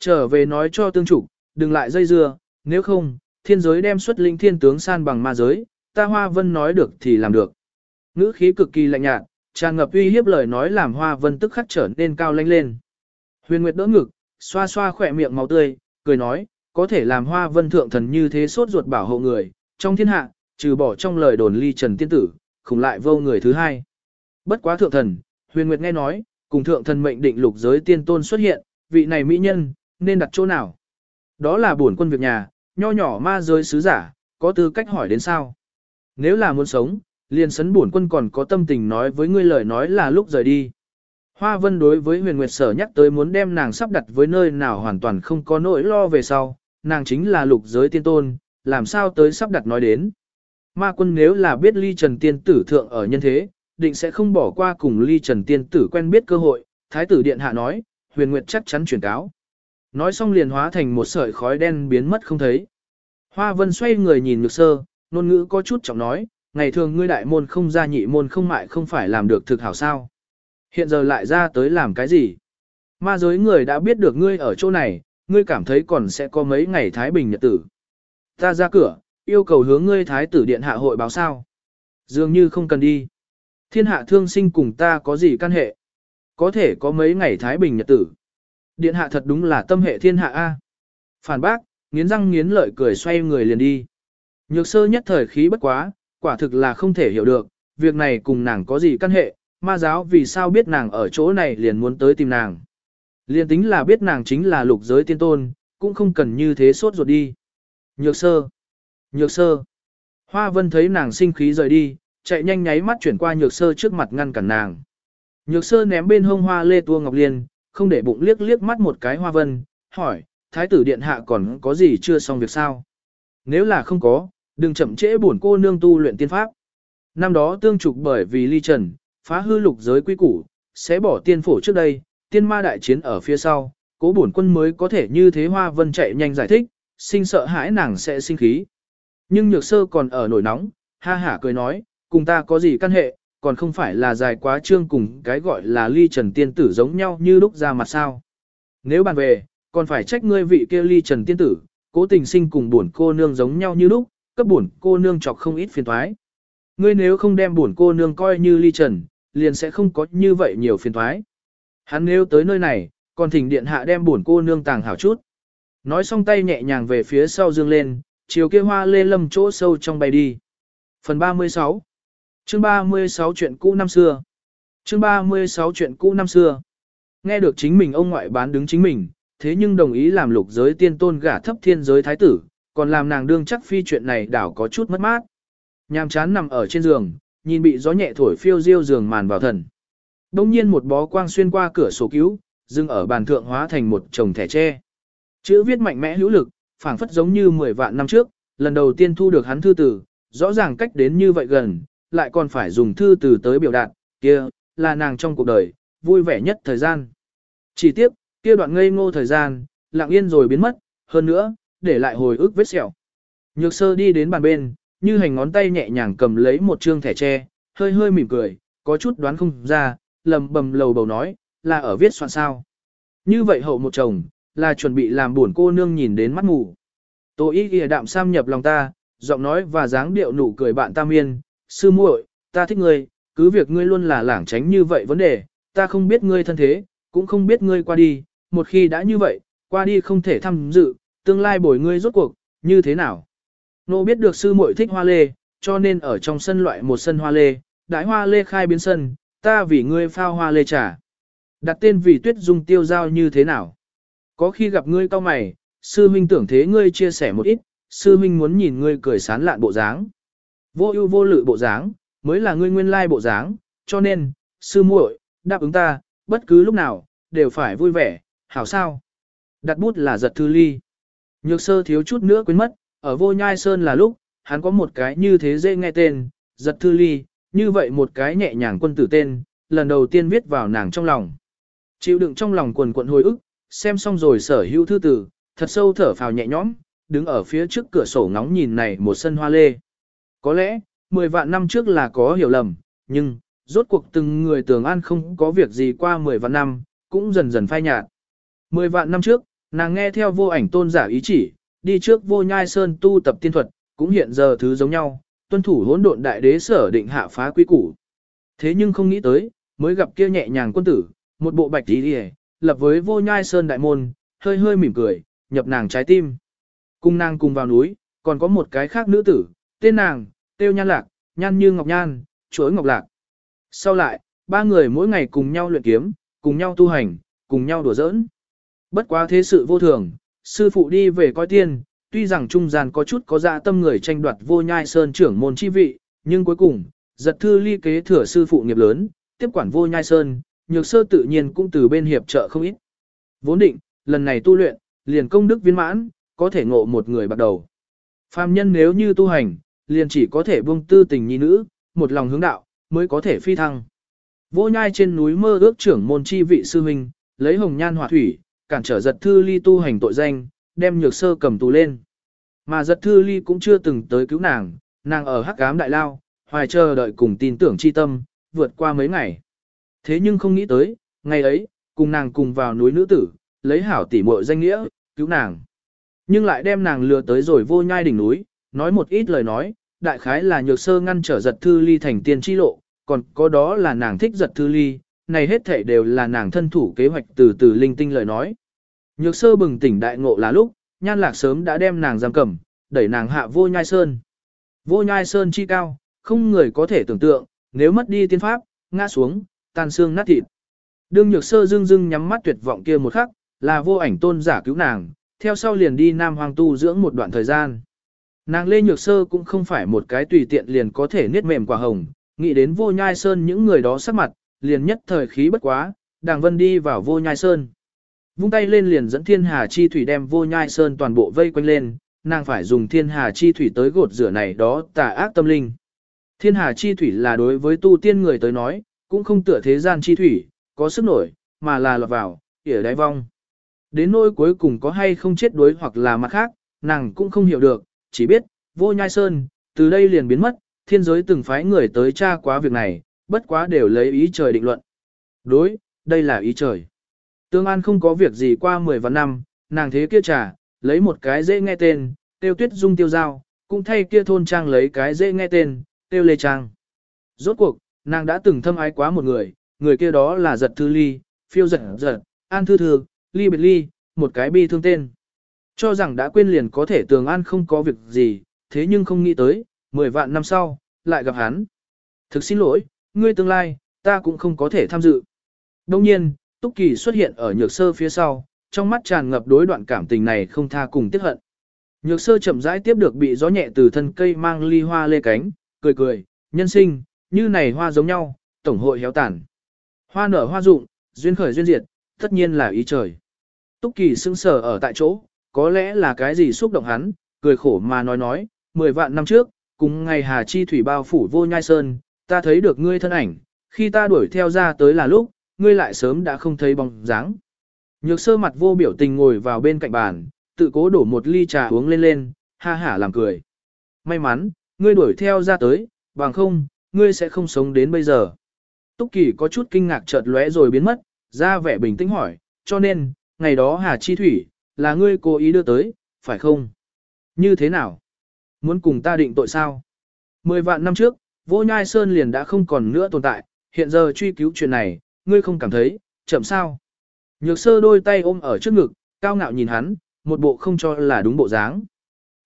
Trở về nói cho tương trục, đừng lại dây dưa, nếu không, thiên giới đem xuất linh thiên tướng san bằng ma giới, ta Hoa Vân nói được thì làm được. Ngữ khí cực kỳ lạnh nhạt, tràn ngập uy hiếp lời nói làm Hoa Vân tức khắc trở nên cao lanh lên. Huyền Nguyệt đỡ ngực, xoa xoa khỏe miệng máu tươi, cười nói, có thể làm Hoa Vân thượng thần như thế sốt ruột bảo hộ người, trong thiên hạ, trừ bỏ trong lời đồn ly trần tiên tử, khủng lại vô người thứ hai. Bất quá thượng thần, Huyền Nguyệt nghe nói, cùng thượng thần mệnh định lục giới tiên tôn xuất hiện, vị này mỹ nhân, nên đặt chỗ nào? Đó là buồn quân việc nhà, nho nhỏ ma giới sứ giả, có tư cách hỏi đến sao? Nếu là muốn sống, liền sấn buồn quân còn có tâm tình nói với ngươi lời nói là lúc rời đi. Hoa Vân đối với huyền nguyệt sở nhắc tới muốn đem nàng sắp đặt với nơi nào hoàn toàn không có nỗi lo về sau, nàng chính là lục giới tiên tôn, làm sao tới sắp đặt nói đến. Ma quân nếu là biết ly trần tiên tử thượng ở nhân thế, định sẽ không bỏ qua cùng ly trần tiên tử quen biết cơ hội, thái tử điện hạ nói, huyền nguyệt chắc chắn truyền cáo. Nói xong liền hóa thành một sợi khói đen biến mất không thấy. Hoa vân xoay người nhìn nhược sơ, ngôn ngữ có chút trọng nói, ngày thường ngươi đại môn không ra nhị môn không mại không phải làm được thực hảo sao. Hiện giờ lại ra tới làm cái gì? Ma giới người đã biết được ngươi ở chỗ này, ngươi cảm thấy còn sẽ có mấy ngày Thái Bình nhật tử. Ta ra cửa, yêu cầu hướng ngươi Thái tử điện hạ hội báo sao. Dường như không cần đi. Thiên hạ thương sinh cùng ta có gì căn hệ? Có thể có mấy ngày Thái Bình nhật tử. Điện hạ thật đúng là tâm hệ thiên hạ A. Phản bác, nghiến răng nghiến lợi cười xoay người liền đi. Nhược sơ nhất thời khí bất quá, quả thực là không thể hiểu được, việc này cùng nàng có gì căn hệ, ma giáo vì sao biết nàng ở chỗ này liền muốn tới tìm nàng. Liền tính là biết nàng chính là lục giới tiên tôn, cũng không cần như thế sốt ruột đi. Nhược sơ, nhược sơ. Hoa vân thấy nàng sinh khí rời đi, chạy nhanh nháy mắt chuyển qua nhược sơ trước mặt ngăn cản nàng. Nhược sơ ném bên hông hoa lê tua ngọc liên, không để bụng liếc liếc mắt một cái hoa vân, hỏi, thái tử điện hạ còn có gì chưa xong việc sao? Nếu là không có, đừng chậm trễ bổn cô nương tu luyện tiên pháp. Năm đó tương trục bởi vì ly trần, phá hư lục giới quy củ, sẽ bỏ tiên phổ trước đây, tiên ma đại chiến ở phía sau, cố bổn quân mới có thể như thế hoa vân chạy nhanh giải thích, sinh sợ hãi nàng sẽ sinh khí. Nhưng nhược sơ còn ở nổi nóng, ha hả cười nói, cùng ta có gì căn hệ, còn không phải là dài quá trương cùng cái gọi là ly trần tiên tử giống nhau như lúc ra mặt sao. Nếu bàn về, còn phải trách ngươi vị kia ly trần tiên tử, cố tình sinh cùng buồn cô nương giống nhau như lúc, cấp buồn cô nương chọc không ít phiền thoái. Ngươi nếu không đem buồn cô nương coi như ly trần, liền sẽ không có như vậy nhiều phiền thoái. Hắn nếu tới nơi này, còn thỉnh điện hạ đem buồn cô nương tàng hảo chút. Nói xong tay nhẹ nhàng về phía sau dương lên, chiều kia hoa lê lâm chỗ sâu trong bay đi. Phần 36 Chương 36 chuyện cũ năm xưa Chương 36 chuyện cũ năm xưa Nghe được chính mình ông ngoại bán đứng chính mình, thế nhưng đồng ý làm lục giới tiên tôn gả thấp thiên giới thái tử, còn làm nàng đương chắc phi chuyện này đảo có chút mất mát. Nhàm chán nằm ở trên giường, nhìn bị gió nhẹ thổi phiêu diêu giường màn vào thần. Đông nhiên một bó quang xuyên qua cửa sổ cứu, dưng ở bàn thượng hóa thành một chồng thẻ tre. Chữ viết mạnh mẽ hữu lực, phảng phất giống như 10 vạn năm trước, lần đầu tiên thu được hắn thư tử, rõ ràng cách đến như vậy gần, lại còn phải dùng thư từ tới biểu đạt, kia, là nàng trong cuộc đời, vui vẻ nhất thời gian. Chỉ tiếp, kia đoạn ngây ngô thời gian, lặng yên rồi biến mất, hơn nữa, để lại hồi ức vết sẹo. Nhược sơ đi đến bàn bên, như hành ngón tay nhẹ nhàng cầm lấy một trương thẻ tre, hơi hơi mỉm cười, có chút đoán không ra, lầm bầm lầu bầu nói, là ở viết soạn sao. Như vậy hậu một chồng, là chuẩn bị làm buồn cô nương nhìn đến mắt ngủ. Tô ý ghi đạm sam nhập lòng ta, giọng nói và dáng điệu nụ cười bạn tam miên, sư muội, ta thích ngươi, cứ việc ngươi luôn là lảng tránh như vậy vấn đề, ta không biết ngươi thân thế, cũng không biết ngươi qua đi, một khi đã như vậy, qua đi không thể tham dự, tương lai bồi ngươi rốt cuộc, như thế nào. Nô biết được sư muội thích hoa lê, cho nên ở trong sân loại một sân hoa lê, đái hoa lê khai biến sân, ta vì ngươi phao hoa lê trà. Đặt tên vì tuyết dung tiêu giao như thế nào. Có khi gặp ngươi cao mày, sư huynh tưởng thế ngươi chia sẻ một ít, sư huynh muốn nhìn ngươi cười sán lạn bộ dáng. Vô ưu vô lự bộ dáng, mới là ngươi nguyên lai bộ dáng, cho nên, sư muội, đáp ứng ta, bất cứ lúc nào, đều phải vui vẻ, hảo sao. Đặt bút là giật thư ly. Nhược sơ thiếu chút nữa quên mất, ở vô nhai sơn là lúc, hắn có một cái như thế dễ nghe tên, giật thư ly, như vậy một cái nhẹ nhàng quân tử tên, lần đầu tiên viết vào nàng trong lòng. Chịu đựng trong lòng quần quận hồi ức, xem xong rồi sở hữu thư tử, thật sâu thở phào nhẹ nhõm, đứng ở phía trước cửa sổ ngóng nhìn này một sân hoa lê. Có lẽ, 10 vạn năm trước là có hiểu lầm, nhưng, rốt cuộc từng người tưởng an không có việc gì qua 10 vạn năm, cũng dần dần phai nhạt. 10 vạn năm trước, Nàng nghe theo vô ảnh tôn giả ý chỉ, đi trước vô nhai sơn tu tập tiên thuật, cũng hiện giờ thứ giống nhau, tuân thủ hỗn độn đại đế sở định hạ phá quy củ. Thế nhưng không nghĩ tới, mới gặp kia nhẹ nhàng quân tử, một bộ bạch tí đi lập với vô nhai sơn đại môn, hơi hơi mỉm cười, nhập nàng trái tim. cung nàng cùng vào núi, còn có một cái khác nữ tử, tên nàng, tiêu nhan lạc, nhan như ngọc nhan, chuỗi ngọc lạc. Sau lại, ba người mỗi ngày cùng nhau luyện kiếm, cùng nhau tu hành, cùng nhau đùa giỡn. Bất quá thế sự vô thường, sư phụ đi về coi tiên, tuy rằng trung gian có chút có dạ tâm người tranh đoạt vô nhai sơn trưởng môn chi vị, nhưng cuối cùng, giật thư ly kế thừa sư phụ nghiệp lớn, tiếp quản vô nhai sơn, nhược sơ tự nhiên cũng từ bên hiệp trợ không ít. Vốn định, lần này tu luyện, liền công đức viên mãn, có thể ngộ một người bắt đầu. Phàm nhân nếu như tu hành, liền chỉ có thể buông tư tình nhi nữ, một lòng hướng đạo, mới có thể phi thăng. Vô nhai trên núi mơ ước trưởng môn chi vị sư huynh, lấy hồng nhan hỏa thủy, cản trở giật thư ly tu hành tội danh, đem nhược sơ cầm tù lên. Mà giật thư ly cũng chưa từng tới cứu nàng, nàng ở hắc ám đại lao, hoài chờ đợi cùng tin tưởng chi tâm, vượt qua mấy ngày. Thế nhưng không nghĩ tới, ngày ấy, cùng nàng cùng vào núi nữ tử, lấy hảo tỉ muội danh nghĩa, cứu nàng. Nhưng lại đem nàng lừa tới rồi vô nhai đỉnh núi, nói một ít lời nói, đại khái là nhược sơ ngăn trở giật thư ly thành tiên chi lộ, còn có đó là nàng thích giật thư ly, này hết thể đều là nàng thân thủ kế hoạch từ từ linh tinh lời nói. Nhược sơ bừng tỉnh đại ngộ là lúc, nhan lạc sớm đã đem nàng giam cầm, đẩy nàng hạ vô nhai sơn. Vô nhai sơn chi cao, không người có thể tưởng tượng, nếu mất đi tiên pháp, ngã xuống, tan xương nát thịt. Đương nhược sơ dưng dưng nhắm mắt tuyệt vọng kia một khắc, là vô ảnh tôn giả cứu nàng, theo sau liền đi Nam Hoàng tu dưỡng một đoạn thời gian. Nàng Lê Nhược Sơ cũng không phải một cái tùy tiện liền có thể niết mềm quả hồng, nghĩ đến vô nhai sơn những người đó sắc mặt, liền nhất thời khí bất quá, đàng vân đi vào vô nhai sơn. Vung tay lên liền dẫn thiên hà chi thủy đem vô nhai sơn toàn bộ vây quanh lên, nàng phải dùng thiên hà chi thủy tới gột rửa này đó tà ác tâm linh. Thiên hà chi thủy là đối với tu tiên người tới nói, cũng không tựa thế gian chi thủy, có sức nổi, mà là lọt vào, ỉa đáy vong. Đến nỗi cuối cùng có hay không chết đuối hoặc là mặt khác, nàng cũng không hiểu được, chỉ biết, vô nhai sơn, từ đây liền biến mất, thiên giới từng phái người tới tra quá việc này, bất quá đều lấy ý trời định luận. Đối, đây là ý trời. Tương An không có việc gì qua 10 vạn năm, nàng thế kia trả lấy một cái dễ nghe tên, tiêu tuyết dung tiêu giao, cũng thay kia thôn trang lấy cái dễ nghe tên, tiêu lê trang. Rốt cuộc, nàng đã từng thâm ái quá một người, người kia đó là giật thư ly, phiêu giật giật, an thư thư, ly biệt ly, một cái bi thương tên. Cho rằng đã quên liền có thể tường an không có việc gì, thế nhưng không nghĩ tới, 10 vạn năm sau, lại gặp hắn. Thực xin lỗi, ngươi tương lai, ta cũng không có thể tham dự. Đông nhiên, Túc Kỳ xuất hiện ở nhược sơ phía sau, trong mắt tràn ngập đối đoạn cảm tình này không tha cùng tiếc hận. Nhược sơ chậm rãi tiếp được bị gió nhẹ từ thân cây mang ly hoa lê cánh, cười cười, nhân sinh, như này hoa giống nhau, tổng hội héo tàn. Hoa nở hoa rụng, duyên khởi duyên diệt, tất nhiên là ý trời. Túc Kỳ sững sờ ở tại chỗ, có lẽ là cái gì xúc động hắn, cười khổ mà nói nói, mười vạn năm trước, cùng ngày Hà Chi Thủy bao phủ vô nhai sơn, ta thấy được ngươi thân ảnh, khi ta đuổi theo ra tới là lúc, ngươi lại sớm đã không thấy bóng dáng. Nhược sơ mặt vô biểu tình ngồi vào bên cạnh bàn, tự cố đổ một ly trà uống lên lên, ha hả làm cười. May mắn, ngươi đuổi theo ra tới, bằng không, ngươi sẽ không sống đến bây giờ. Túc Kỳ có chút kinh ngạc chợt lóe rồi biến mất, ra vẻ bình tĩnh hỏi, cho nên, ngày đó Hà Chi Thủy, là ngươi cố ý đưa tới, phải không? Như thế nào? Muốn cùng ta định tội sao? Mười vạn năm trước, vô nhai sơn liền đã không còn nữa tồn tại, hiện giờ truy cứu chuyện này, ngươi không cảm thấy, chậm sao? Nhược sơ đôi tay ôm ở trước ngực, cao ngạo nhìn hắn, một bộ không cho là đúng bộ dáng.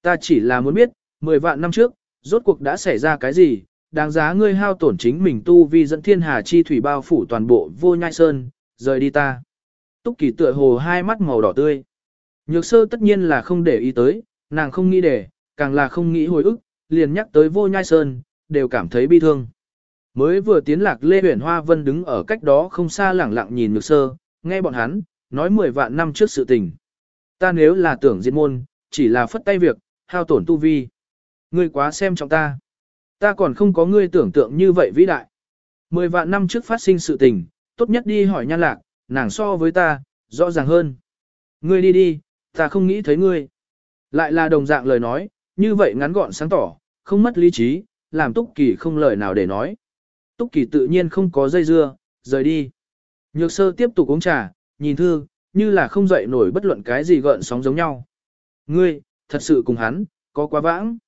Ta chỉ là muốn biết, mười vạn năm trước, rốt cuộc đã xảy ra cái gì, đáng giá ngươi hao tổn chính mình tu vi dẫn thiên hà chi thủy bao phủ toàn bộ vô nhai sơn, rời đi ta. Túc kỳ tựa hồ hai mắt màu đỏ tươi. Nhược sơ tất nhiên là không để ý tới, nàng không nghĩ để, càng là không nghĩ hồi ức, liền nhắc tới vô nhai sơn, đều cảm thấy bi thương. Mới vừa tiến lạc Lê Huyền Hoa Vân đứng ở cách đó không xa lẳng lặng nhìn nhược sơ, nghe bọn hắn, nói 10 vạn năm trước sự tình. Ta nếu là tưởng diệt môn, chỉ là phất tay việc, hao tổn tu vi. Ngươi quá xem trọng ta. Ta còn không có ngươi tưởng tượng như vậy vĩ đại. Mười vạn năm trước phát sinh sự tình, tốt nhất đi hỏi nhan lạc, nàng so với ta, rõ ràng hơn. Ngươi đi đi, ta không nghĩ thấy ngươi. Lại là đồng dạng lời nói, như vậy ngắn gọn sáng tỏ, không mất lý trí, làm Túc Kỳ không lời nào để nói. Túc Kỳ tự nhiên không có dây dưa, rời đi. Nhược sơ tiếp tục uống trà, nhìn thư, như là không dậy nổi bất luận cái gì gợn sóng giống nhau. Ngươi, thật sự cùng hắn, có quá vãng.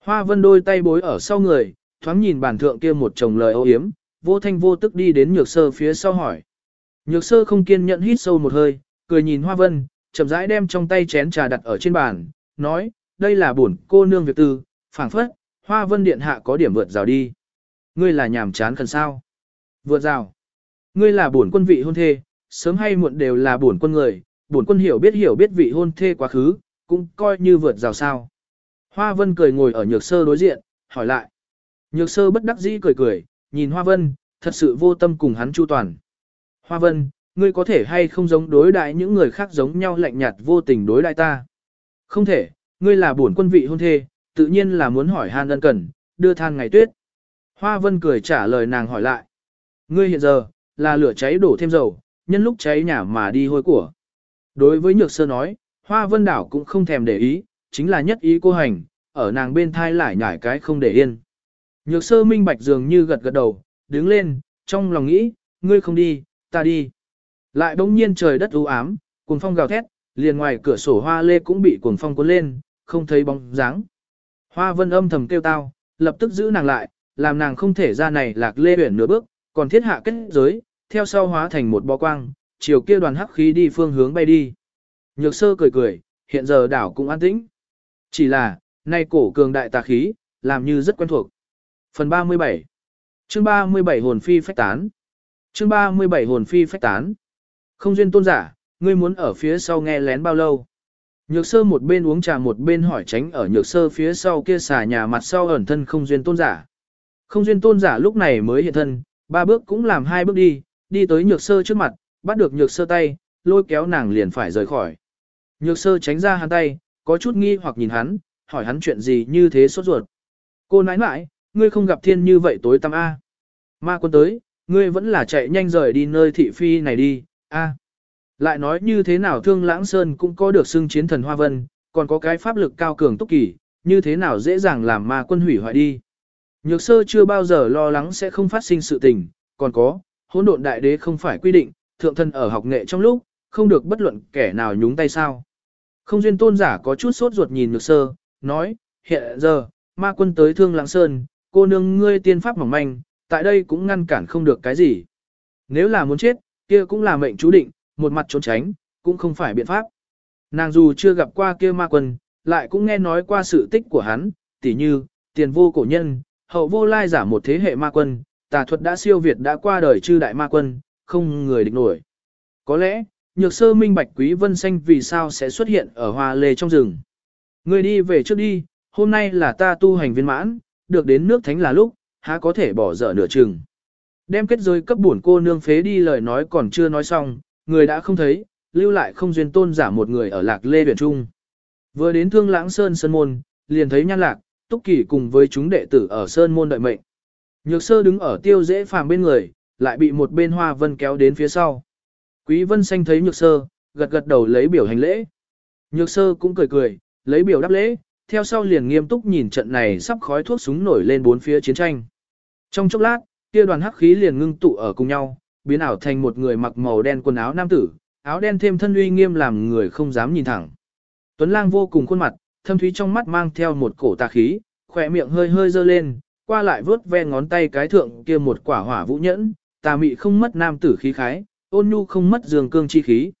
Hoa vân đôi tay bối ở sau người, thoáng nhìn bản thượng kia một chồng lời ô yếm, vô thanh vô tức đi đến nhược sơ phía sau hỏi. Nhược sơ không kiên nhẫn hít sâu một hơi, cười nhìn hoa vân, chậm rãi đem trong tay chén trà đặt ở trên bàn, nói, đây là buồn, cô nương việc tư, phảng phất, hoa vân điện hạ có điểm vượt rào đi. Ngươi là nhàm chán cần sao? Vượt rào. Ngươi là buồn quân vị hôn thê, sớm hay muộn đều là buồn quân người, buồn quân hiểu biết hiểu biết vị hôn thê quá khứ, cũng coi như vượt rào sao. Hoa vân cười ngồi ở nhược sơ đối diện, hỏi lại. Nhược sơ bất đắc dĩ cười cười, nhìn Hoa vân, thật sự vô tâm cùng hắn chu toàn. Hoa vân, ngươi có thể hay không giống đối đại những người khác giống nhau lạnh nhạt vô tình đối đại ta. Không thể, ngươi là bổn quân vị hôn thê, tự nhiên là muốn hỏi han ân cần, đưa than ngày tuyết. Hoa vân cười trả lời nàng hỏi lại. Ngươi hiện giờ, là lửa cháy đổ thêm dầu, nhân lúc cháy nhà mà đi hôi của. Đối với nhược sơ nói, hoa vân đảo cũng không thèm để ý, chính là nhất ý cô hành, ở nàng bên thai lại nhảy cái không để yên. Nhược sơ minh bạch dường như gật gật đầu, đứng lên, trong lòng nghĩ, ngươi không đi, ta đi. Lại bỗng nhiên trời đất u ám, cuồng phong gào thét, liền ngoài cửa sổ hoa lê cũng bị cuồng phong cuốn lên, không thấy bóng dáng. Hoa vân âm thầm kêu tao, lập tức giữ nàng lại, làm nàng không thể ra này lạc lê huyển nửa bước, còn thiết hạ kết giới, theo sau hóa thành một bó quang, chiều kia đoàn hắc khí đi phương hướng bay đi. Nhược sơ cười cười, hiện giờ đảo cũng an tĩnh. Chỉ là, nay cổ cường đại tà khí, làm như rất quen thuộc. Phần 37 Chương 37 hồn phi phách tán Chương 37 hồn phi phách tán không duyên tôn giả, ngươi muốn ở phía sau nghe lén bao lâu? Nhược sơ một bên uống trà một bên hỏi tránh ở nhược sơ phía sau kia xà nhà mặt sau ẩn thân không duyên tôn giả. Không duyên tôn giả lúc này mới hiện thân, ba bước cũng làm hai bước đi, đi tới nhược sơ trước mặt, bắt được nhược sơ tay, lôi kéo nàng liền phải rời khỏi. Nhược sơ tránh ra hắn tay, có chút nghi hoặc nhìn hắn, hỏi hắn chuyện gì như thế sốt ruột. Cô nãi nãi, ngươi không gặp thiên như vậy tối tăm A. Ma quân tới, ngươi vẫn là chạy nhanh rời đi nơi thị phi này đi, A. Lại nói như thế nào thương lãng sơn cũng có được xưng chiến thần hoa vân, còn có cái pháp lực cao cường túc kỳ, như thế nào dễ dàng làm ma quân hủy hoại đi. Nhược sơ chưa bao giờ lo lắng sẽ không phát sinh sự tình, còn có, hỗn độn đại đế không phải quy định, thượng thân ở học nghệ trong lúc, không được bất luận kẻ nào nhúng tay sao. Không duyên tôn giả có chút sốt ruột nhìn nhược sơ, nói, hiện giờ, ma quân tới thương lãng sơn, cô nương ngươi tiên pháp mỏng manh, tại đây cũng ngăn cản không được cái gì. Nếu là muốn chết, kia cũng là mệnh chú định, một mặt trốn tránh, cũng không phải biện pháp. Nàng dù chưa gặp qua kia ma quân, lại cũng nghe nói qua sự tích của hắn, tỉ như, tiền vô cổ nhân, hậu vô lai giả một thế hệ ma quân, tà thuật đã siêu việt đã qua đời chư đại ma quân, không người địch nổi. Có lẽ, nhược sơ minh bạch quý vân xanh vì sao sẽ xuất hiện ở hoa lê trong rừng. Người đi về trước đi, hôm nay là ta tu hành viên mãn, được đến nước thánh là lúc, há có thể bỏ dở nửa chừng. Đem kết giới cấp buồn cô nương phế đi lời nói còn chưa nói xong, người đã không thấy, lưu lại không duyên tôn giả một người ở lạc lê biển trung. Vừa đến thương lãng sơn sơn môn, liền thấy nhan lạc, túc kỳ cùng với chúng đệ tử ở sơn môn đợi mệnh. Nhược sơ đứng ở tiêu dễ phàm bên người, lại bị một bên hoa vân kéo đến phía sau. Quý vân xanh thấy nhược sơ, gật gật đầu lấy biểu hành lễ. Nhược sơ cũng cười cười, lấy biểu đáp lễ, theo sau liền nghiêm túc nhìn trận này sắp khói thuốc súng nổi lên bốn phía chiến tranh. Trong chốc lát, kia đoàn hắc khí liền ngưng tụ ở cùng nhau, biến ảo thành một người mặc màu đen quần áo nam tử, áo đen thêm thân uy nghiêm làm người không dám nhìn thẳng. Tuấn Lang vô cùng khuôn mặt, thâm thúy trong mắt mang theo một cổ tà khí, khỏe miệng hơi hơi dơ lên, qua lại vướt ve ngón tay cái thượng kia một quả hỏa vũ nhẫn, tà mị không mất nam tử khí khái, ôn nhu không mất dương cương chi khí.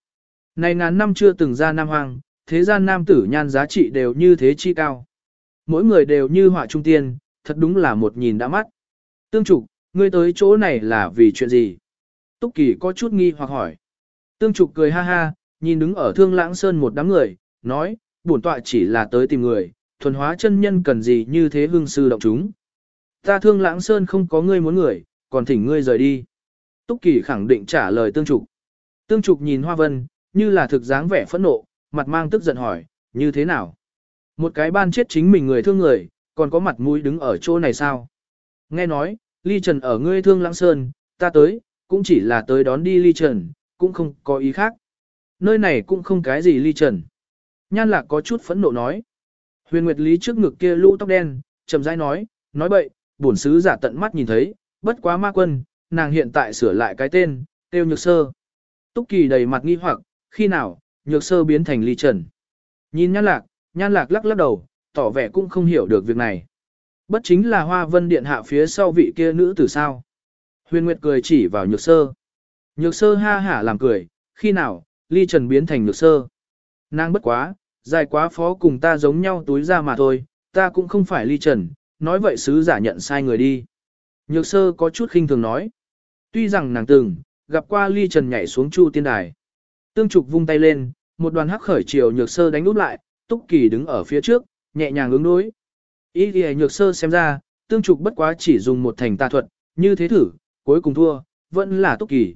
Này ngàn năm chưa từng ra nam hoàng, thế gian nam tử nhan giá trị đều như thế chi cao. Mỗi người đều như họa trung tiên, thật đúng là một nhìn đã mắt. Tương trục, ngươi tới chỗ này là vì chuyện gì? Túc Kỳ có chút nghi hoặc hỏi. Tương trục cười ha ha, nhìn đứng ở thương lãng sơn một đám người, nói, bổn tọa chỉ là tới tìm người, thuần hóa chân nhân cần gì như thế hương sư động chúng. Ta thương lãng sơn không có ngươi muốn người, còn thỉnh ngươi rời đi. Túc Kỳ khẳng định trả lời tương trục. Tương trục nhìn Hoa Vân, như là thực dáng vẻ phẫn nộ, mặt mang tức giận hỏi, như thế nào? Một cái ban chết chính mình người thương người, còn có mặt mũi đứng ở chỗ này sao? Nghe nói, ly trần ở ngươi thương lãng sơn, ta tới, cũng chỉ là tới đón đi ly trần, cũng không có ý khác. Nơi này cũng không cái gì ly trần. Nhan lạc có chút phẫn nộ nói. Huyền Nguyệt Lý trước ngực kia lũ tóc đen, chậm rãi nói, nói bậy, bổn sứ giả tận mắt nhìn thấy, bất quá ma quân, nàng hiện tại sửa lại cái tên, tiêu nhược sơ. Túc Kỳ đầy mặt nghi hoặc, khi nào, nhược sơ biến thành ly trần. Nhìn nhan lạc, nhan lạc lắc lắc đầu, tỏ vẻ cũng không hiểu được việc này. Bất chính là hoa vân điện hạ phía sau vị kia nữ tử sao. Huyền Nguyệt cười chỉ vào nhược sơ. Nhược sơ ha hả làm cười, khi nào, ly trần biến thành nhược sơ. Nàng bất quá, dài quá phó cùng ta giống nhau túi ra mà thôi, ta cũng không phải ly trần, nói vậy sứ giả nhận sai người đi. Nhược sơ có chút khinh thường nói. Tuy rằng nàng từng, gặp qua ly trần nhảy xuống chu tiên đài. Tương trục vung tay lên, một đoàn hắc khởi chiều nhược sơ đánh úp lại, túc kỳ đứng ở phía trước, nhẹ nhàng ứng đối. Ý thì nhược sơ xem ra, tương trục bất quá chỉ dùng một thành tà thuật, như thế thử, cuối cùng thua, vẫn là túc kỳ.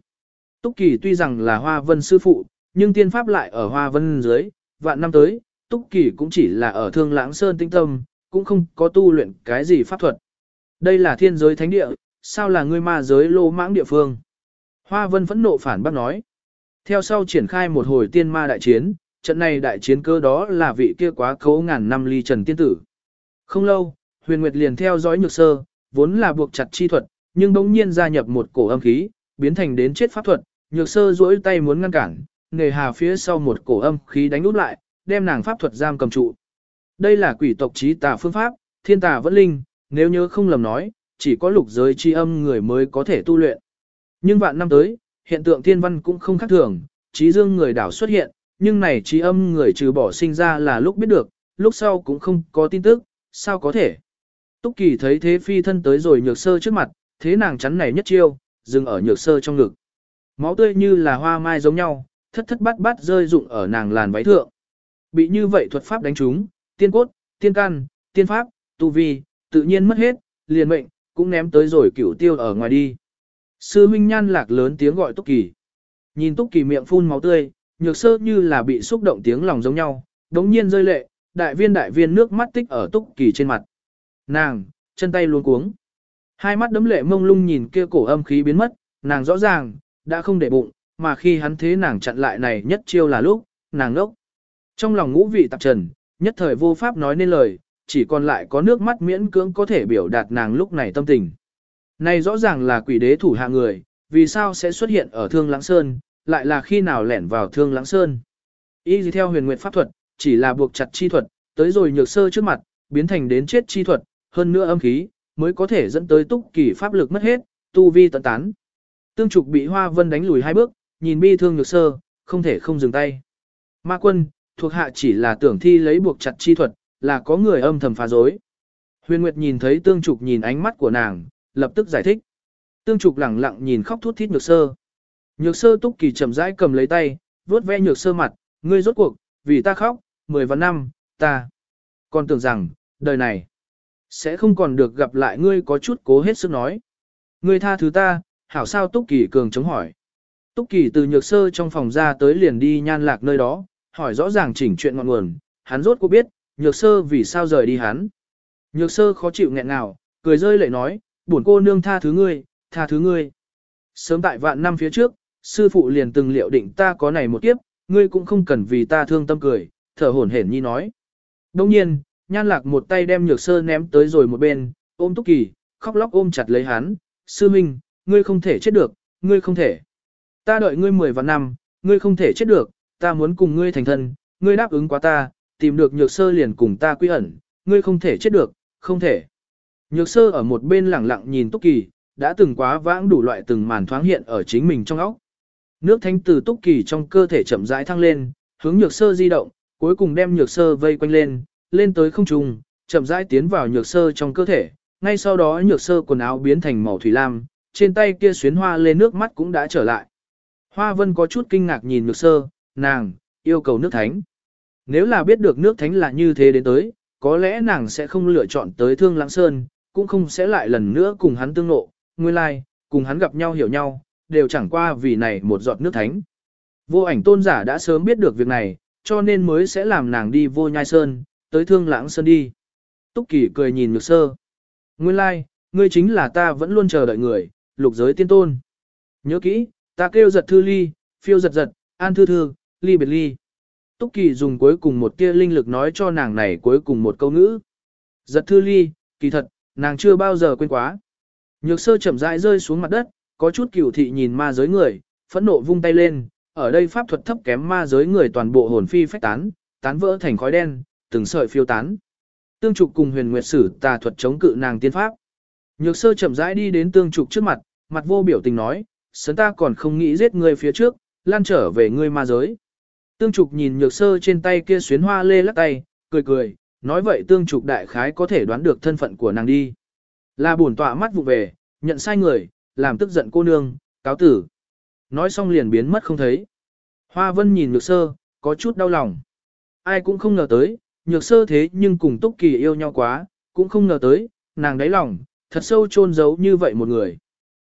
Túc kỳ tuy rằng là hoa vân sư phụ, nhưng tiên pháp lại ở hoa vân dưới, vạn năm tới, túc kỳ cũng chỉ là ở thương lãng sơn tinh tâm, cũng không có tu luyện cái gì pháp thuật. Đây là thiên giới thánh địa, sao là ngươi ma giới lô mãng địa phương? Hoa vân phẫn nộ phản bác nói. Theo sau triển khai một hồi tiên ma đại chiến, trận này đại chiến cơ đó là vị kia quá cấu ngàn năm ly trần tiên tử. Không lâu, huyền nguyệt liền theo dõi nhược sơ, vốn là buộc chặt chi thuật, nhưng bỗng nhiên gia nhập một cổ âm khí, biến thành đến chết pháp thuật, nhược sơ duỗi tay muốn ngăn cản, nề hà phía sau một cổ âm khí đánh úp lại, đem nàng pháp thuật giam cầm trụ. Đây là quỷ tộc trí tà phương pháp, thiên tà vẫn linh, nếu nhớ không lầm nói, chỉ có lục giới chi âm người mới có thể tu luyện. Nhưng vạn năm tới, hiện tượng thiên văn cũng không khác thường, trí dương người đảo xuất hiện, nhưng này trí âm người trừ bỏ sinh ra là lúc biết được, lúc sau cũng không có tin tức, sao có thể. Túc Kỳ thấy thế phi thân tới rồi nhược sơ trước mặt, thế nàng chắn này nhất chiêu, dừng ở nhược sơ trong ngực. Máu tươi như là hoa mai giống nhau, thất thất bát bát rơi rụng ở nàng làn váy thượng. Bị như vậy thuật pháp đánh trúng, tiên cốt, tiên căn, tiên pháp, tu vi, tự nhiên mất hết, liền mệnh, cũng ném tới rồi cửu tiêu ở ngoài đi. Sư Minh Nhan lạc lớn tiếng gọi Túc Kỳ. Nhìn Túc Kỳ miệng phun máu tươi, nhược sơ như là bị xúc động tiếng lòng giống nhau, đống nhiên rơi lệ, đại viên đại viên nước mắt tích ở Túc Kỳ trên mặt. Nàng, chân tay luôn cuống. Hai mắt đấm lệ mông lung nhìn kia cổ âm khí biến mất, nàng rõ ràng, đã không để bụng, mà khi hắn thế nàng chặn lại này nhất chiêu là lúc, nàng ngốc. Trong lòng ngũ vị tạp trần, nhất thời vô pháp nói nên lời, chỉ còn lại có nước mắt miễn cưỡng có thể biểu đạt nàng lúc này tâm tình. Này rõ ràng là quỷ đế thủ hạ người, vì sao sẽ xuất hiện ở Thương Lãng Sơn, lại là khi nào lẻn vào Thương Lãng Sơn. Y gì theo huyền nguyệt pháp thuật, chỉ là buộc chặt chi thuật, tới rồi nhược sơ trước mặt, biến thành đến chết chi thuật, hơn nữa âm khí, mới có thể dẫn tới túc kỳ pháp lực mất hết, tu vi tận tán. Tương trục bị hoa vân đánh lùi hai bước, nhìn bi thương nhược sơ, không thể không dừng tay. Ma quân, thuộc hạ chỉ là tưởng thi lấy buộc chặt chi thuật, là có người âm thầm phá dối. Huyền Nguyệt nhìn thấy tương trục nhìn ánh mắt của nàng, lập tức giải thích. Tương trục lẳng lặng nhìn khóc thút thít nhược sơ. Nhược sơ túc kỳ chậm rãi cầm lấy tay, vuốt ve nhược sơ mặt, ngươi rốt cuộc, vì ta khóc, mười vạn năm, ta. Còn tưởng rằng, đời này, sẽ không còn được gặp lại ngươi có chút cố hết sức nói. Ngươi tha thứ ta, hảo sao túc kỳ cường chống hỏi. Túc kỳ từ nhược sơ trong phòng ra tới liền đi nhan lạc nơi đó, hỏi rõ ràng chỉnh chuyện ngọn nguồn, hắn rốt cuộc biết, nhược sơ vì sao rời đi hắn. Nhược sơ khó chịu nghẹn ngào, cười rơi lệ nói, bổn cô nương tha thứ ngươi, tha thứ ngươi. Sớm tại vạn năm phía trước, sư phụ liền từng liệu định ta có này một kiếp, ngươi cũng không cần vì ta thương tâm cười, thở hổn hển nhi nói. Đông nhiên, nhan lạc một tay đem nhược sơ ném tới rồi một bên, ôm túc kỳ, khóc lóc ôm chặt lấy hắn, sư minh, ngươi không thể chết được, ngươi không thể. Ta đợi ngươi mười vạn năm, ngươi không thể chết được, ta muốn cùng ngươi thành thân, ngươi đáp ứng quá ta, tìm được nhược sơ liền cùng ta quy ẩn, ngươi không thể chết được, không thể. Nhược sơ ở một bên lẳng lặng nhìn Túc Kỳ, đã từng quá vãng đủ loại từng màn thoáng hiện ở chính mình trong óc. Nước thánh từ Túc Kỳ trong cơ thể chậm rãi thăng lên, hướng nhược sơ di động, cuối cùng đem nhược sơ vây quanh lên, lên tới không trung, chậm rãi tiến vào nhược sơ trong cơ thể. Ngay sau đó nhược sơ quần áo biến thành màu thủy lam, trên tay kia xuyến hoa lên nước mắt cũng đã trở lại. Hoa vân có chút kinh ngạc nhìn nhược sơ, nàng, yêu cầu nước thánh. Nếu là biết được nước thánh là như thế đến tới, có lẽ nàng sẽ không lựa chọn tới thương lãng sơn, cũng không sẽ lại lần nữa cùng hắn tương nộ, nguyên lai, like, cùng hắn gặp nhau hiểu nhau, đều chẳng qua vì này một giọt nước thánh. Vô ảnh tôn giả đã sớm biết được việc này, cho nên mới sẽ làm nàng đi vô nhai sơn, tới thương lãng sơn đi. Túc Kỳ cười nhìn nhược sơ. Nguyên lai, like, ngươi chính là ta vẫn luôn chờ đợi người, lục giới tiên tôn. Nhớ kỹ, ta kêu giật thư ly, phiêu giật giật, an thư thư, ly biệt ly. Túc Kỳ dùng cuối cùng một tia linh lực nói cho nàng này cuối cùng một câu ngữ. Giật thư ly, kỳ thật, nàng chưa bao giờ quên quá. Nhược sơ chậm rãi rơi xuống mặt đất, có chút cửu thị nhìn ma giới người, phẫn nộ vung tay lên, ở đây pháp thuật thấp kém ma giới người toàn bộ hồn phi phách tán, tán vỡ thành khói đen, từng sợi phiêu tán. Tương trục cùng huyền nguyệt sử tà thuật chống cự nàng tiên pháp. Nhược sơ chậm rãi đi đến tương trục trước mặt, mặt vô biểu tình nói, sớm ta còn không nghĩ giết ngươi phía trước, lan trở về ngươi ma giới. Tương trục nhìn nhược sơ trên tay kia xuyến hoa lê lắc tay, cười cười, nói vậy tương trục đại khái có thể đoán được thân phận của nàng đi. Là bổn tọa mắt vụ về, nhận sai người, làm tức giận cô nương, cáo tử. Nói xong liền biến mất không thấy. Hoa vân nhìn nhược sơ, có chút đau lòng. Ai cũng không ngờ tới, nhược sơ thế nhưng cùng túc kỳ yêu nhau quá, cũng không ngờ tới, nàng đáy lòng, thật sâu chôn giấu như vậy một người.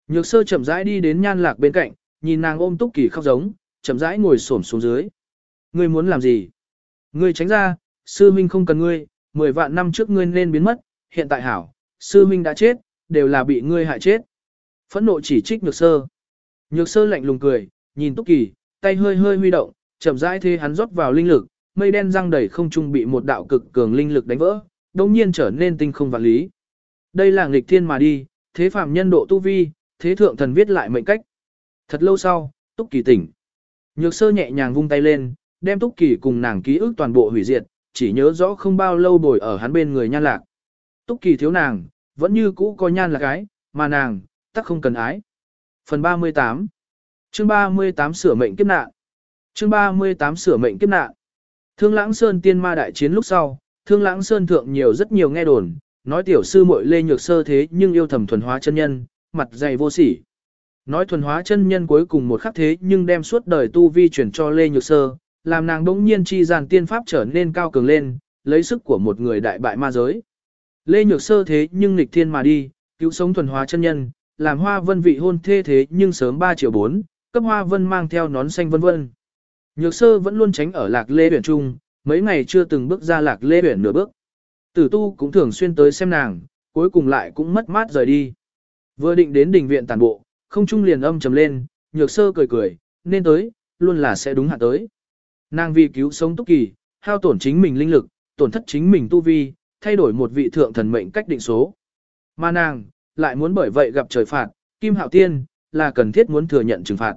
Nhược sơ chậm rãi đi đến nhan lạc bên cạnh, nhìn nàng ôm túc kỳ khóc giống, chậm rãi ngồi xổm xuống dưới. Ngươi muốn làm gì? Ngươi tránh ra, sư minh không cần ngươi, mười vạn năm trước ngươi nên biến mất, hiện tại hảo, sư minh đã chết, đều là bị ngươi hại chết. Phẫn nộ chỉ trích nhược sơ. Nhược sơ lạnh lùng cười, nhìn túc kỳ, tay hơi hơi huy động, chậm rãi thế hắn rót vào linh lực, mây đen răng đầy không trung bị một đạo cực cường linh lực đánh vỡ, đồng nhiên trở nên tinh không vạn lý. Đây là nghịch thiên mà đi, thế phạm nhân độ tu vi, thế thượng thần viết lại mệnh cách. Thật lâu sau, Túc Kỳ tỉnh. Nhược sơ nhẹ nhàng vung tay lên, đem Túc Kỳ cùng nàng ký ức toàn bộ hủy diệt, chỉ nhớ rõ không bao lâu bồi ở hắn bên người nhan lạc. Túc Kỳ thiếu nàng, vẫn như cũ có nhan lạc ái, mà nàng, tắc không cần ái. Phần 38 Chương 38 sửa mệnh kiếp nạn Chương 38 sửa mệnh kiếp nạn Thương Lãng Sơn tiên ma đại chiến lúc sau, Thương Lãng Sơn thượng nhiều rất nhiều nghe đồn, nói tiểu sư muội Lê Nhược Sơ thế nhưng yêu thầm thuần hóa chân nhân, mặt dày vô sỉ. Nói thuần hóa chân nhân cuối cùng một khắc thế nhưng đem suốt đời tu vi chuyển cho Lê Nhược Sơ, làm nàng đống nhiên chi giàn tiên pháp trở nên cao cường lên, lấy sức của một người đại bại ma giới. Lê Nhược Sơ thế nhưng nghịch thiên mà đi, cứu sống thuần hóa chân nhân, làm hoa vân vị hôn thê thế nhưng sớm 3 triệu 4, cấp hoa vân mang theo nón xanh vân vân. Nhược Sơ vẫn luôn tránh ở lạc lê huyển trung, mấy ngày chưa từng bước ra lạc lê huyển nửa bước. Tử tu cũng thường xuyên tới xem nàng, cuối cùng lại cũng mất mát rời đi. Vừa định đến đình viện tàn bộ, không trung liền âm trầm lên, nhược sơ cười cười, nên tới, luôn là sẽ đúng hạ tới. Nàng vì cứu sống túc kỳ, hao tổn chính mình linh lực, tổn thất chính mình tu vi, thay đổi một vị thượng thần mệnh cách định số. Mà nàng, lại muốn bởi vậy gặp trời phạt, kim hạo tiên, là cần thiết muốn thừa nhận trừng phạt.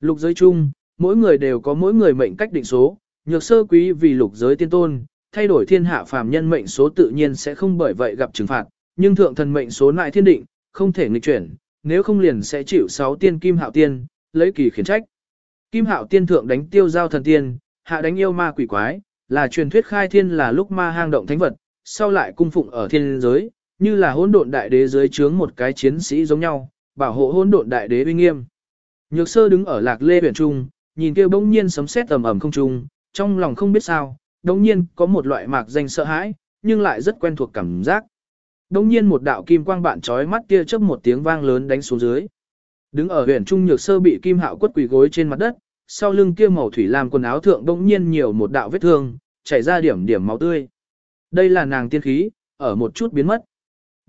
Lục giới chung, mỗi người đều có mỗi người mệnh cách định số, nhược sơ quý vì lục giới tiên tôn, thay đổi thiên hạ phàm nhân mệnh số tự nhiên sẽ không bởi vậy gặp trừng phạt, nhưng thượng thần mệnh số lại thiên định, không thể nghịch chuyển, nếu không liền sẽ chịu sáu tiên kim hạo tiên, lấy kỳ khiển trách. Kim hạo tiên thượng đánh tiêu giao thần tiên, hạ đánh yêu ma quỷ quái, là truyền thuyết khai thiên là lúc ma hang động thánh vật, sau lại cung phụng ở thiên giới, như là hỗn độn đại đế dưới trướng một cái chiến sĩ giống nhau, bảo hộ hỗn độn đại đế uy nghiêm. Nhược sơ đứng ở lạc lê biển trung, nhìn kia bỗng nhiên sấm sét tầm ầm không trung, trong lòng không biết sao, đống nhiên có một loại mạc danh sợ hãi, nhưng lại rất quen thuộc cảm giác. đống nhiên một đạo kim quang bạn trói mắt kia chớp một tiếng vang lớn đánh xuống dưới. Đứng ở huyền trung nhược sơ bị kim hạo quất quỳ gối trên mặt đất, sau lưng kia màu thủy làm quần áo thượng đống nhiên nhiều một đạo vết thương, chảy ra điểm điểm máu tươi. Đây là nàng tiên khí, ở một chút biến mất.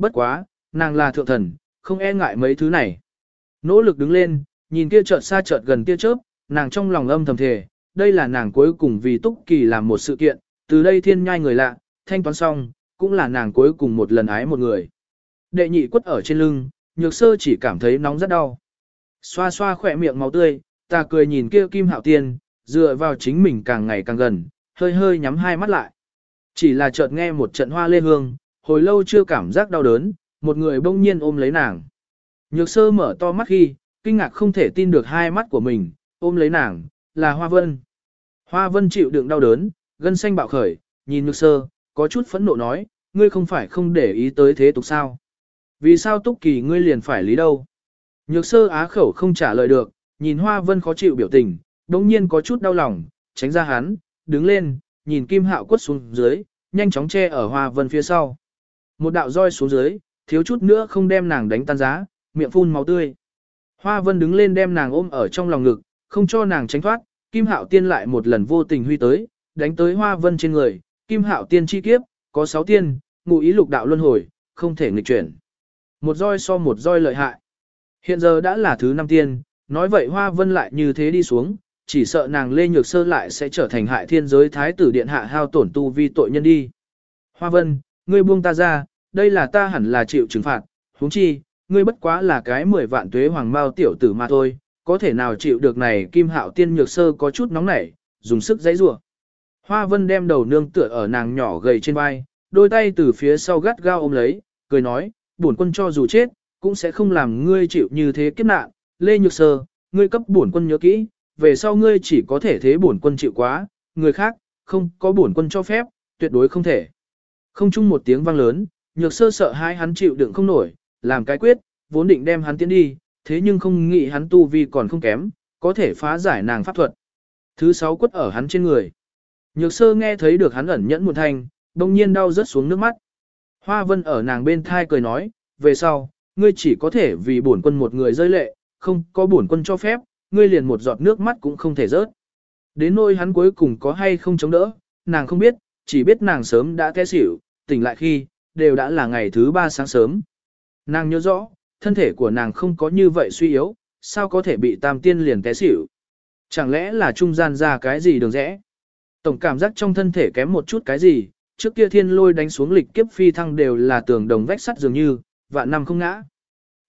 Bất quá, nàng là thượng thần, không e ngại mấy thứ này. Nỗ lực đứng lên, nhìn kia chợt xa chợt gần tia chớp, nàng trong lòng âm thầm thề, đây là nàng cuối cùng vì túc kỳ làm một sự kiện, từ đây thiên nhai người lạ, thanh toán xong, cũng là nàng cuối cùng một lần ái một người. Đệ nhị quất ở trên lưng, nhược sơ chỉ cảm thấy nóng rất đau. Xoa xoa khỏe miệng máu tươi, ta cười nhìn kia kim hạo tiên, dựa vào chính mình càng ngày càng gần, hơi hơi nhắm hai mắt lại. Chỉ là chợt nghe một trận hoa lê hương, hồi lâu chưa cảm giác đau đớn, một người bỗng nhiên ôm lấy nàng. Nhược sơ mở to mắt khi, kinh ngạc không thể tin được hai mắt của mình, ôm lấy nàng, là Hoa Vân. Hoa Vân chịu đựng đau đớn, gân xanh bạo khởi, nhìn nhược sơ, có chút phẫn nộ nói, ngươi không phải không để ý tới thế tục sao. Vì sao túc kỳ ngươi liền phải lý đâu? Nhược sơ á khẩu không trả lời được, nhìn hoa vân khó chịu biểu tình, đồng nhiên có chút đau lòng, tránh ra hắn, đứng lên, nhìn kim hạo quất xuống dưới, nhanh chóng che ở hoa vân phía sau. Một đạo roi xuống dưới, thiếu chút nữa không đem nàng đánh tan giá, miệng phun máu tươi. Hoa vân đứng lên đem nàng ôm ở trong lòng ngực, không cho nàng tránh thoát, kim hạo tiên lại một lần vô tình huy tới, đánh tới hoa vân trên người, kim hạo tiên chi kiếp, có sáu tiên, ngụ ý lục đạo luân hồi, không thể nghịch chuyển. Một roi so một roi lợi hại. Hiện giờ đã là thứ năm tiên, nói vậy Hoa Vân lại như thế đi xuống, chỉ sợ nàng Lê Nhược Sơ lại sẽ trở thành hại thiên giới thái tử điện hạ hao tổn tu vi tội nhân đi. Hoa Vân, ngươi buông ta ra, đây là ta hẳn là chịu trừng phạt, huống chi, ngươi bất quá là cái mười vạn tuế hoàng mao tiểu tử mà thôi, có thể nào chịu được này kim hạo tiên nhược sơ có chút nóng nảy, dùng sức giãy rủa. Hoa vân đem đầu nương tựa ở nàng nhỏ gầy trên vai, đôi tay từ phía sau gắt gao ôm lấy, cười nói, bổn quân cho dù chết, cũng sẽ không làm ngươi chịu như thế kiếp nạn, lê nhược sơ, ngươi cấp bổn quân nhớ kỹ, về sau ngươi chỉ có thể thế bổn quân chịu quá, người khác, không có bổn quân cho phép, tuyệt đối không thể. Không chung một tiếng vang lớn, nhược sơ sợ hai hắn chịu đựng không nổi, làm cái quyết, vốn định đem hắn tiến đi, thế nhưng không nghĩ hắn tu vi còn không kém, có thể phá giải nàng pháp thuật. Thứ sáu quất ở hắn trên người. Nhược sơ nghe thấy được hắn ẩn nhẫn một thanh, đông nhiên đau rớt xuống nước mắt. Hoa vân ở nàng bên thai cười nói, về sau, ngươi chỉ có thể vì bổn quân một người rơi lệ, không có bổn quân cho phép, ngươi liền một giọt nước mắt cũng không thể rớt. Đến nỗi hắn cuối cùng có hay không chống đỡ, nàng không biết, chỉ biết nàng sớm đã té xỉu, tỉnh lại khi, đều đã là ngày thứ ba sáng sớm. Nàng nhớ rõ, thân thể của nàng không có như vậy suy yếu, sao có thể bị tam tiên liền té xỉu. Chẳng lẽ là trung gian ra cái gì đường rẽ? Tổng cảm giác trong thân thể kém một chút cái gì, trước kia thiên lôi đánh xuống lịch kiếp phi thăng đều là tường đồng vách sắt dường như, vạn năm không ngã.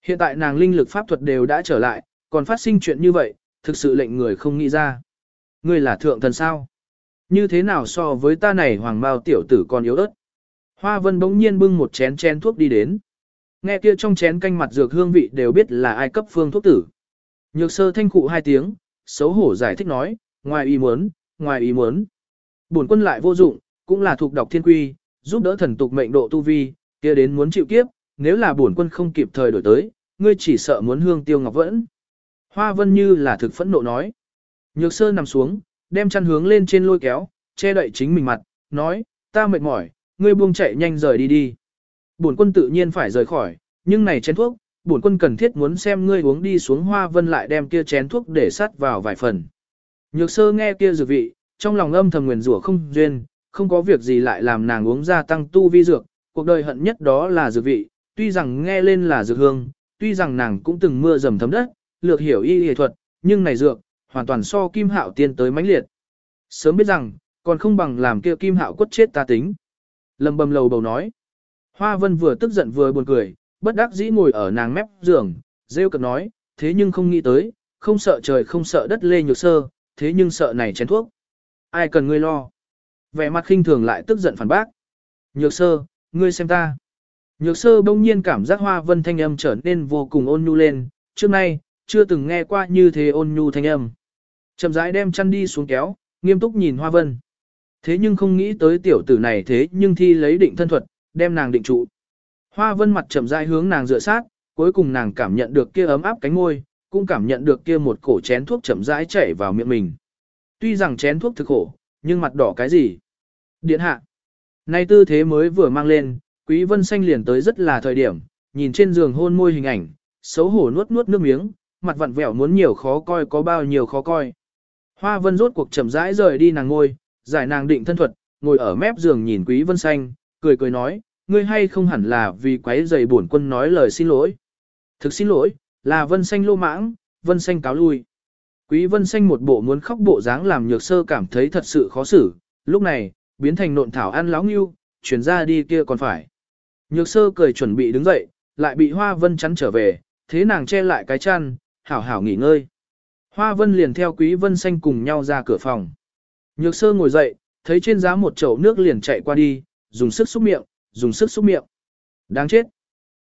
Hiện tại nàng linh lực pháp thuật đều đã trở lại, còn phát sinh chuyện như vậy, thực sự lệnh người không nghĩ ra. Ngươi là thượng thần sao? Như thế nào so với ta này hoàng bao tiểu tử còn yếu ớt? Hoa vân bỗng nhiên bưng một chén chén thuốc đi đến. Nghe kia trong chén canh mặt dược hương vị đều biết là ai cấp phương thuốc tử. Nhược sơ thanh cụ hai tiếng, xấu hổ giải thích nói, ngoài ý muốn, ngoài ý muốn. Bổn quân lại vô dụng, cũng là thuộc đọc thiên quy, giúp đỡ thần tục mệnh độ tu vi, kia đến muốn chịu kiếp, nếu là bổn quân không kịp thời đổi tới, ngươi chỉ sợ muốn hương tiêu ngọc vẫn. Hoa vân như là thực phẫn nộ nói. Nhược sơ nằm xuống, đem chăn hướng lên trên lôi kéo, che đậy chính mình mặt, nói, ta mệt mỏi, ngươi buông chạy nhanh rời đi đi. Bổn quân tự nhiên phải rời khỏi, nhưng này chén thuốc, bổn quân cần thiết muốn xem ngươi uống đi xuống hoa vân lại đem kia chén thuốc để sát vào vài phần. Nhược sơ nghe kia dược vị, trong lòng âm thầm nguyền rủa không duyên, không có việc gì lại làm nàng uống ra tăng tu vi dược, cuộc đời hận nhất đó là dược vị, tuy rằng nghe lên là dược hương, tuy rằng nàng cũng từng mưa dầm thấm đất, lược hiểu y y thuật, nhưng này dược, hoàn toàn so kim hạo tiên tới mãnh liệt. Sớm biết rằng, còn không bằng làm kia kim hạo quất chết ta tính lầm bầm lầu bầu nói. Hoa vân vừa tức giận vừa buồn cười, bất đắc dĩ ngồi ở nàng mép giường, rêu cực nói, thế nhưng không nghĩ tới, không sợ trời không sợ đất lê nhược sơ, thế nhưng sợ này chén thuốc. Ai cần ngươi lo? Vẻ mặt khinh thường lại tức giận phản bác. Nhược sơ, ngươi xem ta. Nhược sơ bỗng nhiên cảm giác hoa vân thanh âm trở nên vô cùng ôn nhu lên, trước nay, chưa từng nghe qua như thế ôn nhu thanh âm. Chậm rãi đem chăn đi xuống kéo, nghiêm túc nhìn hoa vân. Thế nhưng không nghĩ tới tiểu tử này thế nhưng thi lấy định thân thuật, đem nàng định trụ. Hoa vân mặt chậm rãi hướng nàng dựa sát, cuối cùng nàng cảm nhận được kia ấm áp cánh môi, cũng cảm nhận được kia một cổ chén thuốc chậm rãi chảy vào miệng mình. Tuy rằng chén thuốc thực khổ, nhưng mặt đỏ cái gì? Điện hạ. Nay tư thế mới vừa mang lên, Quý Vân Xanh liền tới rất là thời điểm, nhìn trên giường hôn môi hình ảnh, xấu hổ nuốt nuốt nước miếng, mặt vặn vẹo muốn nhiều khó coi có bao nhiêu khó coi. Hoa Vân rốt cuộc chậm rãi rời đi nàng ngôi, giải nàng định thân thuật, ngồi ở mép giường nhìn Quý Vân Xanh, cười cười nói, ngươi hay không hẳn là vì quấy giày bổn quân nói lời xin lỗi. Thực xin lỗi, là Vân Xanh lô mãng, Vân Xanh cáo lui. Quý Vân Xanh một bộ muốn khóc bộ dáng làm nhược sơ cảm thấy thật sự khó xử, lúc này, biến thành nộn thảo ăn láo nghiêu, chuyển ra đi kia còn phải. Nhược sơ cười chuẩn bị đứng dậy, lại bị Hoa Vân chắn trở về, thế nàng che lại cái chăn, hảo hảo nghỉ ngơi. Hoa Vân liền theo Quý Vân Xanh cùng nhau ra cửa phòng. Nhược sơ ngồi dậy, thấy trên giá một chậu nước liền chạy qua đi, dùng sức xúc miệng, dùng sức xúc miệng. Đáng chết.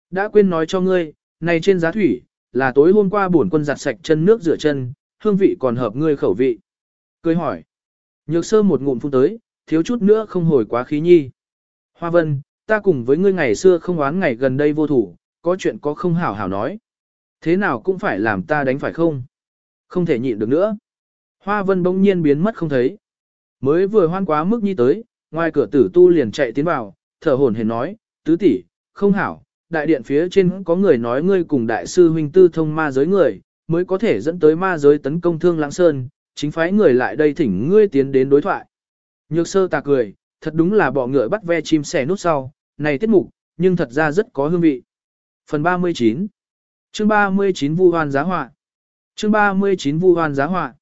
Đã quên nói cho ngươi, này trên giá thủy, là tối hôm qua bổn quân giặt sạch chân nước rửa chân, hương vị còn hợp ngươi khẩu vị. Cười hỏi. Nhược sơ một ngụm phun tới, thiếu chút nữa không hồi quá khí nhi. Hoa Vân, ta cùng với ngươi ngày xưa không oán ngày gần đây vô thủ, có chuyện có không hảo hảo nói. Thế nào cũng phải làm ta đánh phải không? Không thể nhịn được nữa. Hoa vân bỗng nhiên biến mất không thấy. Mới vừa hoan quá mức nhi tới, ngoài cửa tử tu liền chạy tiến vào, thở hổn hển nói, tứ tỷ, không hảo, đại điện phía trên có người nói ngươi cùng đại sư huynh tư thông ma giới người, mới có thể dẫn tới ma giới tấn công thương lãng sơn, chính phái người lại đây thỉnh ngươi tiến đến đối thoại. Nhược sơ ta cười, thật đúng là bọ ngựa bắt ve chim sẻ nút sau, này tiết mục, nhưng thật ra rất có hương vị. Phần 39 Chương 39 Vu Hoan Giá Họa Chương 39 Vu Hoan Giá Họa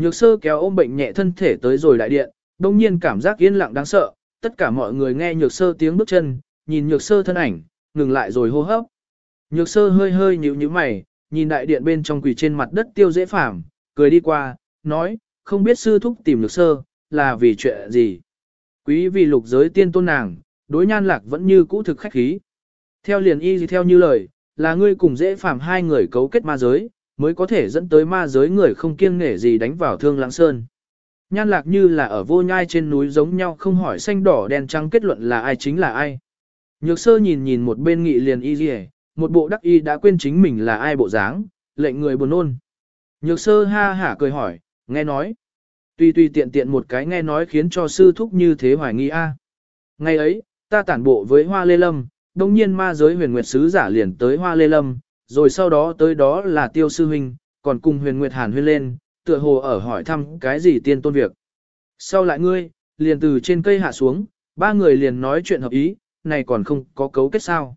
Nhược sơ kéo ôm bệnh nhẹ thân thể tới rồi đại điện, đông nhiên cảm giác yên lặng đáng sợ, tất cả mọi người nghe nhược sơ tiếng bước chân, nhìn nhược sơ thân ảnh, ngừng lại rồi hô hấp. Nhược sơ hơi hơi nhíu nhíu mày, nhìn đại điện bên trong quỳ trên mặt đất tiêu dễ phàm, cười đi qua, nói, không biết sư thúc tìm nhược sơ, là vì chuyện gì. Quý vì lục giới tiên tôn nàng, đối nhan lạc vẫn như cũ thực khách khí. Theo liền y gì theo như lời, là ngươi cùng dễ phàm hai người cấu kết ma giới, mới có thể dẫn tới ma giới người không kiêng nể gì đánh vào thương lãng sơn. Nhan lạc như là ở vô nhai trên núi giống nhau không hỏi xanh đỏ đen trắng kết luận là ai chính là ai. Nhược sơ nhìn nhìn một bên nghị liền y rìa một bộ đắc y đã quên chính mình là ai bộ dáng, lệnh người buồn ôn. Nhược sơ ha hả cười hỏi, nghe nói. Tuy tuy tiện tiện một cái nghe nói khiến cho sư thúc như thế hoài nghi a. Ngày ấy, ta tản bộ với hoa lê lâm, đồng nhiên ma giới huyền nguyệt sứ giả liền tới hoa lê lâm, rồi sau đó tới đó là tiêu sư huynh, còn cùng huyền nguyệt hàn huyên lên, tựa hồ ở hỏi thăm cái gì tiên tôn việc. Sau lại ngươi, liền từ trên cây hạ xuống, ba người liền nói chuyện hợp ý, này còn không có cấu kết sao.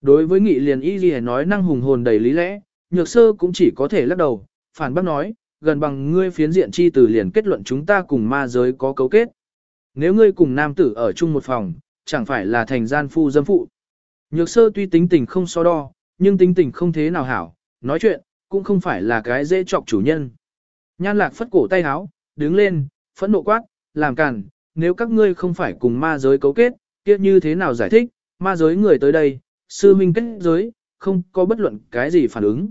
Đối với nghị liền y gì nói năng hùng hồn đầy lý lẽ, nhược sơ cũng chỉ có thể lắc đầu, phản bác nói, gần bằng ngươi phiến diện chi từ liền kết luận chúng ta cùng ma giới có cấu kết. Nếu ngươi cùng nam tử ở chung một phòng, chẳng phải là thành gian phu dâm phụ. Nhược sơ tuy tính tình không so đo, nhưng tính tình không thế nào hảo, nói chuyện, cũng không phải là cái dễ chọc chủ nhân. Nhan lạc phất cổ tay áo, đứng lên, phẫn nộ quát, làm cản, nếu các ngươi không phải cùng ma giới cấu kết, kia như thế nào giải thích, ma giới người tới đây, sư minh kết giới, không có bất luận cái gì phản ứng.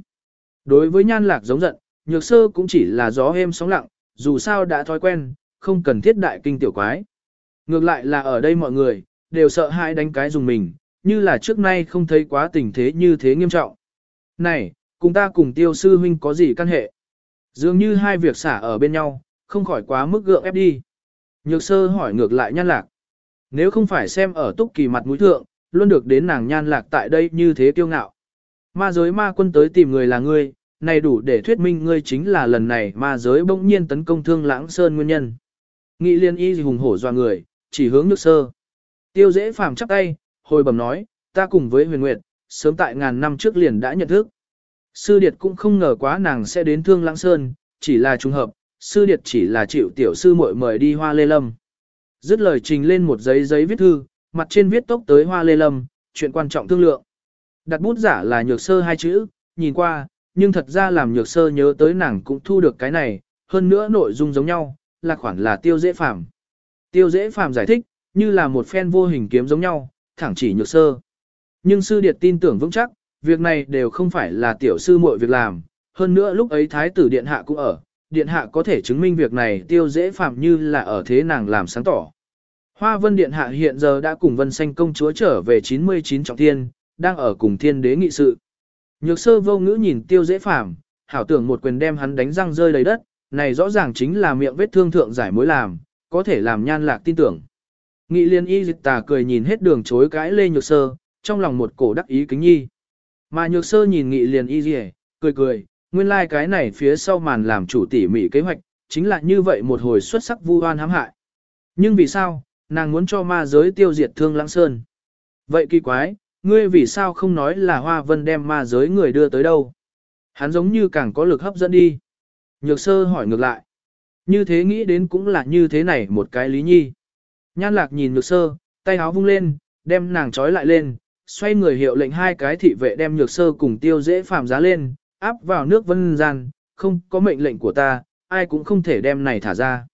Đối với nhan lạc giống giận, nhược sơ cũng chỉ là gió êm sóng lặng, dù sao đã thói quen, không cần thiết đại kinh tiểu quái. Ngược lại là ở đây mọi người, đều sợ hãi đánh cái dùng mình, như là trước nay không thấy quá tình thế như thế nghiêm trọng. Này, cùng ta cùng tiêu sư huynh có gì căn hệ? Dường như hai việc xả ở bên nhau, không khỏi quá mức gượng ép đi. Nhược sơ hỏi ngược lại nhan lạc. Nếu không phải xem ở túc kỳ mặt mũi thượng, luôn được đến nàng nhan lạc tại đây như thế kiêu ngạo. Ma giới ma quân tới tìm người là ngươi, này đủ để thuyết minh ngươi chính là lần này ma giới bỗng nhiên tấn công thương lãng sơn nguyên nhân. Nghị liên y hùng hổ doa người, chỉ hướng nhược sơ. Tiêu dễ phàm chắp tay, hồi bẩm nói, ta cùng với huyền nguyệt, sớm tại ngàn năm trước liền đã nhận thức. Sư Điệt cũng không ngờ quá nàng sẽ đến Thương Lãng Sơn, chỉ là trùng hợp, Sư Điệt chỉ là chịu tiểu sư muội mời đi Hoa Lê Lâm. Dứt lời trình lên một giấy giấy viết thư, mặt trên viết tốc tới Hoa Lê Lâm, chuyện quan trọng thương lượng. Đặt bút giả là nhược sơ hai chữ, nhìn qua, nhưng thật ra làm nhược sơ nhớ tới nàng cũng thu được cái này, hơn nữa nội dung giống nhau, là khoản là tiêu dễ phàm. Tiêu dễ phàm giải thích, như là một phen vô hình kiếm giống nhau, thẳng chỉ nhược sơ. Nhưng sư điệt tin tưởng vững chắc, việc này đều không phải là tiểu sư muội việc làm, hơn nữa lúc ấy thái tử điện hạ cũng ở, điện hạ có thể chứng minh việc này tiêu dễ phạm như là ở thế nàng làm sáng tỏ. Hoa vân điện hạ hiện giờ đã cùng vân xanh công chúa trở về 99 trọng thiên, đang ở cùng thiên đế nghị sự. Nhược sơ vô ngữ nhìn tiêu dễ phạm, hảo tưởng một quyền đem hắn đánh răng rơi đầy đất, này rõ ràng chính là miệng vết thương thượng giải mối làm, có thể làm nhan lạc tin tưởng. Nghị liên y dịch tà cười nhìn hết đường chối cãi lê nhược sơ, trong lòng một cổ đắc ý kính nhi. Mà nhược sơ nhìn nghị liền y dịch, cười cười, nguyên lai like cái này phía sau màn làm chủ tỉ mỉ kế hoạch, chính là như vậy một hồi xuất sắc vu oan hãm hại. Nhưng vì sao, nàng muốn cho ma giới tiêu diệt thương lãng sơn. Vậy kỳ quái, ngươi vì sao không nói là hoa vân đem ma giới người đưa tới đâu? Hắn giống như càng có lực hấp dẫn đi. Nhược sơ hỏi ngược lại. Như thế nghĩ đến cũng là như thế này một cái lý nhi. Nhan lạc nhìn nhược sơ, tay áo vung lên, đem nàng trói lại lên, xoay người hiệu lệnh hai cái thị vệ đem nhược sơ cùng tiêu dễ phàm giá lên, áp vào nước vân gian, không có mệnh lệnh của ta, ai cũng không thể đem này thả ra.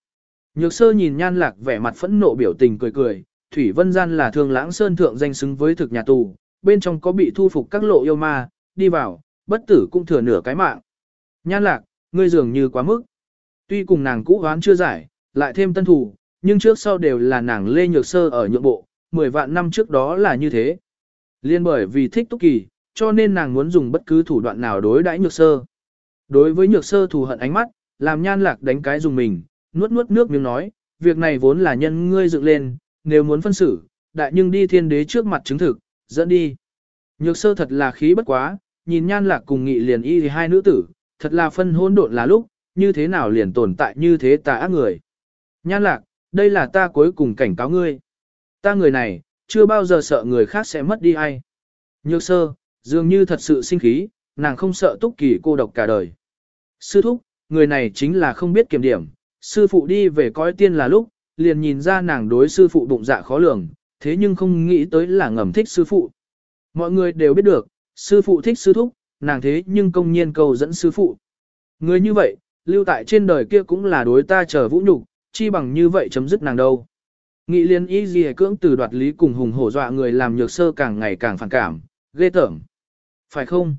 Nhược sơ nhìn nhan lạc vẻ mặt phẫn nộ biểu tình cười cười, Thủy Vân Gian là thường lãng sơn thượng danh xứng với thực nhà tù, bên trong có bị thu phục các lộ yêu ma, đi vào, bất tử cũng thừa nửa cái mạng. Nhan lạc, ngươi dường như quá mức. Tuy cùng nàng cũ hoán chưa giải, lại thêm tân thủ, nhưng trước sau đều là nàng lê nhược sơ ở nhượng bộ, 10 vạn năm trước đó là như thế. Liên bởi vì thích túc kỳ, cho nên nàng muốn dùng bất cứ thủ đoạn nào đối đãi nhược sơ. Đối với nhược sơ thù hận ánh mắt, làm nhan lạc đánh cái dùng mình, nuốt nuốt nước miếng nói, việc này vốn là nhân ngươi dựng lên, nếu muốn phân xử, đại nhưng đi thiên đế trước mặt chứng thực, dẫn đi. Nhược sơ thật là khí bất quá, nhìn nhan lạc cùng nghị liền y thì hai nữ tử, thật là phân hôn độn là lúc, như thế nào liền tồn tại như thế tà ác người. Nhan lạc, đây là ta cuối cùng cảnh cáo ngươi. Ta người này, chưa bao giờ sợ người khác sẽ mất đi ai. Nhược sơ, dường như thật sự sinh khí, nàng không sợ túc kỳ cô độc cả đời. Sư thúc, người này chính là không biết kiểm điểm, sư phụ đi về coi tiên là lúc, liền nhìn ra nàng đối sư phụ bụng dạ khó lường, thế nhưng không nghĩ tới là ngầm thích sư phụ. Mọi người đều biết được, sư phụ thích sư thúc, nàng thế nhưng công nhiên cầu dẫn sư phụ. Người như vậy, lưu tại trên đời kia cũng là đối ta chờ vũ nhục, chi bằng như vậy chấm dứt nàng đâu. Nghị liên y gì cưỡng từ đoạt lý cùng hùng hổ dọa người làm nhược sơ càng ngày càng phản cảm, ghê tởm. Phải không?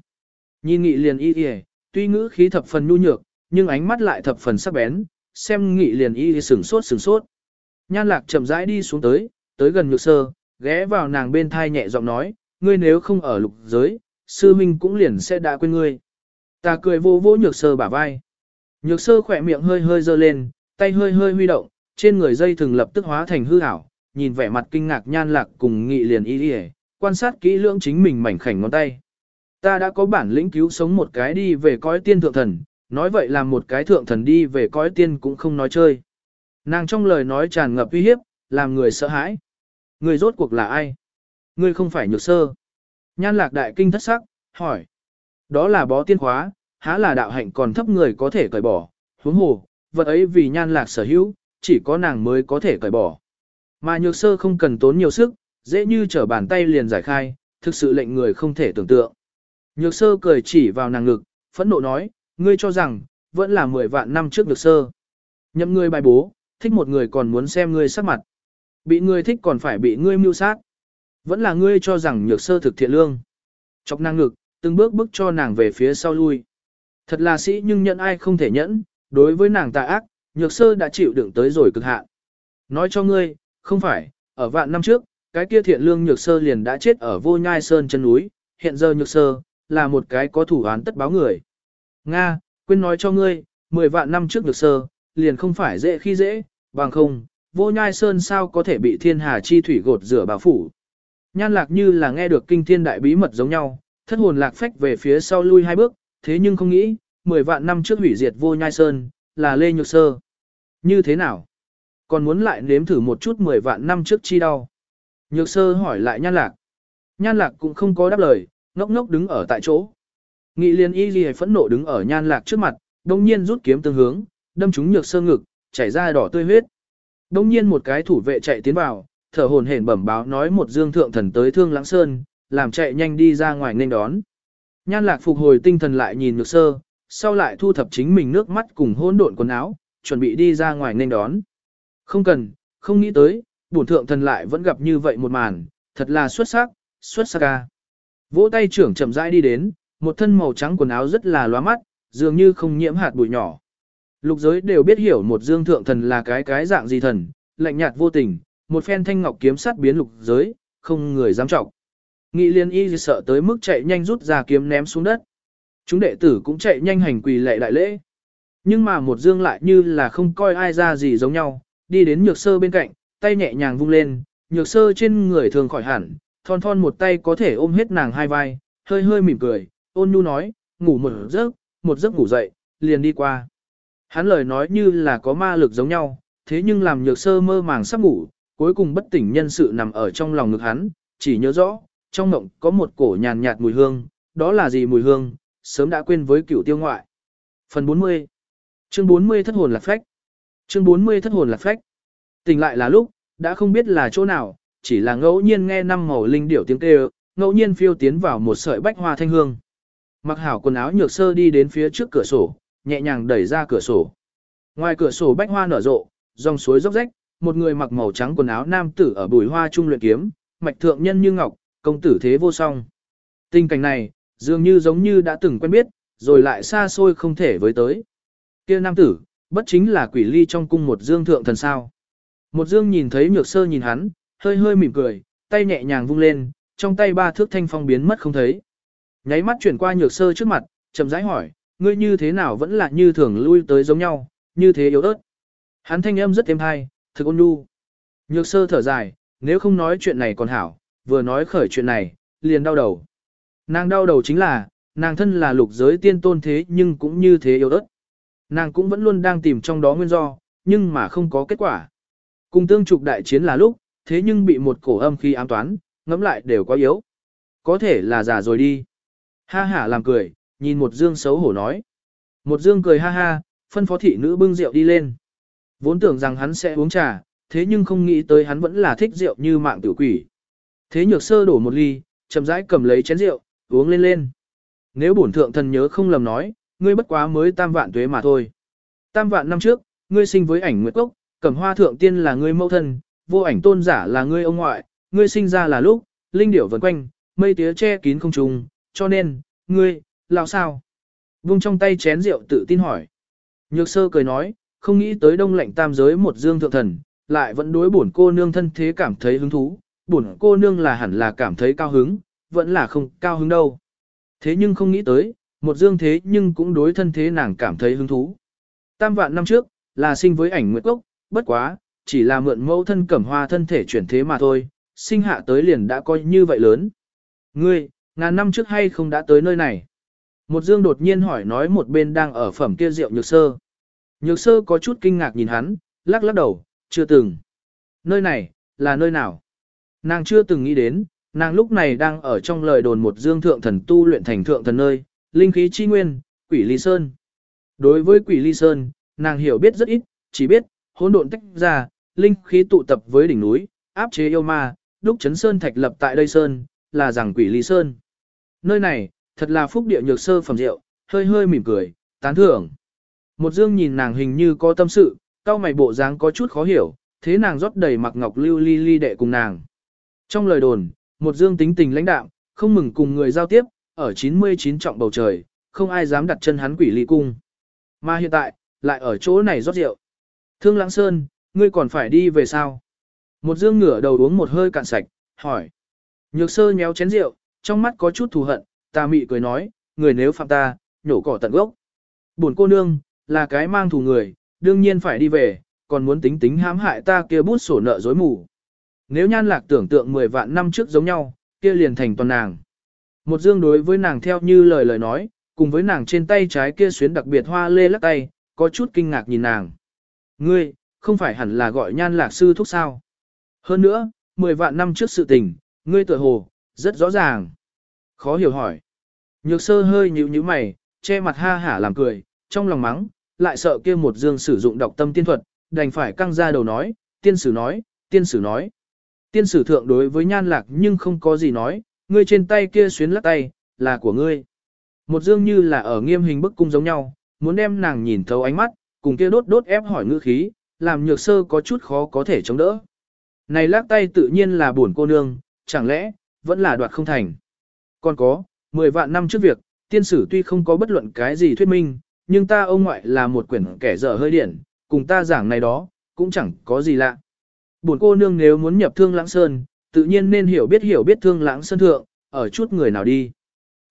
Nhìn nghị liền y y, tuy ngữ khí thập phần nhu nhược, nhưng ánh mắt lại thập phần sắc bén, xem nghị liền y sửng sốt sửng sốt. Nhan lạc chậm rãi đi xuống tới, tới gần nhược sơ, ghé vào nàng bên thai nhẹ giọng nói, ngươi nếu không ở lục giới, sư minh cũng liền sẽ đã quên ngươi. Ta cười vô vô nhược sơ bả vai. Nhược sơ khỏe miệng hơi hơi dơ lên, tay hơi hơi huy động, trên người dây thường lập tức hóa thành hư ảo, nhìn vẻ mặt kinh ngạc nhan lạc cùng nghị liền y y, quan sát kỹ lưỡng chính mình mảnh khảnh ngón tay. Ta đã có bản lĩnh cứu sống một cái đi về cõi tiên thượng thần, nói vậy là một cái thượng thần đi về cõi tiên cũng không nói chơi. Nàng trong lời nói tràn ngập uy hiếp, làm người sợ hãi. Người rốt cuộc là ai? Người không phải nhược sơ. Nhan lạc đại kinh thất sắc, hỏi. Đó là bó tiên khóa, há là đạo hạnh còn thấp người có thể cởi bỏ, huống hồ, vật ấy vì nhan lạc sở hữu, chỉ có nàng mới có thể cởi bỏ. Mà nhược sơ không cần tốn nhiều sức, dễ như trở bàn tay liền giải khai, thực sự lệnh người không thể tưởng tượng. Nhược sơ cười chỉ vào nàng ngực, phẫn nộ nói, ngươi cho rằng, vẫn là 10 vạn năm trước nhược sơ. Nhậm ngươi bài bố, thích một người còn muốn xem ngươi sắc mặt. Bị ngươi thích còn phải bị ngươi mưu sát. Vẫn là ngươi cho rằng nhược sơ thực thiện lương. Chọc nàng ngực, từng bước bước cho nàng về phía sau lui. Thật là sĩ nhưng nhận ai không thể nhẫn, đối với nàng tà ác, nhược sơ đã chịu đựng tới rồi cực hạn. Nói cho ngươi, không phải, ở vạn năm trước, cái kia thiện lương nhược sơ liền đã chết ở vô nhai sơn chân núi, hiện giờ nhược sơ, là một cái có thủ án tất báo người. Nga, quên nói cho ngươi, 10 vạn năm trước nhược sơ, liền không phải dễ khi dễ, bằng không, vô nhai sơn sao có thể bị thiên hà chi thủy gột rửa bảo phủ. Nhan lạc như là nghe được kinh thiên đại bí mật giống nhau, thất hồn lạc phách về phía sau lui hai bước, thế nhưng không nghĩ, 10 vạn năm trước hủy diệt vô nhai sơn, là Lê Nhược Sơ. Như thế nào? Còn muốn lại nếm thử một chút 10 vạn năm trước chi đau. Nhược Sơ hỏi lại Nhan Lạc. Nhan Lạc cũng không có đáp lời, ngốc ngốc đứng ở tại chỗ. Nghị liên y ghi phẫn nộ đứng ở Nhan Lạc trước mặt, đồng nhiên rút kiếm tương hướng, đâm trúng Nhược Sơ ngực, chảy ra đỏ tươi huyết. Đồng nhiên một cái thủ vệ chạy tiến vào, thở hồn hển bẩm báo nói một dương thượng thần tới thương lãng sơn, làm chạy nhanh đi ra ngoài nên đón. Nhan lạc phục hồi tinh thần lại nhìn nhược sơ, sau lại thu thập chính mình nước mắt cùng hỗn độn quần áo, chuẩn bị đi ra ngoài nên đón. Không cần, không nghĩ tới, bổn thượng thần lại vẫn gặp như vậy một màn, thật là xuất sắc, xuất sắc ca. Vỗ tay trưởng chậm rãi đi đến, một thân màu trắng quần áo rất là loa mắt, dường như không nhiễm hạt bụi nhỏ. Lục giới đều biết hiểu một dương thượng thần là cái cái dạng gì thần, lạnh nhạt vô tình, một phen thanh ngọc kiếm sát biến lục giới, không người dám trọng. Nghị liên y sợ tới mức chạy nhanh rút ra kiếm ném xuống đất. Chúng đệ tử cũng chạy nhanh hành quỳ lệ đại lễ. Nhưng mà một dương lại như là không coi ai ra gì giống nhau, đi đến nhược sơ bên cạnh, tay nhẹ nhàng vung lên, nhược sơ trên người thường khỏi hẳn, thon thon một tay có thể ôm hết nàng hai vai, hơi hơi mỉm cười, ôn nhu nói, ngủ một giấc, một giấc ngủ dậy, liền đi qua. Hắn lời nói như là có ma lực giống nhau, thế nhưng làm nhược sơ mơ màng sắp ngủ, cuối cùng bất tỉnh nhân sự nằm ở trong lòng ngực hắn, chỉ nhớ rõ, trong mộng có một cổ nhàn nhạt mùi hương, đó là gì mùi hương, sớm đã quên với cửu tiêu ngoại. Phần 40 Chương 40 thất hồn lạc phách Chương 40 thất hồn lạc phách Tỉnh lại là lúc, đã không biết là chỗ nào, chỉ là ngẫu nhiên nghe năm màu linh điểu tiếng kêu, ngẫu nhiên phiêu tiến vào một sợi bách hoa thanh hương. Mặc hảo quần áo nhược sơ đi đến phía trước cửa sổ, nhẹ nhàng đẩy ra cửa sổ. Ngoài cửa sổ bách hoa nở rộ, dòng suối róc rách, một người mặc màu trắng quần áo nam tử ở bùi hoa trung luyện kiếm, mạch thượng nhân như ngọc, công tử thế vô song. Tình cảnh này, dường như giống như đã từng quen biết, rồi lại xa xôi không thể với tới. Kia nam tử, bất chính là quỷ ly trong cung một dương thượng thần sao. Một dương nhìn thấy nhược sơ nhìn hắn, hơi hơi mỉm cười, tay nhẹ nhàng vung lên, trong tay ba thước thanh phong biến mất không thấy. Nháy mắt chuyển qua nhược sơ trước mặt, chậm rãi hỏi, ngươi như thế nào vẫn là như thường lui tới giống nhau, như thế yếu ớt. Hắn thanh âm rất êm hay, thực ôn nhu. Nhược sơ thở dài, nếu không nói chuyện này còn hảo, vừa nói khởi chuyện này, liền đau đầu. Nàng đau đầu chính là, nàng thân là lục giới tiên tôn thế nhưng cũng như thế yếu ớt. Nàng cũng vẫn luôn đang tìm trong đó nguyên do, nhưng mà không có kết quả. Cùng tương trục đại chiến là lúc, thế nhưng bị một cổ âm khi ám toán, ngẫm lại đều quá yếu. Có thể là già rồi đi. Ha ha làm cười, nhìn một dương xấu hổ nói. Một dương cười ha ha, phân phó thị nữ bưng rượu đi lên. Vốn tưởng rằng hắn sẽ uống trà, thế nhưng không nghĩ tới hắn vẫn là thích rượu như mạng tiểu quỷ. Thế nhược sơ đổ một ly, chậm rãi cầm lấy chén rượu, uống lên lên. Nếu bổn thượng thần nhớ không lầm nói, ngươi bất quá mới tam vạn tuế mà thôi. Tam vạn năm trước, ngươi sinh với ảnh nguyệt cốc, cẩm hoa thượng tiên là ngươi mẫu thân, vô ảnh tôn giả là ngươi ông ngoại, ngươi sinh ra là lúc, linh điểu vần quanh, mây tía che kín không trùng, cho nên, ngươi, lão sao? Vung trong tay chén rượu tự tin hỏi. Nhược sơ cười nói, không nghĩ tới đông lạnh tam giới một dương thượng thần, lại vẫn đối bổn cô nương thân thế cảm thấy hứng thú, bổn cô nương là hẳn là cảm thấy cao hứng, vẫn là không cao hứng đâu. Thế nhưng không nghĩ tới, một dương thế nhưng cũng đối thân thế nàng cảm thấy hứng thú. Tam vạn năm trước, là sinh với ảnh nguyệt cốc, bất quá, chỉ là mượn mẫu thân cẩm hoa thân thể chuyển thế mà thôi, sinh hạ tới liền đã coi như vậy lớn. Ngươi, ngàn năm trước hay không đã tới nơi này? Một dương đột nhiên hỏi nói một bên đang ở phẩm kia rượu nhược sơ. Nhược sơ có chút kinh ngạc nhìn hắn, lắc lắc đầu, chưa từng. Nơi này, là nơi nào? Nàng chưa từng nghĩ đến, nàng lúc này đang ở trong lời đồn một dương thượng thần tu luyện thành thượng thần nơi, linh khí chi nguyên, quỷ ly sơn. Đối với quỷ ly sơn, nàng hiểu biết rất ít, chỉ biết, hỗn độn tách ra, linh khí tụ tập với đỉnh núi, áp chế yêu ma, đúc chấn sơn thạch lập tại đây sơn, là rằng quỷ ly sơn. Nơi này, thật là phúc địa nhược sơ phẩm rượu, hơi hơi mỉm cười, tán thưởng. Một dương nhìn nàng hình như có tâm sự, cao mày bộ dáng có chút khó hiểu, thế nàng rót đầy mặc ngọc lưu ly ly đệ cùng nàng. Trong lời đồn, một dương tính tình lãnh đạm, không mừng cùng người giao tiếp, ở 99 trọng bầu trời, không ai dám đặt chân hắn quỷ ly cung. Mà hiện tại, lại ở chỗ này rót rượu. Thương Lãng Sơn, ngươi còn phải đi về sao? Một dương ngửa đầu uống một hơi cạn sạch, hỏi. Nhược sơ nhéo chén rượu, trong mắt có chút thù hận, ta mị cười nói, người nếu phạm ta, nhổ cỏ tận gốc. Buồn cô nương, là cái mang thù người, đương nhiên phải đi về, còn muốn tính tính hãm hại ta kia bút sổ nợ dối mù. Nếu nhan lạc tưởng tượng 10 vạn năm trước giống nhau, kia liền thành toàn nàng. Một dương đối với nàng theo như lời lời nói, cùng với nàng trên tay trái kia xuyến đặc biệt hoa lê lắc tay, có chút kinh ngạc nhìn nàng. Ngươi, không phải hẳn là gọi nhan lạc sư thúc sao. Hơn nữa, 10 vạn năm trước sự tình, ngươi tự hồ, rất rõ ràng. Khó hiểu hỏi. Nhược sơ hơi nhíu nhíu mày, che mặt ha hả làm cười, trong lòng mắng, lại sợ kia một dương sử dụng độc tâm tiên thuật, đành phải căng ra đầu nói, tiên sử nói, tiên sử nói. Tiên sử thượng đối với nhan lạc nhưng không có gì nói, ngươi trên tay kia xuyến lắc tay, là của ngươi. Một dương như là ở nghiêm hình bức cung giống nhau, muốn đem nàng nhìn thấu ánh mắt, cùng kia đốt đốt ép hỏi ngữ khí, làm nhược sơ có chút khó có thể chống đỡ. Này lắc tay tự nhiên là buồn cô nương, chẳng lẽ, vẫn là đoạt không thành. Còn có, 10 vạn năm trước việc, tiên sử tuy không có bất luận cái gì thuyết minh, nhưng ta ông ngoại là một quyển kẻ dở hơi điển, cùng ta giảng này đó, cũng chẳng có gì lạ. Buồn cô nương nếu muốn nhập thương lãng sơn, tự nhiên nên hiểu biết hiểu biết thương lãng sơn thượng, ở chút người nào đi.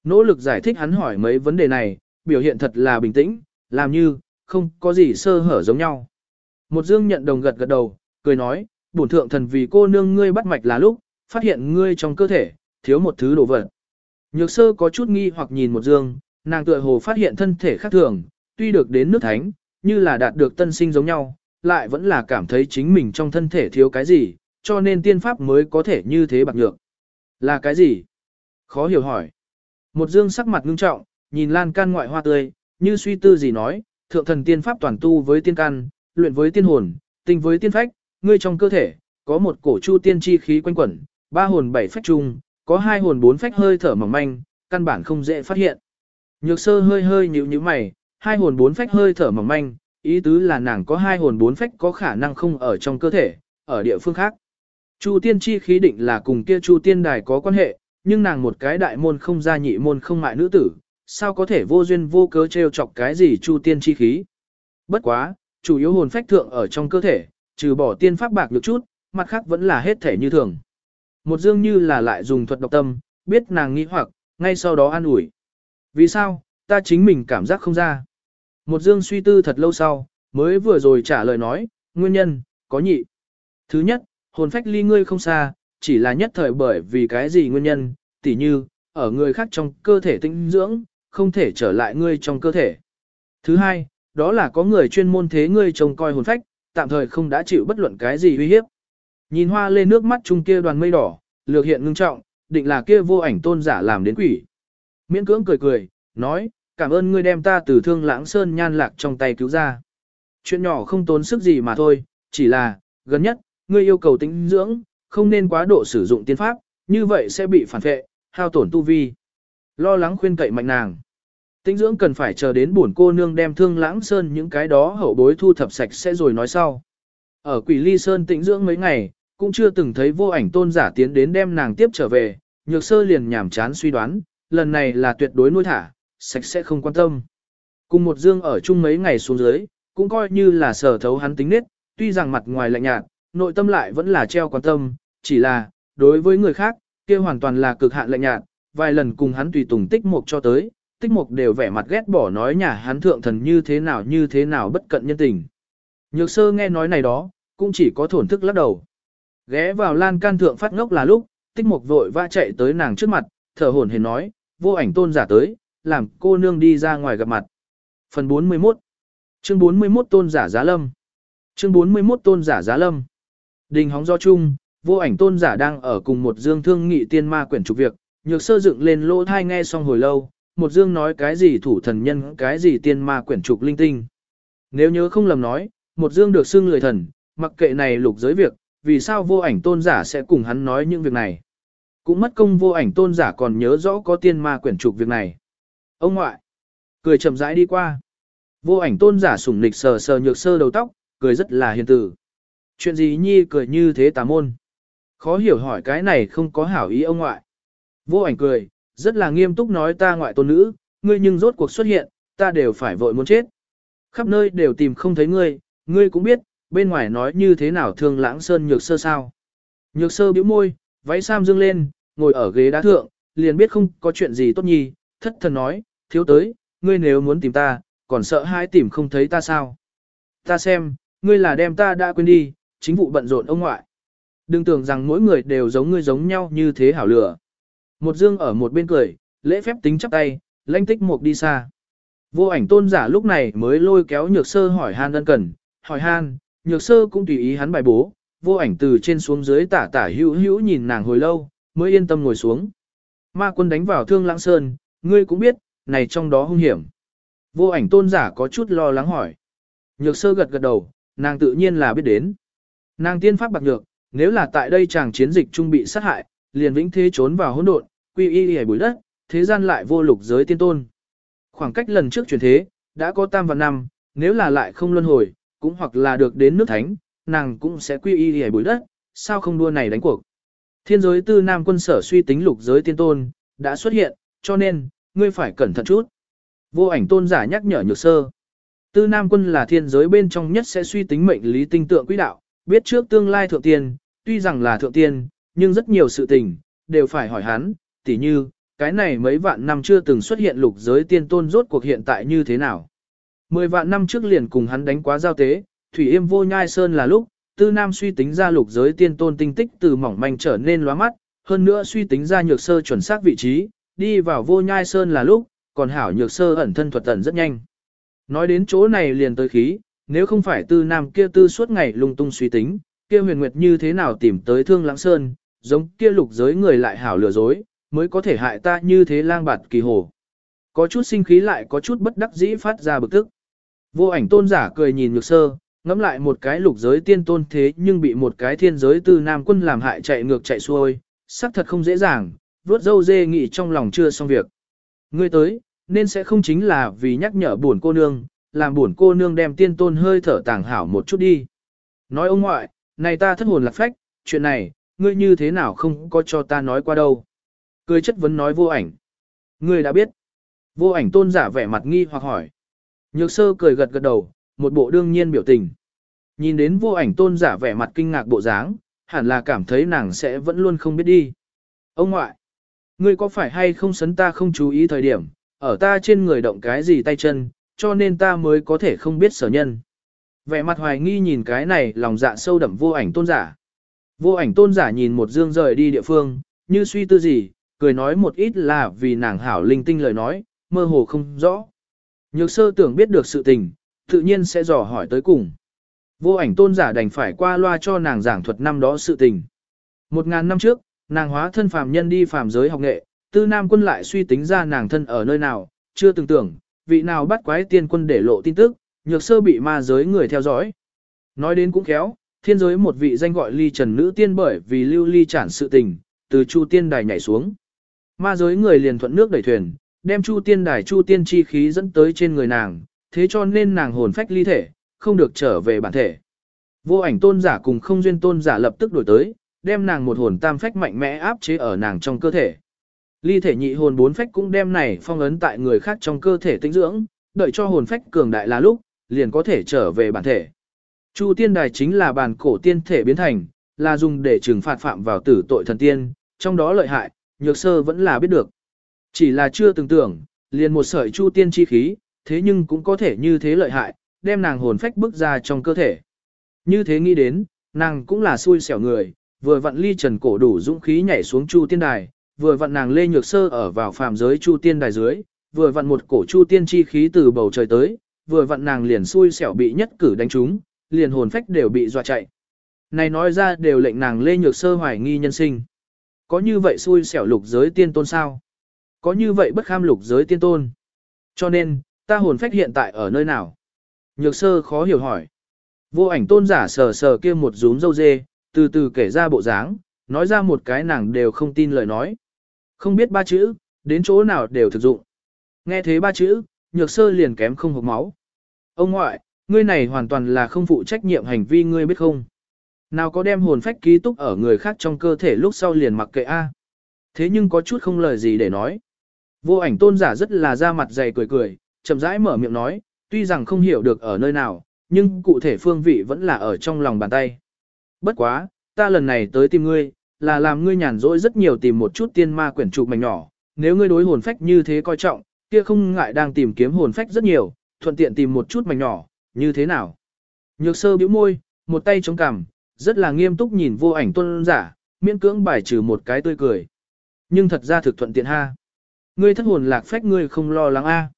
Nỗ lực giải thích hắn hỏi mấy vấn đề này, biểu hiện thật là bình tĩnh, làm như, không có gì sơ hở giống nhau. Một dương nhận đồng gật gật đầu, cười nói, bổn thượng thần vì cô nương ngươi bắt mạch là lúc, phát hiện ngươi trong cơ thể, thiếu một thứ đồ vật. Nhược sơ có chút nghi hoặc nhìn một dương, nàng tựa hồ phát hiện thân thể khác thường, tuy được đến nước thánh, như là đạt được tân sinh giống nhau, lại vẫn là cảm thấy chính mình trong thân thể thiếu cái gì, cho nên tiên pháp mới có thể như thế bạc nhược. Là cái gì? Khó hiểu hỏi. Một dương sắc mặt ngưng trọng, nhìn lan can ngoại hoa tươi, như suy tư gì nói, thượng thần tiên pháp toàn tu với tiên căn, luyện với tiên hồn, tinh với tiên phách, ngươi trong cơ thể, có một cổ chu tiên chi khí quanh quẩn, ba hồn bảy phách chung, có hai hồn bốn phách hơi thở mỏng manh, căn bản không dễ phát hiện. Nhược sơ hơi hơi nhíu nhíu mày, hai hồn bốn phách hơi thở mỏng manh, ý tứ là nàng có hai hồn bốn phách có khả năng không ở trong cơ thể, ở địa phương khác. Chu tiên chi khí định là cùng kia chu tiên đài có quan hệ, nhưng nàng một cái đại môn không gia nhị môn không mại nữ tử, sao có thể vô duyên vô cớ trêu chọc cái gì chu tiên chi khí. Bất quá, chủ yếu hồn phách thượng ở trong cơ thể, trừ bỏ tiên pháp bạc được chút, mặt khác vẫn là hết thể như thường. Một dương như là lại dùng thuật độc tâm, biết nàng nghĩ hoặc, ngay sau đó an ủi. Vì sao, ta chính mình cảm giác không ra. Một dương suy tư thật lâu sau, mới vừa rồi trả lời nói, nguyên nhân, có nhị. Thứ nhất, hồn phách ly ngươi không xa, chỉ là nhất thời bởi vì cái gì nguyên nhân, tỉ như, ở người khác trong cơ thể tinh dưỡng, không thể trở lại ngươi trong cơ thể. Thứ hai, đó là có người chuyên môn thế ngươi trông coi hồn phách, tạm thời không đã chịu bất luận cái gì uy hiếp. Nhìn hoa lên nước mắt chung kia đoàn mây đỏ, lược hiện ngưng trọng, định là kia vô ảnh tôn giả làm đến quỷ. Miễn cưỡng cười cười, nói, cảm ơn ngươi đem ta từ thương lãng sơn nhan lạc trong tay cứu ra. Chuyện nhỏ không tốn sức gì mà thôi, chỉ là, gần nhất, ngươi yêu cầu tính dưỡng, không nên quá độ sử dụng tiên pháp, như vậy sẽ bị phản vệ, hao tổn tu vi. Lo lắng khuyên cậy mạnh nàng. Tĩnh dưỡng cần phải chờ đến buồn cô nương đem thương lãng sơn những cái đó hậu bối thu thập sạch sẽ rồi nói sau. Ở quỷ ly sơn tĩnh dưỡng mấy ngày, cũng chưa từng thấy vô ảnh tôn giả tiến đến đem nàng tiếp trở về, nhược sơ liền nhảm chán suy đoán, lần này là tuyệt đối nuôi thả, sạch sẽ không quan tâm. Cùng một dương ở chung mấy ngày xuống dưới, cũng coi như là sở thấu hắn tính nết, tuy rằng mặt ngoài lạnh nhạt, nội tâm lại vẫn là treo quan tâm, chỉ là, đối với người khác, kia hoàn toàn là cực hạn lạnh nhạt, vài lần cùng hắn tùy tùng tích mục cho tới, tích mục đều vẻ mặt ghét bỏ nói nhà hắn thượng thần như thế nào như thế nào bất cận nhân tình. Nhược sơ nghe nói này đó, cũng chỉ có thổn thức lắc đầu. Ghé vào lan can thượng phát ngốc là lúc, tích mục vội va chạy tới nàng trước mặt, thở hổn hển nói, vô ảnh tôn giả tới, làm cô nương đi ra ngoài gặp mặt. Phần 41 Chương 41 tôn giả giá lâm Chương 41 tôn giả giá lâm Đình hóng do chung, vô ảnh tôn giả đang ở cùng một dương thương nghị tiên ma quyển trục việc, nhược sơ dựng lên lỗ thai nghe xong hồi lâu, một dương nói cái gì thủ thần nhân cái gì tiên ma quyển trục linh tinh. Nếu nhớ không lầm nói, một dương được xưng lười thần, mặc kệ này lục giới việc, vì sao vô ảnh tôn giả sẽ cùng hắn nói những việc này. Cũng mất công vô ảnh tôn giả còn nhớ rõ có tiên ma quyển trục việc này. Ông ngoại, cười chậm rãi đi qua. Vô ảnh tôn giả sủng nịch sờ sờ nhược sơ đầu tóc, cười rất là hiền tử. Chuyện gì nhi cười như thế tà môn? Khó hiểu hỏi cái này không có hảo ý ông ngoại. Vô ảnh cười, rất là nghiêm túc nói ta ngoại tôn nữ, ngươi nhưng rốt cuộc xuất hiện, ta đều phải vội muốn chết. Khắp nơi đều tìm không thấy ngươi, ngươi cũng biết, bên ngoài nói như thế nào thương lãng sơn nhược sơ sao. Nhược sơ bĩu môi, váy sam dương lên, ngồi ở ghế đá thượng, liền biết không có chuyện gì tốt nhi, thất thần nói, thiếu tới, ngươi nếu muốn tìm ta, còn sợ hai tìm không thấy ta sao. Ta xem, ngươi là đem ta đã quên đi, chính vụ bận rộn ông ngoại. Đừng tưởng rằng mỗi người đều giống ngươi giống nhau như thế hảo lửa. Một dương ở một bên cười, lễ phép tính chắp tay, lanh tích một đi xa. Vô ảnh tôn giả lúc này mới lôi kéo nhược sơ hỏi han ân cần, hỏi han, nhược sơ cũng tùy ý hắn bài bố, vô ảnh từ trên xuống dưới tả tả hữu hữu nhìn nàng hồi lâu, mới yên tâm ngồi xuống. Ma quân đánh vào thương lãng sơn, ngươi cũng biết, này trong đó hung hiểm. Vô ảnh tôn giả có chút lo lắng hỏi. Nhược sơ gật gật đầu, nàng tự nhiên là biết đến. Nàng tiên pháp bạc nhược, nếu là tại đây chàng chiến dịch trung bị sát hại, liền vĩnh thế trốn vào hỗn độn, quy y y bụi đất, thế gian lại vô lục giới tiên tôn. Khoảng cách lần trước chuyển thế, đã có tam và năm, nếu là lại không luân hồi, cũng hoặc là được đến nước thánh, nàng cũng sẽ quy y y bụi đất, sao không đua này đánh cuộc. Thiên giới tư nam quân sở suy tính lục giới tiên tôn, đã xuất hiện, cho nên, ngươi phải cẩn thận chút. Vô ảnh tôn giả nhắc nhở nhược sơ. Tư nam quân là thiên giới bên trong nhất sẽ suy tính mệnh lý tinh tượng quỹ đạo, biết trước tương lai thượng tiên, tuy rằng là thượng tiên, nhưng rất nhiều sự tình, đều phải hỏi hắn, tỉ như, cái này mấy vạn năm chưa từng xuất hiện lục giới tiên tôn rốt cuộc hiện tại như thế nào. Mười vạn năm trước liền cùng hắn đánh quá giao tế, Thủy Yêm vô nhai sơn là lúc, Tư Nam suy tính ra lục giới tiên tôn tinh tích từ mỏng manh trở nên lóa mắt, hơn nữa suy tính ra nhược sơ chuẩn xác vị trí, đi vào vô nhai sơn là lúc, còn hảo nhược sơ ẩn thân thuật tẩn rất nhanh. Nói đến chỗ này liền tới khí, nếu không phải Tư Nam kia tư suốt ngày lung tung suy tính, kia huyền nguyệt như thế nào tìm tới thương lãng sơn, giống kia lục giới người lại hảo lừa dối, mới có thể hại ta như thế lang bạt kỳ hồ. Có chút sinh khí lại có chút bất đắc dĩ phát ra bực tức. Vô ảnh tôn giả cười nhìn nhược sơ, ngắm lại một cái lục giới tiên tôn thế nhưng bị một cái thiên giới tư nam quân làm hại chạy ngược chạy xuôi, xác thật không dễ dàng, vuốt dâu dê nghị trong lòng chưa xong việc. Ngươi tới, nên sẽ không chính là vì nhắc nhở buồn cô nương, làm buồn cô nương đem tiên tôn hơi thở tàng hảo một chút đi. Nói ông ngoại, này ta thất hồn lạc phách, chuyện này, ngươi như thế nào không có cho ta nói qua đâu. Cười chất vấn nói vô ảnh. Ngươi đã biết. Vô ảnh tôn giả vẻ mặt nghi hoặc hỏi. Nhược sơ cười gật gật đầu, một bộ đương nhiên biểu tình. Nhìn đến vô ảnh tôn giả vẻ mặt kinh ngạc bộ dáng, hẳn là cảm thấy nàng sẽ vẫn luôn không biết đi. Ông ngoại, ngươi có phải hay không sấn ta không chú ý thời điểm, ở ta trên người động cái gì tay chân, cho nên ta mới có thể không biết sở nhân. Vẻ mặt hoài nghi nhìn cái này lòng dạ sâu đậm vô ảnh tôn giả. Vô ảnh tôn giả nhìn một dương rời đi địa phương, như suy tư gì, cười nói một ít là vì nàng hảo linh tinh lời nói, mơ hồ không rõ. Nhược sơ tưởng biết được sự tình, tự nhiên sẽ dò hỏi tới cùng. Vô ảnh tôn giả đành phải qua loa cho nàng giảng thuật năm đó sự tình. Một ngàn năm trước, nàng hóa thân phàm nhân đi phàm giới học nghệ, tư nam quân lại suy tính ra nàng thân ở nơi nào, chưa từng tưởng, vị nào bắt quái tiên quân để lộ tin tức, nhược sơ bị ma giới người theo dõi. Nói đến cũng khéo, thiên giới một vị danh gọi ly trần nữ tiên bởi vì lưu ly chản sự tình, từ chu tiên đài nhảy xuống. Ma giới người liền thuận nước đẩy thuyền, đem Chu Tiên Đài Chu Tiên chi khí dẫn tới trên người nàng, thế cho nên nàng hồn phách ly thể, không được trở về bản thể. Vô ảnh tôn giả cùng không duyên tôn giả lập tức đổi tới, đem nàng một hồn tam phách mạnh mẽ áp chế ở nàng trong cơ thể. Ly thể nhị hồn bốn phách cũng đem này phong ấn tại người khác trong cơ thể tinh dưỡng, đợi cho hồn phách cường đại là lúc, liền có thể trở về bản thể. Chu tiên đài chính là bàn cổ tiên thể biến thành, là dùng để trừng phạt phạm vào tử tội thần tiên, trong đó lợi hại, nhược sơ vẫn là biết được. Chỉ là chưa từng tưởng, liền một sợi chu tiên chi khí, thế nhưng cũng có thể như thế lợi hại, đem nàng hồn phách bước ra trong cơ thể. Như thế nghĩ đến, nàng cũng là xui xẻo người, vừa vặn ly trần cổ đủ dũng khí nhảy xuống chu tiên đài, vừa vặn nàng lê nhược sơ ở vào phàm giới chu tiên đài dưới, vừa vặn một cổ chu tiên chi khí từ bầu trời tới, vừa vặn nàng liền xui xẻo bị nhất cử đánh trúng, liền hồn phách đều bị dọa chạy. Này nói ra đều lệnh nàng lê nhược sơ hoài nghi nhân sinh. Có như vậy xui xẻo lục giới tiên tôn sao? Có như vậy bất kham lục giới tiên tôn? Cho nên, ta hồn phách hiện tại ở nơi nào? Nhược sơ khó hiểu hỏi. Vô ảnh tôn giả sờ sờ kia một rúm dâu dê, từ từ kể ra bộ dáng, nói ra một cái nàng đều không tin lời nói. Không biết ba chữ, đến chỗ nào đều thực dụng. Nghe thế ba chữ, nhược sơ liền kém không hộp máu. Ông ngoại, ngươi này hoàn toàn là không phụ trách nhiệm hành vi ngươi biết không? Nào có đem hồn phách ký túc ở người khác trong cơ thể lúc sau liền mặc kệ A. Thế nhưng có chút không lời gì để nói. Vô ảnh tôn giả rất là ra mặt dày cười cười, chậm rãi mở miệng nói, tuy rằng không hiểu được ở nơi nào, nhưng cụ thể phương vị vẫn là ở trong lòng bàn tay. Bất quá, ta lần này tới tìm ngươi, là làm ngươi nhàn rỗi rất nhiều tìm một chút tiên ma quyển trục mảnh nhỏ, nếu ngươi đối hồn phách như thế coi trọng, kia không ngại đang tìm kiếm hồn phách rất nhiều, thuận tiện tìm một chút mảnh nhỏ, như thế nào? Nhược sơ bĩu môi, một tay chống cằm, rất là nghiêm túc nhìn vô ảnh tôn giả, miễn cưỡng bài trừ một cái tươi cười. Nhưng thật ra thực thuận tiện ha. Ngươi thất hồn lạc phách ngươi không lo lắng a.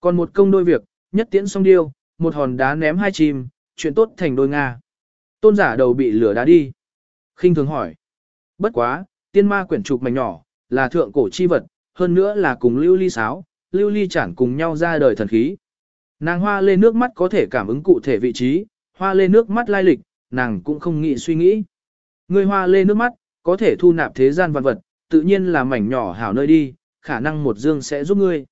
Còn một công đôi việc, nhất tiễn xong điêu, một hòn đá ném hai chim, chuyện tốt thành đôi Nga. Tôn giả đầu bị lửa đá đi. khinh thường hỏi. Bất quá, tiên ma quyển trục mảnh nhỏ, là thượng cổ chi vật, hơn nữa là cùng lưu ly sáo, lưu ly chản cùng nhau ra đời thần khí. Nàng hoa lên nước mắt có thể cảm ứng cụ thể vị trí, hoa lên nước mắt lai lịch, nàng cũng không nghĩ suy nghĩ. Người hoa lên nước mắt, có thể thu nạp thế gian văn vật, tự nhiên là mảnh nhỏ hảo nơi đi, khả năng một dương sẽ giúp ngươi.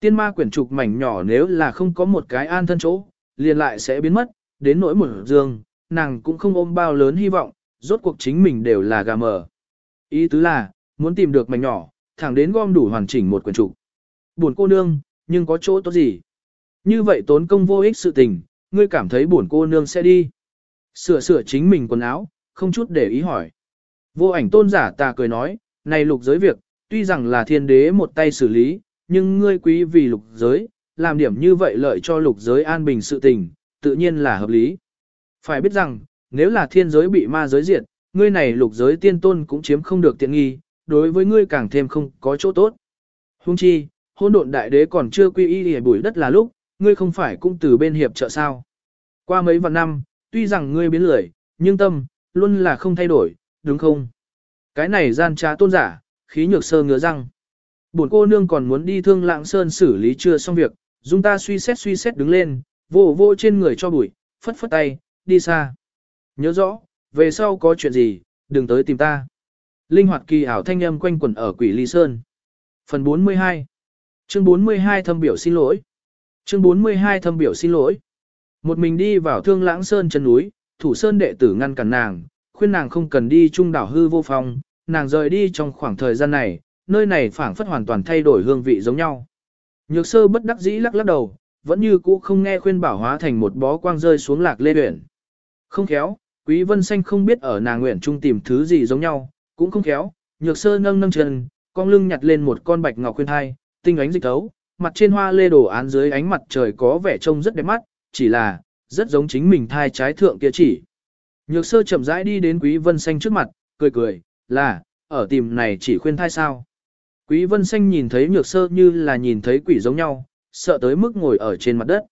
Tiên ma quyển trục mảnh nhỏ nếu là không có một cái an thân chỗ, liền lại sẽ biến mất, đến nỗi một dương, nàng cũng không ôm bao lớn hy vọng, rốt cuộc chính mình đều là gà mờ. Ý tứ là, muốn tìm được mảnh nhỏ, thẳng đến gom đủ hoàn chỉnh một quyển trục. Buồn cô nương, nhưng có chỗ tốt gì? Như vậy tốn công vô ích sự tình, ngươi cảm thấy buồn cô nương sẽ đi. Sửa sửa chính mình quần áo, không chút để ý hỏi. Vô ảnh tôn giả ta cười nói, này lục giới việc, tuy rằng là thiên đế một tay xử lý, nhưng ngươi quý vì lục giới, làm điểm như vậy lợi cho lục giới an bình sự tình, tự nhiên là hợp lý. Phải biết rằng, nếu là thiên giới bị ma giới diệt, ngươi này lục giới tiên tôn cũng chiếm không được tiện nghi, đối với ngươi càng thêm không có chỗ tốt. Hung chi, hôn độn đại đế còn chưa quy y để bùi đất là lúc, ngươi không phải cũng từ bên hiệp trợ sao. Qua mấy vạn năm, tuy rằng ngươi biến lười, nhưng tâm, luôn là không thay đổi, đúng không? Cái này gian trá tôn giả, khí nhược sơ ngứa răng. Bổn cô nương còn muốn đi thương lãng sơn xử lý chưa xong việc, dung ta suy xét suy xét đứng lên, vô vô trên người cho bụi, phất phất tay, đi xa. Nhớ rõ, về sau có chuyện gì, đừng tới tìm ta. Linh hoạt kỳ ảo thanh âm quanh quẩn ở quỷ ly sơn. Phần 42 Chương 42 thâm biểu xin lỗi Chương 42 thâm biểu xin lỗi Một mình đi vào thương lãng sơn chân núi, thủ sơn đệ tử ngăn cản nàng, khuyên nàng không cần đi trung đảo hư vô phong, nàng rời đi trong khoảng thời gian này, nơi này phảng phất hoàn toàn thay đổi hương vị giống nhau. Nhược sơ bất đắc dĩ lắc lắc đầu, vẫn như cũ không nghe khuyên bảo hóa thành một bó quang rơi xuống lạc lê uyển. Không khéo, quý vân xanh không biết ở nàng nguyện trung tìm thứ gì giống nhau, cũng không khéo, nhược sơ nâng nâng chân, con lưng nhặt lên một con bạch ngọc khuyên thai, tinh ánh dịch tấu, mặt trên hoa lê đổ án dưới ánh mặt trời có vẻ trông rất đẹp mắt, chỉ là, rất giống chính mình thai trái thượng kia chỉ. Nhược sơ chậm rãi đi đến quý vân xanh trước mặt, cười cười, là, ở tìm này chỉ khuyên thai sao. Quý vân xanh nhìn thấy nhược sơ như là nhìn thấy quỷ giống nhau, sợ tới mức ngồi ở trên mặt đất.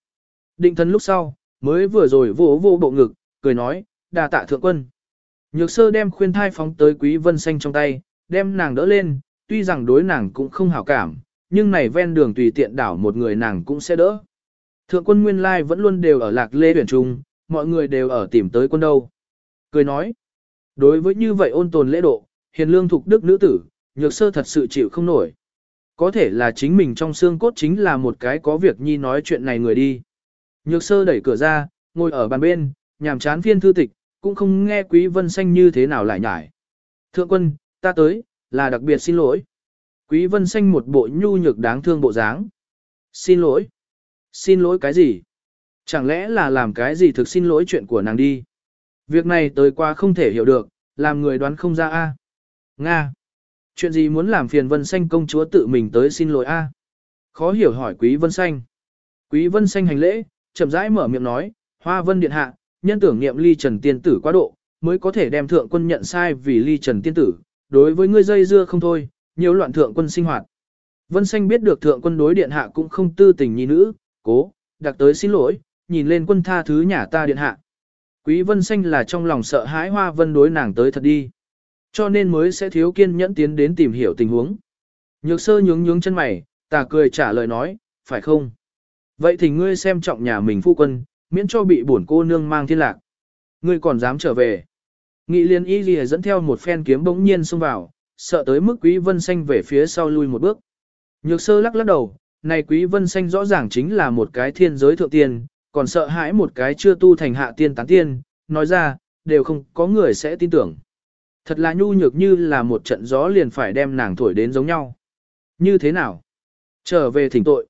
Định thân lúc sau, mới vừa rồi vỗ vô bộ ngực, cười nói, đà tạ thượng quân. Nhược sơ đem khuyên thai phóng tới quý vân xanh trong tay, đem nàng đỡ lên, tuy rằng đối nàng cũng không hảo cảm, nhưng này ven đường tùy tiện đảo một người nàng cũng sẽ đỡ. Thượng quân nguyên lai vẫn luôn đều ở lạc lê tuyển trung, mọi người đều ở tìm tới quân đâu. Cười nói, đối với như vậy ôn tồn lễ độ, hiền lương thục đức nữ tử, nhược sơ thật sự chịu không nổi. Có thể là chính mình trong xương cốt chính là một cái có việc nhi nói chuyện này người đi. Nhược sơ đẩy cửa ra, ngồi ở bàn bên, nhàm chán phiên thư tịch, cũng không nghe Quý Vân Xanh như thế nào lại nhải. Thượng quân, ta tới, là đặc biệt xin lỗi. Quý Vân Xanh một bộ nhu nhược đáng thương bộ dáng. Xin lỗi. Xin lỗi cái gì? Chẳng lẽ là làm cái gì thực xin lỗi chuyện của nàng đi? Việc này tới qua không thể hiểu được, làm người đoán không ra a. Nga. Chuyện gì muốn làm phiền Vân Xanh công chúa tự mình tới xin lỗi a? Khó hiểu hỏi Quý Vân Xanh. Quý Vân Xanh hành lễ, chậm rãi mở miệng nói, Hoa Vân Điện Hạ, nhân tưởng niệm ly trần tiên tử quá độ, mới có thể đem thượng quân nhận sai vì ly trần tiên tử, đối với ngươi dây dưa không thôi, nhiều loạn thượng quân sinh hoạt. Vân Xanh biết được thượng quân đối điện hạ cũng không tư tình nhi nữ, cố, đặc tới xin lỗi, nhìn lên quân tha thứ nhà ta điện hạ. Quý Vân Xanh là trong lòng sợ hãi Hoa Vân đối nàng tới thật đi. Cho nên mới sẽ thiếu kiên nhẫn tiến đến tìm hiểu tình huống. Nhược sơ nhướng nhướng chân mày, ta cười trả lời nói, phải không? Vậy thì ngươi xem trọng nhà mình phu quân, miễn cho bị bổn cô nương mang thiên lạc. Ngươi còn dám trở về. Nghị liên y gì dẫn theo một phen kiếm bỗng nhiên xông vào, sợ tới mức quý vân xanh về phía sau lui một bước. Nhược sơ lắc lắc đầu, này quý vân xanh rõ ràng chính là một cái thiên giới thượng tiên, còn sợ hãi một cái chưa tu thành hạ tiên tán tiên, nói ra, đều không có người sẽ tin tưởng. Thật là nhu nhược như là một trận gió liền phải đem nàng thổi đến giống nhau. Như thế nào? Trở về thỉnh tội.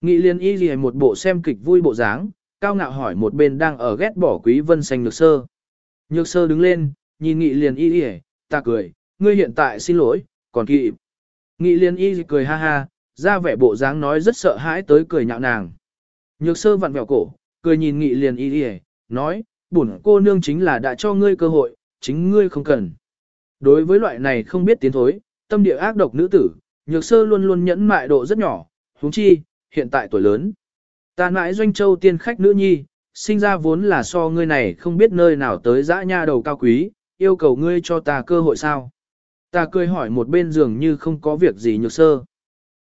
Nghị liên y gì một bộ xem kịch vui bộ dáng, cao ngạo hỏi một bên đang ở ghét bỏ quý vân xanh nhược sơ. Nhược sơ đứng lên, nhìn nghị liền y y, ta cười, ngươi hiện tại xin lỗi, còn kỵ. Nghị liền y cười ha ha, ra vẻ bộ dáng nói rất sợ hãi tới cười nhạo nàng. Nhược sơ vặn vẹo cổ, cười nhìn nghị liền y y, nói, bổn cô nương chính là đã cho ngươi cơ hội, chính ngươi không cần. Đối với loại này không biết tiến thối, tâm địa ác độc nữ tử, nhược sơ luôn luôn nhẫn mại độ rất nhỏ, huống chi, hiện tại tuổi lớn. Ta nãi doanh châu tiên khách nữ nhi, sinh ra vốn là so ngươi này không biết nơi nào tới dã nha đầu cao quý, yêu cầu ngươi cho ta cơ hội sao. Ta cười hỏi một bên giường như không có việc gì nhược sơ.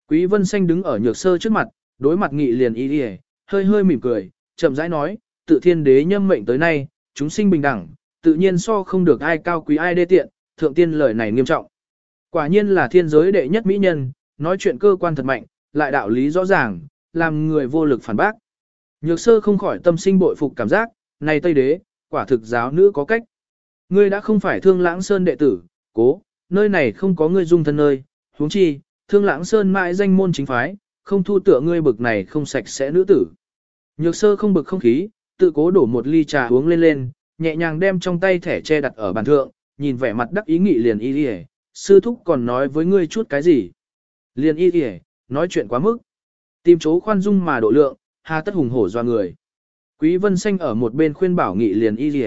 Quý vân xanh đứng ở nhược sơ trước mặt, đối mặt nghị liền y đi hơi hơi mỉm cười, chậm rãi nói, tự thiên đế nhâm mệnh tới nay, chúng sinh bình đẳng, tự nhiên so không được ai cao quý ai đê tiện, thượng tiên lời này nghiêm trọng. Quả nhiên là thiên giới đệ nhất mỹ nhân, nói chuyện cơ quan thật mạnh, lại đạo lý rõ ràng, làm người vô lực phản bác. Nhược sơ không khỏi tâm sinh bội phục cảm giác, này Tây Đế, quả thực giáo nữ có cách. Ngươi đã không phải thương lãng sơn đệ tử, cố, nơi này không có ngươi dung thân nơi, huống chi, thương lãng sơn mãi danh môn chính phái, không thu tựa ngươi bực này không sạch sẽ nữ tử. Nhược sơ không bực không khí, tự cố đổ một ly trà uống lên lên, nhẹ nhàng đem trong tay thẻ che đặt ở bàn thượng, nhìn vẻ mặt đắc ý nghị liền y đi sư thúc còn nói với ngươi chút cái gì. Liền y đi nói chuyện quá mức. Tìm chỗ khoan dung mà độ lượng, hà tất hùng hổ doa người. Quý Vân Xanh ở một bên khuyên bảo nghị liền y gì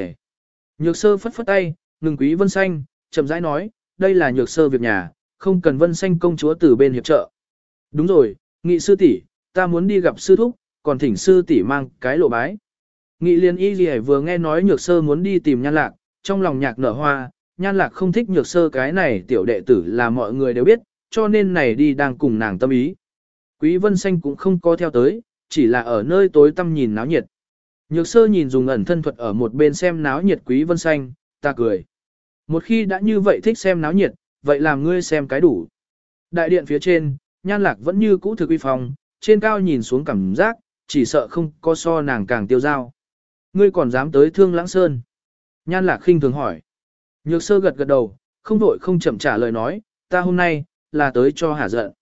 Nhược sơ phất phất tay, ngừng Quý Vân Xanh, chậm rãi nói, đây là nhược sơ việc nhà, không cần Vân Xanh công chúa từ bên hiệp trợ. Đúng rồi, nghị sư tỷ, ta muốn đi gặp sư thúc, còn thỉnh sư tỷ mang cái lộ bái. Nghị liền y gì vừa nghe nói nhược sơ muốn đi tìm nhan lạc, trong lòng nhạc nở hoa, nhan lạc không thích nhược sơ cái này tiểu đệ tử là mọi người đều biết, cho nên này đi đang cùng nàng tâm ý. Quý Vân Xanh cũng không có theo tới, chỉ là ở nơi tối tăm nhìn náo nhiệt. Nhược sơ nhìn dùng ẩn thân thuật ở một bên xem náo nhiệt Quý Vân Xanh, ta cười. Một khi đã như vậy thích xem náo nhiệt, vậy làm ngươi xem cái đủ. Đại điện phía trên, nhan lạc vẫn như cũ thực uy phong, trên cao nhìn xuống cảm giác, chỉ sợ không có so nàng càng tiêu dao. Ngươi còn dám tới thương lãng sơn. Nhan lạc khinh thường hỏi. Nhược sơ gật gật đầu, không vội không chậm trả lời nói, ta hôm nay, là tới cho hả giận.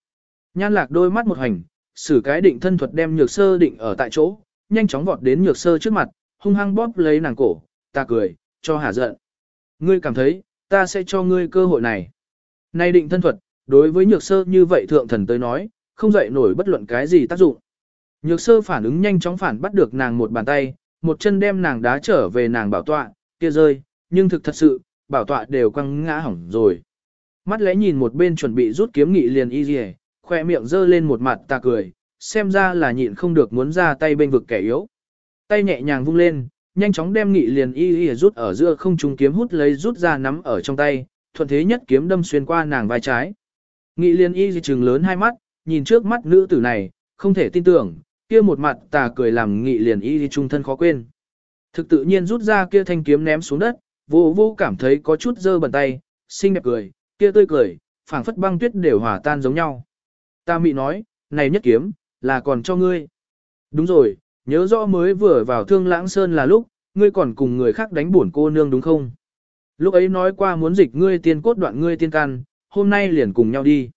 Nhan lạc đôi mắt một hành, sử cái định thân thuật đem nhược sơ định ở tại chỗ, nhanh chóng vọt đến nhược sơ trước mặt, hung hăng bóp lấy nàng cổ, ta cười, cho hả giận. Ngươi cảm thấy, ta sẽ cho ngươi cơ hội này. nay định thân thuật, đối với nhược sơ như vậy thượng thần tới nói, không dậy nổi bất luận cái gì tác dụng. Nhược sơ phản ứng nhanh chóng phản bắt được nàng một bàn tay, một chân đem nàng đá trở về nàng bảo tọa, kia rơi, nhưng thực thật sự, bảo tọa đều quăng ngã hỏng rồi. Mắt lẽ nhìn một bên chuẩn bị rút kiếm nghị liền y dì khoe miệng giơ lên một mặt ta cười, xem ra là nhịn không được muốn ra tay bên vực kẻ yếu. Tay nhẹ nhàng vung lên, nhanh chóng đem nghị liền y y rút ở giữa không trung kiếm hút lấy rút ra nắm ở trong tay, thuận thế nhất kiếm đâm xuyên qua nàng vai trái. Nghị liền y trừng lớn hai mắt, nhìn trước mắt nữ tử này, không thể tin tưởng, kia một mặt tà cười làm nghị liền y trung thân khó quên. Thực tự nhiên rút ra kia thanh kiếm ném xuống đất, vô vô cảm thấy có chút dơ bẩn tay, xinh đẹp cười, kia tươi cười, phảng phất băng tuyết đều hòa tan giống nhau. Ta mị nói, này nhất kiếm, là còn cho ngươi. Đúng rồi, nhớ rõ mới vừa vào thương lãng sơn là lúc, ngươi còn cùng người khác đánh bổn cô nương đúng không? Lúc ấy nói qua muốn dịch ngươi tiên cốt đoạn ngươi tiên can, hôm nay liền cùng nhau đi.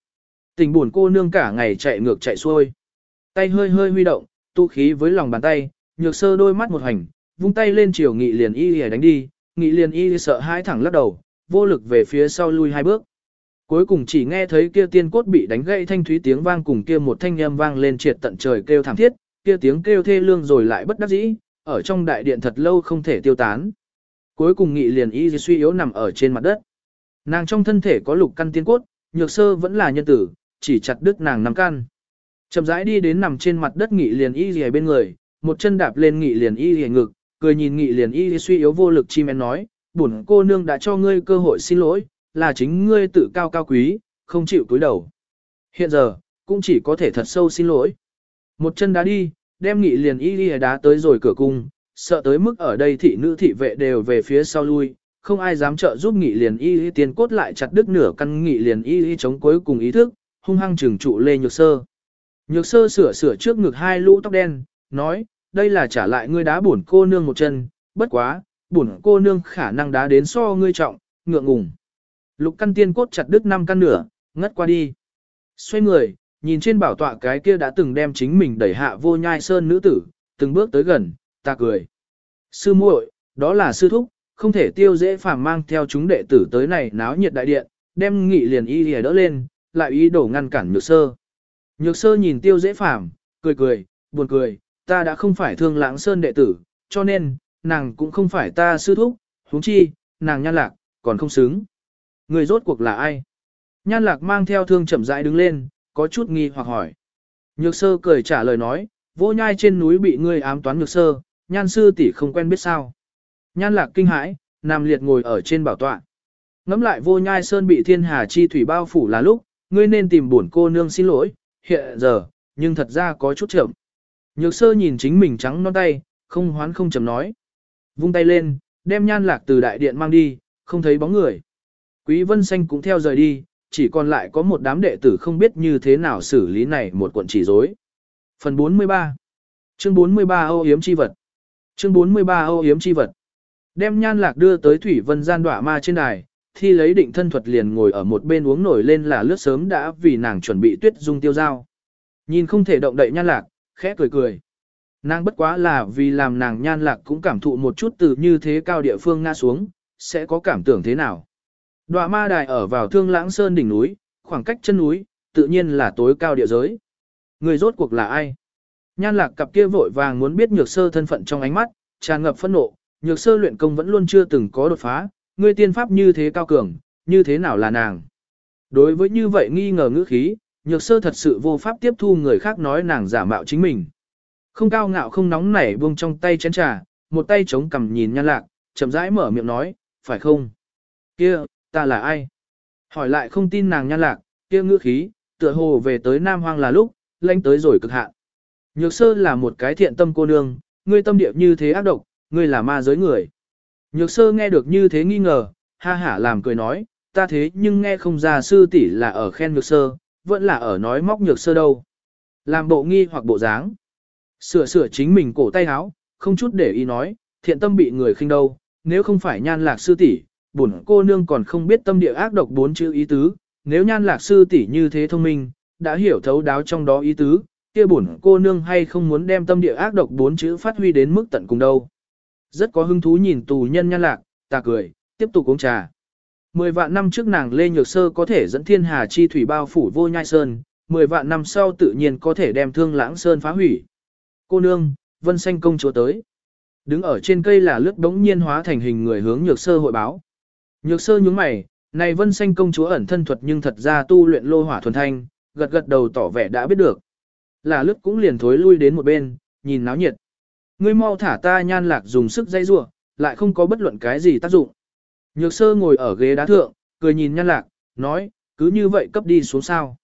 Tình buồn cô nương cả ngày chạy ngược chạy xuôi. Tay hơi hơi huy động, tu khí với lòng bàn tay, nhược sơ đôi mắt một hành, vung tay lên chiều nghị liền y y đánh đi, nghị liền y sợ hãi thẳng lắc đầu, vô lực về phía sau lui hai bước. Cuối cùng chỉ nghe thấy kia tiên cốt bị đánh gãy thanh thúy tiếng vang cùng kia một thanh âm vang lên triệt tận trời kêu thảm thiết, kia tiếng kêu thê lương rồi lại bất đắc dĩ, ở trong đại điện thật lâu không thể tiêu tán. Cuối cùng nghị liền y suy yếu nằm ở trên mặt đất. Nàng trong thân thể có lục căn tiên cốt, nhược sơ vẫn là nhân tử, chỉ chặt đứt nàng năm căn. Chậm rãi đi đến nằm trên mặt đất nghị liền y gì bên người, một chân đạp lên nghị liền y gì ngực, cười nhìn nghị liền y suy yếu vô lực chim én nói, bổn cô nương đã cho ngươi cơ hội xin lỗi, là chính ngươi tự cao cao quý, không chịu cúi đầu. Hiện giờ, cũng chỉ có thể thật sâu xin lỗi. Một chân đá đi, đem nghị liền y đi đá tới rồi cửa cung, sợ tới mức ở đây thị nữ thị vệ đều về phía sau lui, không ai dám trợ giúp nghị liền y y tiền cốt lại chặt đứt nửa căn nghị liền y y chống cuối cùng ý thức, hung hăng trừng trụ lê nhược sơ. Nhược sơ sửa sửa trước ngực hai lũ tóc đen, nói, đây là trả lại ngươi đá bổn cô nương một chân, bất quá, bổn cô nương khả năng đá đến so ngươi trọng, ngượng ngùng. Lục căn tiên cốt chặt đứt năm căn nửa, ngất qua đi. Xoay người, nhìn trên bảo tọa cái kia đã từng đem chính mình đẩy hạ vô nhai sơn nữ tử, từng bước tới gần, ta cười. Sư muội, đó là sư thúc, không thể tiêu dễ phàm mang theo chúng đệ tử tới này náo nhiệt đại điện, đem nghị liền y lìa đỡ lên, lại ý đổ ngăn cản nhược sơ. Nhược sơ nhìn tiêu dễ phàm, cười cười, buồn cười, ta đã không phải thương lãng sơn đệ tử, cho nên, nàng cũng không phải ta sư thúc, huống chi, nàng nhan lạc, còn không xứng. Người rốt cuộc là ai? Nhan lạc mang theo thương chậm rãi đứng lên, có chút nghi hoặc hỏi. Nhược sơ cười trả lời nói, vô nhai trên núi bị ngươi ám toán nhược sơ, nhan sư tỷ không quen biết sao. Nhan lạc kinh hãi, nam liệt ngồi ở trên bảo tọa. Ngắm lại vô nhai sơn bị thiên hà chi thủy bao phủ là lúc, ngươi nên tìm bổn cô nương xin lỗi, hiện giờ, nhưng thật ra có chút chậm. Nhược sơ nhìn chính mình trắng non tay, không hoán không chậm nói. Vung tay lên, đem nhan lạc từ đại điện mang đi, không thấy bóng người. Quý vân xanh cũng theo rời đi, chỉ còn lại có một đám đệ tử không biết như thế nào xử lý này một cuộn chỉ rối. Phần 43 Chương 43 Âu Yếm Chi Vật Chương 43 Âu Yếm Chi Vật Đem nhan lạc đưa tới Thủy Vân gian đỏa ma trên đài, thi lấy định thân thuật liền ngồi ở một bên uống nổi lên là lướt sớm đã vì nàng chuẩn bị tuyết dung tiêu dao. Nhìn không thể động đậy nhan lạc, khẽ cười cười. Nàng bất quá là vì làm nàng nhan lạc cũng cảm thụ một chút từ như thế cao địa phương ngã xuống, sẽ có cảm tưởng thế nào. Đoạ ma đài ở vào thương lãng sơn đỉnh núi, khoảng cách chân núi, tự nhiên là tối cao địa giới. Người rốt cuộc là ai? Nhan lạc cặp kia vội vàng muốn biết nhược sơ thân phận trong ánh mắt, tràn ngập phẫn nộ, nhược sơ luyện công vẫn luôn chưa từng có đột phá, ngươi tiên pháp như thế cao cường, như thế nào là nàng. Đối với như vậy nghi ngờ ngữ khí, nhược sơ thật sự vô pháp tiếp thu người khác nói nàng giả mạo chính mình. Không cao ngạo không nóng nảy buông trong tay chén trà, một tay chống cằm nhìn nhan lạc, chậm rãi mở miệng nói, phải không? Kia, ta là ai? Hỏi lại không tin nàng nhan lạc, kia ngữ khí, tựa hồ về tới Nam Hoang là lúc, lãnh tới rồi cực hạn. Nhược sơ là một cái thiện tâm cô nương, ngươi tâm địa như thế ác độc, ngươi là ma giới người. Nhược sơ nghe được như thế nghi ngờ, ha hả làm cười nói, ta thế nhưng nghe không ra sư tỷ là ở khen nhược sơ, vẫn là ở nói móc nhược sơ đâu. Làm bộ nghi hoặc bộ dáng. Sửa sửa chính mình cổ tay áo, không chút để ý nói, thiện tâm bị người khinh đâu, nếu không phải nhan lạc sư tỷ, bổn cô nương còn không biết tâm địa ác độc bốn chữ ý tứ, nếu nhan lạc sư tỷ như thế thông minh, đã hiểu thấu đáo trong đó ý tứ, kia bổn cô nương hay không muốn đem tâm địa ác độc bốn chữ phát huy đến mức tận cùng đâu. Rất có hứng thú nhìn tù nhân nhan lạc, ta cười, tiếp tục uống trà. Mười vạn năm trước nàng Lê Nhược Sơ có thể dẫn thiên hà chi thủy bao phủ vô nhai sơn, mười vạn năm sau tự nhiên có thể đem thương lãng sơn phá hủy. Cô nương, vân xanh công chúa tới. Đứng ở trên cây là lướt đống nhiên hóa thành hình người hướng Nhược Sơ hội báo. Nhược Sơ nhướng mày, này vân xanh công chúa ẩn thân thuật nhưng thật ra tu luyện lô hỏa thuần thanh, gật gật đầu tỏ vẻ đã biết được. Là lướt cũng liền thối lui đến một bên, nhìn náo nhiệt. Ngươi mau thả ta nhan lạc dùng sức dây rua, lại không có bất luận cái gì tác dụng. Nhược sơ ngồi ở ghế đá thượng, cười nhìn nhan lạc, nói, cứ như vậy cấp đi xuống sao.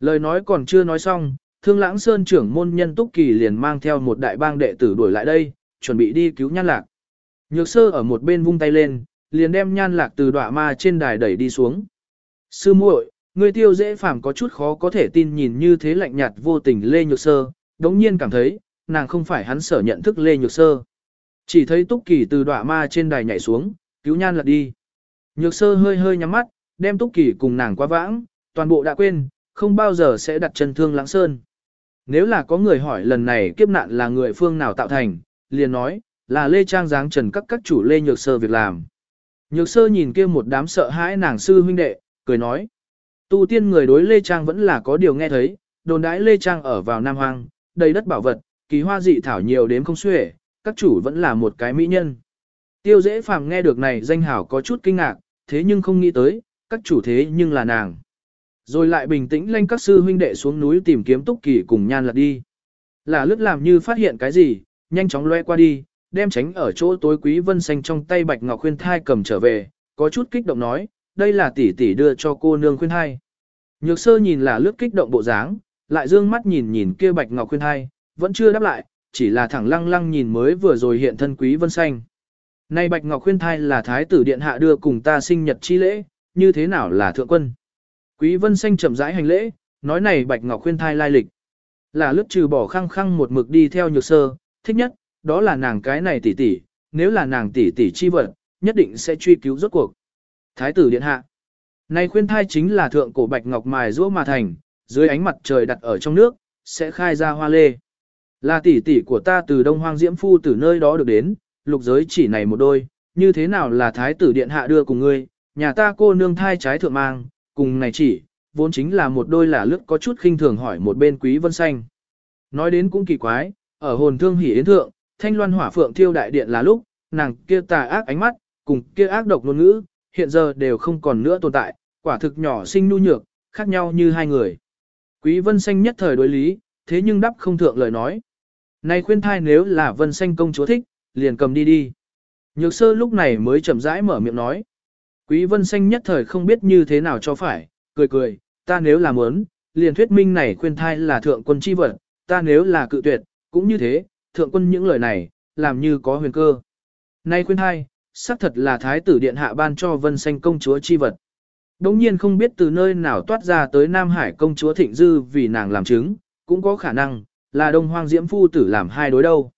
Lời nói còn chưa nói xong, thương lãng sơn trưởng môn nhân túc kỳ liền mang theo một đại bang đệ tử đuổi lại đây, chuẩn bị đi cứu nhan lạc. Nhược sơ ở một bên vung tay lên, liền đem nhan lạc từ đọa ma trên đài đẩy đi xuống. Sư muội, Người tiêu dễ phàm có chút khó có thể tin nhìn như thế lạnh nhạt vô tình Lê Nhược Sơ, đống nhiên cảm thấy, nàng không phải hắn sở nhận thức Lê Nhược Sơ. Chỉ thấy Túc Kỳ từ đọa ma trên đài nhảy xuống, cứu nhan lạc đi. Nhược Sơ hơi hơi nhắm mắt, đem Túc Kỳ cùng nàng qua vãng, toàn bộ đã quên, không bao giờ sẽ đặt chân thương lãng sơn. Nếu là có người hỏi lần này kiếp nạn là người phương nào tạo thành, liền nói, là Lê Trang giáng trần các các chủ Lê Nhược Sơ việc làm. Nhược Sơ nhìn kia một đám sợ hãi nàng sư huynh đệ, cười nói. Tu tiên người đối Lê Trang vẫn là có điều nghe thấy, đồn đãi Lê Trang ở vào Nam Hoang, đầy đất bảo vật, kỳ hoa dị thảo nhiều đến không xuể, các chủ vẫn là một cái mỹ nhân. Tiêu dễ phàm nghe được này danh hảo có chút kinh ngạc, thế nhưng không nghĩ tới, các chủ thế nhưng là nàng. Rồi lại bình tĩnh lên các sư huynh đệ xuống núi tìm kiếm túc kỳ cùng nhan lật đi. Là lướt làm như phát hiện cái gì, nhanh chóng loe qua đi, đem tránh ở chỗ tối quý vân xanh trong tay bạch ngọc khuyên thai cầm trở về, có chút kích động nói, đây là tỷ tỷ đưa cho cô nương khuyên thai. Nhược sơ nhìn là lướt kích động bộ dáng, lại dương mắt nhìn nhìn kia bạch ngọc khuyên thai, vẫn chưa đáp lại, chỉ là thẳng lăng lăng nhìn mới vừa rồi hiện thân quý vân xanh. Nay bạch ngọc khuyên thai là thái tử điện hạ đưa cùng ta sinh nhật chi lễ, như thế nào là thượng quân. Quý vân xanh chậm rãi hành lễ, nói này bạch ngọc khuyên thai lai lịch. Là lướt trừ bỏ khăng khăng một mực đi theo nhược sơ, thích nhất, đó là nàng cái này tỷ tỷ, nếu là nàng tỷ tỷ chi vật, nhất định sẽ truy cứu rốt cuộc. Thái tử điện hạ. Này khuyên thai chính là thượng cổ bạch ngọc mài rũa mà thành, dưới ánh mặt trời đặt ở trong nước, sẽ khai ra hoa lê. Là tỷ tỷ của ta từ Đông Hoang Diễm Phu từ nơi đó được đến, lục giới chỉ này một đôi, như thế nào là thái tử điện hạ đưa cùng ngươi, nhà ta cô nương thai trái thượng mang, cùng này chỉ, vốn chính là một đôi là lướt có chút khinh thường hỏi một bên quý vân xanh. Nói đến cũng kỳ quái, ở hồn thương hỉ yến thượng, thanh loan hỏa phượng thiêu đại điện là lúc, nàng kia tà ác ánh mắt, cùng kia ác độc ngôn ngữ, hiện giờ đều không còn nữa tồn tại, quả thực nhỏ sinh nhu nhược, khác nhau như hai người. Quý vân xanh nhất thời đối lý, thế nhưng đáp không thượng lời nói. Này khuyên thai nếu là vân xanh công chúa thích, liền cầm đi đi. Nhược sơ lúc này mới chậm rãi mở miệng nói. Quý vân xanh nhất thời không biết như thế nào cho phải, cười cười, ta nếu là muốn, liền thuyết minh này khuyên thai là thượng quân chi vật, ta nếu là cự tuyệt, cũng như thế, thượng quân những lời này, làm như có huyền cơ. Nay khuyên hai xác thật là thái tử điện hạ ban cho vân xanh công chúa chi vật. Đống nhiên không biết từ nơi nào toát ra tới Nam Hải công chúa Thịnh Dư vì nàng làm chứng, cũng có khả năng, là đông hoang diễm phu tử làm hai đối đâu.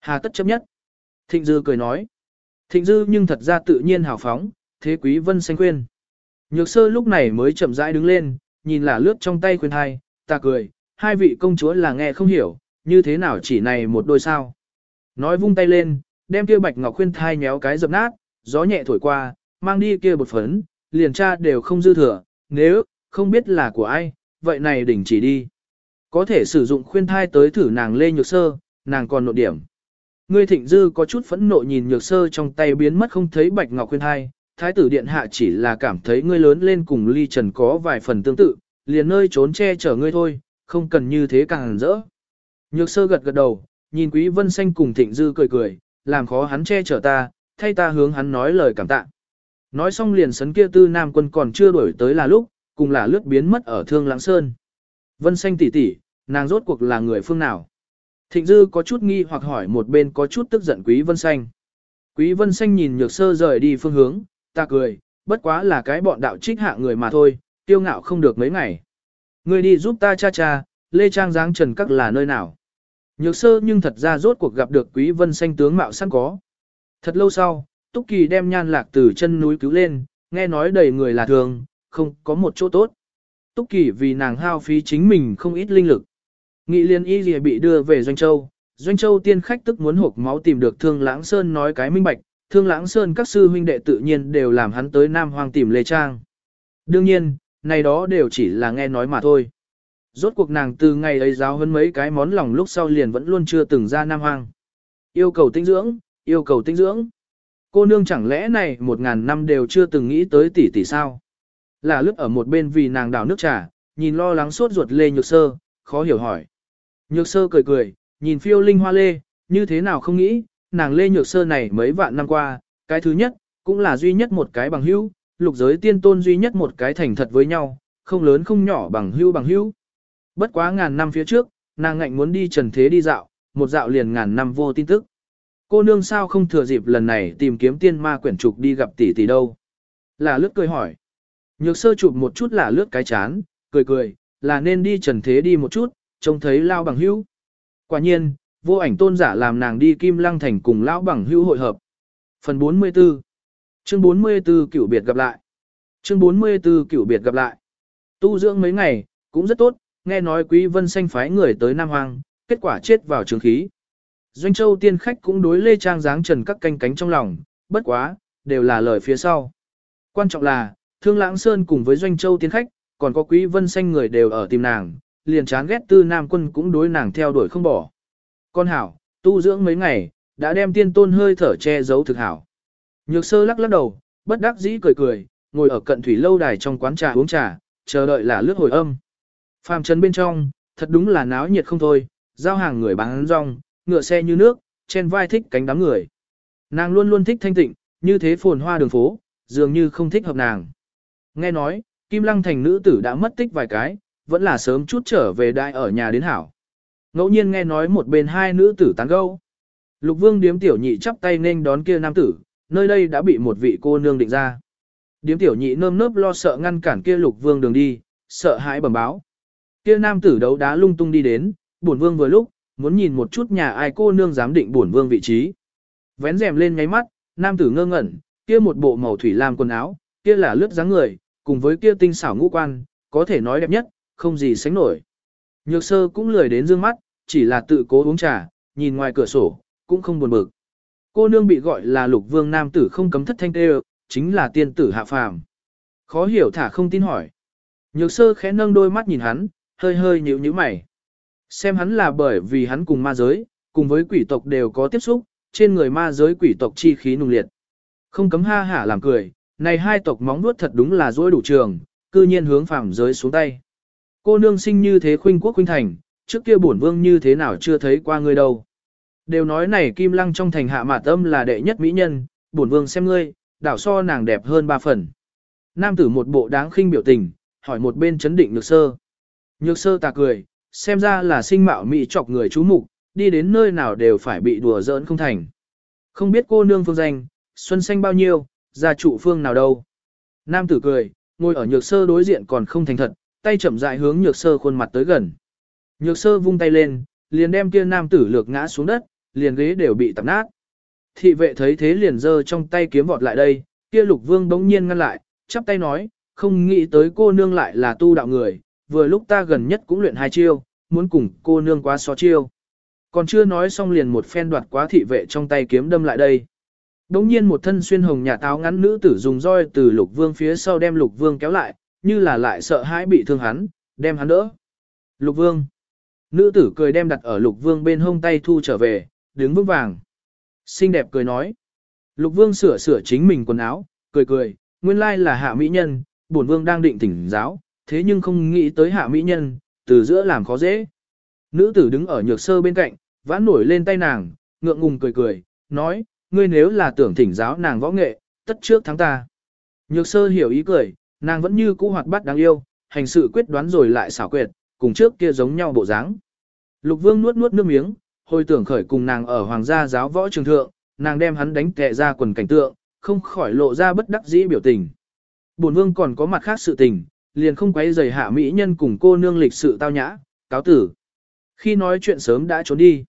Hà tất chấp nhất. Thịnh Dư cười nói. Thịnh Dư nhưng thật ra tự nhiên hào phóng, thế quý vân xanh khuyên. Nhược sơ lúc này mới chậm rãi đứng lên, nhìn là lướt trong tay khuyên hai, ta cười, hai vị công chúa là nghe không hiểu, như thế nào chỉ này một đôi sao. Nói vung tay lên, đem kia bạch ngọc khuyên thai nhéo cái dập nát, gió nhẹ thổi qua, mang đi kia bột phấn, liền tra đều không dư thừa, nếu, không biết là của ai, vậy này đỉnh chỉ đi. Có thể sử dụng khuyên thai tới thử nàng lê nhược sơ, nàng còn nộ điểm. Ngươi thịnh dư có chút phẫn nộ nhìn nhược sơ trong tay biến mất không thấy bạch ngọc khuyên thai, thái tử điện hạ chỉ là cảm thấy ngươi lớn lên cùng ly trần có vài phần tương tự, liền nơi trốn che chở ngươi thôi, không cần như thế càng rỡ. Nhược sơ gật gật đầu, nhìn quý vân xanh cùng thịnh dư cười cười, làm khó hắn che chở ta, thay ta hướng hắn nói lời cảm tạ. Nói xong liền sấn kia tư nam quân còn chưa đuổi tới là lúc, cùng là lướt biến mất ở thương lãng sơn. Vân xanh tỷ tỷ, nàng rốt cuộc là người phương nào? Thịnh dư có chút nghi hoặc hỏi một bên có chút tức giận quý vân xanh. Quý vân xanh nhìn nhược sơ rời đi phương hướng, ta cười, bất quá là cái bọn đạo trích hạ người mà thôi, tiêu ngạo không được mấy ngày. Người đi giúp ta cha cha, Lê Trang Giáng Trần Các là nơi nào? Nhược sơ nhưng thật ra rốt cuộc gặp được quý vân xanh tướng mạo sẵn có. Thật lâu sau, Túc Kỳ đem nhan lạc từ chân núi cứu lên, nghe nói đầy người là thường, không có một chỗ tốt. Túc Kỳ vì nàng hao phí chính mình không ít linh lực. Nghị liên y gì bị đưa về Doanh Châu. Doanh Châu tiên khách tức muốn hộp máu tìm được Thương Lãng Sơn nói cái minh bạch, Thương Lãng Sơn các sư huynh đệ tự nhiên đều làm hắn tới Nam Hoang tìm Lê Trang. Đương nhiên, này đó đều chỉ là nghe nói mà thôi. Rốt cuộc nàng từ ngày ấy giáo hơn mấy cái món lòng lúc sau liền vẫn luôn chưa từng ra Nam Hoang. Yêu cầu tinh dưỡng, yêu cầu tinh dưỡng. Cô nương chẳng lẽ này một ngàn năm đều chưa từng nghĩ tới tỷ tỷ sao? Là lúc ở một bên vì nàng đảo nước trà, nhìn lo lắng suốt ruột lê nhược sơ, khó hiểu hỏi. Nhược sơ cười cười, nhìn phiêu linh hoa lê, như thế nào không nghĩ, nàng lê nhược sơ này mấy vạn năm qua, cái thứ nhất, cũng là duy nhất một cái bằng hữu, lục giới tiên tôn duy nhất một cái thành thật với nhau, không lớn không nhỏ bằng hữu bằng hữu. Bất quá ngàn năm phía trước, nàng ngạnh muốn đi trần thế đi dạo, một dạo liền ngàn năm vô tin tức. Cô nương sao không thừa dịp lần này tìm kiếm tiên ma quyển trục đi gặp tỷ tỷ đâu? Là lướt cười hỏi. Nhược sơ chụp một chút là lướt cái chán, cười cười, là nên đi trần thế đi một chút, trông thấy lao bằng hữu. Quả nhiên, vô ảnh tôn giả làm nàng đi Kim Lăng Thành cùng lão bằng hữu hội hợp. Phần 44 Chương 44 cửu biệt gặp lại Chương 44 cửu biệt gặp lại Tu dưỡng mấy ngày, cũng rất tốt, nghe nói Quý Vân Xanh phái người tới Nam Hoàng, kết quả chết vào trường khí. Doanh Châu tiên khách cũng đối Lê Trang dáng trần các canh cánh trong lòng, bất quá, đều là lời phía sau. Quan trọng là, Thương Lãng Sơn cùng với Doanh Châu tiên khách, còn có Quý Vân Xanh người đều ở tìm nàng, liền chán ghét tư Nam quân cũng đối nàng theo đuổi không bỏ. Con hảo, tu dưỡng mấy ngày, đã đem tiên tôn hơi thở che giấu thực hảo. Nhược sơ lắc lắc đầu, bất đắc dĩ cười cười, ngồi ở cận thủy lâu đài trong quán trà uống trà, chờ đợi là lướt hồi âm. Phàm trấn bên trong, thật đúng là náo nhiệt không thôi, giao hàng người bán rong, ngựa xe như nước, trên vai thích cánh đám người. Nàng luôn luôn thích thanh tịnh, như thế phồn hoa đường phố, dường như không thích hợp nàng. Nghe nói, Kim Lăng thành nữ tử đã mất tích vài cái, vẫn là sớm chút trở về đại ở nhà đến hảo. Ngẫu nhiên nghe nói một bên hai nữ tử tán gẫu. Lục Vương điếm tiểu nhị chắp tay nên đón kia nam tử, nơi đây đã bị một vị cô nương định ra. Điếm tiểu nhị nơm nớp lo sợ ngăn cản kia Lục Vương đường đi, sợ hãi bẩm báo. Kia nam tử đấu đá lung tung đi đến, bổn vương vừa lúc, muốn nhìn một chút nhà ai cô nương dám định bổn vương vị trí. Vén rèm lên nháy mắt, nam tử ngơ ngẩn, kia một bộ màu thủy lam quần áo, kia là lướt dáng người, cùng với kia tinh xảo ngũ quan, có thể nói đẹp nhất, không gì sánh nổi. Nhược sơ cũng lười đến dương mắt, chỉ là tự cố uống trà, nhìn ngoài cửa sổ, cũng không buồn bực. Cô nương bị gọi là lục vương nam tử không cấm thất thanh tê chính là tiên tử hạ phàm. Khó hiểu thả không tin hỏi. Nhược sơ khẽ nâng đôi mắt nhìn hắn, hơi hơi nhíu nhíu mày. Xem hắn là bởi vì hắn cùng ma giới, cùng với quỷ tộc đều có tiếp xúc, trên người ma giới quỷ tộc chi khí nung liệt. Không cấm ha hả làm cười, này hai tộc móng nuốt thật đúng là dối đủ trường, cư nhiên hướng phàm giới xuống tay. Cô nương sinh như thế khuynh quốc khuynh thành, trước kia bổn vương như thế nào chưa thấy qua ngươi đâu. Đều nói này kim lăng trong thành hạ mạt âm là đệ nhất mỹ nhân, bổn vương xem ngươi, đảo so nàng đẹp hơn ba phần. Nam tử một bộ đáng khinh biểu tình, hỏi một bên chấn định được sơ. Nhược sơ tà cười, xem ra là sinh mạo mỹ chọc người chú mục, đi đến nơi nào đều phải bị đùa giỡn không thành. Không biết cô nương phương danh, xuân xanh bao nhiêu, gia trụ phương nào đâu. Nam tử cười, ngồi ở nhược sơ đối diện còn không thành thật, tay chậm rãi hướng nhược sơ khuôn mặt tới gần. Nhược sơ vung tay lên, liền đem kia nam tử lược ngã xuống đất, liền ghế đều bị tạp nát. Thị vệ thấy thế liền giơ trong tay kiếm vọt lại đây, kia lục vương bỗng nhiên ngăn lại, chắp tay nói, không nghĩ tới cô nương lại là tu đạo người, vừa lúc ta gần nhất cũng luyện hai chiêu, muốn cùng cô nương quá so chiêu. Còn chưa nói xong liền một phen đoạt quá thị vệ trong tay kiếm đâm lại đây. Đống nhiên một thân xuyên hồng nhà táo ngắn nữ tử dùng roi từ lục vương phía sau đem lục vương kéo lại, như là lại sợ hãi bị thương hắn, đem hắn đỡ. Lục vương. Nữ tử cười đem đặt ở lục vương bên hông tay thu trở về, đứng vững vàng. Xinh đẹp cười nói. Lục vương sửa sửa chính mình quần áo, cười cười, nguyên lai là hạ mỹ nhân, bổn vương đang định tỉnh giáo, thế nhưng không nghĩ tới hạ mỹ nhân, từ giữa làm khó dễ. Nữ tử đứng ở nhược sơ bên cạnh, vãn nổi lên tay nàng, ngượng ngùng cười cười, nói, ngươi nếu là tưởng thỉnh giáo nàng võ nghệ, tất trước thắng ta. Nhược sơ hiểu ý cười, nàng vẫn như cũ hoạt bát đáng yêu, hành sự quyết đoán rồi lại xảo quyệt, cùng trước kia giống nhau bộ dáng. Lục vương nuốt nuốt nước miếng, hồi tưởng khởi cùng nàng ở hoàng gia giáo võ trường thượng, nàng đem hắn đánh tệ ra quần cảnh tượng, không khỏi lộ ra bất đắc dĩ biểu tình. Bổn vương còn có mặt khác sự tình, liền không quấy rầy hạ mỹ nhân cùng cô nương lịch sự tao nhã, cáo tử. Khi nói chuyện sớm đã trốn đi.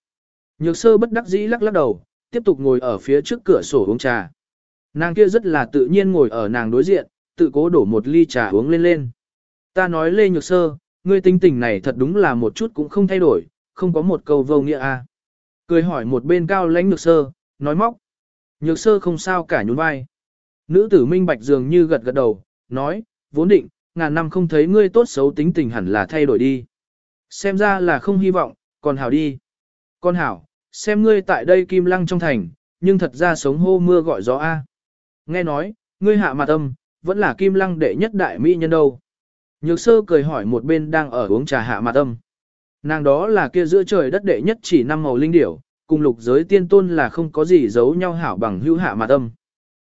Nhược sơ bất đắc dĩ lắc lắc đầu, tiếp tục ngồi ở phía trước cửa sổ uống trà. Nàng kia rất là tự nhiên ngồi ở nàng đối diện, tự cố đổ một ly trà uống lên lên. Ta nói Lê Nhược Sơ, ngươi tinh tình này thật đúng là một chút cũng không thay đổi, không có một câu vô nghĩa a. À. Cười hỏi một bên cao lãnh Nhược Sơ, nói móc. Nhược Sơ không sao cả nhún vai. Nữ tử minh bạch dường như gật gật đầu, nói, vốn định, ngàn năm không thấy ngươi tốt xấu tính tình hẳn là thay đổi đi. Xem ra là không hy vọng, còn hảo đi. Con hảo, xem ngươi tại đây kim lăng trong thành, nhưng thật ra sống hô mưa gọi gió A. Nghe nói, ngươi hạ mặt âm, vẫn là kim lăng đệ nhất đại mỹ nhân đâu. Nhược sơ cười hỏi một bên đang ở uống trà hạ mặt âm. Nàng đó là kia giữa trời đất đệ nhất chỉ năm màu linh điểu, cùng lục giới tiên tôn là không có gì giấu nhau hảo bằng hữu hạ mặt âm.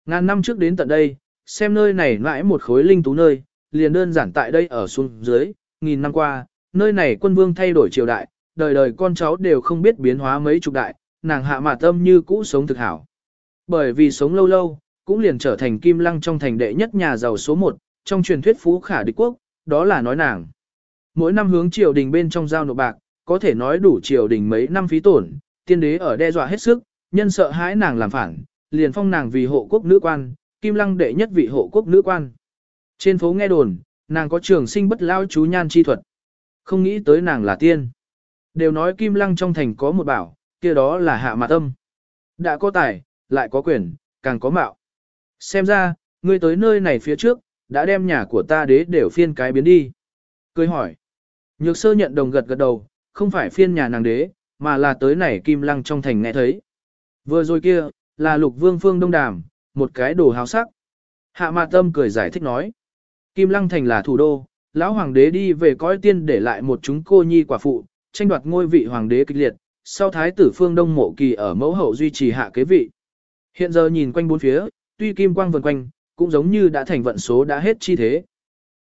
Ngàn năm trước đến tận đây, xem nơi này mãi một khối linh tú nơi, liền đơn giản tại đây ở xuống dưới, nghìn năm qua, nơi này quân vương thay đổi triều đại, đời đời con cháu đều không biết biến hóa mấy chục đại, nàng hạ mà tâm như cũ sống thực hảo. Bởi vì sống lâu lâu, cũng liền trở thành kim lăng trong thành đệ nhất nhà giàu số một, trong truyền thuyết phú khả địch quốc, đó là nói nàng. Mỗi năm hướng triều đình bên trong giao nộp bạc, có thể nói đủ triều đình mấy năm phí tổn, tiên đế ở đe dọa hết sức, nhân sợ hãi nàng làm phản, liền phong nàng vì hộ quốc nữ quan, kim lăng đệ nhất vị hộ quốc nữ quan. Trên phố nghe đồn, nàng có trường sinh bất lao chú nhan chi thuật. Không nghĩ tới nàng là tiên. Đều nói kim lăng trong thành có một bảo, kia đó là hạ mạt tâm. Đã có tài, lại có quyền, càng có mạo. Xem ra, ngươi tới nơi này phía trước, đã đem nhà của ta đế đều phiên cái biến đi. Cười hỏi. Nhược sơ nhận đồng gật gật đầu, không phải phiên nhà nàng đế, mà là tới này kim lăng trong thành nghe thấy. Vừa rồi kia, là lục vương phương đông đàm, một cái đồ hào sắc. Hạ mạt tâm cười giải thích nói. Kim lăng thành là thủ đô, lão hoàng đế đi về cõi tiên để lại một chúng cô nhi quả phụ, tranh đoạt ngôi vị hoàng đế kịch liệt, sau thái tử phương đông mộ kỳ ở mẫu hậu duy trì hạ kế vị. Hiện giờ nhìn quanh bốn phía, tuy kim quang vần quanh, cũng giống như đã thành vận số đã hết chi thế.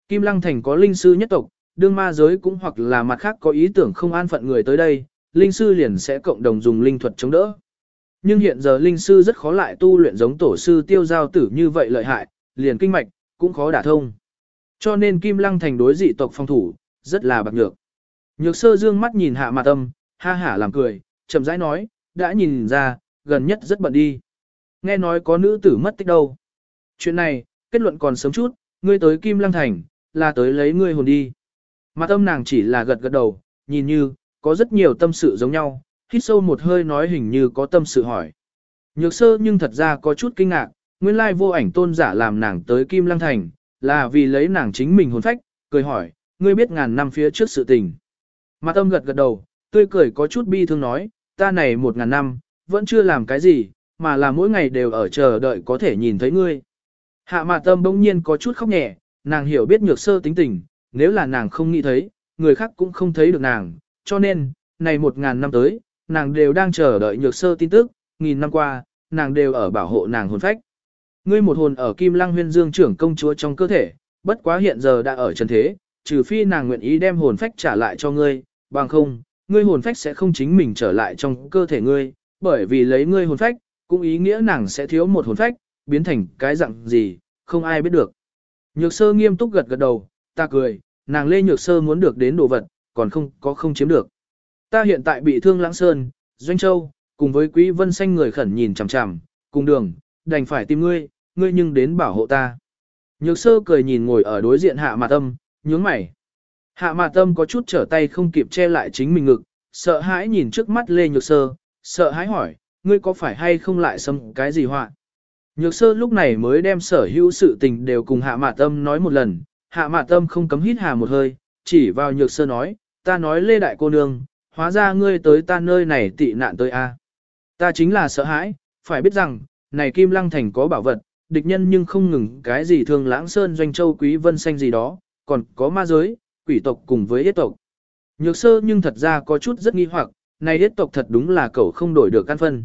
Kim lăng thành có linh sư nhất tộc, đương ma giới cũng hoặc là mặt khác có ý tưởng không an phận người tới đây, linh sư liền sẽ cộng đồng dùng linh thuật chống đỡ. Nhưng hiện giờ linh sư rất khó lại tu luyện giống tổ sư tiêu giao tử như vậy lợi hại, liền kinh mạch, cũng khó đả thông. Cho nên Kim Lăng thành đối dị tộc phong thủ, rất là bạc nhược. Nhược sơ dương mắt nhìn hạ mặt tâm, ha hả làm cười, chậm rãi nói, đã nhìn ra, gần nhất rất bận đi. Nghe nói có nữ tử mất tích đâu. Chuyện này, kết luận còn sớm chút, ngươi tới Kim Lăng thành, là tới lấy ngươi hồn đi. Mặt tâm nàng chỉ là gật gật đầu, nhìn như, có rất nhiều tâm sự giống nhau, hít sâu một hơi nói hình như có tâm sự hỏi. Nhược sơ nhưng thật ra có chút kinh ngạc, nguyên lai vô ảnh tôn giả làm nàng tới Kim Lăng Thành, là vì lấy nàng chính mình hồn phách, cười hỏi, ngươi biết ngàn năm phía trước sự tình. Mặt âm gật gật đầu, tươi cười có chút bi thương nói, ta này một ngàn năm, vẫn chưa làm cái gì, mà là mỗi ngày đều ở chờ đợi có thể nhìn thấy ngươi. Hạ mạt âm bỗng nhiên có chút khóc nhẹ, nàng hiểu biết nhược sơ tính tình, nếu là nàng không nghĩ thấy, người khác cũng không thấy được nàng, cho nên, này một ngàn năm tới, nàng đều đang chờ đợi nhược sơ tin tức, nghìn năm qua, nàng đều ở bảo hộ nàng hồn phách. Ngươi một hồn ở Kim Lăng Huyên Dương trưởng công chúa trong cơ thể, bất quá hiện giờ đã ở trần thế, trừ phi nàng nguyện ý đem hồn phách trả lại cho ngươi, bằng không, ngươi hồn phách sẽ không chính mình trở lại trong cơ thể ngươi, bởi vì lấy ngươi hồn phách, cũng ý nghĩa nàng sẽ thiếu một hồn phách, biến thành cái dạng gì, không ai biết được. Nhược sơ nghiêm túc gật gật đầu, ta cười, nàng lê nhược sơ muốn được đến đồ vật, còn không có không chiếm được. Ta hiện tại bị thương lãng sơn, doanh châu, cùng với quý vân xanh người khẩn nhìn chằm chằm, cùng đường, đành phải tìm ngươi, ngươi nhưng đến bảo hộ ta. Nhược sơ cười nhìn ngồi ở đối diện hạ mạt tâm, nhướng mày. Hạ mạt tâm có chút trở tay không kịp che lại chính mình ngực, sợ hãi nhìn trước mắt Lê Nhược sơ, sợ hãi hỏi, ngươi có phải hay không lại xâm cái gì họa? Nhược sơ lúc này mới đem sở hữu sự tình đều cùng hạ mạt tâm nói một lần, hạ mạt tâm không cấm hít hà một hơi, chỉ vào nhược sơ nói, ta nói Lê Đại cô nương, hóa ra ngươi tới ta nơi này tị nạn tới a. Ta chính là sợ hãi, phải biết rằng, này Kim Lăng Thành có bảo vật, địch nhân nhưng không ngừng cái gì thương lãng sơn doanh châu quý vân xanh gì đó, còn có ma giới, quỷ tộc cùng với yết tộc. Nhược sơ nhưng thật ra có chút rất nghi hoặc, này yết tộc thật đúng là cậu không đổi được căn phân.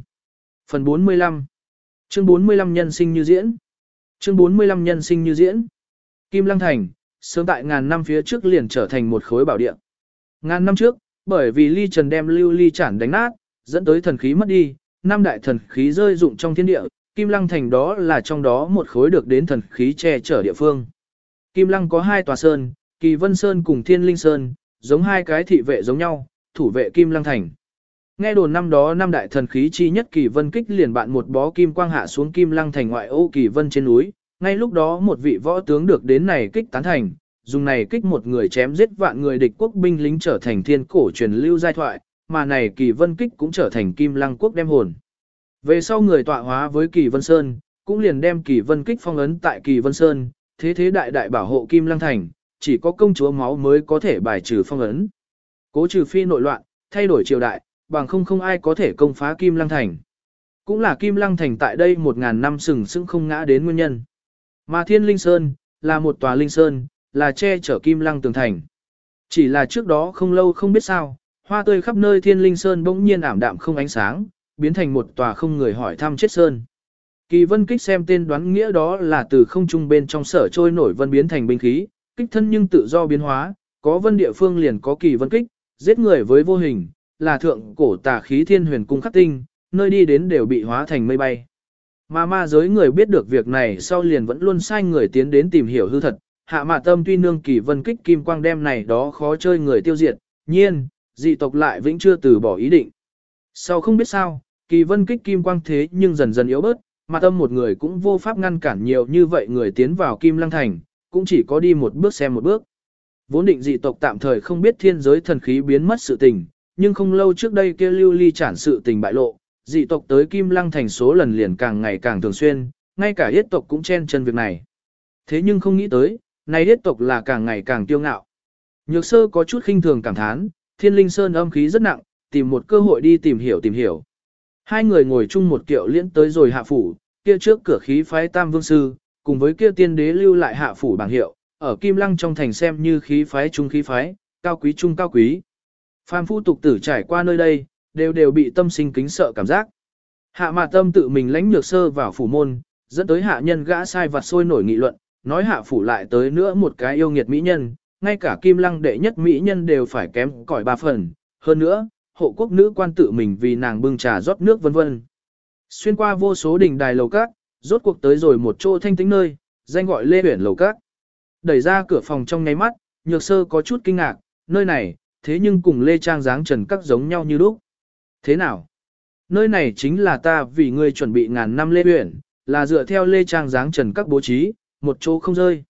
Phần 45 Chương 45 nhân sinh như diễn Chương 45 nhân sinh như diễn Kim Lăng Thành, sớm tại ngàn năm phía trước liền trở thành một khối bảo địa. Ngàn năm trước, bởi vì ly trần đem lưu ly chản đánh nát, dẫn tới thần khí mất đi, năm đại thần khí rơi dụng trong thiên địa, Kim Lăng thành đó là trong đó một khối được đến thần khí che chở địa phương. Kim Lăng có hai tòa sơn, Kỳ Vân Sơn cùng Thiên Linh Sơn, giống hai cái thị vệ giống nhau, thủ vệ Kim Lăng thành. Nghe đồn năm đó năm đại thần khí chi nhất Kỳ Vân kích liền bạn một bó kim quang hạ xuống Kim Lăng thành ngoại ô Kỳ Vân trên núi, ngay lúc đó một vị võ tướng được đến này kích tán thành, dùng này kích một người chém giết vạn người địch quốc binh lính trở thành thiên cổ truyền lưu giai thoại, mà này kỳ vân kích cũng trở thành kim lăng quốc đem hồn. Về sau người tọa hóa với kỳ vân sơn, cũng liền đem kỳ vân kích phong ấn tại kỳ vân sơn, thế thế đại đại bảo hộ kim lăng thành, chỉ có công chúa máu mới có thể bài trừ phong ấn. Cố trừ phi nội loạn, thay đổi triều đại, bằng không không ai có thể công phá kim lăng thành. Cũng là kim lăng thành tại đây một ngàn năm sừng sững không ngã đến nguyên nhân. Mà thiên linh sơn, là một tòa linh sơn, là che chở kim lăng tường thành. Chỉ là trước đó không lâu không biết sao, hoa tươi khắp nơi thiên linh sơn bỗng nhiên ảm đạm không ánh sáng, biến thành một tòa không người hỏi thăm chết sơn. Kỳ vân kích xem tên đoán nghĩa đó là từ không trung bên trong sở trôi nổi vân biến thành binh khí, kích thân nhưng tự do biến hóa, có vân địa phương liền có kỳ vân kích, giết người với vô hình, là thượng cổ tà khí thiên huyền cung khắc tinh, nơi đi đến đều bị hóa thành mây bay. Mà ma giới người biết được việc này sau liền vẫn luôn sai người tiến đến tìm hiểu hư thật, hạ mạ tâm tuy nương kỳ vân kích kim quang đem này đó khó chơi người tiêu diệt, nhiên, dị tộc lại vĩnh chưa từ bỏ ý định. Sau không biết sao, kỳ vân kích kim quang thế nhưng dần dần yếu bớt, mà tâm một người cũng vô pháp ngăn cản nhiều như vậy người tiến vào kim lăng thành, cũng chỉ có đi một bước xem một bước. Vốn định dị tộc tạm thời không biết thiên giới thần khí biến mất sự tình, nhưng không lâu trước đây kia lưu ly chản sự tình bại lộ, dị tộc tới kim lăng thành số lần liền càng ngày càng thường xuyên, ngay cả yết tộc cũng chen chân việc này. Thế nhưng không nghĩ tới, nay yết tộc là càng ngày càng tiêu ngạo. Nhược sơ có chút khinh thường cảm thán, thiên linh sơn âm khí rất nặng, tìm một cơ hội đi tìm hiểu tìm hiểu. Hai người ngồi chung một kiệu liễn tới rồi hạ phủ, kia trước cửa khí phái tam vương sư, cùng với kia tiên đế lưu lại hạ phủ bảng hiệu, ở kim lăng trong thành xem như khí phái trung khí phái, cao quý trung cao quý. Phàm phu tục tử trải qua nơi đây, đều đều bị tâm sinh kính sợ cảm giác. Hạ mạ tâm tự mình lãnh nhược sơ vào phủ môn, dẫn tới hạ nhân gã sai vặt sôi nổi nghị luận, nói hạ phủ lại tới nữa một cái yêu nghiệt mỹ nhân, ngay cả kim lăng đệ nhất mỹ nhân đều phải kém cỏi ba phần, hơn nữa, hộ quốc nữ quan tự mình vì nàng bưng trà rót nước vân vân. Xuyên qua vô số đỉnh đài lầu các, rốt cuộc tới rồi một chỗ thanh tĩnh nơi, danh gọi Lê Huyển lầu các. Đẩy ra cửa phòng trong nháy mắt, nhược sơ có chút kinh ngạc, nơi này, thế nhưng cùng Lê Trang dáng trần các giống nhau như lúc. Thế nào? Nơi này chính là ta vì ngươi chuẩn bị ngàn năm Lê Huyển, là dựa theo Lê Trang dáng trần các bố trí, một chỗ không rơi.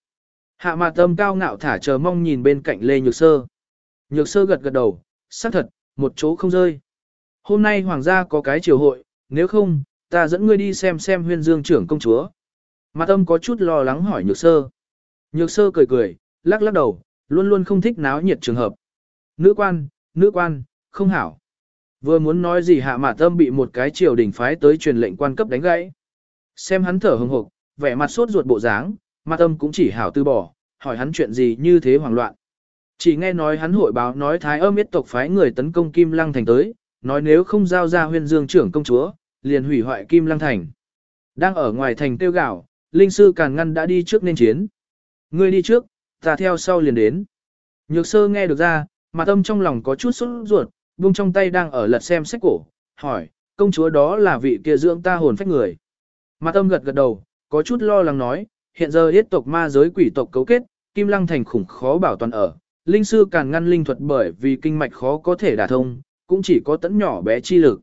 Hạ mạt tâm cao ngạo thả chờ mong nhìn bên cạnh Lê Nhược Sơ. Nhược Sơ gật gật đầu, xác thật, một chỗ không rơi. Hôm nay hoàng gia có cái triều hội, nếu không, ta dẫn ngươi đi xem xem huyên dương trưởng công chúa. Mạt tâm có chút lo lắng hỏi Nhược Sơ. Nhược Sơ cười cười, lắc lắc đầu, luôn luôn không thích náo nhiệt trường hợp. Nữ quan, nữ quan, không hảo. Vừa muốn nói gì hạ mạt tâm bị một cái triều đình phái tới truyền lệnh quan cấp đánh gãy. Xem hắn thở hừng hực, vẻ mặt sốt ruột bộ dáng, mặt âm cũng chỉ hảo từ bỏ, hỏi hắn chuyện gì như thế hoảng loạn. Chỉ nghe nói hắn hội báo nói Thái Âm yết tộc phái người tấn công Kim Lăng Thành tới, nói nếu không giao ra huyên dương trưởng công chúa, liền hủy hoại Kim Lăng Thành. Đang ở ngoài thành tiêu gạo, Linh Sư Càn Ngăn đã đi trước nên chiến. Ngươi đi trước, ta theo sau liền đến. Nhược sơ nghe được ra, mà tâm trong lòng có chút sốt ruột, buông trong tay đang ở lật xem sách cổ, hỏi, công chúa đó là vị kia dưỡng ta hồn phách người. Mà tâm gật gật đầu, có chút lo lắng nói, hiện giờ yết tộc ma giới quỷ tộc cấu kết, Kim Lăng thành khủng khó bảo toàn ở. Linh sư càng ngăn linh thuật bởi vì kinh mạch khó có thể đả thông, cũng chỉ có tẫn nhỏ bé chi lực.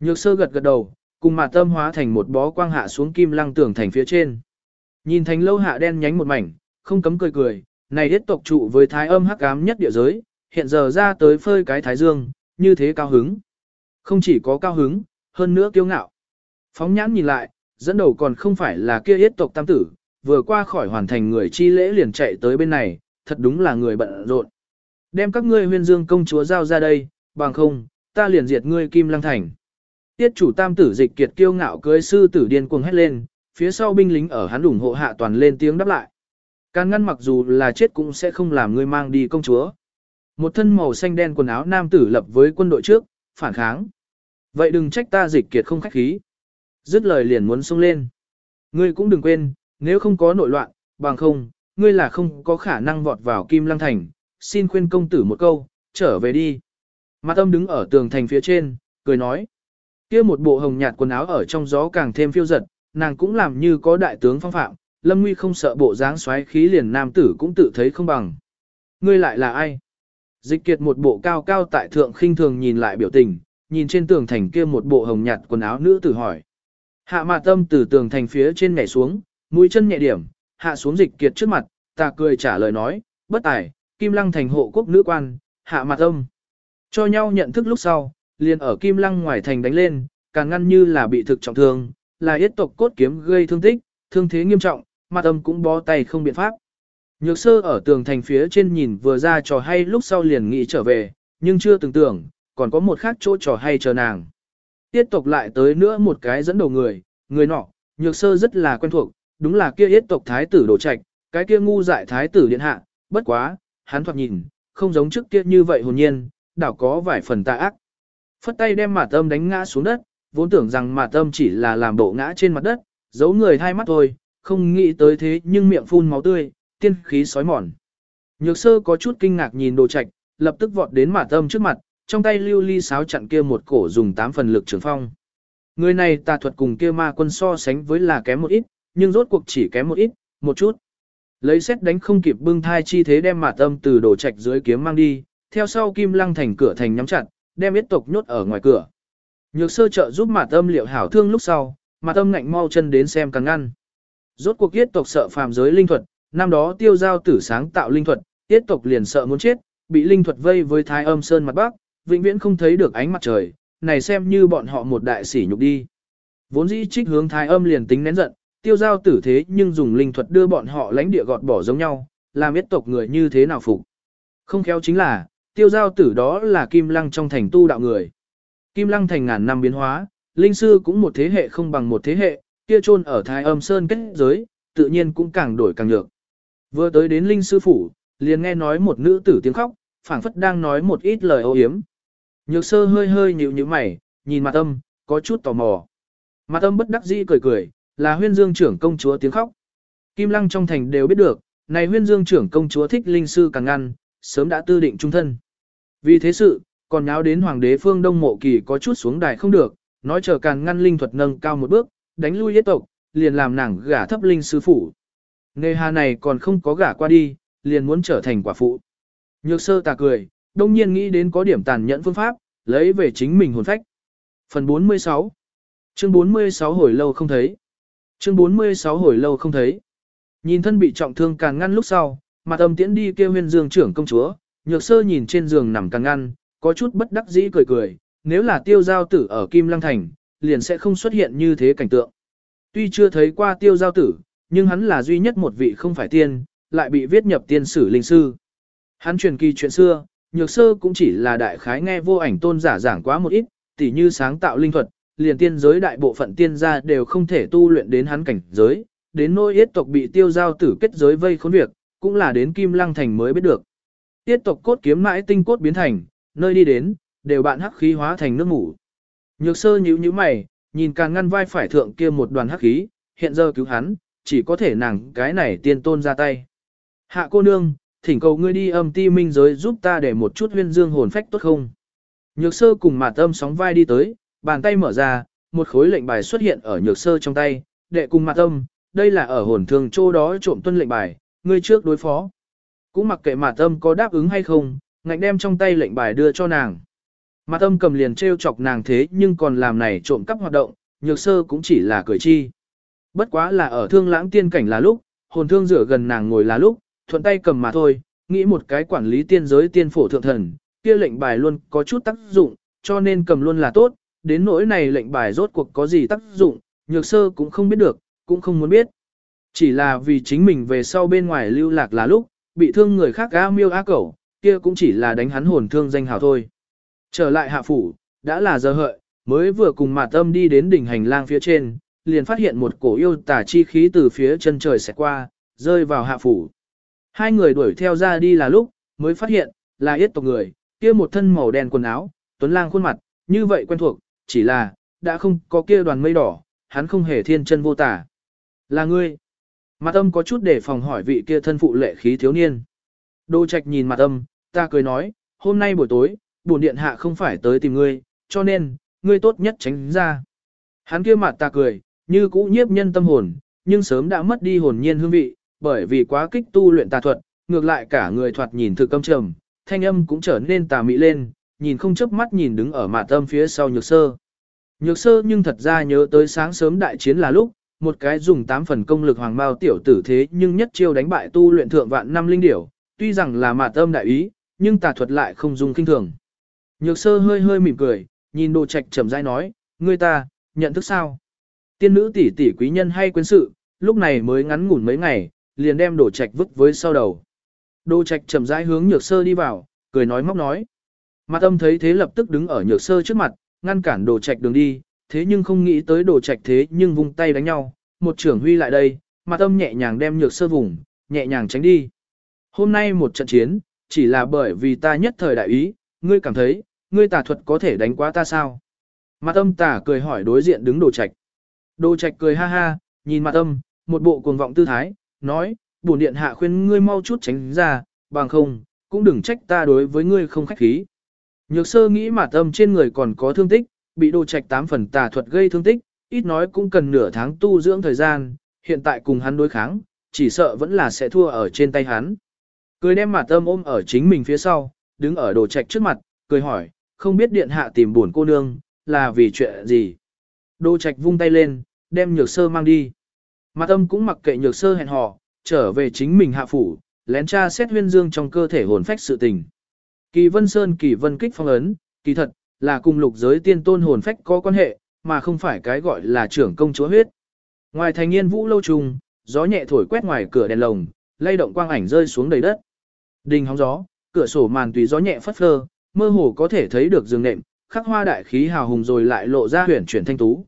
Nhược sơ gật gật đầu, cùng mà tâm hóa thành một bó quang hạ xuống Kim Lăng tường thành phía trên. Nhìn thành lâu hạ đen nhánh một mảnh, không cấm cười cười, này yết tộc trụ với thái âm hắc ám nhất địa giới, hiện giờ ra tới phơi cái thái dương, như thế cao hứng. Không chỉ có cao hứng, hơn nữa kiêu ngạo. Phóng nhãn nhìn lại, dẫn đầu còn không phải là kia yết tộc tam tử, vừa qua khỏi hoàn thành người chi lễ liền chạy tới bên này, thật đúng là người bận rộn. Đem các ngươi huyên dương công chúa giao ra đây, bằng không, ta liền diệt ngươi kim lăng thành. Tiết chủ tam tử dịch kiệt kiêu ngạo cưới sư tử điên cuồng hét lên, phía sau binh lính ở hắn ủng hộ hạ toàn lên tiếng đáp lại. Can ngăn mặc dù là chết cũng sẽ không làm ngươi mang đi công chúa. Một thân màu xanh đen quần áo nam tử lập với quân đội trước, phản kháng. Vậy đừng trách ta dịch kiệt không khách khí. Dứt lời liền muốn xông lên. Ngươi cũng đừng quên, nếu không có nội loạn, bằng không, ngươi là không có khả năng vọt vào Kim Lăng Thành, xin khuyên công tử một câu, trở về đi. Mặt âm đứng ở tường thành phía trên, cười nói. kia một bộ hồng nhạt quần áo ở trong gió càng thêm phiêu giật, nàng cũng làm như có đại tướng phong phạm, lâm nguy không sợ bộ dáng xoáy khí liền nam tử cũng tự thấy không bằng. Ngươi lại là ai? Dịch kiệt một bộ cao cao tại thượng khinh thường nhìn lại biểu tình, nhìn trên tường thành kia một bộ hồng nhạt quần áo nữ tử hỏi. Hạ mạ tâm từ tường thành phía trên nhảy xuống, mũi chân nhẹ điểm, hạ xuống dịch kiệt trước mặt, ta cười trả lời nói, bất tài, Kim Lăng thành hộ quốc nữ quan, hạ mặt âm. Cho nhau nhận thức lúc sau, liền ở Kim Lăng ngoài thành đánh lên, càng ngăn như là bị thực trọng thương, là yết tộc cốt kiếm gây thương tích, thương thế nghiêm trọng, mặt âm cũng bó tay không biện pháp. Nhược sơ ở tường thành phía trên nhìn vừa ra trò hay lúc sau liền nghĩ trở về, nhưng chưa từng tưởng, còn có một khác chỗ trò hay chờ nàng. Tiết tộc lại tới nữa một cái dẫn đầu người, người nọ, nhược sơ rất là quen thuộc, đúng là kia yết tộc thái tử đồ trạch, cái kia ngu dại thái tử điện hạ, bất quá, hắn thoạt nhìn, không giống trước kia như vậy hồn nhiên, đảo có vài phần tà ác. Phất tay đem mạt tâm đánh ngã xuống đất, vốn tưởng rằng mạt tâm chỉ là làm bộ ngã trên mặt đất, giấu người hai mắt thôi, không nghĩ tới thế nhưng miệng phun máu tươi, tiên khí sói mòn. Nhược sơ có chút kinh ngạc nhìn đồ trạch, lập tức vọt đến mạt tâm trước mặt, trong tay lưu ly sáo chặn kia một cổ dùng tám phần lực trường phong. Người này tà thuật cùng kia ma quân so sánh với là kém một ít, nhưng rốt cuộc chỉ kém một ít, một chút. Lấy xét đánh không kịp bưng thai chi thế đem mạt âm từ đổ trạch dưới kiếm mang đi, theo sau kim lăng thành cửa thành nhắm chặt, đem yết tộc nhốt ở ngoài cửa. Nhược sơ trợ giúp mạt âm liệu hảo thương lúc sau, mạt âm ngạnh mau chân đến xem càng ngăn. Rốt cuộc yết tộc sợ phàm giới linh thuật, năm đó tiêu giao tử sáng tạo linh thuật, yết tộc liền sợ muốn chết, bị linh thuật vây với thái âm sơn mặt bắc, vĩnh viễn không thấy được ánh mặt trời, này xem như bọn họ một đại sỉ nhục đi. Vốn dĩ trích hướng thái âm liền tính nén giận, tiêu giao tử thế nhưng dùng linh thuật đưa bọn họ lãnh địa gọt bỏ giống nhau, làm biết tộc người như thế nào phục. Không khéo chính là, tiêu giao tử đó là kim lăng trong thành tu đạo người. Kim lăng thành ngàn năm biến hóa, linh sư cũng một thế hệ không bằng một thế hệ, kia chôn ở thái âm sơn kết giới, tự nhiên cũng càng đổi càng nhược. Vừa tới đến linh sư phủ, liền nghe nói một nữ tử tiếng khóc, phảng phất đang nói một ít lời ô hiếm. Nhược sơ hơi hơi nhíu nhíu mày, nhìn mặt âm, có chút tò mò. Mặt âm bất đắc dĩ cười cười, là huyên dương trưởng công chúa tiếng khóc. Kim lăng trong thành đều biết được, này huyên dương trưởng công chúa thích linh sư càng ngăn, sớm đã tư định trung thân. Vì thế sự, còn nháo đến hoàng đế phương đông mộ kỳ có chút xuống đài không được, nói chờ càng ngăn linh thuật nâng cao một bước, đánh lui yết tộc, liền làm nàng gả thấp linh sư phủ. Nghề hà này còn không có gả qua đi, liền muốn trở thành quả phụ. Nhược sơ tà cười, đông nhiên nghĩ đến có điểm tàn nhẫn phương pháp, lấy về chính mình hồn phách. Phần 46 Chương 46 hồi lâu không thấy. Chương 46 hồi lâu không thấy. Nhìn thân bị trọng thương càng ngăn lúc sau, mặt âm tiễn đi kêu huyên dương trưởng công chúa, nhược sơ nhìn trên giường nằm càng ngăn, có chút bất đắc dĩ cười cười, nếu là tiêu giao tử ở Kim Lăng Thành, liền sẽ không xuất hiện như thế cảnh tượng. Tuy chưa thấy qua tiêu giao tử, nhưng hắn là duy nhất một vị không phải tiên, lại bị viết nhập tiên sử linh sư. Hắn truyền kỳ chuyện xưa, nhược sơ cũng chỉ là đại khái nghe vô ảnh tôn giả giảng quá một ít, tỉ như sáng tạo linh thuật, liền tiên giới đại bộ phận tiên gia đều không thể tu luyện đến hắn cảnh giới, đến nỗi yết tộc bị tiêu giao tử kết giới vây khốn việc, cũng là đến Kim Lăng Thành mới biết được. Yết tộc cốt kiếm mãi tinh cốt biến thành, nơi đi đến, đều bạn hắc khí hóa thành nước ngủ. Nhược sơ nhíu nhíu mày, nhìn càng ngăn vai phải thượng kia một đoàn hắc khí, hiện giờ cứu hắn, chỉ có thể nàng cái này tiên tôn ra tay. Hạ cô nương, thỉnh cầu ngươi đi âm ti minh giới giúp ta để một chút huyên dương hồn phách tốt không? Nhược sơ cùng mạt âm sóng vai đi tới, bàn tay mở ra, một khối lệnh bài xuất hiện ở nhược sơ trong tay, đệ cùng mặt âm, đây là ở hồn thương chỗ đó trộm tuân lệnh bài, ngươi trước đối phó. Cũng mặc kệ mặt âm có đáp ứng hay không, ngạnh đem trong tay lệnh bài đưa cho nàng. Mặt âm cầm liền treo chọc nàng thế nhưng còn làm này trộm cắp hoạt động, nhược sơ cũng chỉ là cười chi. Bất quá là ở thương lãng tiên cảnh là lúc, hồn thương rửa gần nàng ngồi là lúc, thuận tay cầm mà thôi, nghĩ một cái quản lý tiên giới tiên phổ thượng thần, kia lệnh bài luôn có chút tác dụng, cho nên cầm luôn là tốt, đến nỗi này lệnh bài rốt cuộc có gì tác dụng, nhược sơ cũng không biết được, cũng không muốn biết. Chỉ là vì chính mình về sau bên ngoài lưu lạc là lúc, bị thương người khác a miêu a cẩu, kia cũng chỉ là đánh hắn hồn thương danh hào thôi. Trở lại hạ phủ, đã là giờ hợi, mới vừa cùng mặt tâm đi đến đỉnh hành lang phía trên, liền phát hiện một cổ yêu tả chi khí từ phía chân trời xẹt qua, rơi vào hạ phủ. Hai người đuổi theo ra đi là lúc, mới phát hiện, là yết tộc người, kia một thân màu đen quần áo, tuấn lang khuôn mặt, như vậy quen thuộc, chỉ là, đã không có kia đoàn mây đỏ, hắn không hề thiên chân vô tả. Là ngươi. Mặt âm có chút để phòng hỏi vị kia thân phụ lệ khí thiếu niên. Đô trạch nhìn mặt âm, ta cười nói, hôm nay buổi tối, bổn điện hạ không phải tới tìm ngươi, cho nên, ngươi tốt nhất tránh ra. Hắn kia mặt ta cười, như cũ nhiếp nhân tâm hồn, nhưng sớm đã mất đi hồn nhiên hương vị, bởi vì quá kích tu luyện tà thuật, ngược lại cả người thoạt nhìn thực âm trầm, thanh âm cũng trở nên tà mị lên, nhìn không chớp mắt nhìn đứng ở mạ tâm phía sau nhược sơ. Nhược sơ nhưng thật ra nhớ tới sáng sớm đại chiến là lúc, một cái dùng 8 phần công lực hoàng bao tiểu tử thế nhưng nhất chiêu đánh bại tu luyện thượng vạn năm linh điểu, tuy rằng là mạ tâm đại ý, nhưng tà thuật lại không dùng kinh thường. Nhược sơ hơi hơi mỉm cười, nhìn đồ trạch chậm rãi nói, ngươi ta, nhận thức sao? Tiên nữ tỷ tỷ quý nhân hay quên sự, lúc này mới ngắn ngủn mấy ngày, liền đem đồ trạch vứt với sau đầu. Đồ trạch chậm rãi hướng nhược sơ đi vào, cười nói móc nói. Mặt âm thấy thế lập tức đứng ở nhược sơ trước mặt, ngăn cản đồ trạch đường đi, thế nhưng không nghĩ tới đồ trạch thế nhưng vung tay đánh nhau, một trưởng huy lại đây, mặt âm nhẹ nhàng đem nhược sơ vùng, nhẹ nhàng tránh đi. Hôm nay một trận chiến, chỉ là bởi vì ta nhất thời đại ý, ngươi cảm thấy, ngươi tà thuật có thể đánh quá ta sao? Mặt âm tà cười hỏi đối diện đứng đồ trạch. Đồ trạch cười ha ha, nhìn mặt âm, một bộ cuồng vọng tư thái, nói, bổn điện hạ khuyên ngươi mau chút tránh ra, bằng không, cũng đừng trách ta đối với ngươi không khách khí. Nhược sơ nghĩ mà tâm trên người còn có thương tích, bị đồ trạch tám phần tà thuật gây thương tích, ít nói cũng cần nửa tháng tu dưỡng thời gian, hiện tại cùng hắn đối kháng, chỉ sợ vẫn là sẽ thua ở trên tay hắn. Cười đem mà tâm ôm ở chính mình phía sau, đứng ở đồ trạch trước mặt, cười hỏi, không biết điện hạ tìm buồn cô nương, là vì chuyện gì. Đồ trạch vung tay lên, đem nhược sơ mang đi. Mà tâm cũng mặc kệ nhược sơ hẹn hò, trở về chính mình hạ phủ, lén tra xét huyên dương trong cơ thể hồn phách sự tình. Kỳ vân sơn kỳ vân kích phong ấn, kỳ thật, là cùng lục giới tiên tôn hồn phách có quan hệ, mà không phải cái gọi là trưởng công chúa huyết. Ngoài thành yên vũ lâu trùng, gió nhẹ thổi quét ngoài cửa đèn lồng, lay động quang ảnh rơi xuống đầy đất. Đình hóng gió, cửa sổ màn tùy gió nhẹ phất phơ, mơ hồ có thể thấy được giường nệm, khắc hoa đại khí hào hùng rồi lại lộ ra huyền chuyển thanh tú.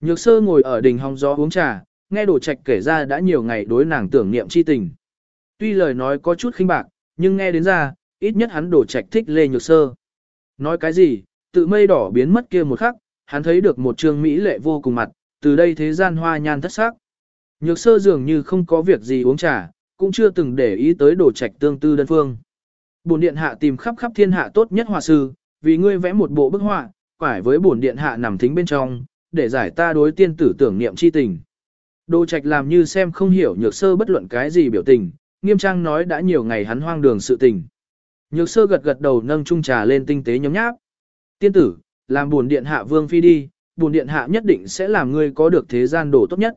Nhược sơ ngồi ở đình hóng gió uống trà, nghe đồ trạch kể ra đã nhiều ngày đối nàng tưởng niệm chi tình. Tuy lời nói có chút khinh bạc, nhưng nghe đến ra, ít nhất hắn đổ trạch thích Lê Nhược Sơ. Nói cái gì, tự mây đỏ biến mất kia một khắc, hắn thấy được một trương mỹ lệ vô cùng mặt, từ đây thế gian hoa nhan thất sắc. Nhược sơ dường như không có việc gì uống trà, cũng chưa từng để ý tới đổ trạch tương tư đơn phương. Bổn điện hạ tìm khắp khắp thiên hạ tốt nhất họa sư, vì ngươi vẽ một bộ bức họa, phải với bổn điện hạ nằm thính bên trong, để giải ta đối tiên tử tưởng niệm chi tình. Đồ trạch làm như xem không hiểu nhược sơ bất luận cái gì biểu tình, nghiêm trang nói đã nhiều ngày hắn hoang đường sự tình. Nhược sơ gật gật đầu nâng chung trà lên tinh tế nhóm nháp. Tiên tử, làm buồn điện hạ vương phi đi, buồn điện hạ nhất định sẽ làm ngươi có được thế gian đồ tốt nhất.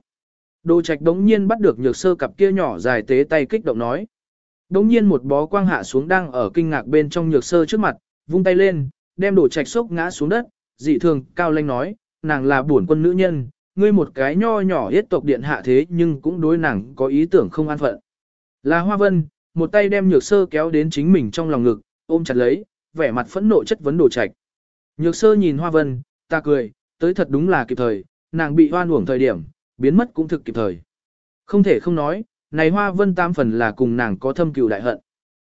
Đồ trạch đống nhiên bắt được nhược sơ cặp kia nhỏ dài tế tay kích động nói. Đống nhiên một bó quang hạ xuống đang ở kinh ngạc bên trong nhược sơ trước mặt, vung tay lên, đem đồ trạch sốc ngã xuống đất, dị thường cao lanh nói, nàng là buồn quân nữ nhân, ngươi một cái nho nhỏ hết tộc điện hạ thế nhưng cũng đối nàng có ý tưởng không an phận. Là Hoa Vân, một tay đem nhược sơ kéo đến chính mình trong lòng ngực, ôm chặt lấy, vẻ mặt phẫn nộ chất vấn đồ trạch. Nhược sơ nhìn Hoa Vân, ta cười, tới thật đúng là kịp thời, nàng bị hoan uổng thời điểm, biến mất cũng thực kịp thời. Không thể không nói, này Hoa Vân tam phần là cùng nàng có thâm cừu đại hận.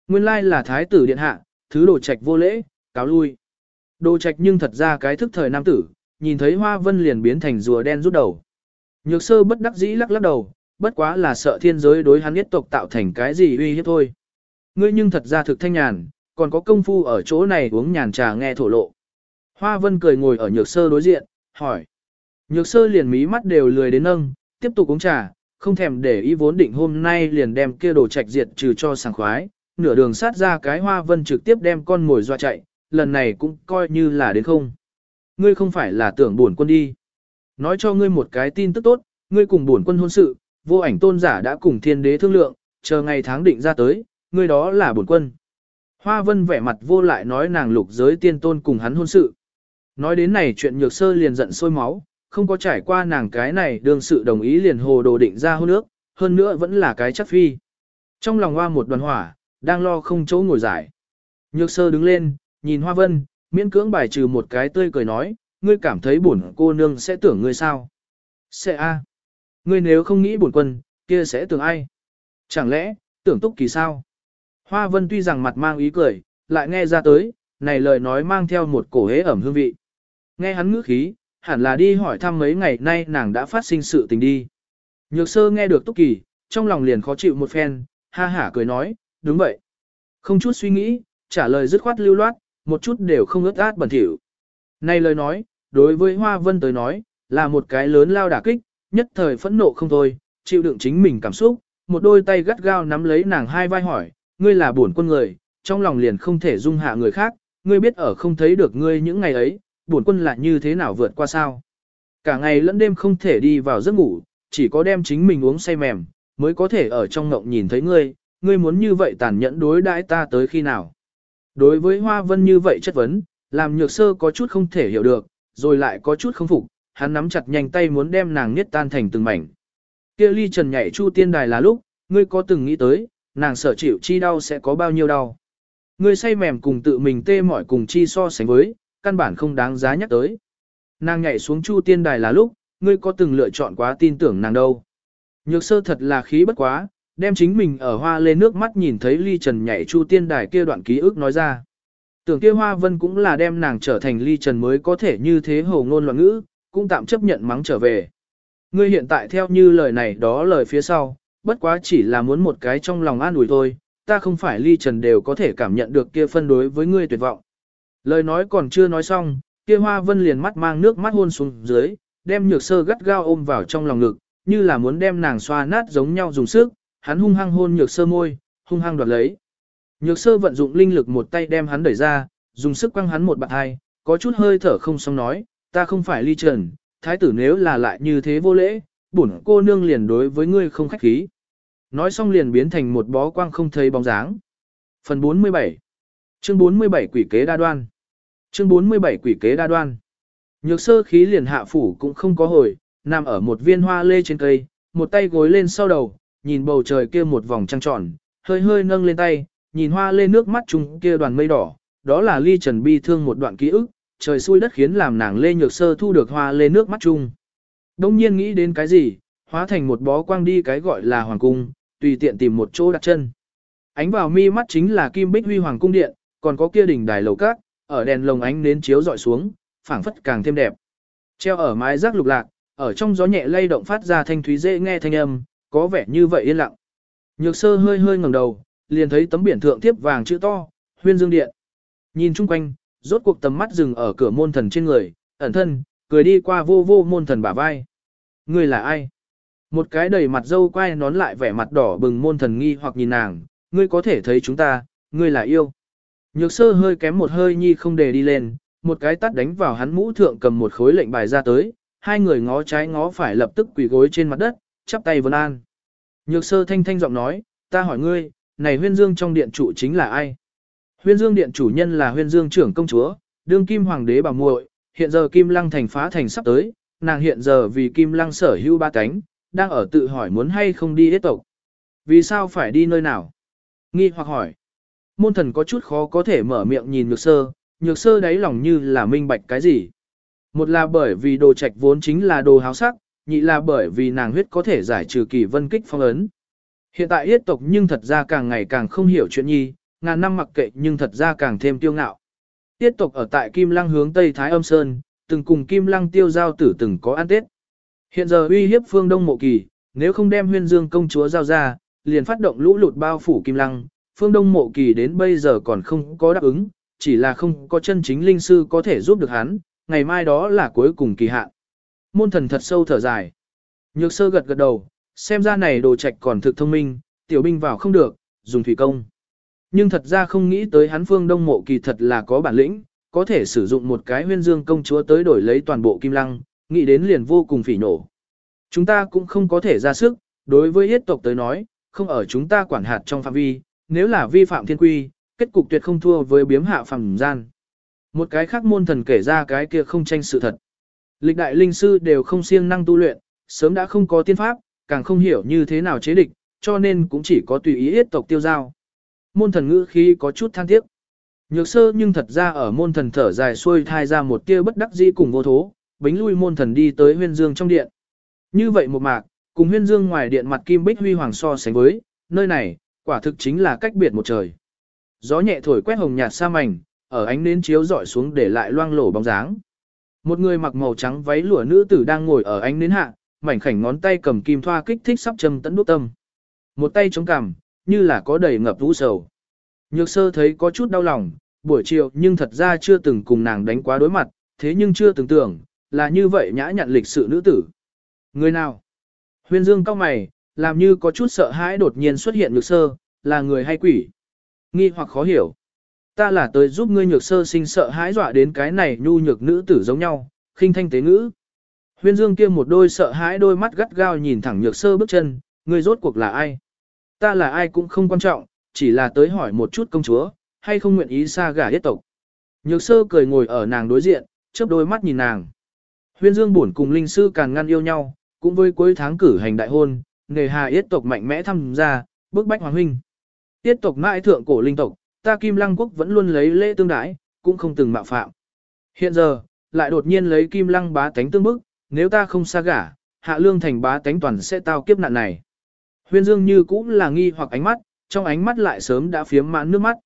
Nguyên lai là thái tử điện hạ, thứ đồ trạch vô lễ, cáo lui. Đồ trạch nhưng thật ra cái thức thời nam tử, nhìn thấy Hoa Vân liền biến thành rùa đen rút đầu. Nhược sơ bất đắc dĩ lắc lắc đầu, bất quá là sợ thiên giới đối hắn nhất tộc tạo thành cái gì uy hiếp thôi. Ngươi nhưng thật ra thực thanh nhàn, còn có công phu ở chỗ này uống nhàn trà nghe thổ lộ. Hoa Vân cười ngồi ở nhược sơ đối diện, hỏi. Nhược sơ liền mí mắt đều lười đến nâng, tiếp tục uống trà, không thèm để ý vốn định hôm nay liền đem kia đồ trạch diệt trừ cho sảng khoái, nửa đường sát ra cái Hoa Vân trực tiếp đem con ngồi doa chạy, lần này cũng coi như là đến không. Ngươi không phải là tưởng buồn quân đi. Nói cho ngươi một cái tin tức tốt, ngươi cùng buồn quân hôn sự, vô ảnh tôn giả đã cùng thiên đế thương lượng, chờ ngày tháng định ra tới, người đó là bổn quân. Hoa vân vẻ mặt vô lại nói nàng lục giới tiên tôn cùng hắn hôn sự. Nói đến này chuyện nhược sơ liền giận sôi máu, không có trải qua nàng cái này đương sự đồng ý liền hồ đồ định ra hôn nước, hơn nữa vẫn là cái chắc phi. Trong lòng hoa một đoàn hỏa, đang lo không chỗ ngồi giải. Nhược sơ đứng lên, nhìn hoa vân, miễn cưỡng bài trừ một cái tươi cười nói, ngươi cảm thấy buồn cô nương sẽ tưởng ngươi sao? Sẽ a. Ngươi nếu không nghĩ buồn quân, kia sẽ tưởng ai? Chẳng lẽ, tưởng túc kỳ sao? Hoa vân tuy rằng mặt mang ý cười, lại nghe ra tới, này lời nói mang theo một cổ hế ẩm hương vị. Nghe hắn ngữ khí, hẳn là đi hỏi thăm mấy ngày nay nàng đã phát sinh sự tình đi. Nhược sơ nghe được túc kỳ, trong lòng liền khó chịu một phen, ha hả cười nói, đúng vậy. Không chút suy nghĩ, trả lời dứt khoát lưu loát, một chút đều không ướt át bẩn thỉu. Này lời nói, đối với Hoa Vân tới nói, là một cái lớn lao đả kích, nhất thời phẫn nộ không thôi, chịu đựng chính mình cảm xúc, một đôi tay gắt gao nắm lấy nàng hai vai hỏi, ngươi là bổn quân người, trong lòng liền không thể dung hạ người khác, ngươi biết ở không thấy được ngươi những ngày ấy, bổn quân là như thế nào vượt qua sao. Cả ngày lẫn đêm không thể đi vào giấc ngủ, chỉ có đem chính mình uống say mềm, mới có thể ở trong ngộng nhìn thấy ngươi, ngươi muốn như vậy tàn nhẫn đối đãi ta tới khi nào. Đối với Hoa Vân như vậy chất vấn, làm nhược sơ có chút không thể hiểu được, rồi lại có chút không phục, hắn nắm chặt nhanh tay muốn đem nàng niết tan thành từng mảnh. Kia ly trần nhảy chu tiên đài là lúc, ngươi có từng nghĩ tới, nàng sợ chịu chi đau sẽ có bao nhiêu đau. Ngươi say mềm cùng tự mình tê mỏi cùng chi so sánh với, căn bản không đáng giá nhắc tới. Nàng nhảy xuống chu tiên đài là lúc, ngươi có từng lựa chọn quá tin tưởng nàng đâu. Nhược sơ thật là khí bất quá, đem chính mình ở hoa lên nước mắt nhìn thấy ly trần nhảy chu tiên đài kia đoạn ký ức nói ra. Tưởng kia hoa vân cũng là đem nàng trở thành ly trần mới có thể như thế hồ ngôn loạn ngữ, cũng tạm chấp nhận mắng trở về. Ngươi hiện tại theo như lời này đó lời phía sau, bất quá chỉ là muốn một cái trong lòng an ủi thôi, ta không phải ly trần đều có thể cảm nhận được kia phân đối với ngươi tuyệt vọng. Lời nói còn chưa nói xong, kia hoa vân liền mắt mang nước mắt hôn xuống dưới, đem nhược sơ gắt gao ôm vào trong lòng ngực, như là muốn đem nàng xoa nát giống nhau dùng sức, hắn hung hăng hôn nhược sơ môi, hung hăng đoạt lấy. Nhược sơ vận dụng linh lực một tay đem hắn đẩy ra, dùng sức quăng hắn một bạn hai, có chút hơi thở không xong nói, ta không phải ly trần, thái tử nếu là lại như thế vô lễ, bổn cô nương liền đối với ngươi không khách khí. Nói xong liền biến thành một bó quang không thấy bóng dáng. Phần 47 Chương 47 Quỷ kế đa đoan Chương 47 Quỷ kế đa đoan Nhược sơ khí liền hạ phủ cũng không có hồi, nằm ở một viên hoa lê trên cây, một tay gối lên sau đầu, nhìn bầu trời kia một vòng trăng tròn, hơi hơi nâng lên tay, nhìn hoa lê nước mắt chung kia đoàn mây đỏ, đó là ly trần bi thương một đoạn ký ức, trời xui đất khiến làm nàng lê nhược sơ thu được hoa lê nước mắt chung. Đông nhiên nghĩ đến cái gì, hóa thành một bó quang đi cái gọi là hoàng cung, tùy tiện tìm một chỗ đặt chân. Ánh vào mi mắt chính là kim bích huy hoàng cung điện, còn có kia đỉnh đài lầu cát, ở đèn lồng ánh nến chiếu dọi xuống, phảng phất càng thêm đẹp. Treo ở mái rác lục lạc, ở trong gió nhẹ lay động phát ra thanh thúy dễ nghe thanh âm, có vẻ như vậy yên lặng. Nhược sơ hơi hơi ngẩng đầu, liền thấy tấm biển thượng tiếp vàng chữ to, huyên dương điện. Nhìn chung quanh, rốt cuộc tầm mắt dừng ở cửa môn thần trên người, ẩn thân, cười đi qua vô vô môn thần bả vai. Người là ai? Một cái đầy mặt dâu quay nón lại vẻ mặt đỏ bừng môn thần nghi hoặc nhìn nàng, ngươi có thể thấy chúng ta, ngươi là yêu. Nhược sơ hơi kém một hơi nhi không để đi lên, một cái tắt đánh vào hắn mũ thượng cầm một khối lệnh bài ra tới, hai người ngó trái ngó phải lập tức quỳ gối trên mặt đất, chắp tay vân an. Nhược sơ thanh thanh giọng nói, ta hỏi ngươi, này huyên dương trong điện chủ chính là ai? Huyên dương điện chủ nhân là huyên dương trưởng công chúa, đương kim hoàng đế bà muội, hiện giờ kim lăng thành phá thành sắp tới, nàng hiện giờ vì kim lăng sở hữu ba cánh, đang ở tự hỏi muốn hay không đi yết tộc. Vì sao phải đi nơi nào? Nghi hoặc hỏi. Môn thần có chút khó có thể mở miệng nhìn nhược sơ, nhược sơ đáy lòng như là minh bạch cái gì. Một là bởi vì đồ trạch vốn chính là đồ háo sắc, nhị là bởi vì nàng huyết có thể giải trừ kỳ vân kích phong ấn. Hiện tại yết tộc nhưng thật ra càng ngày càng không hiểu chuyện nhi, ngàn năm mặc kệ nhưng thật ra càng thêm tiêu ngạo. Tiếp tộc ở tại Kim Lăng hướng Tây Thái Âm Sơn, từng cùng Kim Lăng tiêu giao tử từng có ăn tết. Hiện giờ uy hiếp phương Đông Mộ Kỳ, nếu không đem huyên dương công chúa giao ra, liền phát động lũ lụt bao phủ Kim Lăng, phương Đông Mộ Kỳ đến bây giờ còn không có đáp ứng, chỉ là không có chân chính linh sư có thể giúp được hắn, ngày mai đó là cuối cùng kỳ hạn. Môn thần thật sâu thở dài. Nhược sơ gật gật đầu, xem ra này đồ trạch còn thực thông minh, tiểu binh vào không được, dùng thủy công. Nhưng thật ra không nghĩ tới hắn phương đông mộ kỳ thật là có bản lĩnh, có thể sử dụng một cái huyên dương công chúa tới đổi lấy toàn bộ kim lăng, nghĩ đến liền vô cùng phỉ nổ. Chúng ta cũng không có thể ra sức, đối với yết tộc tới nói, không ở chúng ta quản hạt trong phạm vi, nếu là vi phạm thiên quy, kết cục tuyệt không thua với biếm hạ phẳng gian. Một cái khác môn thần kể ra cái kia không tranh sự thật. Lịch đại linh sư đều không siêng năng tu luyện, sớm đã không có tiên pháp, càng không hiểu như thế nào chế địch, cho nên cũng chỉ có tùy ý yết tộc tiêu giao. Môn thần ngữ khí có chút than tiếc. Nhược sơ nhưng thật ra ở môn thần thở dài xuôi thai ra một tia bất đắc dĩ cùng vô thố, bính lui môn thần đi tới huyên dương trong điện. Như vậy một mạc, cùng huyên dương ngoài điện mặt kim bích huy hoàng so sánh với, nơi này, quả thực chính là cách biệt một trời. Gió nhẹ thổi quét hồng nhạt sa mảnh, ở ánh nến chiếu dọi xuống để lại loang lổ bóng dáng. Một người mặc màu trắng váy lụa nữ tử đang ngồi ở ánh nến hạ, mảnh khảnh ngón tay cầm kim thoa kích thích sắp châm tận đốt tâm. Một tay chống cằm, như là có đầy ngập vũ sầu. Nhược sơ thấy có chút đau lòng, buổi chiều nhưng thật ra chưa từng cùng nàng đánh quá đối mặt, thế nhưng chưa từng tưởng, là như vậy nhã nhặn lịch sự nữ tử. Người nào? Huyên dương cao mày, làm như có chút sợ hãi đột nhiên xuất hiện nhược sơ, là người hay quỷ? Nghi hoặc khó hiểu. Ta là tới giúp ngươi nhược sơ sinh sợ hãi dọa đến cái này nhu nhược nữ tử giống nhau, khinh thanh tế ngữ. Huyên dương kia một đôi sợ hãi đôi mắt gắt gao nhìn thẳng nhược sơ bước chân, ngươi rốt cuộc là ai? Ta là ai cũng không quan trọng, chỉ là tới hỏi một chút công chúa, hay không nguyện ý xa gả yết tộc. Nhược sơ cười ngồi ở nàng đối diện, chớp đôi mắt nhìn nàng. Huyên dương buồn cùng linh sư càng ngăn yêu nhau, cũng với cuối tháng cử hành đại hôn, nghề hà yết tộc mạnh mẽ tham gia, bức bách hoàng huynh. Yết tộc mãi thượng cổ linh tộc, ta Kim Lăng quốc vẫn luôn lấy lễ tương đái, cũng không từng mạo phạm. Hiện giờ, lại đột nhiên lấy Kim Lăng bá tánh tương bức, nếu ta không xa gả, hạ lương thành bá tánh toàn sẽ tao kiếp nạn này. Huyên Dương như cũng là nghi hoặc ánh mắt, trong ánh mắt lại sớm đã phiếm mãn nước mắt.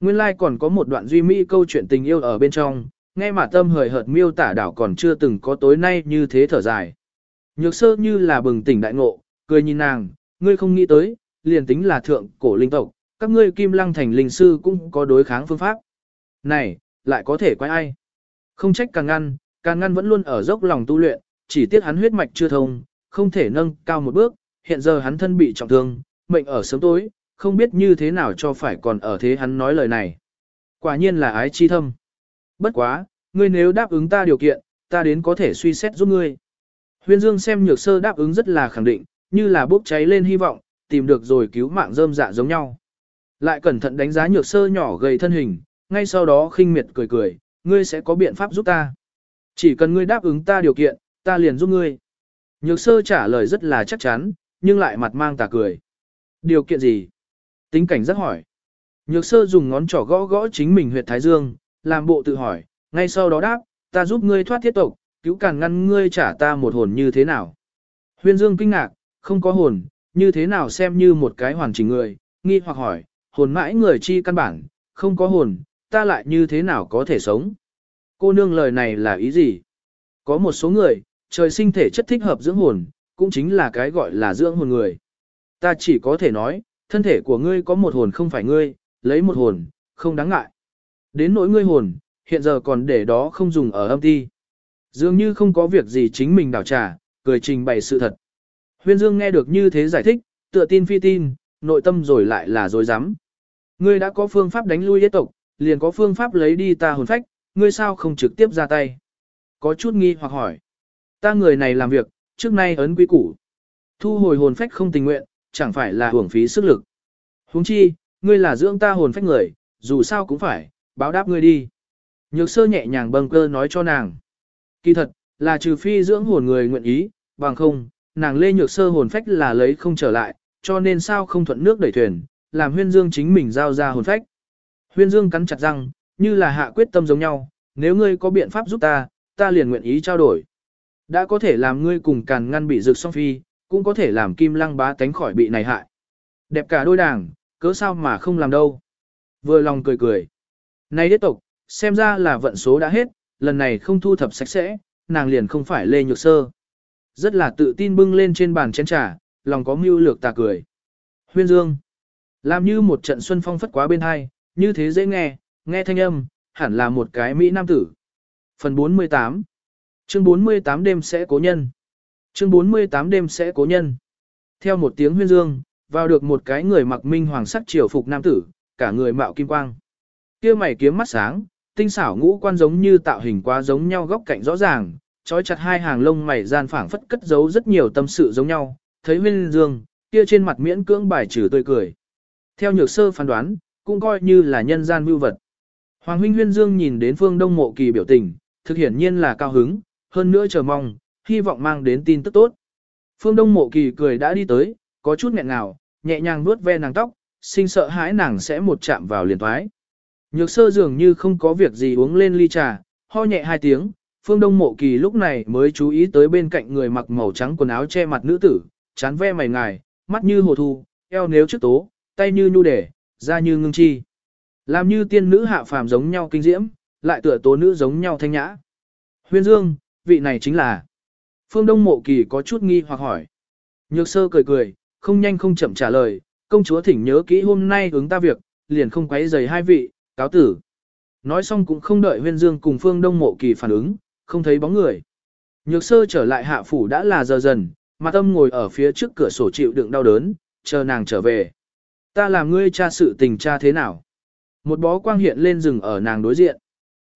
Nguyên lai like còn có một đoạn duy mỹ câu chuyện tình yêu ở bên trong, nghe mà tâm hời hợt miêu tả đảo còn chưa từng có tối nay như thế thở dài. Nhược sơ như là bừng tỉnh đại ngộ, cười nhìn nàng, ngươi không nghĩ tới, liền tính là thượng cổ linh tộc, các ngươi kim lăng thành linh sư cũng có đối kháng phương pháp. Này, lại có thể quay ai? Không trách càng ngăn, càng ngăn vẫn luôn ở dốc lòng tu luyện, chỉ tiếc hắn huyết mạch chưa thông, không thể nâng cao một bước, hiện giờ hắn thân bị trọng thương, mệnh ở sớm tối, không biết như thế nào cho phải còn ở thế hắn nói lời này. Quả nhiên là ái chi thâm. Bất quá, ngươi nếu đáp ứng ta điều kiện, ta đến có thể suy xét giúp ngươi. Huyên Dương xem nhược sơ đáp ứng rất là khẳng định, như là bốc cháy lên hy vọng, tìm được rồi cứu mạng rơm dạ giống nhau. Lại cẩn thận đánh giá nhược sơ nhỏ gầy thân hình, ngay sau đó khinh miệt cười cười, ngươi sẽ có biện pháp giúp ta. Chỉ cần ngươi đáp ứng ta điều kiện, ta liền giúp ngươi. Nhược sơ trả lời rất là chắc chắn, nhưng lại mặt mang tà cười. Điều kiện gì? Tính cảnh rất hỏi. Nhược sơ dùng ngón trỏ gõ gõ chính mình huyệt thái dương, làm bộ tự hỏi, ngay sau đó đáp, ta giúp ngươi thoát thiết tộc, cứu càn ngăn ngươi trả ta một hồn như thế nào. Huyên dương kinh ngạc, không có hồn, như thế nào xem như một cái hoàn chỉnh người, nghi hoặc hỏi, hồn mãi người chi căn bản, không có hồn, ta lại như thế nào có thể sống. Cô nương lời này là ý gì? Có một số người, trời sinh thể chất thích hợp dưỡng hồn, cũng chính là cái gọi là dưỡng hồn người. Ta chỉ có thể nói, thân thể của ngươi có một hồn không phải ngươi, lấy một hồn, không đáng ngại. Đến nỗi ngươi hồn, hiện giờ còn để đó không dùng ở âm ti. Dường như không có việc gì chính mình đảo trà, cười trình bày sự thật. Huyên Dương nghe được như thế giải thích, tựa tin phi tin, nội tâm rồi lại là dối rắm Ngươi đã có phương pháp đánh lui yết tộc, liền có phương pháp lấy đi ta hồn phách, ngươi sao không trực tiếp ra tay. Có chút nghi hoặc hỏi. Ta người này làm việc, trước nay ấn quý củ. Thu hồi hồn phách không tình nguyện, chẳng phải là hưởng phí sức lực. Huống chi, ngươi là dưỡng ta hồn phách người, dù sao cũng phải, báo đáp ngươi đi. Nhược sơ nhẹ nhàng bâng cơ nói cho nàng. Kỳ thật, là trừ phi dưỡng hồn người nguyện ý, bằng không, nàng lê nhược sơ hồn phách là lấy không trở lại, cho nên sao không thuận nước đẩy thuyền, làm huyên dương chính mình giao ra hồn phách. Huyên dương cắn chặt răng, như là hạ quyết tâm giống nhau, nếu ngươi có biện pháp giúp ta, ta liền nguyện ý trao đổi. Đã có thể làm ngươi cùng càn ngăn bị rực song phi, cũng có thể làm kim lăng bá tánh khỏi bị này hại. Đẹp cả đôi đảng, cớ sao mà không làm đâu. Vừa lòng cười cười. Này đế tộc, xem ra là vận số đã hết, lần này không thu thập sạch sẽ, nàng liền không phải lê nhược sơ. Rất là tự tin bưng lên trên bàn chén trà, lòng có mưu lược tà cười. Huyên Dương. Làm như một trận xuân phong phất quá bên hai, như thế dễ nghe, nghe thanh âm, hẳn là một cái Mỹ Nam tử. Phần 48 Chương 48 đêm sẽ cố nhân Chương 48 đêm sẽ cố nhân Theo một tiếng huyên dương, vào được một cái người mặc minh hoàng sắc triều phục nam tử, cả người mạo kim quang. kia mày kiếm mắt sáng, tinh xảo ngũ quan giống như tạo hình quá giống nhau góc cạnh rõ ràng, trói chặt hai hàng lông mày gian phảng phất cất giấu rất nhiều tâm sự giống nhau, thấy huyên dương, kia trên mặt miễn cưỡng bài trừ tươi cười. Theo nhược sơ phán đoán, cũng coi như là nhân gian mưu vật. Hoàng huynh huyên dương nhìn đến phương đông mộ kỳ biểu tình, thực hiển nhiên là cao hứng, hơn nữa chờ mong, hy vọng mang đến tin tức tốt. Phương đông mộ kỳ cười đã đi tới, có chút nghẹn ngào, nhẹ nhàng vuốt ve nàng tóc, sinh sợ hãi nàng sẽ một chạm vào liền thoái. Nhược sơ dường như không có việc gì uống lên ly trà, ho nhẹ hai tiếng, phương đông mộ kỳ lúc này mới chú ý tới bên cạnh người mặc màu trắng quần áo che mặt nữ tử, chán ve mày ngài, mắt như hồ thu, eo nếu trước tố, tay như nhu đề, da như ngưng chi. Làm như tiên nữ hạ phàm giống nhau kinh diễm, lại tựa tố nữ giống nhau thanh nhã. Huyên Dương, vị này chính là. Phương Đông Mộ Kỳ có chút nghi hoặc hỏi. Nhược sơ cười cười, không nhanh không chậm trả lời, công chúa thỉnh nhớ kỹ hôm nay ứng ta việc, liền không quấy rầy hai vị, cáo tử. Nói xong cũng không đợi Huyên Dương cùng Phương Đông Mộ Kỳ phản ứng, không thấy bóng người. Nhược sơ trở lại hạ phủ đã là giờ dần, mà tâm ngồi ở phía trước cửa sổ chịu đựng đau đớn, chờ nàng trở về. Ta làm ngươi cha sự tình cha thế nào? Một bó quang hiện lên rừng ở nàng đối diện.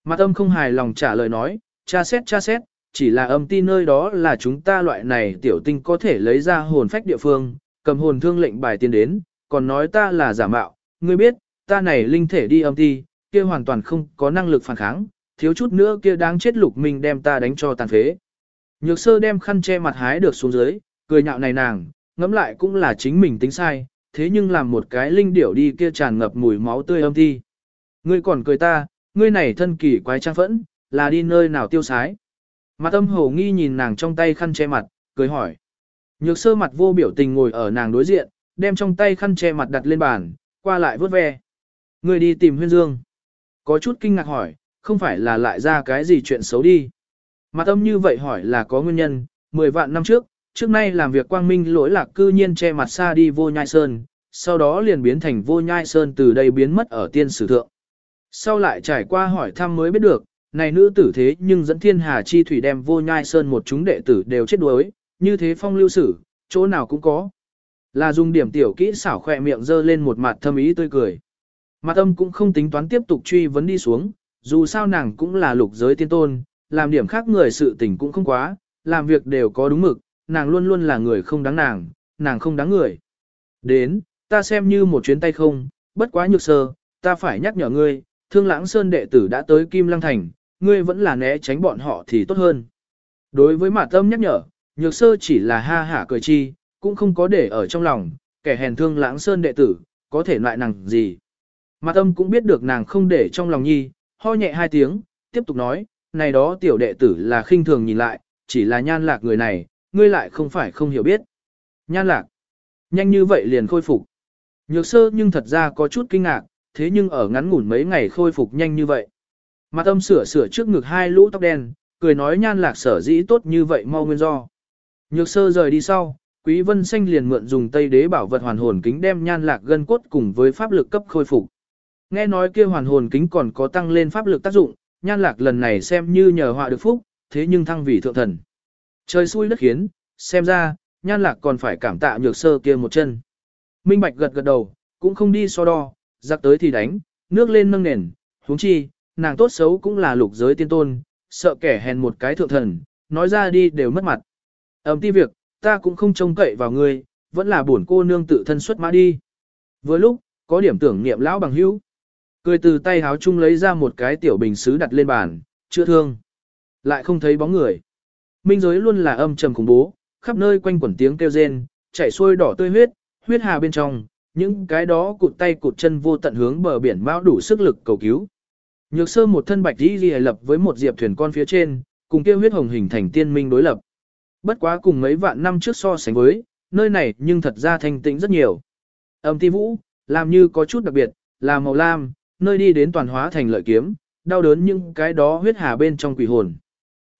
Mặt âm không hài lòng trả lời nói, cha xét cha xét, chỉ là âm ti nơi đó là chúng ta loại này tiểu tinh có thể lấy ra hồn phách địa phương, cầm hồn thương lệnh bài tiền đến, còn nói ta là giả mạo, ngươi biết, ta này linh thể đi âm ti, kia hoàn toàn không có năng lực phản kháng, thiếu chút nữa kia đáng chết lục mình đem ta đánh cho tàn phế. Nhược sơ đem khăn che mặt hái được xuống dưới, cười nhạo này nàng, ngẫm lại cũng là chính mình tính sai, thế nhưng làm một cái linh điểu đi kia tràn ngập mùi máu tươi âm thi. Ngươi còn cười ta, ngươi này thân kỳ quái trang phẫn, là đi nơi nào tiêu sái. Mặt âm hồ nghi nhìn nàng trong tay khăn che mặt, cười hỏi. Nhược sơ mặt vô biểu tình ngồi ở nàng đối diện, đem trong tay khăn che mặt đặt lên bàn, qua lại vớt ve. Người đi tìm huyên dương. Có chút kinh ngạc hỏi, không phải là lại ra cái gì chuyện xấu đi. Mặt âm như vậy hỏi là có nguyên nhân, 10 vạn năm trước, trước nay làm việc quang minh lỗi lạc cư nhiên che mặt xa đi vô nhai sơn, sau đó liền biến thành vô nhai sơn từ đây biến mất ở tiên sử thượng. Sau lại trải qua hỏi thăm mới biết được, này nữ tử thế nhưng dẫn thiên hà chi thủy đem vô nhai sơn một chúng đệ tử đều chết đuối, như thế phong lưu sử, chỗ nào cũng có. Là dùng điểm tiểu kỹ xảo khỏe miệng dơ lên một mặt thâm ý tươi cười. Mặt âm cũng không tính toán tiếp tục truy vấn đi xuống, dù sao nàng cũng là lục giới tiên tôn, làm điểm khác người sự tình cũng không quá, làm việc đều có đúng mực, nàng luôn luôn là người không đáng nàng, nàng không đáng người. Đến, ta xem như một chuyến tay không, bất quá nhược sơ, ta phải nhắc nhở ngươi, thương lãng sơn đệ tử đã tới Kim Lăng Thành, ngươi vẫn là né tránh bọn họ thì tốt hơn. Đối với mặt tâm nhắc nhở, nhược sơ chỉ là ha hả cười chi, cũng không có để ở trong lòng, kẻ hèn thương lãng sơn đệ tử, có thể loại nàng gì. Mặt tâm cũng biết được nàng không để trong lòng nhi, ho nhẹ hai tiếng, tiếp tục nói, này đó tiểu đệ tử là khinh thường nhìn lại, chỉ là nhan lạc người này, ngươi lại không phải không hiểu biết. Nhan lạc, nhanh như vậy liền khôi phục. Nhược sơ nhưng thật ra có chút kinh ngạc, thế nhưng ở ngắn ngủn mấy ngày khôi phục nhanh như vậy. Mặt âm sửa sửa trước ngực hai lũ tóc đen, cười nói nhan lạc sở dĩ tốt như vậy mau nguyên do. Nhược sơ rời đi sau, Quý Vân Xanh liền mượn dùng Tây Đế bảo vật hoàn hồn kính đem nhan lạc gân cốt cùng với pháp lực cấp khôi phục. Nghe nói kia hoàn hồn kính còn có tăng lên pháp lực tác dụng, nhan lạc lần này xem như nhờ họa được phúc, thế nhưng thăng vì thượng thần. Trời xui đất khiến, xem ra, nhan lạc còn phải cảm tạ nhược sơ kia một chân. Minh Bạch gật gật đầu, cũng không đi so đo, giặc tới thì đánh, nước lên nâng nền, huống chi, nàng tốt xấu cũng là lục giới tiên tôn, sợ kẻ hèn một cái thượng thần, nói ra đi đều mất mặt. Ẩm ti việc, ta cũng không trông cậy vào ngươi, vẫn là buồn cô nương tự thân xuất mã đi. Vừa lúc, có điểm tưởng niệm lão bằng hữu. Cười từ tay háo chung lấy ra một cái tiểu bình xứ đặt lên bàn, chữa thương. Lại không thấy bóng người. Minh giới luôn là âm trầm khủng bố, khắp nơi quanh quẩn tiếng kêu rên, chảy xuôi đỏ tươi huyết, huyết hà bên trong, những cái đó cụt tay cụt chân vô tận hướng bờ biển bão đủ sức lực cầu cứu. Nhược sơ một thân bạch đi ghi lập với một diệp thuyền con phía trên, cùng kia huyết hồng hình thành tiên minh đối lập. Bất quá cùng mấy vạn năm trước so sánh với, nơi này nhưng thật ra thanh tĩnh rất nhiều. Âm ti vũ, làm như có chút đặc biệt, là màu lam, nơi đi đến toàn hóa thành lợi kiếm, đau đớn những cái đó huyết hà bên trong quỷ hồn.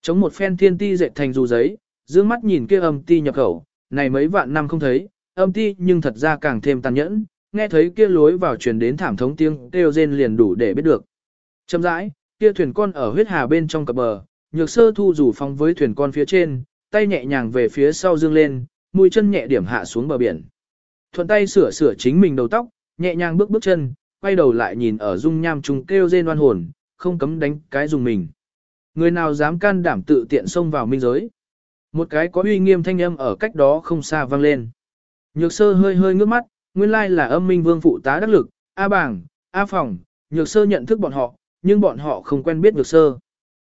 Chống một phen thiên ti dệt thành dù giấy, dương mắt nhìn kia âm ti nhập khẩu, này mấy vạn năm không thấy, âm ti nhưng thật ra càng thêm tàn nhẫn, nghe thấy kia lối vào truyền đến thảm thống tiếng kêu rên liền đủ để biết được. Chậm rãi, kia thuyền con ở huyết hà bên trong cập bờ, nhược sơ thu rủ phong với thuyền con phía trên, tay nhẹ nhàng về phía sau dương lên, mũi chân nhẹ điểm hạ xuống bờ biển. Thuận tay sửa sửa chính mình đầu tóc, nhẹ nhàng bước bước chân, quay đầu lại nhìn ở dung nham trùng kêu rên oan hồn, không cấm đánh cái dùng mình. Người nào dám can đảm tự tiện xông vào minh giới. Một cái có uy nghiêm thanh âm ở cách đó không xa vang lên. Nhược sơ hơi hơi ngước mắt, nguyên lai là âm minh vương phụ tá đắc lực, A bảng, A phòng, nhược sơ nhận thức bọn họ, nhưng bọn họ không quen biết nhược sơ.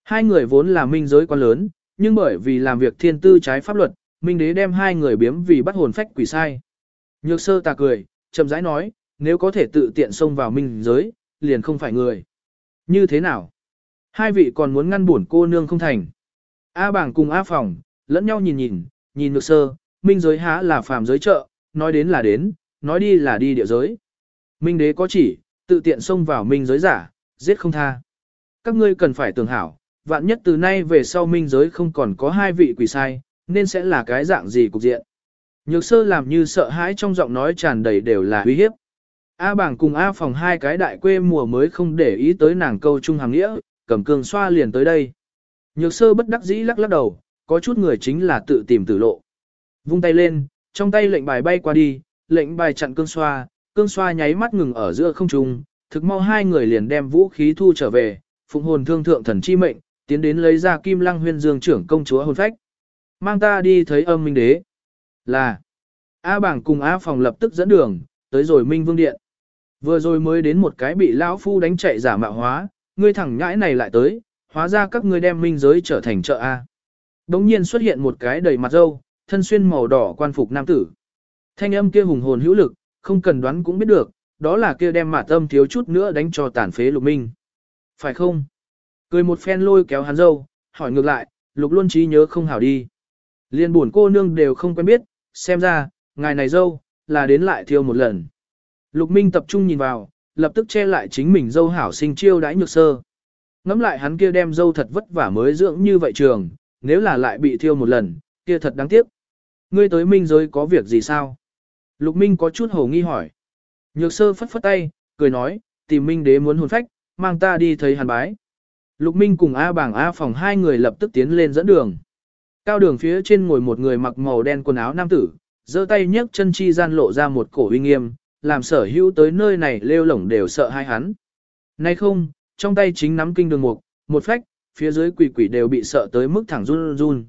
Hai người vốn là minh giới quan lớn, nhưng bởi vì làm việc thiên tư trái pháp luật, minh đế đem hai người biếm vì bắt hồn phách quỷ sai. Nhược sơ ta cười, chậm rãi nói, nếu có thể tự tiện xông vào minh giới, liền không phải người. Như thế nào? Hai vị còn muốn ngăn buồn cô nương không thành. A bảng cùng A phòng, lẫn nhau nhìn nhìn, nhìn nhược sơ, minh giới há là phàm giới chợ, nói đến là đến, nói đi là đi địa giới. Minh đế có chỉ, tự tiện xông vào minh giới giả, giết không tha. Các ngươi cần phải tưởng hảo, vạn nhất từ nay về sau minh giới không còn có hai vị quỷ sai, nên sẽ là cái dạng gì cục diện. Nhược sơ làm như sợ hãi trong giọng nói tràn đầy đều là uy hiếp. A bảng cùng A phòng hai cái đại quê mùa mới không để ý tới nàng câu trung hàng nghĩa, cầm cương xoa liền tới đây. Nhược sơ bất đắc dĩ lắc lắc đầu, có chút người chính là tự tìm tử lộ. Vung tay lên, trong tay lệnh bài bay qua đi, lệnh bài chặn cương xoa, cương xoa nháy mắt ngừng ở giữa không trung, thực mau hai người liền đem vũ khí thu trở về, phụng hồn thương thượng thần chi mệnh, tiến đến lấy ra kim lăng huyên dương trưởng công chúa hồn phách. Mang ta đi thấy âm minh đế. Là, A bảng cùng A phòng lập tức dẫn đường, tới rồi minh vương điện. Vừa rồi mới đến một cái bị lão phu đánh chạy giả mạo hóa, ngươi thẳng nhãi này lại tới, hóa ra các ngươi đem minh giới trở thành chợ A. Đống nhiên xuất hiện một cái đầy mặt râu thân xuyên màu đỏ quan phục nam tử. Thanh âm kia hùng hồn hữu lực, không cần đoán cũng biết được, đó là kia đem mạt tâm thiếu chút nữa đánh cho tàn phế lục minh. Phải không? Cười một phen lôi kéo hắn dâu, hỏi ngược lại, lục luôn trí nhớ không hảo đi. Liên buồn cô nương đều không quen biết, xem ra, ngài này dâu, là đến lại thiêu một lần. Lục minh tập trung nhìn vào, lập tức che lại chính mình dâu hảo sinh chiêu đãi nhược sơ. Ngắm lại hắn kia đem dâu thật vất vả mới dưỡng như vậy trường, nếu là lại bị thiêu một lần, kia thật đáng tiếc. Ngươi tới minh giới có việc gì sao? Lục minh có chút hồ nghi hỏi. Nhược sơ phất phất tay, cười nói, tìm minh đế muốn hồn phách, mang ta đi thấy hàn bái. Lục minh cùng A bảng A phòng hai người lập tức tiến lên dẫn đường. Cao đường phía trên ngồi một người mặc màu đen quần áo nam tử, giơ tay nhấc chân chi gian lộ ra một cổ uy nghiêm, làm sở hữu tới nơi này lêu lổng đều sợ hai hắn. Nay không, trong tay chính nắm kinh đường mục, một phách, phía dưới quỷ quỷ đều bị sợ tới mức thẳng run run.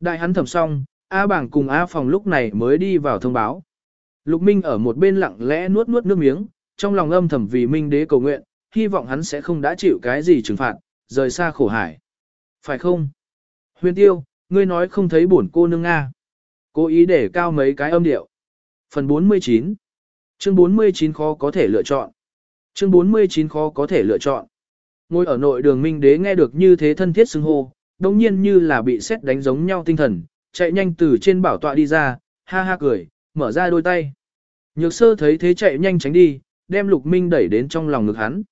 Đại hắn thầm xong, A bảng cùng A phòng lúc này mới đi vào thông báo. Lục Minh ở một bên lặng lẽ nuốt nuốt nước miếng, trong lòng âm thầm vì Minh đế cầu nguyện, hy vọng hắn sẽ không đã chịu cái gì trừng phạt, rời xa khổ hải. Phải không? Huyền tiêu, ngươi nói không thấy bổn cô nương Nga. Cố ý để cao mấy cái âm điệu. Phần 49 Chương 49 khó có thể lựa chọn. Chương 49 khó có thể lựa chọn. Ngồi ở nội đường Minh Đế nghe được như thế thân thiết xưng hô, đồng nhiên như là bị xét đánh giống nhau tinh thần, chạy nhanh từ trên bảo tọa đi ra, ha ha cười, mở ra đôi tay. Nhược sơ thấy thế chạy nhanh tránh đi, đem lục minh đẩy đến trong lòng ngực hắn.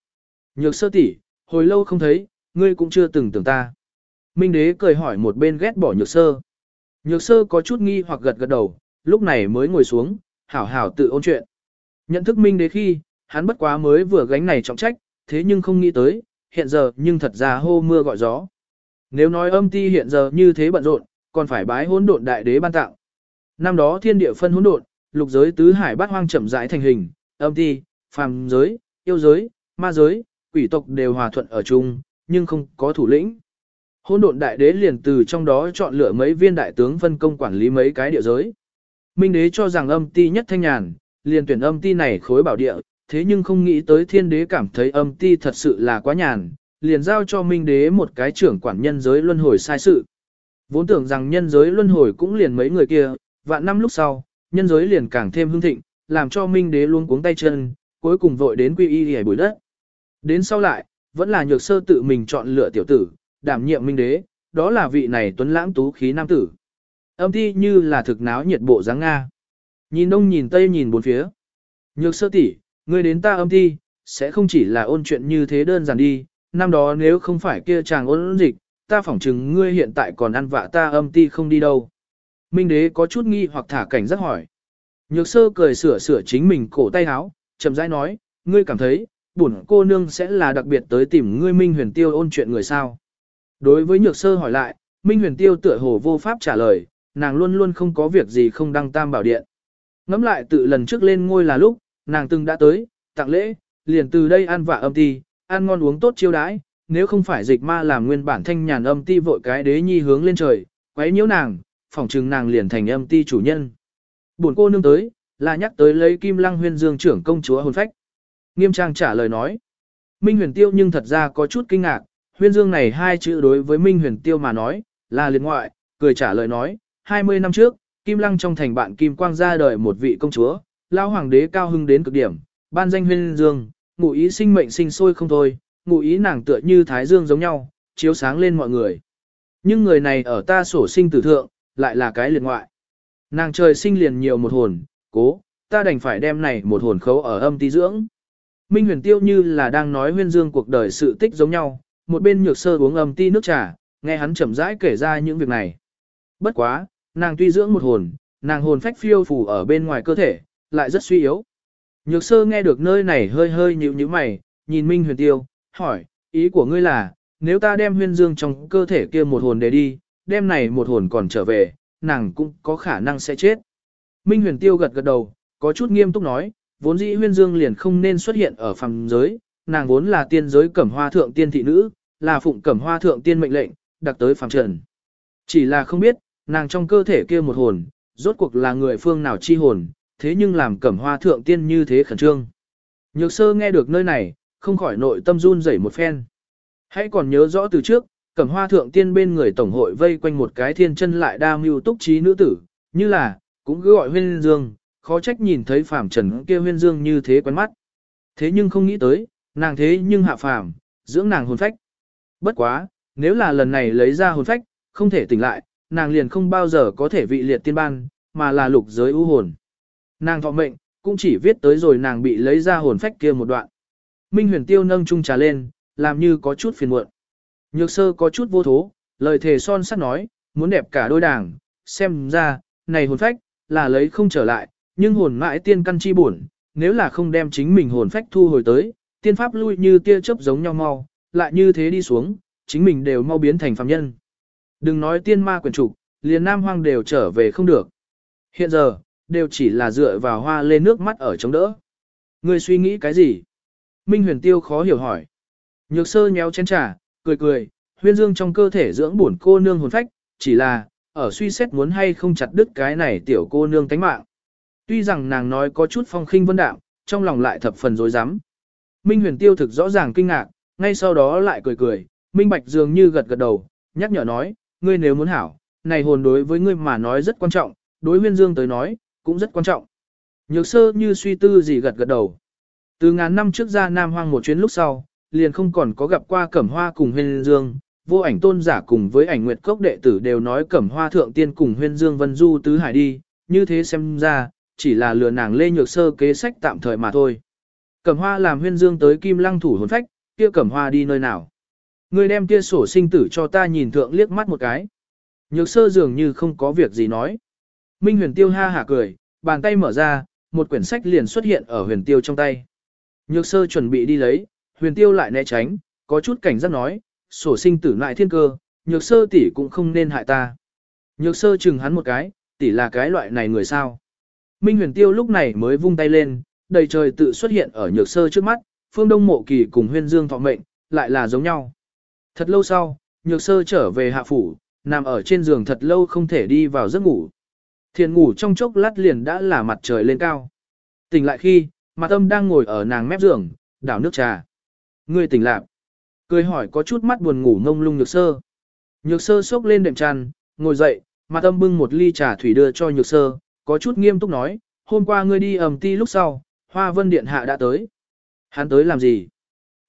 Nhược sơ tỷ, hồi lâu không thấy, ngươi cũng chưa từng tưởng ta. Minh đế cười hỏi một bên ghét bỏ nhược sơ. Nhược sơ có chút nghi hoặc gật gật đầu, lúc này mới ngồi xuống, hảo hảo tự ôn chuyện. Nhận thức minh đế khi, hắn bất quá mới vừa gánh này trọng trách, thế nhưng không nghĩ tới, hiện giờ nhưng thật ra hô mưa gọi gió. Nếu nói âm ti hiện giờ như thế bận rộn, còn phải bái hỗn độn đại đế ban tặng. Năm đó thiên địa phân hỗn độn, lục giới tứ hải bát hoang chậm rãi thành hình, âm ti, phàm giới, yêu giới, ma giới, quỷ tộc đều hòa thuận ở chung, nhưng không có thủ lĩnh. Hỗn độn đại đế liền từ trong đó chọn lựa mấy viên đại tướng phân công quản lý mấy cái địa giới. Minh đế cho rằng âm ti nhất thanh nhàn, liền tuyển âm ti này khối bảo địa, thế nhưng không nghĩ tới thiên đế cảm thấy âm ti thật sự là quá nhàn, liền giao cho minh đế một cái trưởng quản nhân giới luân hồi sai sự. Vốn tưởng rằng nhân giới luân hồi cũng liền mấy người kia, vạn năm lúc sau, nhân giới liền càng thêm hưng thịnh, làm cho minh đế luôn cuống tay chân, cuối cùng vội đến quy y hề bùi đất. Đến sau lại, vẫn là nhược sơ tự mình chọn lựa tiểu tử, đảm nhiệm minh đế, đó là vị này tuấn lãng tú khí nam tử. Âm ti như là thực náo nhiệt bộ dáng Nga. Nhìn đông nhìn tây nhìn bốn phía. Nhược sơ tỷ, ngươi đến ta âm ti, sẽ không chỉ là ôn chuyện như thế đơn giản đi, năm đó nếu không phải kia chàng ôn dịch, ta phỏng chừng ngươi hiện tại còn ăn vạ ta âm ti không đi đâu. Minh đế có chút nghi hoặc thả cảnh giác hỏi. Nhược sơ cười sửa sửa chính mình cổ tay áo, chậm rãi nói, ngươi cảm thấy, bổn cô nương sẽ là đặc biệt tới tìm ngươi Minh huyền tiêu ôn chuyện người sao. Đối với nhược sơ hỏi lại, Minh huyền tiêu tựa hồ vô pháp trả lời, nàng luôn luôn không có việc gì không đăng tam bảo điện. Ngắm lại tự lần trước lên ngôi là lúc, nàng từng đã tới, tặng lễ, liền từ đây ăn vạ âm ti, ăn ngon uống tốt chiêu đãi, nếu không phải dịch ma làm nguyên bản thanh nhàn âm ti vội cái đế nhi hướng lên trời, quấy nhiễu nàng, phỏng chừng nàng liền thành âm ti chủ nhân. Buồn cô nương tới, là nhắc tới lấy kim lăng huyên dương trưởng công chúa hồn phách. Nghiêm trang trả lời nói. Minh huyền tiêu nhưng thật ra có chút kinh ngạc, huyên dương này hai chữ đối với Minh huyền tiêu mà nói, là liệt ngoại, cười trả lời nói, 20 năm trước, kim lăng trong thành bạn kim quang ra đời một vị công chúa, lao hoàng đế cao hưng đến cực điểm, ban danh huyên dương, ngụ ý sinh mệnh sinh sôi không thôi, ngụ ý nàng tựa như thái dương giống nhau, chiếu sáng lên mọi người. Nhưng người này ở ta sổ sinh tử thượng, lại là cái liệt ngoại. Nàng trời sinh liền nhiều một hồn, cố, ta đành phải đem này một hồn khấu ở âm tí dưỡng. Minh huyền tiêu như là đang nói huyên dương cuộc đời sự tích giống nhau, một bên nhược sơ uống âm ti nước trà, nghe hắn chậm rãi kể ra những việc này. Bất quá, nàng tuy dưỡng một hồn, nàng hồn phách phiêu phù ở bên ngoài cơ thể, lại rất suy yếu. Nhược sơ nghe được nơi này hơi hơi nhíu nhíu mày, nhìn Minh huyền tiêu, hỏi, ý của ngươi là, nếu ta đem huyên dương trong cơ thể kia một hồn để đi, Đêm này một hồn còn trở về, nàng cũng có khả năng sẽ chết. Minh huyền tiêu gật gật đầu, có chút nghiêm túc nói, vốn dĩ huyên dương liền không nên xuất hiện ở phàm giới, nàng vốn là tiên giới cẩm hoa thượng tiên thị nữ, là phụng cẩm hoa thượng tiên mệnh lệnh, đặc tới phàm trần. Chỉ là không biết, nàng trong cơ thể kia một hồn, rốt cuộc là người phương nào chi hồn, thế nhưng làm cẩm hoa thượng tiên như thế khẩn trương. Nhược sơ nghe được nơi này, không khỏi nội tâm run rẩy một phen. Hãy còn nhớ rõ từ trước, cẩm hoa thượng tiên bên người tổng hội vây quanh một cái thiên chân lại đa mưu túc trí nữ tử, như là, cũng cứ gọi huyên dương, khó trách nhìn thấy phàm trần kia huyên dương như thế quen mắt. Thế nhưng không nghĩ tới, nàng thế nhưng hạ phàm, dưỡng nàng hồn phách. Bất quá, nếu là lần này lấy ra hồn phách, không thể tỉnh lại, nàng liền không bao giờ có thể vị liệt tiên ban, mà là lục giới ưu hồn. Nàng thọ mệnh, cũng chỉ viết tới rồi nàng bị lấy ra hồn phách kia một đoạn. Minh huyền tiêu nâng chung trà lên, làm như có chút phiền muộn. Nhược sơ có chút vô thố, lời thề son sắt nói, muốn đẹp cả đôi đảng, xem ra, này hồn phách, là lấy không trở lại, nhưng hồn mãi tiên căn chi buồn, nếu là không đem chính mình hồn phách thu hồi tới, tiên pháp lui như tia chớp giống nhau mau, lại như thế đi xuống, chính mình đều mau biến thành phàm nhân. Đừng nói tiên ma quyền trục, liền nam hoang đều trở về không được. Hiện giờ, đều chỉ là dựa vào hoa lên nước mắt ở chống đỡ. Ngươi suy nghĩ cái gì? Minh huyền tiêu khó hiểu hỏi. Nhược sơ nhéo chén trà, cười cười, huyên dương trong cơ thể dưỡng bổn cô nương hồn phách, chỉ là, ở suy xét muốn hay không chặt đứt cái này tiểu cô nương tánh mạng. Tuy rằng nàng nói có chút phong khinh vân đạm, trong lòng lại thập phần dối rắm Minh huyền tiêu thực rõ ràng kinh ngạc, ngay sau đó lại cười cười, Minh Bạch dường như gật gật đầu, nhắc nhở nói, ngươi nếu muốn hảo, này hồn đối với ngươi mà nói rất quan trọng, đối huyên dương tới nói, cũng rất quan trọng. Nhược sơ như suy tư gì gật gật đầu. Từ ngàn năm trước ra Nam Hoang một chuyến lúc sau, liền không còn có gặp qua Cẩm Hoa cùng Huyên Dương, vô ảnh tôn giả cùng với ảnh nguyệt cốc đệ tử đều nói Cẩm Hoa thượng tiên cùng Huyên Dương Vân Du tứ hải đi, như thế xem ra, chỉ là lừa nàng lê nhược sơ kế sách tạm thời mà thôi. Cẩm Hoa làm Huyên Dương tới Kim Lăng thủ hồn phách, kia Cẩm Hoa đi nơi nào? Người đem kia sổ sinh tử cho ta nhìn thượng liếc mắt một cái. Nhược sơ dường như không có việc gì nói. Minh huyền tiêu ha hả cười, bàn tay mở ra, một quyển sách liền xuất hiện ở huyền tiêu trong tay. Nhược sơ chuẩn bị đi lấy, huyền tiêu lại né tránh, có chút cảnh giác nói, sổ sinh tử lại thiên cơ, nhược sơ tỷ cũng không nên hại ta. Nhược sơ chừng hắn một cái, tỷ là cái loại này người sao. Minh huyền tiêu lúc này mới vung tay lên, đầy trời tự xuất hiện ở nhược sơ trước mắt, phương đông mộ kỳ cùng huyên dương thọ mệnh, lại là giống nhau. Thật lâu sau, nhược sơ trở về hạ phủ, nằm ở trên giường thật lâu không thể đi vào giấc ngủ. Thiền ngủ trong chốc lát liền đã là mặt trời lên cao. Tỉnh lại khi, mặt âm đang ngồi ở nàng mép giường, đảo nước trà. Ngươi tỉnh lạc. Cười hỏi có chút mắt buồn ngủ ngông lung nhược sơ. Nhược sơ sốc lên đệm tràn, ngồi dậy, mặt âm bưng một ly trà thủy đưa cho nhược sơ, có chút nghiêm túc nói, hôm qua ngươi đi ẩm ti lúc sau, hoa vân điện hạ đã tới. Hắn tới làm gì?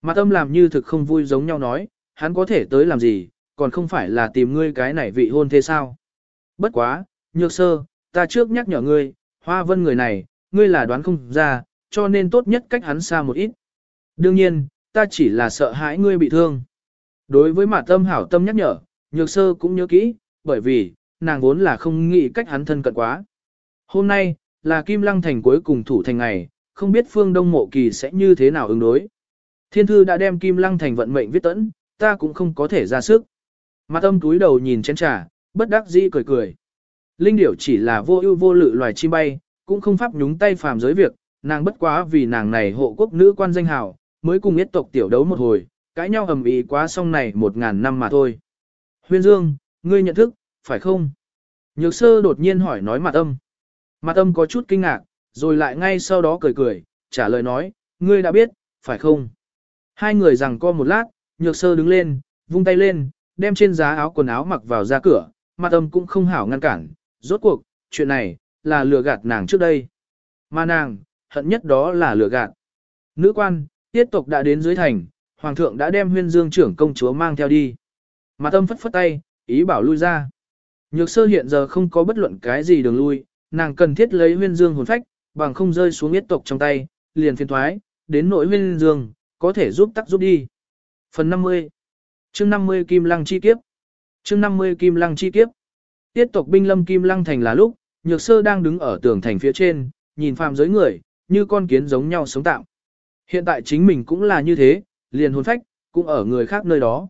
Mặt âm làm như thực không vui giống nhau nói, hắn có thể tới làm gì, còn không phải là tìm ngươi cái này vị hôn thế sao? Bất quá, nhược sơ, ta trước nhắc nhở ngươi, hoa vân người này, ngươi là đoán không ra, cho nên tốt nhất cách hắn xa một ít. Đương nhiên, ta chỉ là sợ hãi ngươi bị thương. Đối với mặt tâm hảo tâm nhắc nhở, nhược sơ cũng nhớ kỹ, bởi vì, nàng vốn là không nghĩ cách hắn thân cận quá. Hôm nay, là Kim Lăng Thành cuối cùng thủ thành ngày, không biết phương Đông Mộ Kỳ sẽ như thế nào ứng đối. Thiên thư đã đem Kim Lăng Thành vận mệnh viết tẫn, ta cũng không có thể ra sức. Mặt tâm túi đầu nhìn chén trà, bất đắc dĩ cười cười. Linh điểu chỉ là vô ưu vô lự loài chim bay, cũng không pháp nhúng tay phàm giới việc, nàng bất quá vì nàng này hộ quốc nữ quan danh hào, mới cùng yết tộc tiểu đấu một hồi, cãi nhau ầm ĩ quá xong này một ngàn năm mà thôi. Huyên Dương, ngươi nhận thức, phải không? Nhược sơ đột nhiên hỏi nói mặt âm. Mặt âm có chút kinh ngạc, rồi lại ngay sau đó cười cười, trả lời nói, ngươi đã biết, phải không? Hai người rằng co một lát, nhược sơ đứng lên, vung tay lên, đem trên giá áo quần áo mặc vào ra cửa, mặt âm cũng không hảo ngăn cản, rốt cuộc, chuyện này, là lừa gạt nàng trước đây. Mà nàng, hận nhất đó là lừa gạt. Nữ quan, tiết tộc đã đến dưới thành, hoàng thượng đã đem huyên dương trưởng công chúa mang theo đi. Mà tâm phất phất tay, ý bảo lui ra. Nhược sơ hiện giờ không có bất luận cái gì đường lui, nàng cần thiết lấy huyên dương hồn phách, bằng không rơi xuống yết tộc trong tay, liền phiền thoái, đến nội huyên dương, có thể giúp tắc giúp đi. Phần 50 chương 50 Kim Lăng chi kiếp chương 50 Kim Lăng chi kiếp Tiết tộc binh lâm Kim Lăng thành là lúc, nhược sơ đang đứng ở tường thành phía trên, nhìn phàm giới người, như con kiến giống nhau sống tạm. Hiện tại chính mình cũng là như thế, liền hồn phách, cũng ở người khác nơi đó.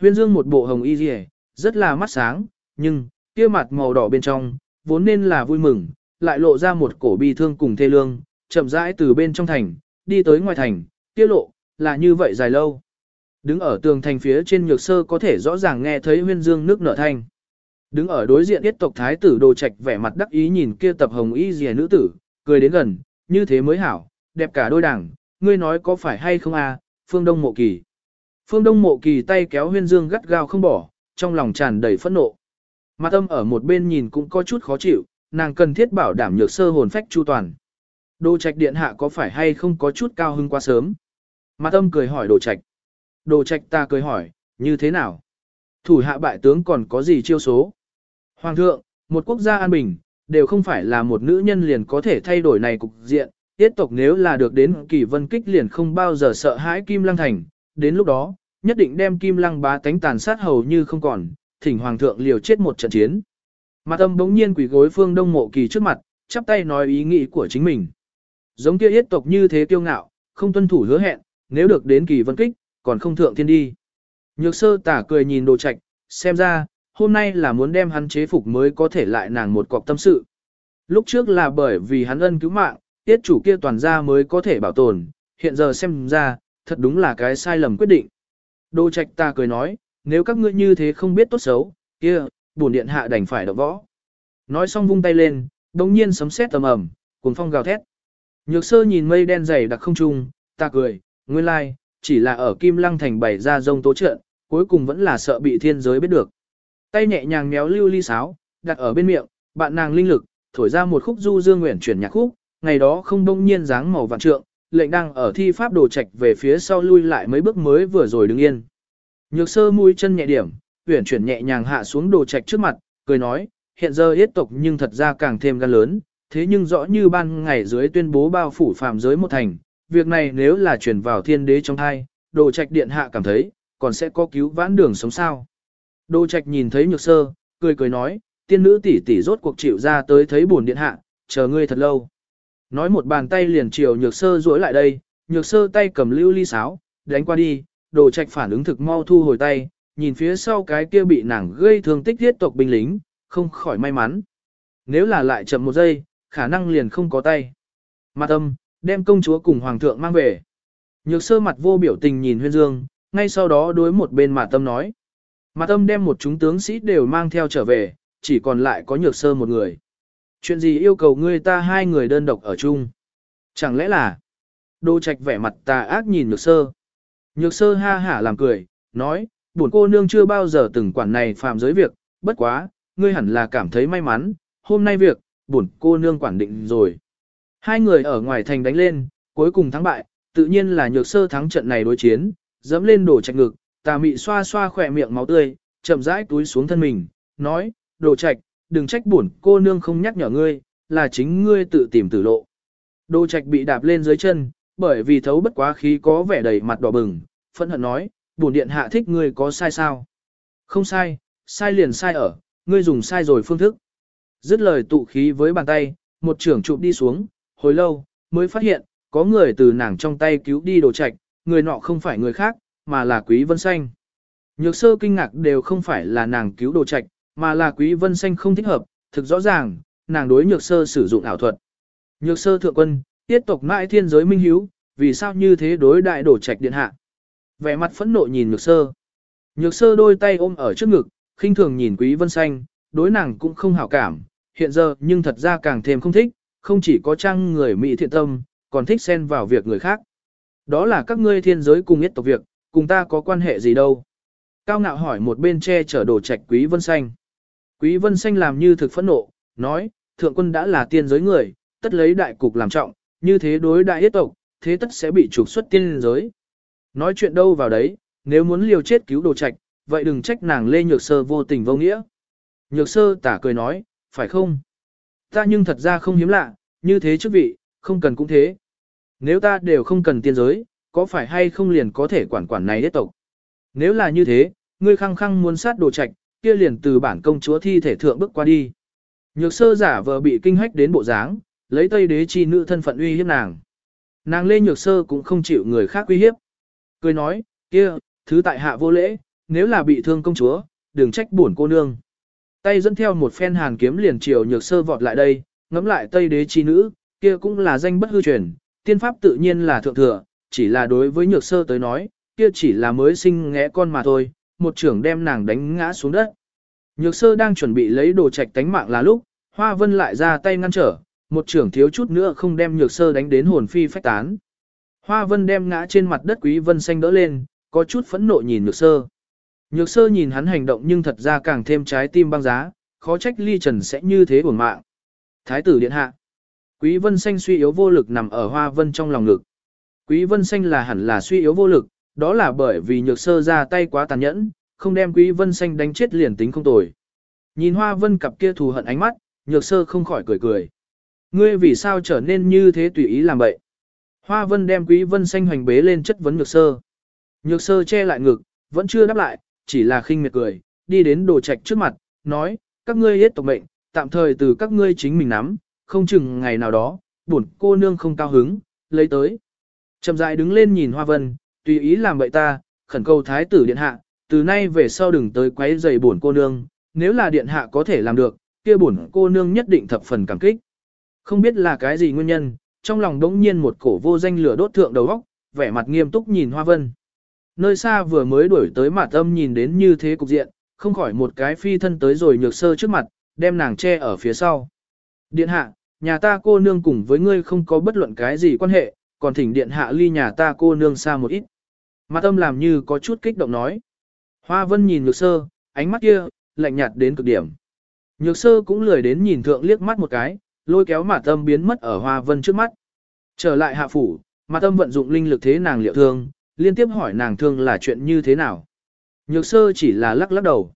Huyên dương một bộ hồng y rìa, rất là mắt sáng, nhưng, kia mặt màu đỏ bên trong, vốn nên là vui mừng, lại lộ ra một cổ bi thương cùng thê lương, chậm rãi từ bên trong thành, đi tới ngoài thành, kia lộ, là như vậy dài lâu. Đứng ở tường thành phía trên nhược sơ có thể rõ ràng nghe thấy huyên dương nước nở thanh. Đứng ở đối diện tiết tộc thái tử đồ trạch vẻ mặt đắc ý nhìn kia tập hồng y rìa nữ tử, cười đến gần, như thế mới hảo, đẹp cả đôi đảng, ngươi nói có phải hay không à, phương đông mộ kỳ. Phương đông mộ kỳ tay kéo huyên dương gắt gao không bỏ, trong lòng tràn đầy phẫn nộ. Mặt âm ở một bên nhìn cũng có chút khó chịu, nàng cần thiết bảo đảm nhược sơ hồn phách chu toàn. Đồ trạch điện hạ có phải hay không có chút cao hưng quá sớm? Mặt âm cười hỏi đồ trạch. Đồ trạch ta cười hỏi, như thế nào? Thủ hạ bại tướng còn có gì chiêu số? Hoàng thượng, một quốc gia an bình, đều không phải là một nữ nhân liền có thể thay đổi này cục diện. Tiết tộc nếu là được đến kỳ vân kích liền không bao giờ sợ hãi Kim Lăng Thành. Đến lúc đó, nhất định đem Kim Lăng bá tánh tàn sát hầu như không còn, thỉnh Hoàng thượng liều chết một trận chiến. Mặt âm bỗng nhiên quỷ gối phương đông mộ kỳ trước mặt, chắp tay nói ý nghĩ của chính mình. Giống kia yết tộc như thế kiêu ngạo, không tuân thủ hứa hẹn, nếu được đến kỳ vân kích, còn không thượng thiên đi. Nhược sơ tả cười nhìn đồ trạch, xem ra, hôm nay là muốn đem hắn chế phục mới có thể lại nàng một cọc tâm sự. Lúc trước là bởi vì hắn ân cứu mạng, tiết chủ kia toàn gia mới có thể bảo tồn, hiện giờ xem ra, thật đúng là cái sai lầm quyết định. Đô trạch ta cười nói, nếu các ngươi như thế không biết tốt xấu, kia, bổn điện hạ đành phải động võ. Nói xong vung tay lên, đồng nhiên sấm sét tầm ầm, cuồng phong gào thét. Nhược sơ nhìn mây đen dày đặc không trung, ta cười, nguyên lai, chỉ là ở Kim Lăng thành bày ra rông tố trợn, cuối cùng vẫn là sợ bị thiên giới biết được. Tay nhẹ nhàng méo lưu ly sáo, đặt ở bên miệng, bạn nàng linh lực, thổi ra một khúc du dương nguyện chuyển nhạc khúc, ngày đó không đông nhiên dáng màu vạn trượng, lệnh đang ở thi pháp đồ trạch về phía sau lui lại mấy bước mới vừa rồi đứng yên. Nhược sơ mũi chân nhẹ điểm, uyển chuyển nhẹ nhàng hạ xuống đồ trạch trước mặt, cười nói, hiện giờ yết tộc nhưng thật ra càng thêm gan lớn, thế nhưng rõ như ban ngày dưới tuyên bố bao phủ phạm giới một thành, việc này nếu là chuyển vào thiên đế trong thai, đồ trạch điện hạ cảm thấy, còn sẽ có cứu vãn đường sống sao. Đồ trạch nhìn thấy nhược sơ, cười cười nói, tiên nữ tỷ tỷ rốt cuộc chịu ra tới thấy buồn điện hạ, chờ ngươi thật lâu. Nói một bàn tay liền chiều nhược sơ duỗi lại đây, nhược sơ tay cầm lưu ly sáo, đánh qua đi, đồ trạch phản ứng thực mau thu hồi tay, nhìn phía sau cái kia bị nàng gây thương tích thiết tộc binh lính, không khỏi may mắn. Nếu là lại chậm một giây, khả năng liền không có tay. Mặt âm, đem công chúa cùng hoàng thượng mang về. Nhược sơ mặt vô biểu tình nhìn huyên dương, ngay sau đó đối một bên mặt tâm nói. Mặt Tâm đem một chúng tướng sĩ đều mang theo trở về, chỉ còn lại có nhược sơ một người. Chuyện gì yêu cầu ngươi ta hai người đơn độc ở chung? Chẳng lẽ là... Đô trạch vẻ mặt tà ác nhìn nhược sơ. Nhược sơ ha hả làm cười, nói, buồn cô nương chưa bao giờ từng quản này phạm giới việc, bất quá, ngươi hẳn là cảm thấy may mắn, hôm nay việc, buồn cô nương quản định rồi. Hai người ở ngoài thành đánh lên, cuối cùng thắng bại, tự nhiên là nhược sơ thắng trận này đối chiến, dẫm lên đổ trạch ngực, tà mị xoa xoa khỏe miệng máu tươi, chậm rãi túi xuống thân mình, nói, đồ trạch, đừng trách buồn cô nương không nhắc nhở ngươi, là chính ngươi tự tìm tử lộ. Đồ trạch bị đạp lên dưới chân, bởi vì thấu bất quá khí có vẻ đầy mặt đỏ bừng, phẫn hận nói, bổn điện hạ thích ngươi có sai sao? Không sai, sai liền sai ở, ngươi dùng sai rồi phương thức. Dứt lời tụ khí với bàn tay, một trưởng chụp đi xuống, hồi lâu, mới phát hiện, có người từ nàng trong tay cứu đi đồ trạch, người nọ không phải người khác, mà là Quý Vân Xanh. Nhược sơ kinh ngạc đều không phải là nàng cứu đồ trạch, mà là Quý Vân Xanh không thích hợp, thực rõ ràng, nàng đối nhược sơ sử dụng ảo thuật. Nhược sơ thượng quân, tiết tộc mãi thiên giới minh hiếu, vì sao như thế đối đại đổ trạch điện hạ. Vẻ mặt phẫn nộ nhìn nhược sơ. Nhược sơ đôi tay ôm ở trước ngực, khinh thường nhìn quý vân xanh, đối nàng cũng không hảo cảm, hiện giờ nhưng thật ra càng thêm không thích, không chỉ có trang người mỹ thiện tâm, còn thích xen vào việc người khác. Đó là các ngươi thiên giới cùng yết tộc việc, cùng ta có quan hệ gì đâu. Cao ngạo hỏi một bên che chở đồ trạch quý vân xanh. Quý vân xanh làm như thực phẫn nộ, nói, thượng quân đã là tiên giới người, tất lấy đại cục làm trọng, như thế đối đại yết tộc, thế tất sẽ bị trục xuất tiên giới. Nói chuyện đâu vào đấy, nếu muốn liều chết cứu đồ trạch, vậy đừng trách nàng lê nhược sơ vô tình vô nghĩa. Nhược sơ tả cười nói, phải không? Ta nhưng thật ra không hiếm lạ, như thế chức vị, không cần cũng thế. Nếu ta đều không cần tiên giới, có phải hay không liền có thể quản quản này đế tộc? Nếu là như thế, ngươi khăng khăng muốn sát đồ trạch, kia liền từ bản công chúa thi thể thượng bước qua đi. Nhược sơ giả vờ bị kinh hách đến bộ dáng, lấy tây đế chi nữ thân phận uy hiếp nàng. Nàng Lê Nhược Sơ cũng không chịu người khác uy hiếp. Cười nói, kia, thứ tại hạ vô lễ, nếu là bị thương công chúa, đừng trách buồn cô nương. Tay dẫn theo một phen hàn kiếm liền chiều Nhược Sơ vọt lại đây, ngắm lại Tây đế chi nữ, kia cũng là danh bất hư truyền, tiên pháp tự nhiên là thượng thừa, chỉ là đối với Nhược Sơ tới nói, kia chỉ là mới sinh ngẽ con mà thôi, một trưởng đem nàng đánh ngã xuống đất. Nhược Sơ đang chuẩn bị lấy đồ trạch tánh mạng là lúc, Hoa Vân lại ra tay ngăn trở, một trưởng thiếu chút nữa không đem nhược sơ đánh đến hồn phi phách tán. Hoa vân đem ngã trên mặt đất quý vân xanh đỡ lên, có chút phẫn nộ nhìn nhược sơ. Nhược sơ nhìn hắn hành động nhưng thật ra càng thêm trái tim băng giá, khó trách ly trần sẽ như thế buồn mạng. Thái tử điện hạ. Quý vân xanh suy yếu vô lực nằm ở hoa vân trong lòng ngực. Quý vân xanh là hẳn là suy yếu vô lực, đó là bởi vì nhược sơ ra tay quá tàn nhẫn, không đem quý vân xanh đánh chết liền tính không tồi. Nhìn hoa vân cặp kia thù hận ánh mắt, nhược sơ không khỏi cười cười. Ngươi vì sao trở nên như thế tùy ý làm vậy? Hoa vân đem quý vân xanh hoành bế lên chất vấn nhược sơ. Nhược sơ che lại ngực, vẫn chưa đáp lại, chỉ là khinh miệt cười, đi đến đồ trạch trước mặt, nói, các ngươi hết tộc mệnh, tạm thời từ các ngươi chính mình nắm, không chừng ngày nào đó, buồn cô nương không cao hứng, lấy tới. Chậm rãi đứng lên nhìn hoa vân, tùy ý làm vậy ta, khẩn cầu thái tử điện hạ, từ nay về sau đừng tới quấy rầy buồn cô nương, nếu là điện hạ có thể làm được, kia buồn cô nương nhất định thập phần cảm kích. Không biết là cái gì nguyên nhân, trong lòng đống nhiên một cổ vô danh lửa đốt thượng đầu óc, vẻ mặt nghiêm túc nhìn Hoa Vân. Nơi xa vừa mới đuổi tới mặt âm nhìn đến như thế cục diện, không khỏi một cái phi thân tới rồi nhược sơ trước mặt, đem nàng che ở phía sau. Điện hạ, nhà ta cô nương cùng với ngươi không có bất luận cái gì quan hệ, còn thỉnh điện hạ ly nhà ta cô nương xa một ít. Mặt âm làm như có chút kích động nói. Hoa vân nhìn nhược sơ, ánh mắt kia, lạnh nhạt đến cực điểm. Nhược sơ cũng lười đến nhìn thượng liếc mắt một cái, lôi kéo mặt âm biến mất ở hoa vân trước mắt. Trở lại hạ phủ, mặt âm vận dụng linh lực thế nàng liệu thương, liên tiếp hỏi nàng thương là chuyện như thế nào. Nhược sơ chỉ là lắc lắc đầu.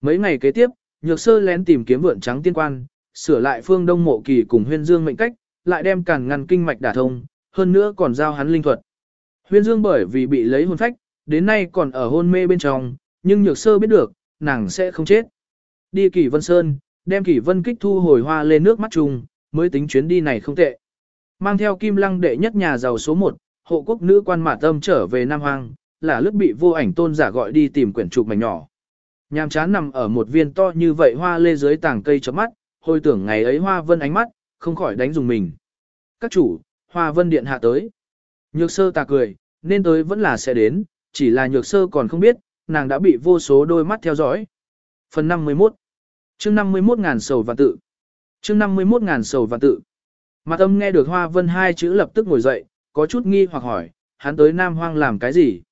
Mấy ngày kế tiếp, nhược sơ lén tìm kiếm vượn trắng tiên quan, sửa lại phương đông mộ kỳ cùng huyên dương mệnh cách, lại đem càn ngăn kinh mạch đả thông, hơn nữa còn giao hắn linh thuật. Huyên dương bởi vì bị lấy hồn phách, đến nay còn ở hôn mê bên trong, nhưng nhược sơ biết được, nàng sẽ không chết. Đi kỳ vân sơn, đem kỳ vân kích thu hồi hoa lên nước mắt trùng, mới tính chuyến đi này không tệ. Mang theo kim lăng đệ nhất nhà giàu số 1, hộ quốc nữ quan mã tâm trở về Nam Hoang, là lướt bị vô ảnh tôn giả gọi đi tìm quyển trục mảnh nhỏ. Nhàm chán nằm ở một viên to như vậy hoa lê dưới tảng cây chấm mắt, hồi tưởng ngày ấy hoa vân ánh mắt, không khỏi đánh dùng mình. Các chủ, hoa vân điện hạ tới. Nhược sơ ta cười, nên tới vẫn là sẽ đến, chỉ là nhược sơ còn không biết, nàng đã bị vô số đôi mắt theo dõi. Phần 51 chương 51 ngàn sầu và tự chương 51 ngàn sầu và tự Mặt âm nghe được hoa vân hai chữ lập tức ngồi dậy, có chút nghi hoặc hỏi, hắn tới Nam Hoang làm cái gì?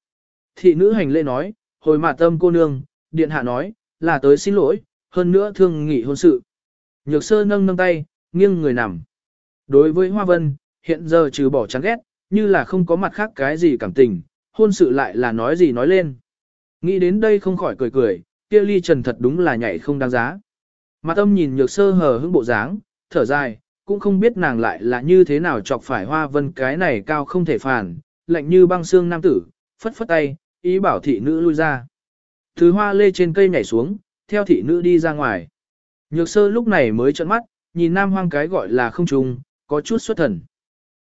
Thị nữ hành lễ nói, hồi mặt tâm cô nương, điện hạ nói, là tới xin lỗi, hơn nữa thương nghị hôn sự. Nhược sơ nâng nâng tay, nghiêng người nằm. Đối với Hoa Vân, hiện giờ trừ bỏ chán ghét, như là không có mặt khác cái gì cảm tình, hôn sự lại là nói gì nói lên. Nghĩ đến đây không khỏi cười cười, kia ly trần thật đúng là nhảy không đáng giá. Mặt âm nhìn nhược sơ hờ hững bộ dáng, thở dài, cũng không biết nàng lại là như thế nào chọc phải Hoa Vân cái này cao không thể phản, lạnh như băng xương nam tử, phất phất tay, ý bảo thị nữ lui ra. Thứ hoa lê trên cây nhảy xuống, theo thị nữ đi ra ngoài. Nhược sơ lúc này mới trợn mắt, nhìn nam hoang cái gọi là không trùng, có chút xuất thần.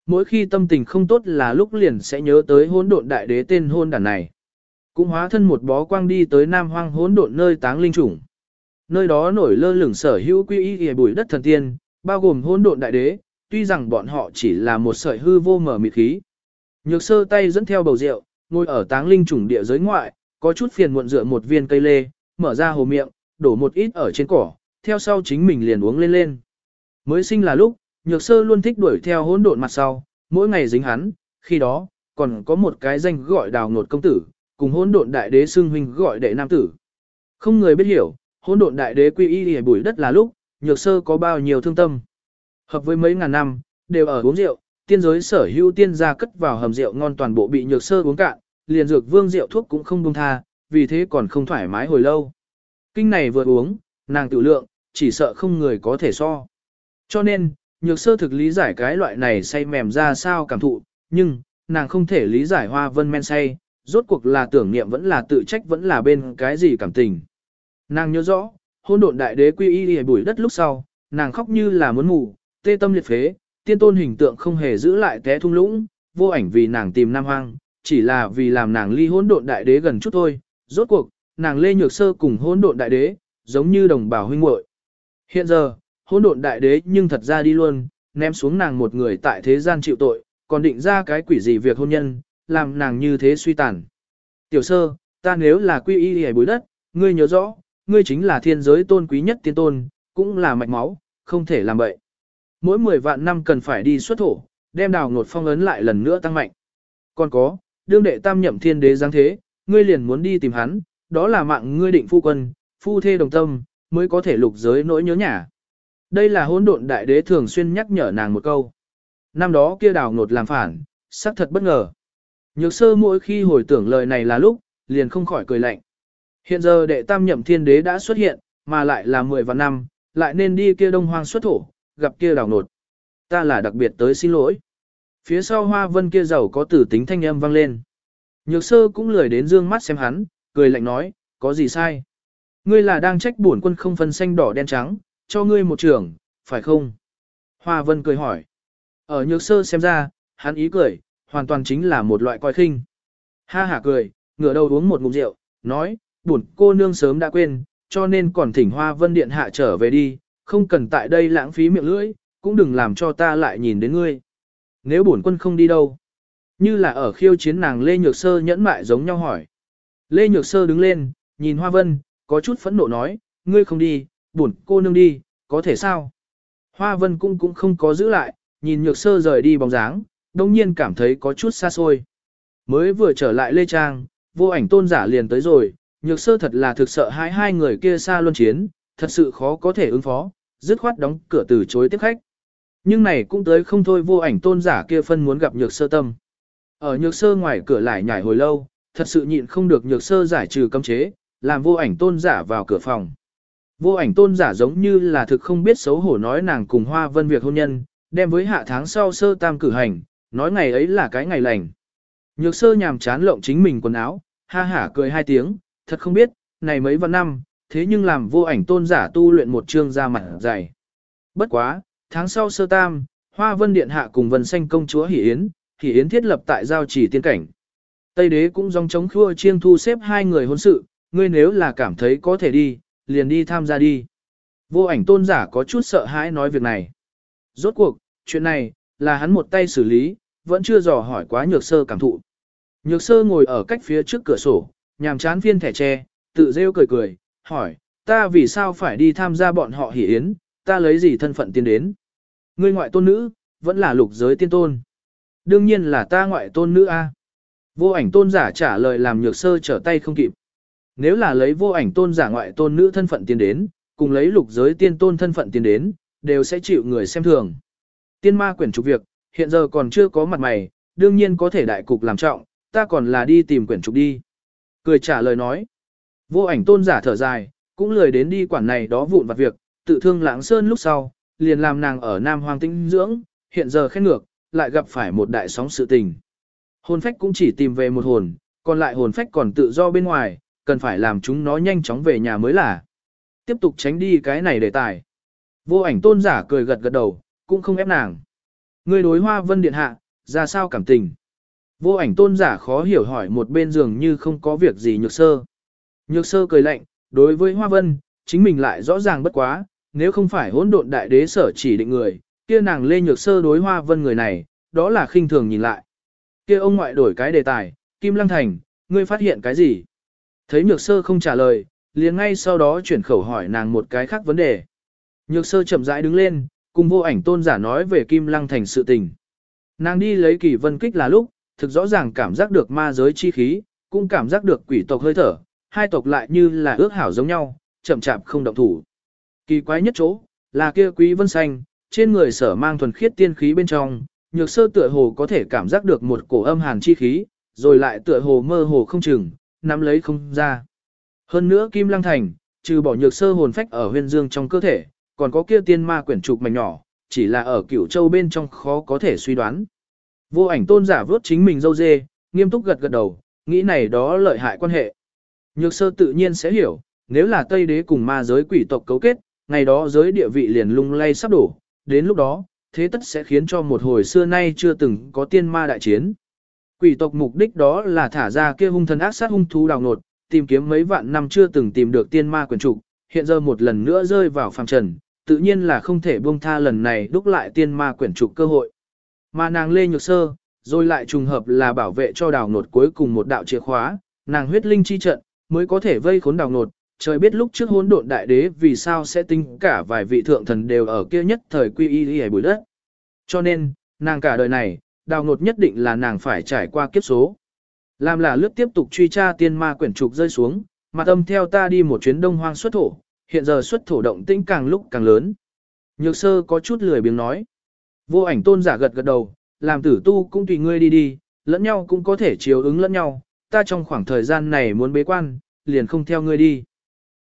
Mỗi khi tâm tình không tốt là lúc liền sẽ nhớ tới hỗn độn đại đế tên hôn đàn này. Cũng hóa thân một bó quang đi tới nam hoang hỗn độn nơi táng linh chủng. Nơi đó nổi lơ lửng sở hữu quy y hề bùi đất thần tiên, bao gồm hỗn độn đại đế, tuy rằng bọn họ chỉ là một sợi hư vô mở mịt khí. Nhược sơ tay dẫn theo bầu rượu, ngồi ở táng linh chủng địa giới ngoại, có chút phiền muộn dựa một viên cây lê, mở ra hồ miệng, đổ một ít ở trên cỏ, theo sau chính mình liền uống lên lên. Mới sinh là lúc, nhược sơ luôn thích đuổi theo hỗn độn mặt sau, mỗi ngày dính hắn, khi đó, còn có một cái danh gọi đào ngột công tử, cùng hỗn độn đại đế xưng huynh gọi đệ nam tử. Không người biết hiểu, hỗn độn đại đế quy y hề bùi đất là lúc, nhược sơ có bao nhiêu thương tâm. Hợp với mấy ngàn năm, đều ở uống rượu, tiên giới sở hữu tiên gia cất vào hầm rượu ngon toàn bộ bị nhược sơ uống cạn, liền dược vương rượu thuốc cũng không buông tha, vì thế còn không thoải mái hồi lâu. Kinh này vừa uống, nàng tự lượng, chỉ sợ không người có thể so. Cho nên, nhược sơ thực lý giải cái loại này say mềm ra sao cảm thụ, nhưng, nàng không thể lý giải hoa vân men say, rốt cuộc là tưởng niệm vẫn là tự trách vẫn là bên cái gì cảm tình. Nàng nhớ rõ, hôn độn đại đế quy y hề bùi đất lúc sau, nàng khóc như là muốn ngủ, tê tâm liệt phế, tiên tôn hình tượng không hề giữ lại té thung lũng, vô ảnh vì nàng tìm nam hoang, chỉ là vì làm nàng ly hỗn độn đại đế gần chút thôi. Rốt cuộc, nàng Lê Nhược Sơ cùng hỗn độn đại đế, giống như đồng bào huynh muội. Hiện giờ, hỗn độn đại đế nhưng thật ra đi luôn, ném xuống nàng một người tại thế gian chịu tội, còn định ra cái quỷ gì việc hôn nhân, làm nàng như thế suy tàn. Tiểu sơ, ta nếu là quy y hề bối đất, ngươi nhớ rõ, ngươi chính là thiên giới tôn quý nhất tiên tôn, cũng là mạch máu, không thể làm vậy. Mỗi 10 vạn năm cần phải đi xuất thổ, đem đào ngột phong ấn lại lần nữa tăng mạnh. Còn có, đương đệ tam nhậm thiên đế giáng thế, ngươi liền muốn đi tìm hắn, đó là mạng ngươi định phu quân, phu thê đồng tâm, mới có thể lục giới nỗi nhớ nhà. Đây là hỗn độn đại đế thường xuyên nhắc nhở nàng một câu. Năm đó kia đào ngột làm phản, xác thật bất ngờ. Nhược sơ mỗi khi hồi tưởng lời này là lúc, liền không khỏi cười lạnh. Hiện giờ đệ tam nhậm thiên đế đã xuất hiện, mà lại là 10 và năm, lại nên đi kia đông hoang xuất thổ, gặp kia đào nột. Ta là đặc biệt tới xin lỗi. Phía sau hoa vân kia giàu có tử tính thanh âm vang lên. Nhược sơ cũng lười đến dương mắt xem hắn, cười lạnh nói, có gì sai? Ngươi là đang trách bổn quân không phân xanh đỏ đen trắng, cho ngươi một trưởng, phải không? Hoa vân cười hỏi. Ở nhược sơ xem ra, hắn ý cười, hoàn toàn chính là một loại coi khinh. Ha hả cười, ngửa đầu uống một ngụm rượu, nói, bổn cô nương sớm đã quên, cho nên còn thỉnh hoa vân điện hạ trở về đi, không cần tại đây lãng phí miệng lưỡi, cũng đừng làm cho ta lại nhìn đến ngươi. Nếu bổn quân không đi đâu? Như là ở khiêu chiến nàng Lê Nhược Sơ nhẫn mại giống nhau hỏi. Lê Nhược Sơ đứng lên, nhìn Hoa Vân, có chút phẫn nộ nói, ngươi không đi, buồn cô nương đi, có thể sao? Hoa Vân cũng cũng không có giữ lại, nhìn Nhược Sơ rời đi bóng dáng, đông nhiên cảm thấy có chút xa xôi. Mới vừa trở lại Lê Trang, vô ảnh tôn giả liền tới rồi, Nhược Sơ thật là thực sợ hai hai người kia xa luân chiến, thật sự khó có thể ứng phó, dứt khoát đóng cửa từ chối tiếp khách. Nhưng này cũng tới không thôi vô ảnh tôn giả kia phân muốn gặp Nhược Sơ tâm. Ở Nhược Sơ ngoài cửa lại nhảy hồi lâu, thật sự nhịn không được Nhược Sơ giải trừ cấm chế, làm vô ảnh tôn giả vào cửa phòng. Vô ảnh tôn giả giống như là thực không biết xấu hổ nói nàng cùng Hoa Vân việc hôn nhân, đem với hạ tháng sau sơ tam cử hành, nói ngày ấy là cái ngày lành. Nhược sơ nhàm chán lộng chính mình quần áo, ha hả cười hai tiếng, thật không biết, này mấy vạn năm, thế nhưng làm vô ảnh tôn giả tu luyện một chương ra mặt dày. Bất quá, tháng sau sơ tam, Hoa Vân Điện Hạ cùng Vân Xanh Công Chúa Hỷ Yến, Hỷ Yến thiết lập tại giao chỉ tiên cảnh. Tây đế cũng dòng chống khua chiêng thu xếp hai người hôn sự, ngươi nếu là cảm thấy có thể đi, liền đi tham gia đi. Vô ảnh tôn giả có chút sợ hãi nói việc này. Rốt cuộc, chuyện này, là hắn một tay xử lý, vẫn chưa dò hỏi quá nhược sơ cảm thụ. Nhược sơ ngồi ở cách phía trước cửa sổ, nhàm chán phiên thẻ tre, tự rêu cười cười, hỏi, ta vì sao phải đi tham gia bọn họ hỉ yến, ta lấy gì thân phận tiến đến. Ngươi ngoại tôn nữ, vẫn là lục giới tiên tôn. Đương nhiên là ta ngoại tôn nữ A. Vô ảnh tôn giả trả lời làm nhược sơ trở tay không kịp. Nếu là lấy vô ảnh tôn giả ngoại tôn nữ thân phận tiến đến, cùng lấy lục giới tiên tôn thân phận tiến đến, đều sẽ chịu người xem thường. Tiên ma quyển trục việc, hiện giờ còn chưa có mặt mày, đương nhiên có thể đại cục làm trọng, ta còn là đi tìm quyển trục đi. Cười trả lời nói. Vô ảnh tôn giả thở dài, cũng lười đến đi quản này đó vụn vặt việc, tự thương lãng sơn lúc sau, liền làm nàng ở Nam Hoàng Tinh dưỡng, hiện giờ khét ngược, lại gặp phải một đại sóng sự tình. Hồn phách cũng chỉ tìm về một hồn, còn lại hồn phách còn tự do bên ngoài, cần phải làm chúng nó nhanh chóng về nhà mới là. Tiếp tục tránh đi cái này đề tài. Vô ảnh tôn giả cười gật gật đầu, cũng không ép nàng. Người đối hoa vân điện hạ, ra sao cảm tình. Vô ảnh tôn giả khó hiểu hỏi một bên giường như không có việc gì nhược sơ. Nhược sơ cười lạnh, đối với hoa vân, chính mình lại rõ ràng bất quá, nếu không phải hỗn độn đại đế sở chỉ định người, kia nàng lê nhược sơ đối hoa vân người này, đó là khinh thường nhìn lại. Kia ông ngoại đổi cái đề tài, Kim Lăng Thành, ngươi phát hiện cái gì? Thấy nhược sơ không trả lời, liền ngay sau đó chuyển khẩu hỏi nàng một cái khác vấn đề. Nhược sơ chậm rãi đứng lên, cùng vô ảnh tôn giả nói về Kim Lăng Thành sự tình. Nàng đi lấy kỳ vân kích là lúc, thực rõ ràng cảm giác được ma giới chi khí, cũng cảm giác được quỷ tộc hơi thở, hai tộc lại như là ước hảo giống nhau, chậm chạp không động thủ. Kỳ quái nhất chỗ, là kia quý vân xanh, trên người sở mang thuần khiết tiên khí bên trong, nhược sơ tựa hồ có thể cảm giác được một cổ âm hàn chi khí, rồi lại tựa hồ mơ hồ không chừng, nắm lấy không ra. Hơn nữa Kim Lăng Thành, trừ bỏ nhược sơ hồn phách ở huyên dương trong cơ thể, còn có kia tiên ma quyển trục mảnh nhỏ, chỉ là ở cửu châu bên trong khó có thể suy đoán. Vô ảnh tôn giả vớt chính mình dâu dê, nghiêm túc gật gật đầu, nghĩ này đó lợi hại quan hệ. Nhược sơ tự nhiên sẽ hiểu, nếu là Tây đế cùng ma giới quỷ tộc cấu kết, ngày đó giới địa vị liền lung lay sắp đổ, đến lúc đó, thế tất sẽ khiến cho một hồi xưa nay chưa từng có tiên ma đại chiến. Quỷ tộc mục đích đó là thả ra kia hung thần ác sát hung thú đào nột, tìm kiếm mấy vạn năm chưa từng tìm được tiên ma quyền trục, hiện giờ một lần nữa rơi vào phàm trần, tự nhiên là không thể buông tha lần này đúc lại tiên ma quyển trục cơ hội. Mà nàng Lê Nhược Sơ, rồi lại trùng hợp là bảo vệ cho đào nột cuối cùng một đạo chìa khóa, nàng huyết linh chi trận, mới có thể vây khốn đào nột. Trời biết lúc trước hỗn độn đại đế vì sao sẽ tính cả vài vị thượng thần đều ở kia nhất thời quy y y bụi đất. Cho nên, nàng cả đời này, đào ngột nhất định là nàng phải trải qua kiếp số. Làm là lướt tiếp tục truy tra tiên ma quyển trục rơi xuống, mà tâm theo ta đi một chuyến đông hoang xuất thổ, hiện giờ xuất thổ động tĩnh càng lúc càng lớn. Nhược sơ có chút lười biếng nói. Vô ảnh tôn giả gật gật đầu, làm tử tu cũng tùy ngươi đi đi, lẫn nhau cũng có thể chiếu ứng lẫn nhau, ta trong khoảng thời gian này muốn bế quan, liền không theo ngươi đi.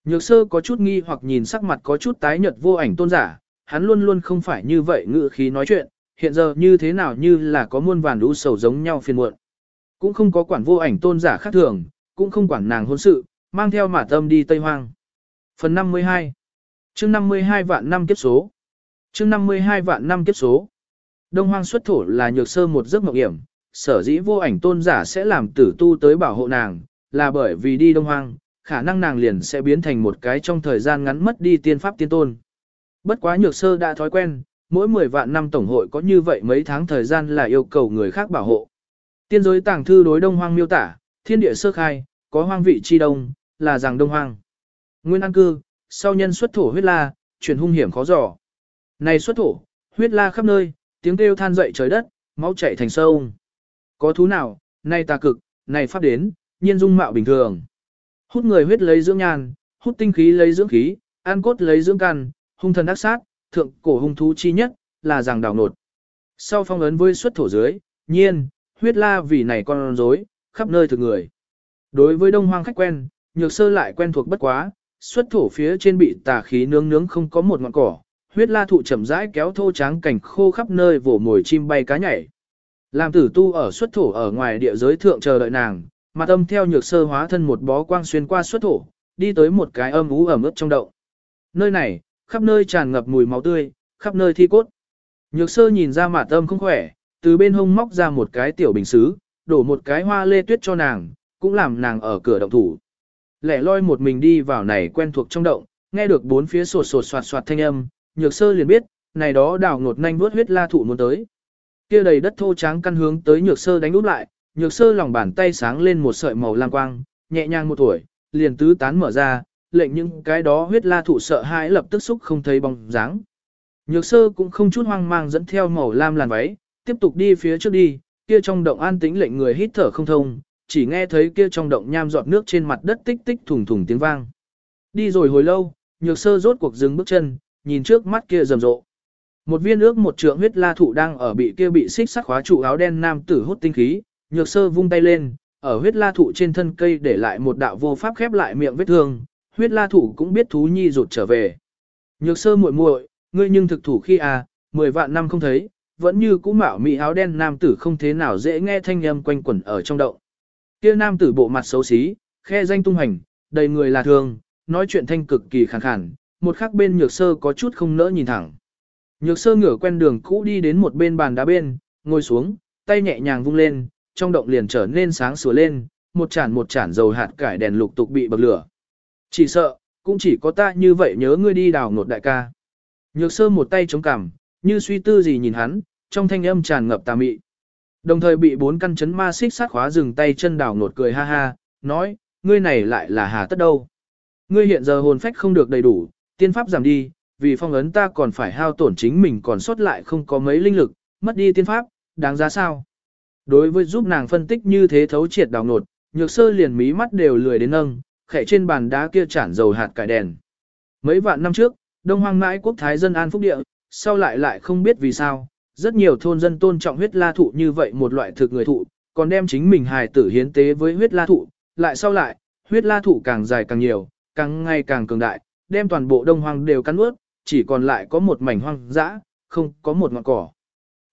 Nhược sơ có chút nghi hoặc nhìn sắc mặt có chút tái nhợt vô ảnh tôn giả, hắn luôn luôn không phải như vậy ngự khí nói chuyện, hiện giờ như thế nào như là có muôn vàn lũ sầu giống nhau phiền muộn. Cũng không có quản vô ảnh tôn giả khác thường, cũng không quản nàng hôn sự, mang theo mả tâm đi Tây Hoang. Phần 52 chương 52 vạn năm kiếp số chương 52 vạn năm kiếp số Đông Hoang xuất thổ là nhược sơ một giấc mộng hiểm, sở dĩ vô ảnh tôn giả sẽ làm tử tu tới bảo hộ nàng, là bởi vì đi Đông Hoang, khả năng nàng liền sẽ biến thành một cái trong thời gian ngắn mất đi tiên pháp tiên tôn. Bất quá nhược sơ đã thói quen, mỗi 10 vạn năm tổng hội có như vậy mấy tháng thời gian là yêu cầu người khác bảo hộ. Tiên giới tàng thư đối đông hoang miêu tả, thiên địa sơ khai, có hoang vị chi đông, là rằng đông hoang. Nguyên an cư, sau nhân xuất thổ huyết la, chuyển hung hiểm khó dò. Này xuất thổ, huyết la khắp nơi, tiếng kêu than dậy trời đất, máu chảy thành sông. Có thú nào, nay tà cực, này pháp đến, nhiên dung mạo bình thường. Hút người huyết lấy dưỡng nhàn, hút tinh khí lấy dưỡng khí, an cốt lấy dưỡng căn, hung thần ác sát, thượng cổ hung thú chi nhất, là rằng đào nột. Sau phong ấn với xuất thổ dưới, nhiên, huyết la vì này con rối, khắp nơi thực người. Đối với đông hoang khách quen, nhược sơ lại quen thuộc bất quá, xuất thổ phía trên bị tà khí nướng nướng không có một ngọn cỏ, huyết la thụ chậm rãi kéo thô tráng cảnh khô khắp nơi vỗ mồi chim bay cá nhảy. Làm tử tu ở xuất thổ ở ngoài địa giới thượng chờ đợi nàng, mặt âm theo nhược sơ hóa thân một bó quang xuyên qua xuất thổ, đi tới một cái âm ú ẩm ướt trong động. Nơi này, khắp nơi tràn ngập mùi máu tươi, khắp nơi thi cốt. Nhược sơ nhìn ra mà tâm không khỏe, từ bên hông móc ra một cái tiểu bình xứ, đổ một cái hoa lê tuyết cho nàng, cũng làm nàng ở cửa động thủ. Lẻ loi một mình đi vào này quen thuộc trong động, nghe được bốn phía sột sột soạt soạt thanh âm, nhược sơ liền biết, này đó đào ngột nhanh vuốt huyết la thụ muốn tới. Kia đầy đất thô tráng căn hướng tới nhược sơ đánh úp lại, nhược sơ lòng bàn tay sáng lên một sợi màu lam quang, nhẹ nhàng một tuổi, liền tứ tán mở ra, lệnh những cái đó huyết la thụ sợ hãi lập tức xúc không thấy bóng dáng. Nhược sơ cũng không chút hoang mang dẫn theo màu lam làn váy, tiếp tục đi phía trước đi, kia trong động an tĩnh lệnh người hít thở không thông, chỉ nghe thấy kia trong động nham giọt nước trên mặt đất tích tích thùng thùng tiếng vang. Đi rồi hồi lâu, nhược sơ rốt cuộc dừng bước chân, nhìn trước mắt kia rầm rộ. Một viên ước một trượng huyết la thụ đang ở bị kia bị xích sắt khóa trụ áo đen nam tử hút tinh khí, nhược sơ vung tay lên, ở huyết la thụ trên thân cây để lại một đạo vô pháp khép lại miệng vết thương, huyết la Thủ cũng biết thú nhi rụt trở về. Nhược sơ muội muội, ngươi nhưng thực thủ khi à, mười vạn năm không thấy, vẫn như cũ mạo mỹ áo đen nam tử không thế nào dễ nghe thanh âm quanh quẩn ở trong động. Kia nam tử bộ mặt xấu xí, khe danh tung hành, đầy người là thương, nói chuyện thanh cực kỳ khàn khàn, một khắc bên nhược sơ có chút không nỡ nhìn thẳng. Nhược sơ ngửa quen đường cũ đi đến một bên bàn đá bên, ngồi xuống, tay nhẹ nhàng vung lên, trong động liền trở nên sáng sủa lên, một chản một chản dầu hạt cải đèn lục tục bị bậc lửa. Chỉ sợ, cũng chỉ có ta như vậy nhớ ngươi đi đào ngột đại ca. Nhược sơ một tay chống cằm, như suy tư gì nhìn hắn, trong thanh âm tràn ngập tà mị. Đồng thời bị bốn căn chấn ma xích sát khóa dừng tay chân đào ngột cười ha ha, nói, ngươi này lại là hà tất đâu. Ngươi hiện giờ hồn phách không được đầy đủ, tiên pháp giảm đi, vì phong ấn ta còn phải hao tổn chính mình còn sót lại không có mấy linh lực, mất đi tiên pháp, đáng giá sao. Đối với giúp nàng phân tích như thế thấu triệt đào ngột nhược sơ liền mí mắt đều lười đến nâng, khẽ trên bàn đá kia chản dầu hạt cải đèn. Mấy vạn năm trước, Đông Hoang mãi quốc thái dân an phúc địa, sau lại lại không biết vì sao, rất nhiều thôn dân tôn trọng huyết la thụ như vậy một loại thực người thụ, còn đem chính mình hài tử hiến tế với huyết la thụ, lại sau lại, huyết la thụ càng dài càng nhiều, càng ngày càng cường đại, đem toàn bộ đông hoang đều cắn ướt, chỉ còn lại có một mảnh hoang dã, không có một ngọn cỏ.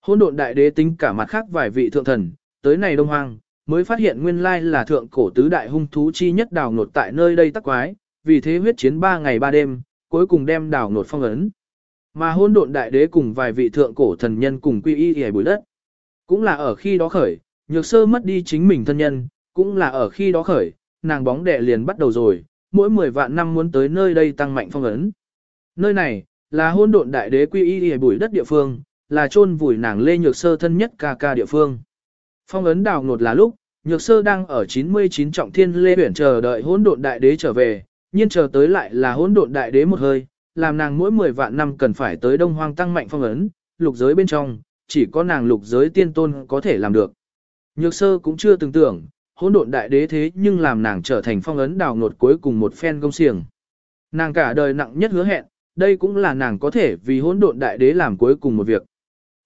Hôn độn đại đế tính cả mặt khác vài vị thượng thần, tới này đông hoang, mới phát hiện nguyên lai là thượng cổ tứ đại hung thú chi nhất đào nột tại nơi đây tắc quái, vì thế huyết chiến ba ngày ba đêm, cuối cùng đem đào nột phong ấn. Mà hôn độn đại đế cùng vài vị thượng cổ thần nhân cùng quy y hề bụi đất. Cũng là ở khi đó khởi, nhược sơ mất đi chính mình thân nhân, cũng là ở khi đó khởi, nàng bóng đẻ liền bắt đầu rồi, mỗi 10 vạn năm muốn tới nơi đây tăng mạnh phong ấn. Nơi này, là hôn độn đại đế quy y hề bụi đất địa phương, là chôn vùi nàng lê nhược sơ thân nhất ca ca địa phương. Phong ấn đào ngột là lúc, nhược sơ đang ở 99 trọng thiên lê huyển chờ đợi hỗn độn đại đế trở về, nhiên chờ tới lại là hỗn độn đại đế một hơi, làm nàng mỗi 10 vạn năm cần phải tới đông hoang tăng mạnh phong ấn, lục giới bên trong, chỉ có nàng lục giới tiên tôn có thể làm được. Nhược sơ cũng chưa từng tưởng, hỗn độn đại đế thế nhưng làm nàng trở thành phong ấn đào ngột cuối cùng một phen công xiềng. Nàng cả đời nặng nhất hứa hẹn, đây cũng là nàng có thể vì hỗn độn đại đế làm cuối cùng một việc.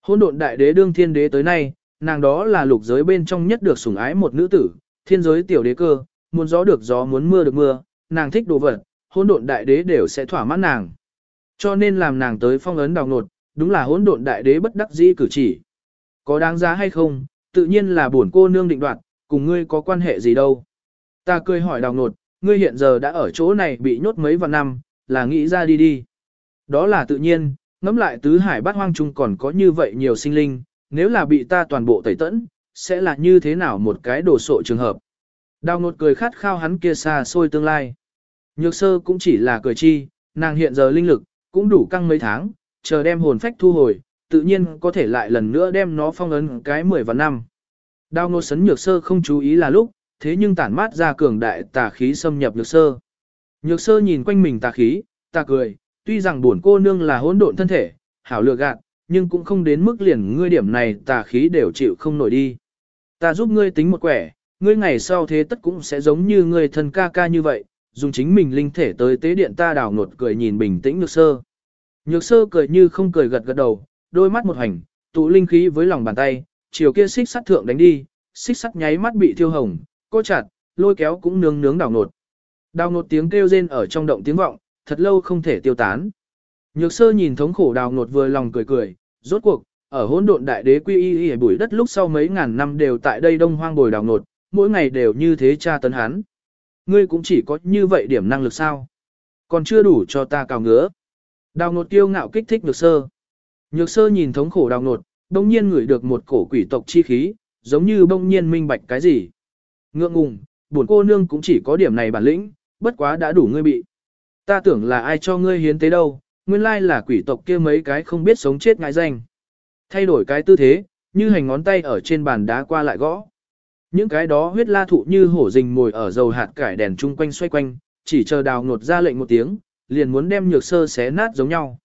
Hỗn độn đại đế đương thiên đế tới nay, nàng đó là lục giới bên trong nhất được sủng ái một nữ tử, thiên giới tiểu đế cơ, muốn gió được gió muốn mưa được mưa, nàng thích đồ vật, hỗn độn đại đế đều sẽ thỏa mãn nàng. Cho nên làm nàng tới phong ấn đào nột, đúng là hỗn độn đại đế bất đắc dĩ cử chỉ. Có đáng giá hay không, tự nhiên là buồn cô nương định đoạt, cùng ngươi có quan hệ gì đâu. Ta cười hỏi đào nột, ngươi hiện giờ đã ở chỗ này bị nhốt mấy vạn năm, là nghĩ ra đi đi. Đó là tự nhiên, ngẫm lại tứ hải bát hoang trung còn có như vậy nhiều sinh linh, nếu là bị ta toàn bộ tẩy tẫn, sẽ là như thế nào một cái đồ sộ trường hợp. Đào ngột cười khát khao hắn kia xa xôi tương lai. Nhược sơ cũng chỉ là cười chi, nàng hiện giờ linh lực, cũng đủ căng mấy tháng, chờ đem hồn phách thu hồi, tự nhiên có thể lại lần nữa đem nó phong ấn cái 10 và năm. Đao ngột sấn nhược sơ không chú ý là lúc, thế nhưng tản mát ra cường đại tà khí xâm nhập nhược sơ. Nhược sơ nhìn quanh mình tà khí, ta cười, tuy rằng buồn cô nương là hỗn độn thân thể, hảo lựa gạt, nhưng cũng không đến mức liền ngươi điểm này tà khí đều chịu không nổi đi. Ta giúp ngươi tính một quẻ, ngươi ngày sau thế tất cũng sẽ giống như ngươi thân ca ca như vậy, dùng chính mình linh thể tới tế điện ta đào ngột cười nhìn bình tĩnh nhược sơ. Nhược sơ cười như không cười gật gật đầu, đôi mắt một hành, tụ linh khí với lòng bàn tay, chiều kia xích sắt thượng đánh đi, xích sắt nháy mắt bị thiêu hồng, cô chặt, lôi kéo cũng nướng nướng đào ngột. Đào ngột tiếng kêu rên ở trong động tiếng vọng, thật lâu không thể tiêu tán. Nhược sơ nhìn thống khổ đào nột vừa lòng cười cười, rốt cuộc, ở hỗn độn đại đế quy y y bụi đất lúc sau mấy ngàn năm đều tại đây đông hoang bồi đào nột, mỗi ngày đều như thế tra tấn hắn. Ngươi cũng chỉ có như vậy điểm năng lực sao? Còn chưa đủ cho ta cào ngứa. Đào nột tiêu ngạo kích thích nhược sơ. Nhược sơ nhìn thống khổ đào nột, đông nhiên ngửi được một cổ quỷ tộc chi khí, giống như bông nhiên minh bạch cái gì. Ngượng ngùng, buồn cô nương cũng chỉ có điểm này bản lĩnh, bất quá đã đủ ngươi bị. Ta tưởng là ai cho ngươi hiến tế đâu, nguyên lai là quỷ tộc kia mấy cái không biết sống chết ngại danh. Thay đổi cái tư thế, như hành ngón tay ở trên bàn đá qua lại gõ. Những cái đó huyết la thụ như hổ rình ngồi ở dầu hạt cải đèn chung quanh xoay quanh, chỉ chờ đào nột ra lệnh một tiếng, liền muốn đem nhược sơ xé nát giống nhau.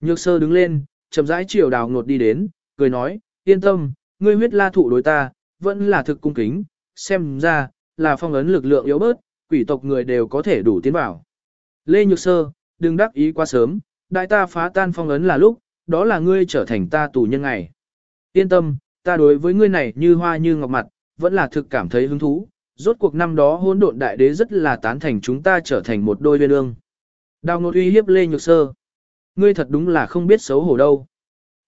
Nhược sơ đứng lên, chậm rãi chiều đào nột đi đến, cười nói, yên tâm, ngươi huyết la thụ đối ta, vẫn là thực cung kính, xem ra, là phong ấn lực lượng yếu bớt, quỷ tộc người đều có thể đủ tiến bảo. Lê Nhược Sơ, đừng đắc ý quá sớm, đại ta phá tan phong ấn là lúc, đó là ngươi trở thành ta tù nhân ngày. Yên tâm, ta đối với ngươi này như hoa như ngọc mặt, vẫn là thực cảm thấy hứng thú. Rốt cuộc năm đó hỗn độn đại đế rất là tán thành chúng ta trở thành một đôi viên ương. Đào ngột uy hiếp Lê Nhược Sơ. Ngươi thật đúng là không biết xấu hổ đâu.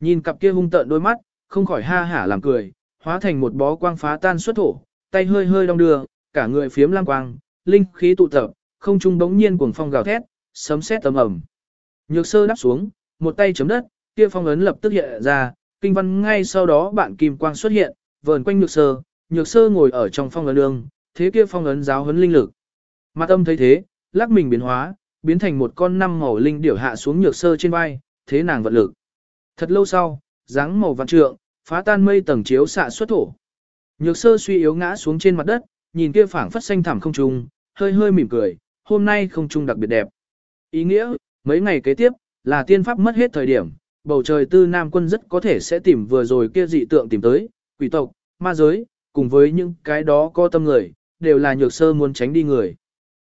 Nhìn cặp kia hung tợn đôi mắt, không khỏi ha hả làm cười, hóa thành một bó quang phá tan xuất thổ, tay hơi hơi đong đưa, cả người phiếm lang quang, linh khí tụ tập, không trung bỗng nhiên cuồng phong gào thét, sấm sét tầm ầm. Nhược sơ đáp xuống, một tay chấm đất, kia phong ấn lập tức hiện ra, kinh văn ngay sau đó bạn kim quang xuất hiện, vờn quanh nhược sơ, nhược sơ ngồi ở trong phong ấn đường, thế kia phong ấn giáo huấn linh lực. Mặt âm thấy thế, lắc mình biến hóa, biến thành một con năm màu linh điểu hạ xuống nhược sơ trên vai, thế nàng vận lực. Thật lâu sau, dáng màu vạn trượng, phá tan mây tầng chiếu xạ xuất thổ. Nhược sơ suy yếu ngã xuống trên mặt đất, nhìn kia phảng phất xanh thẳm không trung, hơi hơi mỉm cười, hôm nay không trung đặc biệt đẹp. Ý nghĩa, mấy ngày kế tiếp, là tiên pháp mất hết thời điểm, bầu trời tư nam quân rất có thể sẽ tìm vừa rồi kia dị tượng tìm tới, quỷ tộc, ma giới, cùng với những cái đó có tâm người, đều là nhược sơ muốn tránh đi người.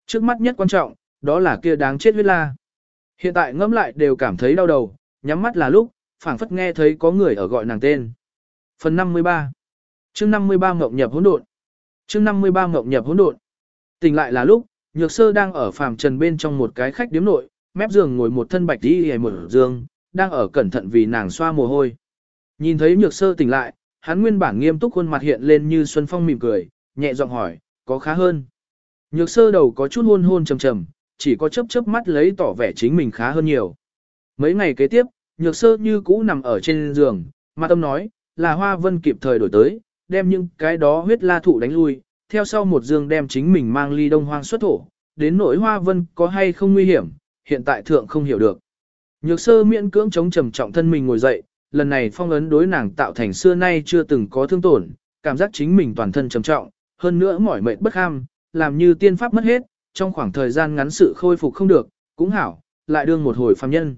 Trước mắt nhất quan trọng, đó là kia đáng chết huyết la. Hiện tại ngẫm lại đều cảm thấy đau đầu, nhắm mắt là lúc, phảng phất nghe thấy có người ở gọi nàng tên. Phần 53 chương 53 Ngộng nhập hỗn độn chương 53 Ngộng nhập hỗn độn Tỉnh lại là lúc, nhược sơ đang ở phàm trần bên trong một cái khách điếm nội, mép giường ngồi một thân bạch đi hề một dương, đang ở cẩn thận vì nàng xoa mồ hôi. Nhìn thấy nhược sơ tỉnh lại, hắn nguyên bản nghiêm túc khuôn mặt hiện lên như xuân phong mỉm cười, nhẹ giọng hỏi, có khá hơn. Nhược sơ đầu có chút hôn hôn trầm trầm, chỉ có chớp chớp mắt lấy tỏ vẻ chính mình khá hơn nhiều. Mấy ngày kế tiếp, nhược sơ như cũ nằm ở trên giường, mà tâm nói, là hoa vân kịp thời đổi tới, đem những cái đó huyết la thụ đánh lui, theo sau một giường đem chính mình mang ly đông hoang xuất thổ, đến nỗi hoa vân có hay không nguy hiểm, hiện tại thượng không hiểu được. Nhược sơ miễn cưỡng chống trầm trọng thân mình ngồi dậy, lần này phong ấn đối nàng tạo thành xưa nay chưa từng có thương tổn, cảm giác chính mình toàn thân trầm trọng, hơn nữa mỏi mệt bất ham, làm như tiên pháp mất hết, trong khoảng thời gian ngắn sự khôi phục không được, cũng hảo, lại đương một hồi phàm nhân.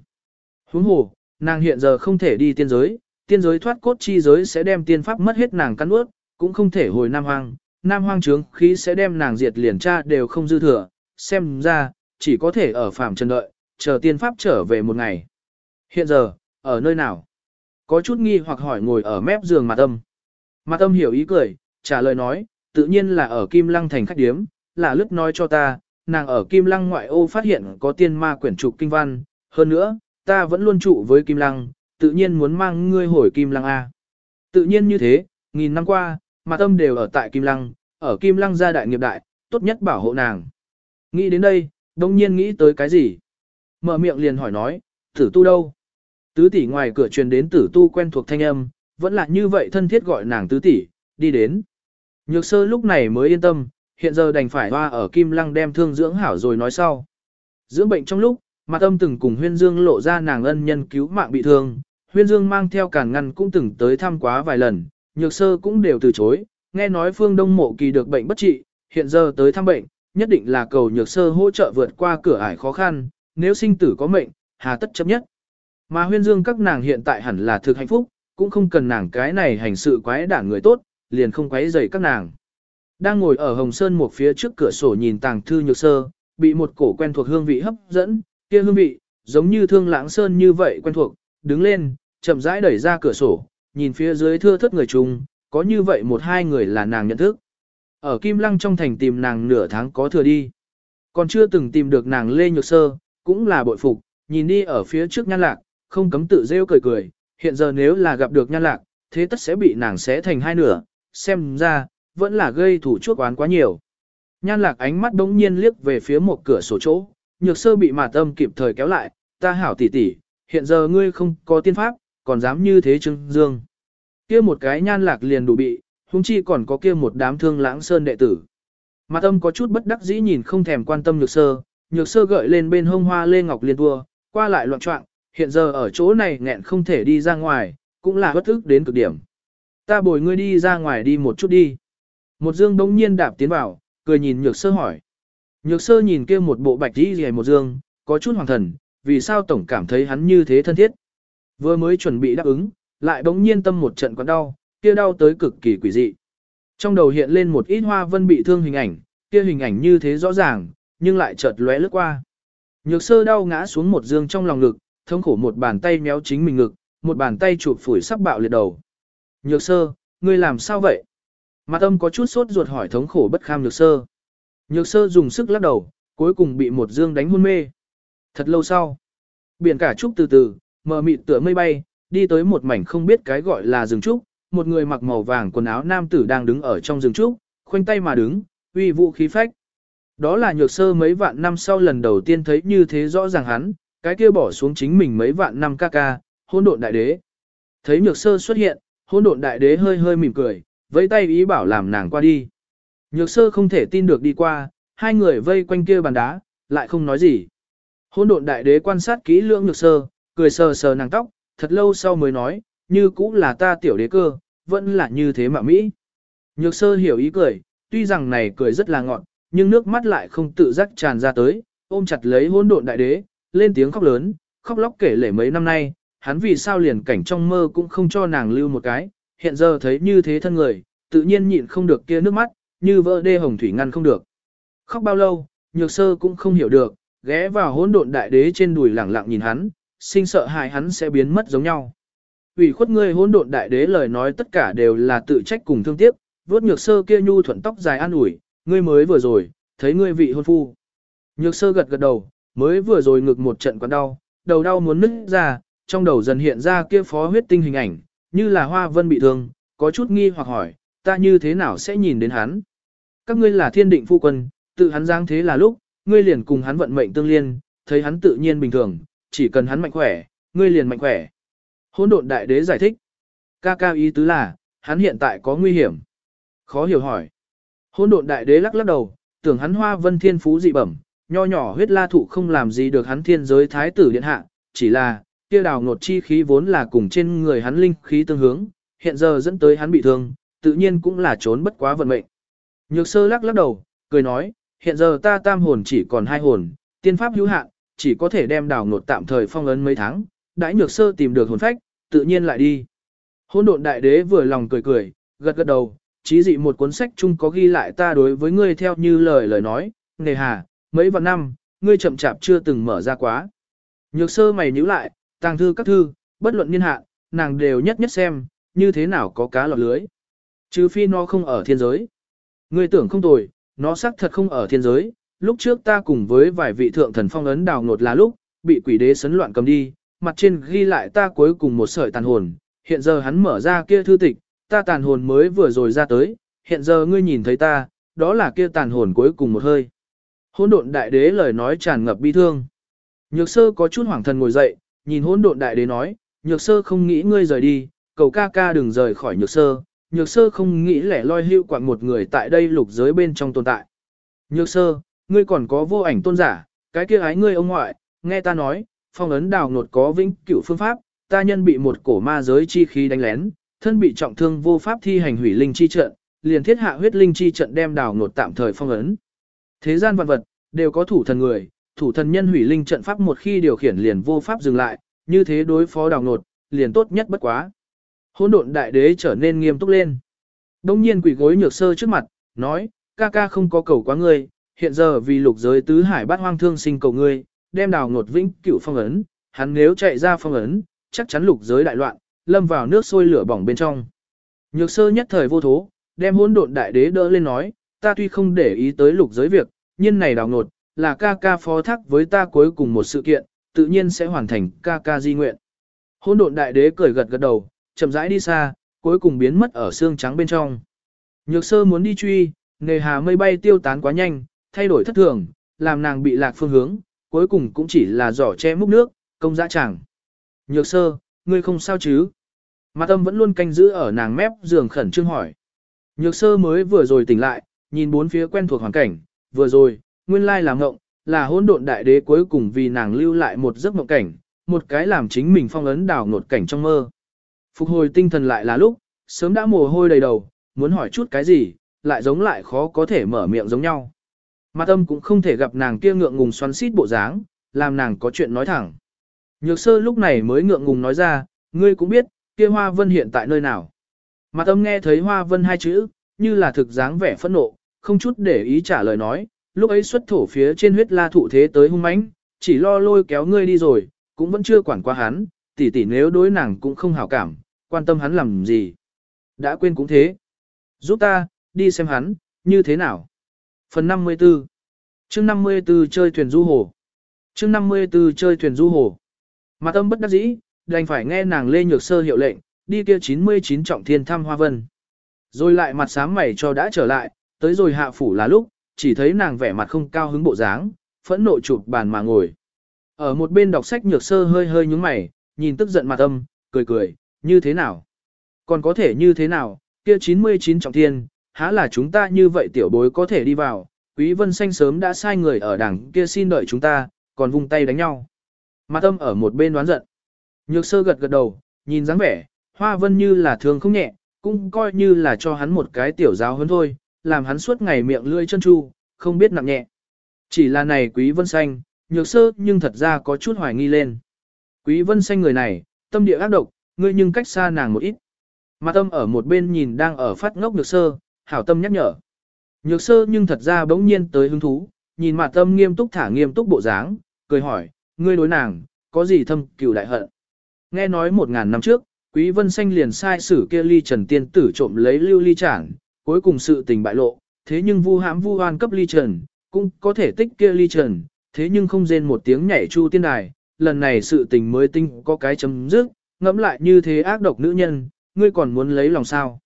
Huống hồ, nàng hiện giờ không thể đi tiên giới, tiên giới thoát cốt chi giới sẽ đem tiên pháp mất hết nàng cắn ướt, cũng không thể hồi Nam Hoang, Nam Hoang trướng khí sẽ đem nàng diệt liền cha đều không dư thừa, xem ra, chỉ có thể ở phàm trần đợi, chờ tiên pháp trở về một ngày. Hiện giờ, ở nơi nào? Có chút nghi hoặc hỏi ngồi ở mép giường mặt âm. Mặt âm hiểu ý cười, trả lời nói, tự nhiên là ở Kim Lăng thành khách điếm, là lướt nói cho ta, nàng ở Kim Lăng ngoại ô phát hiện có tiên ma quyển trục kinh văn, hơn nữa, ta vẫn luôn trụ với Kim Lăng, tự nhiên muốn mang ngươi hồi Kim Lăng A. Tự nhiên như thế, nghìn năm qua, mà tâm đều ở tại Kim Lăng, ở Kim Lăng gia đại nghiệp đại, tốt nhất bảo hộ nàng. Nghĩ đến đây, đông nhiên nghĩ tới cái gì? Mở miệng liền hỏi nói, tử tu đâu? Tứ tỷ ngoài cửa truyền đến tử tu quen thuộc thanh âm, vẫn là như vậy thân thiết gọi nàng tứ tỷ, đi đến. Nhược sơ lúc này mới yên tâm, hiện giờ đành phải hoa ở Kim Lăng đem thương dưỡng hảo rồi nói sau. Dưỡng bệnh trong lúc, Mặt âm từng cùng huyên dương lộ ra nàng ân nhân cứu mạng bị thương, huyên dương mang theo cản ngăn cũng từng tới thăm quá vài lần, nhược sơ cũng đều từ chối, nghe nói phương đông mộ kỳ được bệnh bất trị, hiện giờ tới thăm bệnh, nhất định là cầu nhược sơ hỗ trợ vượt qua cửa ải khó khăn, nếu sinh tử có mệnh, hà tất chấp nhất. Mà huyên dương các nàng hiện tại hẳn là thực hạnh phúc, cũng không cần nàng cái này hành sự quái đản người tốt, liền không quấy rầy các nàng. Đang ngồi ở Hồng Sơn một phía trước cửa sổ nhìn tàng thư nhược sơ, bị một cổ quen thuộc hương vị hấp dẫn, kia hương vị, giống như thương lãng sơn như vậy quen thuộc, đứng lên, chậm rãi đẩy ra cửa sổ, nhìn phía dưới thưa thất người chung, có như vậy một hai người là nàng nhận thức. Ở Kim Lăng trong thành tìm nàng nửa tháng có thừa đi. Còn chưa từng tìm được nàng Lê Nhược Sơ, cũng là bội phục, nhìn đi ở phía trước nhan lạc, không cấm tự rêu cười cười, hiện giờ nếu là gặp được nhan lạc, thế tất sẽ bị nàng xé thành hai nửa, xem ra, vẫn là gây thủ chuốc oán quá nhiều. Nhan lạc ánh mắt đống nhiên liếc về phía một cửa sổ chỗ, nhược sơ bị mà tâm kịp thời kéo lại, ta hảo tỷ tỷ, hiện giờ ngươi không có tiên pháp, còn dám như thế trưng dương. kia một cái nhan lạc liền đủ bị, huống chi còn có kia một đám thương lãng sơn đệ tử. Mặt âm có chút bất đắc dĩ nhìn không thèm quan tâm nhược sơ, nhược sơ gợi lên bên hông hoa lê ngọc liên tua, qua lại loạn trọng, hiện giờ ở chỗ này nghẹn không thể đi ra ngoài, cũng là bất ức đến cực điểm. Ta bồi ngươi đi ra ngoài đi một chút đi. Một dương đông nhiên đạp tiến vào, cười nhìn nhược sơ hỏi. Nhược sơ nhìn kia một bộ bạch đi gì một dương, có chút hoàng thần, vì sao tổng cảm thấy hắn như thế thân thiết. Vừa mới chuẩn bị đáp ứng, lại bỗng nhiên tâm một trận quặn đau, kia đau tới cực kỳ quỷ dị. Trong đầu hiện lên một ít hoa vân bị thương hình ảnh, kia hình ảnh như thế rõ ràng, nhưng lại chợt lóe lướt qua. Nhược sơ đau ngã xuống một dương trong lòng ngực, thống khổ một bàn tay méo chính mình ngực, một bàn tay chụp phủi sắp bạo liệt đầu. Nhược sơ, ngươi làm sao vậy? Mặt âm có chút sốt ruột hỏi thống khổ bất kham nhược sơ. Nhược sơ dùng sức lắc đầu, cuối cùng bị một dương đánh hôn mê. Thật lâu sau, biển cả trúc từ từ, mờ mịt tựa mây bay, đi tới một mảnh không biết cái gọi là rừng trúc, một người mặc màu vàng quần áo nam tử đang đứng ở trong rừng trúc, khoanh tay mà đứng, uy vũ khí phách. Đó là nhược sơ mấy vạn năm sau lần đầu tiên thấy như thế rõ ràng hắn, cái kia bỏ xuống chính mình mấy vạn năm ca ca, hôn độn đại đế. Thấy nhược sơ xuất hiện, hôn độn đại đế hơi hơi mỉm cười, vẫy tay ý bảo làm nàng qua đi. Nhược sơ không thể tin được đi qua, hai người vây quanh kia bàn đá, lại không nói gì. Hôn độn đại đế quan sát kỹ lưỡng nhược sơ, cười sờ sờ nàng tóc, thật lâu sau mới nói, như cũng là ta tiểu đế cơ, vẫn là như thế mà Mỹ. Nhược sơ hiểu ý cười, tuy rằng này cười rất là ngọn, nhưng nước mắt lại không tự giác tràn ra tới, ôm chặt lấy hôn độn đại đế, lên tiếng khóc lớn, khóc lóc kể lể mấy năm nay, hắn vì sao liền cảnh trong mơ cũng không cho nàng lưu một cái, hiện giờ thấy như thế thân người, tự nhiên nhịn không được kia nước mắt, như vỡ đê hồng thủy ngăn không được. Khóc bao lâu, nhược sơ cũng không hiểu được, ghé vào hỗn độn đại đế trên đùi lẳng lặng nhìn hắn, sinh sợ hại hắn sẽ biến mất giống nhau ủy khuất ngươi hỗn độn đại đế lời nói tất cả đều là tự trách cùng thương tiếc, vuốt nhược sơ kia nhu thuận tóc dài an ủi, ngươi mới vừa rồi, thấy ngươi vị hôn phu. Nhược sơ gật gật đầu, mới vừa rồi ngực một trận quặn đau, đầu đau muốn nứt ra, trong đầu dần hiện ra kia phó huyết tinh hình ảnh, như là hoa vân bị thương, có chút nghi hoặc hỏi, ta như thế nào sẽ nhìn đến hắn? Các ngươi là thiên định phu quân, tự hắn giáng thế là lúc, ngươi liền cùng hắn vận mệnh tương liên, thấy hắn tự nhiên bình thường, chỉ cần hắn mạnh khỏe, ngươi liền mạnh khỏe. Hỗn độn đại đế giải thích. Ca ca ý tứ là, hắn hiện tại có nguy hiểm. Khó hiểu hỏi. Hỗn độn đại đế lắc lắc đầu, tưởng hắn hoa vân thiên phú dị bẩm, nho nhỏ huyết la thụ không làm gì được hắn thiên giới thái tử điện hạ, chỉ là, kia đào ngột chi khí vốn là cùng trên người hắn linh khí tương hướng, hiện giờ dẫn tới hắn bị thương, tự nhiên cũng là trốn bất quá vận mệnh. Nhược sơ lắc lắc đầu, cười nói, hiện giờ ta tam hồn chỉ còn hai hồn, tiên pháp hữu hạn, chỉ có thể đem đào ngột tạm thời phong ấn mấy tháng, đãi nhược sơ tìm được hồn phách, tự nhiên lại đi. Hôn độn đại đế vừa lòng cười cười, gật gật đầu, chí dị một cuốn sách chung có ghi lại ta đối với ngươi theo như lời lời nói, nề hà, mấy vạn năm, ngươi chậm chạp chưa từng mở ra quá. Nhược sơ mày nhíu lại, tàng thư các thư, bất luận niên hạn, nàng đều nhất nhất xem, như thế nào có cá lọt lưới. Chứ phi nó không ở thiên giới. Ngươi tưởng không tồi, nó xác thật không ở thiên giới. Lúc trước ta cùng với vài vị thượng thần phong ấn đào ngột là lúc, bị quỷ đế sấn loạn cầm đi, mặt trên ghi lại ta cuối cùng một sợi tàn hồn. Hiện giờ hắn mở ra kia thư tịch, ta tàn hồn mới vừa rồi ra tới, hiện giờ ngươi nhìn thấy ta, đó là kia tàn hồn cuối cùng một hơi. Hỗn độn đại đế lời nói tràn ngập bi thương. Nhược sơ có chút hoảng thần ngồi dậy, nhìn hỗn độn đại đế nói, nhược sơ không nghĩ ngươi rời đi, cầu ca ca đừng rời khỏi nhược sơ, nhược sơ không nghĩ lẻ loi hữu quạng một người tại đây lục giới bên trong tồn tại. Nhược sơ, ngươi còn có vô ảnh tôn giả, cái kia ái ngươi ông ngoại, nghe ta nói, phong ấn đào nột có vĩnh cửu phương pháp, ta nhân bị một cổ ma giới chi khí đánh lén, thân bị trọng thương vô pháp thi hành hủy linh chi trận, liền thiết hạ huyết linh chi trận đem đào nột tạm thời phong ấn. Thế gian vạn vật đều có thủ thần người, thủ thần nhân hủy linh trận pháp một khi điều khiển liền vô pháp dừng lại, như thế đối phó đào nột, liền tốt nhất bất quá. Hỗn độn đại đế trở nên nghiêm túc lên. Đông nhiên quỷ gối nhược sơ trước mặt, nói, ca ca không có cầu quá ngươi, hiện giờ vì lục giới tứ hải bát hoang thương sinh cầu ngươi, đem đào ngột vĩnh cửu phong ấn, hắn nếu chạy ra phong ấn, chắc chắn lục giới đại loạn, lâm vào nước sôi lửa bỏng bên trong. Nhược sơ nhất thời vô thố, đem hỗn độn đại đế đỡ lên nói, ta tuy không để ý tới lục giới việc, nhưng này đào ngột, là ca ca phó thác với ta cuối cùng một sự kiện, tự nhiên sẽ hoàn thành ca ca di nguyện. Hỗn độn đại đế cười gật gật đầu, chậm rãi đi xa, cuối cùng biến mất ở xương trắng bên trong. Nhược sơ muốn đi truy, nề hà mây bay tiêu tán quá nhanh, thay đổi thất thường, làm nàng bị lạc phương hướng, cuối cùng cũng chỉ là giỏ che múc nước, công dã chẳng. Nhược sơ, ngươi không sao chứ? Mặt tâm vẫn luôn canh giữ ở nàng mép giường khẩn trương hỏi. Nhược sơ mới vừa rồi tỉnh lại, nhìn bốn phía quen thuộc hoàn cảnh, vừa rồi, nguyên lai là ngộng, là hỗn độn đại đế cuối cùng vì nàng lưu lại một giấc mộng cảnh, một cái làm chính mình phong ấn đảo ngột cảnh trong mơ. Phục hồi tinh thần lại là lúc, sớm đã mồ hôi đầy đầu, muốn hỏi chút cái gì, lại giống lại khó có thể mở miệng giống nhau. Mặt tâm cũng không thể gặp nàng kia ngượng ngùng xoắn xít bộ dáng, làm nàng có chuyện nói thẳng. Nhược sơ lúc này mới ngượng ngùng nói ra, ngươi cũng biết, kia hoa vân hiện tại nơi nào. Mặt tâm nghe thấy hoa vân hai chữ, như là thực dáng vẻ phẫn nộ, không chút để ý trả lời nói, lúc ấy xuất thổ phía trên huyết la thụ thế tới hung mãnh, chỉ lo lôi kéo ngươi đi rồi, cũng vẫn chưa quản qua hắn, tỷ tỷ nếu đối nàng cũng không hảo cảm, quan tâm hắn làm gì. Đã quên cũng thế. Giúp ta, đi xem hắn, như thế nào. Phần 54 chương 54 chơi thuyền du hồ chương 54 chơi thuyền du hồ Mặt âm bất đắc dĩ, đành phải nghe nàng Lê Nhược Sơ hiệu lệnh, đi kia 99 trọng thiên thăm hoa vân. Rồi lại mặt sám mày cho đã trở lại, tới rồi hạ phủ là lúc, chỉ thấy nàng vẻ mặt không cao hứng bộ dáng, phẫn nộ chụp bàn mà ngồi. Ở một bên đọc sách Nhược Sơ hơi hơi nhúng mày, nhìn tức giận mặt âm, cười cười, như thế nào? Còn có thể như thế nào, kia 99 trọng thiên, há là chúng ta như vậy tiểu bối có thể đi vào, Quý Vân Xanh sớm đã sai người ở đằng kia xin đợi chúng ta, còn vung tay đánh nhau. Mặt tâm ở một bên đoán giận. Nhược sơ gật gật đầu, nhìn dáng vẻ, Hoa Vân như là thương không nhẹ, cũng coi như là cho hắn một cái tiểu giáo hơn thôi, làm hắn suốt ngày miệng lưỡi chân chu, không biết nặng nhẹ. Chỉ là này Quý Vân Xanh, nhược sơ nhưng thật ra có chút hoài nghi lên. Quý Vân Xanh người này, tâm địa ác độc, ngươi nhưng cách xa nàng một ít. Mặt tâm ở một bên nhìn đang ở phát ngốc nhược sơ, hảo tâm nhắc nhở. Nhược sơ nhưng thật ra bỗng nhiên tới hứng thú, nhìn mặt tâm nghiêm túc thả nghiêm túc bộ dáng, cười hỏi, ngươi đối nàng, có gì thâm cừu đại hận. Nghe nói một ngàn năm trước, Quý Vân Xanh liền sai sử kia ly trần tiên tử trộm lấy lưu ly trảng, cuối cùng sự tình bại lộ, thế nhưng vu hãm vu hoan cấp ly trần, cũng có thể tích kia ly trần, thế nhưng không rên một tiếng nhảy chu tiên đài, lần này sự tình mới tinh có cái chấm dứt, ngẫm lại như thế ác độc nữ nhân, ngươi còn muốn lấy lòng sao.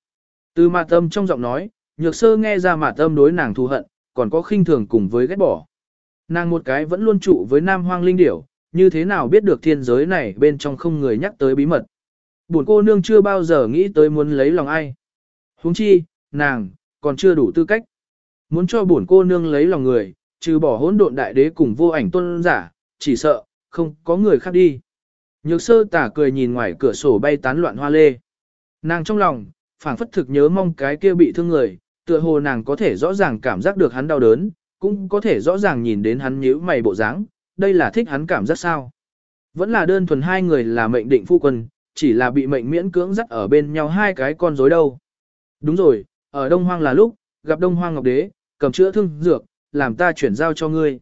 Từ mạt tâm trong giọng nói, nhược sơ nghe ra mạt tâm đối nàng thù hận, còn có khinh thường cùng với ghét bỏ. Nàng một cái vẫn luôn trụ với nam hoang linh điểu, như thế nào biết được thiên giới này bên trong không người nhắc tới bí mật. Buồn cô nương chưa bao giờ nghĩ tới muốn lấy lòng ai. huống chi, nàng, còn chưa đủ tư cách. Muốn cho buồn cô nương lấy lòng người, trừ bỏ hỗn độn đại đế cùng vô ảnh tôn giả, chỉ sợ, không có người khác đi. Nhược sơ tả cười nhìn ngoài cửa sổ bay tán loạn hoa lê. Nàng trong lòng, phảng phất thực nhớ mong cái kia bị thương người, tựa hồ nàng có thể rõ ràng cảm giác được hắn đau đớn, cũng có thể rõ ràng nhìn đến hắn nhíu mày bộ dáng, đây là thích hắn cảm giác sao. Vẫn là đơn thuần hai người là mệnh định phu quân, chỉ là bị mệnh miễn cưỡng dắt ở bên nhau hai cái con rối đâu. Đúng rồi, ở Đông Hoang là lúc, gặp Đông Hoang Ngọc Đế, cầm chữa thương dược, làm ta chuyển giao cho ngươi.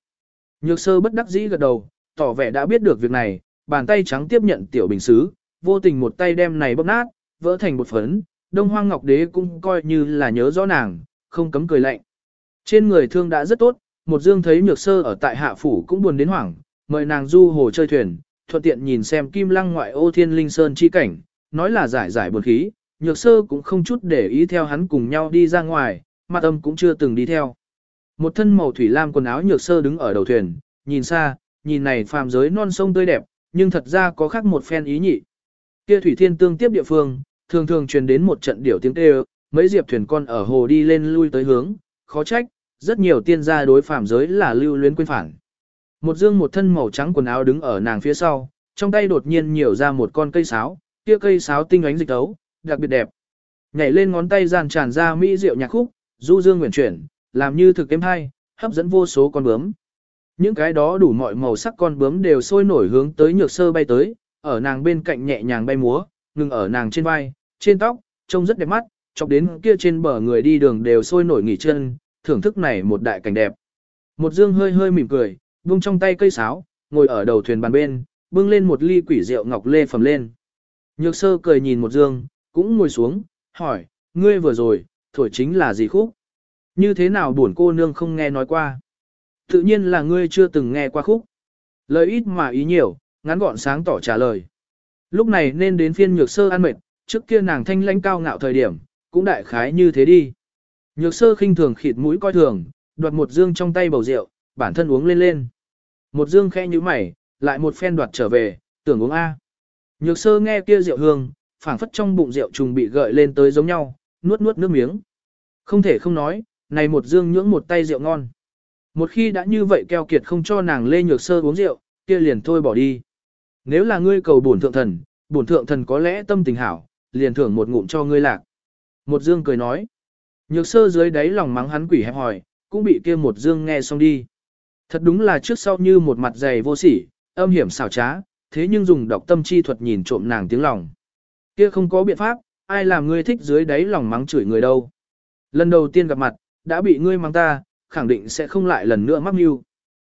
Nhược sơ bất đắc dĩ gật đầu, tỏ vẻ đã biết được việc này, bàn tay trắng tiếp nhận tiểu bình xứ, vô tình một tay đem này bóp nát, vỡ thành một phấn, Đông Hoang Ngọc Đế cũng coi như là nhớ rõ nàng, không cấm cười lạnh. Trên người thương đã rất tốt, một dương thấy nhược sơ ở tại hạ phủ cũng buồn đến hoảng, mời nàng du hồ chơi thuyền, thuận tiện nhìn xem kim lăng ngoại ô thiên linh sơn chi cảnh, nói là giải giải buồn khí, nhược sơ cũng không chút để ý theo hắn cùng nhau đi ra ngoài, mặt âm cũng chưa từng đi theo. Một thân màu thủy lam quần áo nhược sơ đứng ở đầu thuyền, nhìn xa, nhìn này phàm giới non sông tươi đẹp, nhưng thật ra có khác một phen ý nhị. Kia thủy thiên tương tiếp địa phương, thường thường truyền đến một trận điểu tiếng kêu, mấy diệp thuyền con ở hồ đi lên lui tới hướng, khó trách, rất nhiều tiên gia đối phạm giới là lưu luyến quên phản. Một dương một thân màu trắng quần áo đứng ở nàng phía sau, trong tay đột nhiên nhiều ra một con cây sáo, kia cây sáo tinh ánh dịch tấu, đặc biệt đẹp. Nhảy lên ngón tay giàn tràn ra mỹ diệu nhạc khúc, du dương nguyện chuyển, làm như thực êm hay, hấp dẫn vô số con bướm. Những cái đó đủ mọi màu sắc con bướm đều sôi nổi hướng tới nhược sơ bay tới, ở nàng bên cạnh nhẹ nhàng bay múa, ngừng ở nàng trên vai, trên tóc, trông rất đẹp mắt, chọc đến kia trên bờ người đi đường đều sôi nổi nghỉ chân, thưởng thức này một đại cảnh đẹp. Một dương hơi hơi mỉm cười, buông trong tay cây sáo, ngồi ở đầu thuyền bàn bên, bưng lên một ly quỷ rượu ngọc lê phẩm lên. Nhược sơ cười nhìn một dương, cũng ngồi xuống, hỏi, ngươi vừa rồi, thổi chính là gì khúc? Như thế nào buồn cô nương không nghe nói qua? Tự nhiên là ngươi chưa từng nghe qua khúc. Lời ít mà ý nhiều, ngắn gọn sáng tỏ trả lời. Lúc này nên đến phiên nhược sơ ăn mệt, trước kia nàng thanh lãnh cao ngạo thời điểm, cũng đại khái như thế đi. Nhược sơ khinh thường khịt mũi coi thường, đoạt một dương trong tay bầu rượu, bản thân uống lên lên. Một dương khẽ như mày, lại một phen đoạt trở về, tưởng uống A. Nhược sơ nghe kia rượu hương, phảng phất trong bụng rượu trùng bị gợi lên tới giống nhau, nuốt nuốt nước miếng. Không thể không nói, này một dương nhưỡng một tay rượu ngon. Một khi đã như vậy keo kiệt không cho nàng lê nhược sơ uống rượu, kia liền thôi bỏ đi. Nếu là ngươi cầu bổn thượng thần, bổn thượng thần có lẽ tâm tình hảo, liền thưởng một ngụm cho ngươi lạc. Một dương cười nói. Nhược sơ dưới đáy lòng mắng hắn quỷ hẹp hỏi, cũng bị kia một dương nghe xong đi. Thật đúng là trước sau như một mặt dày vô sỉ, âm hiểm xảo trá, thế nhưng dùng độc tâm chi thuật nhìn trộm nàng tiếng lòng. Kia không có biện pháp, ai làm ngươi thích dưới đáy lòng mắng chửi người đâu. Lần đầu tiên gặp mặt, đã bị ngươi mắng ta, khẳng định sẽ không lại lần nữa mắc mưu.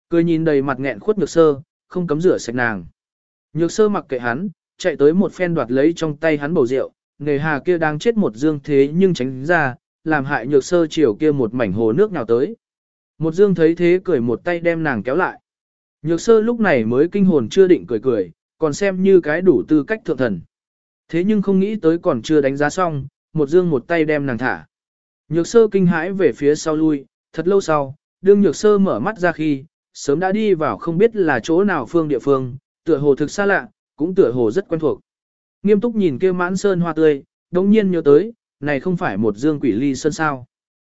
Cười nhìn đầy mặt nghẹn khuất nhược sơ, không cấm rửa sạch nàng. Nhược sơ mặc kệ hắn, chạy tới một phen đoạt lấy trong tay hắn bầu rượu, nghề hà kia đang chết một dương thế nhưng tránh ra, làm hại nhược sơ chiều kia một mảnh hồ nước nào tới. Một dương thấy thế cười một tay đem nàng kéo lại. Nhược sơ lúc này mới kinh hồn chưa định cười cười, còn xem như cái đủ tư cách thượng thần. Thế nhưng không nghĩ tới còn chưa đánh giá xong, một dương một tay đem nàng thả. Nhược sơ kinh hãi về phía sau lui, thật lâu sau, đương nhược sơ mở mắt ra khi, sớm đã đi vào không biết là chỗ nào phương địa phương, tựa hồ thực xa lạ, cũng tựa hồ rất quen thuộc. Nghiêm túc nhìn kia mãn sơn hoa tươi, đồng nhiên nhớ tới, này không phải một dương quỷ ly sơn sao.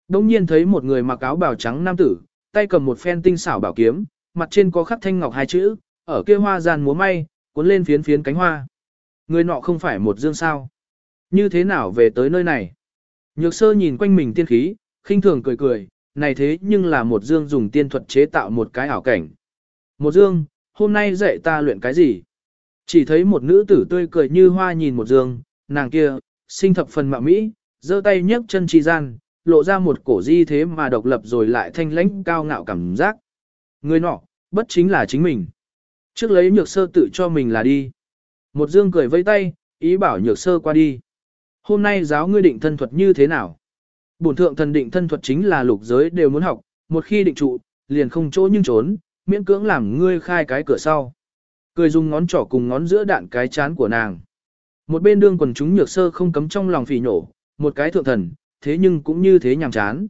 Đồng nhiên thấy một người mặc áo bào trắng nam tử, tay cầm một phen tinh xảo bảo kiếm, mặt trên có khắc thanh ngọc hai chữ, ở kia hoa giàn múa may, cuốn lên phiến phiến cánh hoa. Người nọ không phải một dương sao. Như thế nào về tới nơi này? Nhược sơ nhìn quanh mình tiên khí, khinh thường cười cười, này thế nhưng là một dương dùng tiên thuật chế tạo một cái ảo cảnh. Một dương, hôm nay dạy ta luyện cái gì? Chỉ thấy một nữ tử tươi cười như hoa nhìn một dương, nàng kia, sinh thập phần mạ mỹ, giơ tay nhấc chân chi gian, lộ ra một cổ di thế mà độc lập rồi lại thanh lãnh cao ngạo cảm giác. Người nọ, bất chính là chính mình. Trước lấy nhược sơ tự cho mình là đi. Một dương cười vây tay, ý bảo nhược sơ qua đi. Hôm nay giáo ngươi định thân thuật như thế nào? Bổn thượng thần định thân thuật chính là lục giới đều muốn học, một khi định trụ, liền không chỗ nhưng trốn, miễn cưỡng làm ngươi khai cái cửa sau. Cười dùng ngón trỏ cùng ngón giữa đạn cái chán của nàng. Một bên đương quần chúng nhược sơ không cấm trong lòng phỉ nhổ, một cái thượng thần, thế nhưng cũng như thế nhàm chán.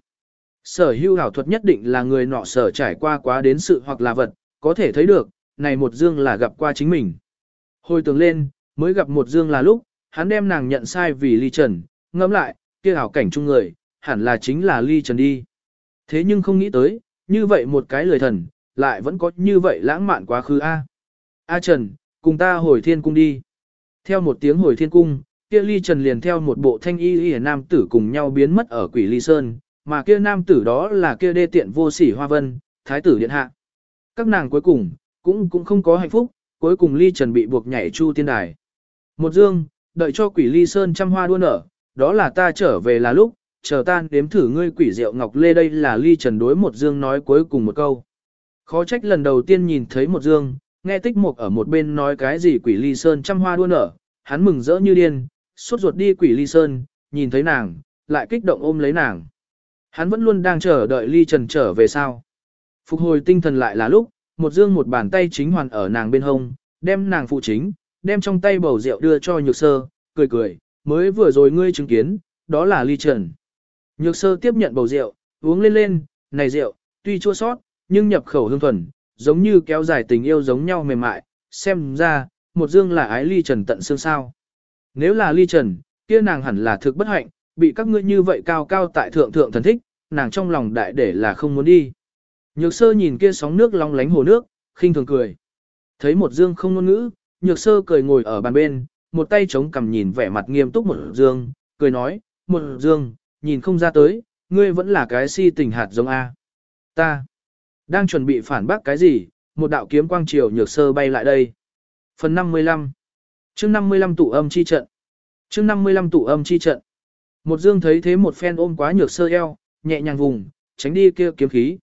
Sở hữu hảo thuật nhất định là người nọ sở trải qua quá đến sự hoặc là vật, có thể thấy được, này một dương là gặp qua chính mình. Hồi tưởng lên, mới gặp một dương là lúc, hắn đem nàng nhận sai vì ly trần, ngẫm lại, kia hảo cảnh chung người, hẳn là chính là ly trần đi. Thế nhưng không nghĩ tới, như vậy một cái lời thần, lại vẫn có như vậy lãng mạn quá khứ A. A Trần, cùng ta hồi thiên cung đi. Theo một tiếng hồi thiên cung, kia ly trần liền theo một bộ thanh y y nam tử cùng nhau biến mất ở quỷ ly sơn, mà kia nam tử đó là kia đê tiện vô sỉ hoa vân, thái tử điện hạ. Các nàng cuối cùng, cũng cũng không có hạnh phúc, cuối cùng ly trần bị buộc nhảy chu tiên đài. Một dương, đợi cho quỷ ly sơn trăm hoa đua nở, đó là ta trở về là lúc, chờ tan đếm thử ngươi quỷ rượu ngọc lê đây là ly trần đối một dương nói cuối cùng một câu. Khó trách lần đầu tiên nhìn thấy một dương, nghe tích mục ở một bên nói cái gì quỷ ly sơn trăm hoa đua nở, hắn mừng rỡ như điên, suốt ruột đi quỷ ly sơn, nhìn thấy nàng, lại kích động ôm lấy nàng. Hắn vẫn luôn đang chờ đợi ly trần trở về sao. Phục hồi tinh thần lại là lúc, một dương một bàn tay chính hoàn ở nàng bên hông, đem nàng phụ chính, đem trong tay bầu rượu đưa cho nhược sơ, cười cười, mới vừa rồi ngươi chứng kiến, đó là ly trần. Nhược sơ tiếp nhận bầu rượu, uống lên lên, này rượu, tuy chua sót, nhưng nhập khẩu hương thuần, giống như kéo dài tình yêu giống nhau mềm mại, xem ra, một dương là ái ly trần tận xương sao. Nếu là ly trần, kia nàng hẳn là thực bất hạnh, bị các ngươi như vậy cao cao tại thượng thượng thần thích, nàng trong lòng đại để là không muốn đi. Nhược sơ nhìn kia sóng nước long lánh hồ nước, khinh thường cười. Thấy một dương không ngôn ngữ, nhược sơ cười ngồi ở bàn bên, một tay chống cằm nhìn vẻ mặt nghiêm túc một dương, cười nói, một dương, nhìn không ra tới, ngươi vẫn là cái si tình hạt giống A. Ta, đang chuẩn bị phản bác cái gì, một đạo kiếm quang triều nhược sơ bay lại đây. Phần 55 chương 55 tụ âm chi trận chương 55 tụ âm chi trận Một dương thấy thế một phen ôm quá nhược sơ eo, nhẹ nhàng vùng, tránh đi kia kiếm khí.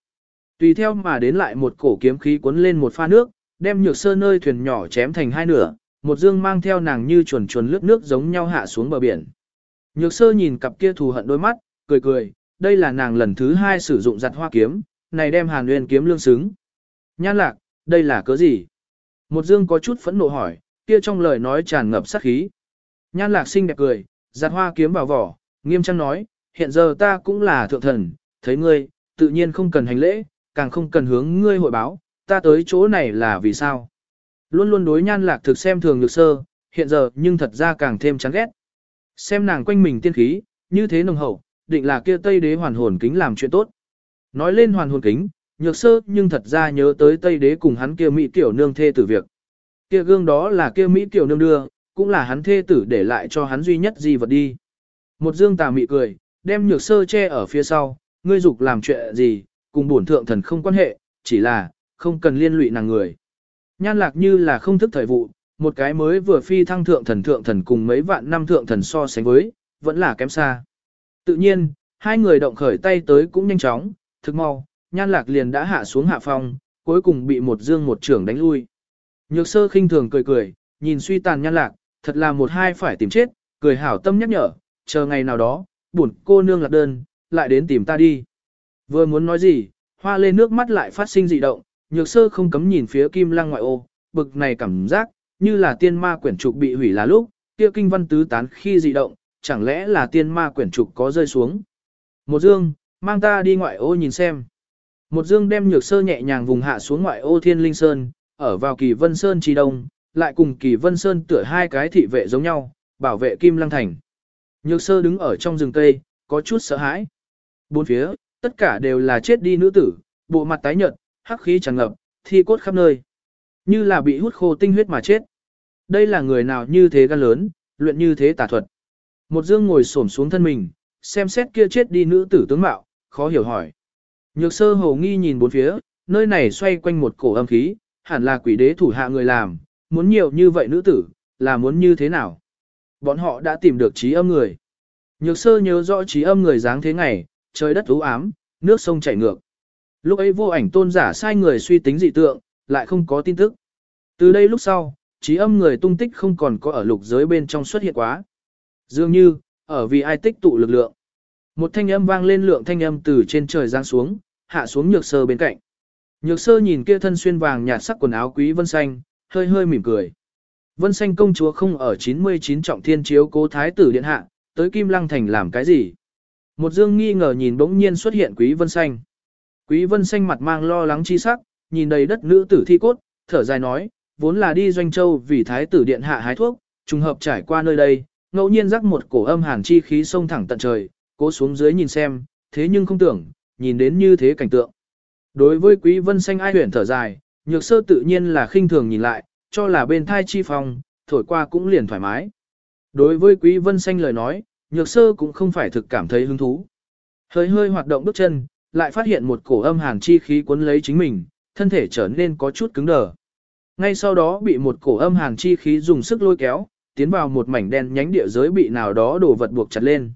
Tùy theo mà đến lại một cổ kiếm khí cuốn lên một pha nước, đem nhược sơ nơi thuyền nhỏ chém thành hai nửa, một dương mang theo nàng như chuồn chuồn lướt nước giống nhau hạ xuống bờ biển. Nhược sơ nhìn cặp kia thù hận đôi mắt, cười cười, đây là nàng lần thứ hai sử dụng giặt hoa kiếm, này đem hàn nguyên kiếm lương xứng. Nhan lạc, đây là cớ gì? Một dương có chút phẫn nộ hỏi, kia trong lời nói tràn ngập sát khí. Nhan lạc xinh đẹp cười, giặt hoa kiếm vào vỏ, nghiêm trang nói, hiện giờ ta cũng là thượng thần, thấy ngươi, tự nhiên không cần hành lễ, càng không cần hướng ngươi hội báo, ta tới chỗ này là vì sao. Luôn luôn đối nhan lạc thực xem thường lược sơ, hiện giờ nhưng thật ra càng thêm chán ghét. Xem nàng quanh mình tiên khí, như thế nồng hậu, định là kia Tây Đế hoàn hồn kính làm chuyện tốt. Nói lên hoàn hồn kính, nhược sơ nhưng thật ra nhớ tới Tây Đế cùng hắn kia Mỹ tiểu nương thê tử việc. Kia gương đó là kia Mỹ tiểu nương đưa, cũng là hắn thê tử để lại cho hắn duy nhất gì vật đi. Một dương tà mị cười, đem nhược sơ che ở phía sau, ngươi dục làm chuyện gì, cùng bổn thượng thần không quan hệ, chỉ là, không cần liên lụy nàng người. Nhan lạc như là không thức thời vụ, một cái mới vừa phi thăng thượng thần thượng thần cùng mấy vạn năm thượng thần so sánh với, vẫn là kém xa. Tự nhiên, hai người động khởi tay tới cũng nhanh chóng, thực mau, nhan lạc liền đã hạ xuống hạ phong, cuối cùng bị một dương một trưởng đánh lui. Nhược sơ khinh thường cười cười, nhìn suy tàn nhan lạc, thật là một hai phải tìm chết, cười hảo tâm nhắc nhở, chờ ngày nào đó, buồn cô nương lạc đơn, lại đến tìm ta đi. Vừa muốn nói gì, hoa lên nước mắt lại phát sinh dị động, nhược sơ không cấm nhìn phía kim lăng ngoại ô, bực này cảm giác, như là tiên ma quyển trục bị hủy là lúc, kia kinh văn tứ tán khi dị động, chẳng lẽ là tiên ma quyển trục có rơi xuống. Một dương, mang ta đi ngoại ô nhìn xem. Một dương đem nhược sơ nhẹ nhàng vùng hạ xuống ngoại ô thiên linh sơn, ở vào kỳ vân sơn trì đông, lại cùng kỳ vân sơn tựa hai cái thị vệ giống nhau, bảo vệ kim lăng thành. Nhược sơ đứng ở trong rừng cây, có chút sợ hãi. Bốn phía, tất cả đều là chết đi nữ tử, bộ mặt tái nhợt, hắc khí tràn ngập, thi cốt khắp nơi. Như là bị hút khô tinh huyết mà chết. Đây là người nào như thế gan lớn, luyện như thế tà thuật. Một dương ngồi xổm xuống thân mình, xem xét kia chết đi nữ tử tướng mạo, khó hiểu hỏi. Nhược sơ hồ nghi nhìn bốn phía, nơi này xoay quanh một cổ âm khí, hẳn là quỷ đế thủ hạ người làm, muốn nhiều như vậy nữ tử, là muốn như thế nào? Bọn họ đã tìm được trí âm người. Nhược sơ nhớ rõ trí âm người dáng thế ngày, trời đất u ám, nước sông chảy ngược. Lúc ấy vô ảnh tôn giả sai người suy tính dị tượng, lại không có tin tức. Từ đây lúc sau, trí âm người tung tích không còn có ở lục giới bên trong xuất hiện quá. Dường như, ở vì ai tích tụ lực lượng. Một thanh âm vang lên lượng thanh âm từ trên trời giáng xuống, hạ xuống nhược sơ bên cạnh. Nhược sơ nhìn kia thân xuyên vàng nhạt sắc quần áo quý vân xanh, hơi hơi mỉm cười. Vân xanh công chúa không ở 99 trọng thiên chiếu cố thái tử điện hạ, tới Kim Lăng Thành làm cái gì? Một dương nghi ngờ nhìn bỗng nhiên xuất hiện quý vân xanh. Quý vân xanh mặt mang lo lắng chi sắc, nhìn đầy đất nữ tử thi cốt, thở dài nói, vốn là đi doanh châu vì thái tử điện hạ hái thuốc, trùng hợp trải qua nơi đây, ngẫu nhiên rắc một cổ âm hàn chi khí sông thẳng tận trời, cố xuống dưới nhìn xem, thế nhưng không tưởng, nhìn đến như thế cảnh tượng. Đối với quý vân xanh ai huyển thở dài, nhược sơ tự nhiên là khinh thường nhìn lại, cho là bên thai chi phong, thổi qua cũng liền thoải mái. Đối với quý vân xanh lời nói, nhược sơ cũng không phải thực cảm thấy hứng thú. Hơi hơi hoạt động bước chân, lại phát hiện một cổ âm hàn chi khí cuốn lấy chính mình, thân thể trở nên có chút cứng đờ. Ngay sau đó bị một cổ âm hàn chi khí dùng sức lôi kéo, tiến vào một mảnh đen nhánh địa giới bị nào đó đồ vật buộc chặt lên.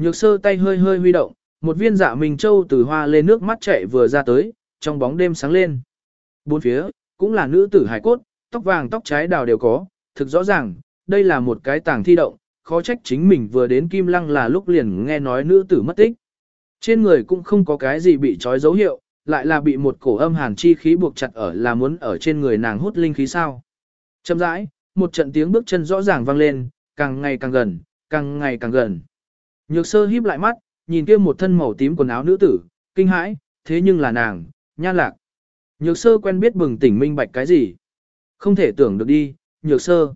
Nhược sơ tay hơi hơi huy động, một viên dạ mình châu từ hoa lên nước mắt chảy vừa ra tới, trong bóng đêm sáng lên. Bốn phía, cũng là nữ tử hải cốt, tóc vàng tóc trái đào đều có, thực rõ ràng, đây là một cái tàng thi động, khó trách chính mình vừa đến Kim Lăng là lúc liền nghe nói nữ tử mất tích. Trên người cũng không có cái gì bị trói dấu hiệu, lại là bị một cổ âm hàn chi khí buộc chặt ở là muốn ở trên người nàng hút linh khí sao. Chậm rãi, một trận tiếng bước chân rõ ràng vang lên, càng ngày càng gần, càng ngày càng gần. Nhược sơ híp lại mắt, nhìn kia một thân màu tím quần áo nữ tử, kinh hãi, thế nhưng là nàng, nhan lạc. Nhược sơ quen biết bừng tỉnh minh bạch cái gì. Không thể tưởng được đi, nhược sơ.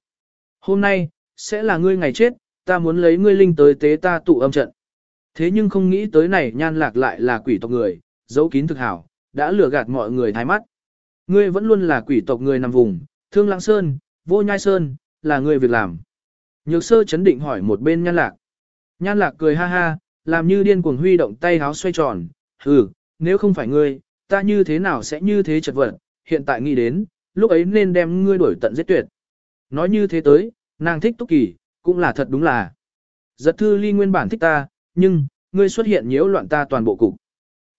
Hôm nay, sẽ là ngươi ngày chết, ta muốn lấy ngươi linh tới tế ta tụ âm trận. Thế nhưng không nghĩ tới này nhan lạc lại là quỷ tộc người, giấu kín thực hảo, đã lừa gạt mọi người thái mắt. Ngươi vẫn luôn là quỷ tộc người nằm vùng, thương lãng sơn, vô nhai sơn, là ngươi việc làm. Nhược sơ chấn định hỏi một bên nhan lạc. Nhan lạc cười ha ha, làm như điên cuồng huy động tay háo xoay tròn, hừ, nếu không phải ngươi, ta như thế nào sẽ như thế chật vật, hiện tại nghĩ đến, lúc ấy nên đem ngươi đổi tận giết tuyệt. Nói như thế tới, nàng thích túc kỳ, cũng là thật đúng là. Giật thư ly nguyên bản thích ta, nhưng, ngươi xuất hiện nhiễu loạn ta toàn bộ cục.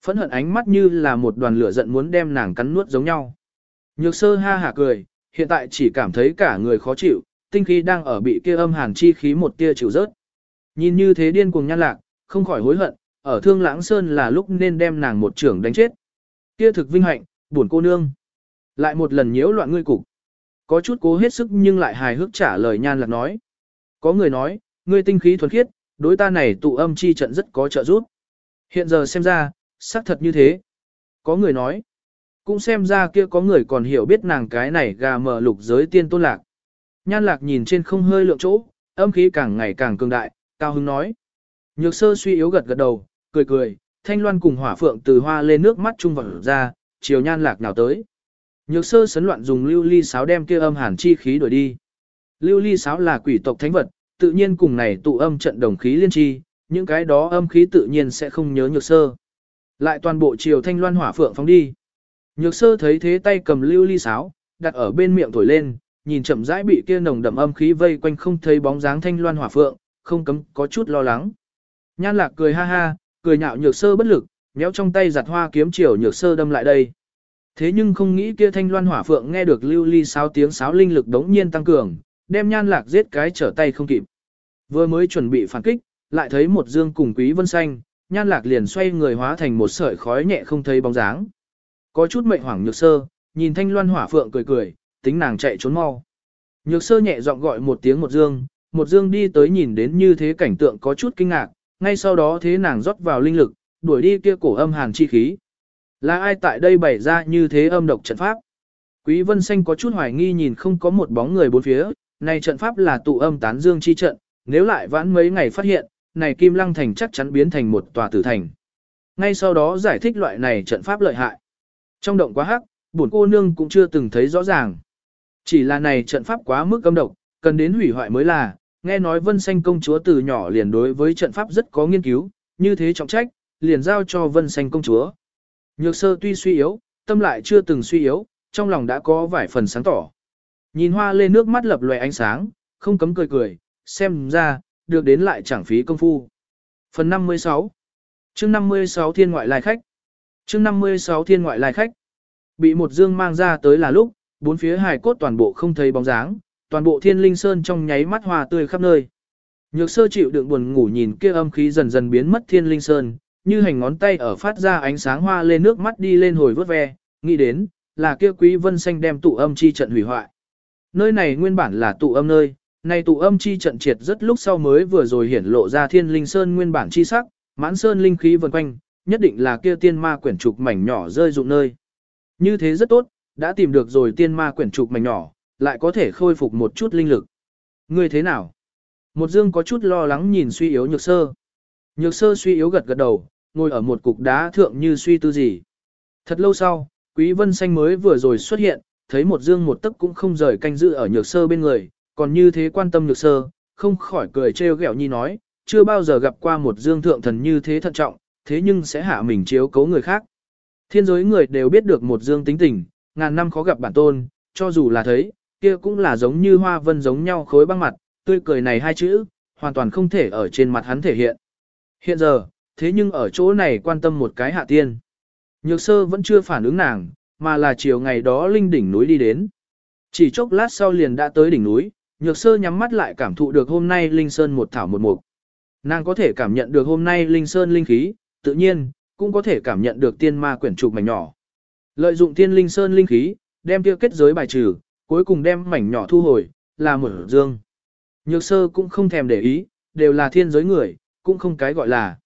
Phẫn hận ánh mắt như là một đoàn lửa giận muốn đem nàng cắn nuốt giống nhau. Nhược sơ ha hả cười, hiện tại chỉ cảm thấy cả người khó chịu, tinh khí đang ở bị kia âm hàn chi khí một tia chịu rớt. Nhìn như thế điên cuồng nhan lạc, không khỏi hối hận, ở thương lãng sơn là lúc nên đem nàng một trưởng đánh chết. Kia thực vinh hạnh, buồn cô nương. Lại một lần nhiễu loạn ngươi cục. Có chút cố hết sức nhưng lại hài hước trả lời nhan lạc nói. Có người nói, ngươi tinh khí thuần khiết, đối ta này tụ âm chi trận rất có trợ giúp. Hiện giờ xem ra, xác thật như thế. Có người nói, cũng xem ra kia có người còn hiểu biết nàng cái này gà mở lục giới tiên tôn lạc. Nhan lạc nhìn trên không hơi lượng chỗ, âm khí càng ngày càng cường đại, cao hứng nói. Nhược sơ suy yếu gật gật đầu, cười cười, thanh loan cùng hỏa phượng từ hoa lên nước mắt trung vào ra, chiều nhan lạc nào tới. Nhược sơ sấn loạn dùng lưu ly sáo đem kia âm hàn chi khí đuổi đi. Lưu ly sáo là quỷ tộc thánh vật, tự nhiên cùng này tụ âm trận đồng khí liên chi, những cái đó âm khí tự nhiên sẽ không nhớ nhược sơ. Lại toàn bộ chiều thanh loan hỏa phượng phóng đi. Nhược sơ thấy thế tay cầm lưu ly sáo, đặt ở bên miệng thổi lên, nhìn chậm rãi bị kia nồng đậm âm khí vây quanh không thấy bóng dáng thanh loan hỏa phượng, không cấm có chút lo lắng. Nhan lạc cười ha ha, cười nhạo nhược sơ bất lực, méo trong tay giặt hoa kiếm chiều nhược sơ đâm lại đây. Thế nhưng không nghĩ kia thanh loan hỏa phượng nghe được lưu ly sáo tiếng sáo linh lực đống nhiên tăng cường, đem nhan lạc giết cái trở tay không kịp. Vừa mới chuẩn bị phản kích, lại thấy một dương cùng quý vân xanh, nhan lạc liền xoay người hóa thành một sợi khói nhẹ không thấy bóng dáng. Có chút mệnh hoảng nhược sơ, nhìn thanh loan hỏa phượng cười cười, tính nàng chạy trốn mau. Nhược sơ nhẹ giọng gọi một tiếng một dương, một dương đi tới nhìn đến như thế cảnh tượng có chút kinh ngạc, ngay sau đó thế nàng rót vào linh lực, đuổi đi kia cổ âm hàn chi khí. Là ai tại đây bày ra như thế âm độc trận pháp? Quý vân xanh có chút hoài nghi nhìn không có một bóng người bốn phía, này trận pháp là tụ âm tán dương chi trận, nếu lại vãn mấy ngày phát hiện, này Kim Lăng Thành chắc chắn biến thành một tòa tử thành. Ngay sau đó giải thích loại này trận pháp lợi hại. Trong động quá hắc, bổn cô nương cũng chưa từng thấy rõ ràng. Chỉ là này trận pháp quá mức âm độc, cần đến hủy hoại mới là, nghe nói Vân Xanh công chúa từ nhỏ liền đối với trận pháp rất có nghiên cứu, như thế trọng trách, liền giao cho Vân Xanh công chúa. Nhược sơ tuy suy yếu, tâm lại chưa từng suy yếu, trong lòng đã có vài phần sáng tỏ. Nhìn hoa lê nước mắt lập lòe ánh sáng, không cấm cười cười, xem ra, được đến lại chẳng phí công phu. Phần 56 chương 56 thiên ngoại lai khách chương 56 thiên ngoại lai khách Bị một dương mang ra tới là lúc, bốn phía hài cốt toàn bộ không thấy bóng dáng, toàn bộ thiên linh sơn trong nháy mắt hòa tươi khắp nơi. Nhược sơ chịu đựng buồn ngủ nhìn kia âm khí dần dần biến mất thiên linh sơn, như hành ngón tay ở phát ra ánh sáng hoa lên nước mắt đi lên hồi vớt ve, nghĩ đến, là kia quý vân xanh đem tụ âm chi trận hủy hoại. Nơi này nguyên bản là tụ âm nơi, nay tụ âm chi trận triệt rất lúc sau mới vừa rồi hiển lộ ra thiên linh sơn nguyên bản chi sắc, mãn sơn linh khí vần quanh, nhất định là kia tiên ma quyển trục mảnh nhỏ rơi dụng nơi. Như thế rất tốt, đã tìm được rồi tiên ma quyển trục mảnh nhỏ, lại có thể khôi phục một chút linh lực. Ngươi thế nào? Một dương có chút lo lắng nhìn suy yếu nhược sơ. Nhược sơ suy yếu gật gật đầu, ngồi ở một cục đá thượng như suy tư gì. Thật lâu sau, Quý Vân Xanh mới vừa rồi xuất hiện, thấy một dương một tấc cũng không rời canh giữ ở nhược sơ bên người, còn như thế quan tâm nhược sơ, không khỏi cười trêu ghẹo nhi nói, chưa bao giờ gặp qua một dương thượng thần như thế thận trọng, thế nhưng sẽ hạ mình chiếu cấu người khác. Thiên giới người đều biết được một dương tính tình, ngàn năm khó gặp bản tôn, cho dù là thấy, kia cũng là giống như hoa vân giống nhau khối băng mặt, tươi cười này hai chữ, hoàn toàn không thể ở trên mặt hắn thể hiện. Hiện giờ, thế nhưng ở chỗ này quan tâm một cái hạ tiên. Nhược sơ vẫn chưa phản ứng nàng, mà là chiều ngày đó linh đỉnh núi đi đến. Chỉ chốc lát sau liền đã tới đỉnh núi, nhược sơ nhắm mắt lại cảm thụ được hôm nay linh sơn một thảo một mục. Nàng có thể cảm nhận được hôm nay linh sơn linh khí, tự nhiên, cũng có thể cảm nhận được tiên ma quyển trục mảnh nhỏ. Lợi dụng tiên linh sơn linh khí, đem tiêu kết giới bài trừ, cuối cùng đem mảnh nhỏ thu hồi, là một dương. Nhược sơ cũng không thèm để ý, đều là thiên giới người, cũng không cái gọi là.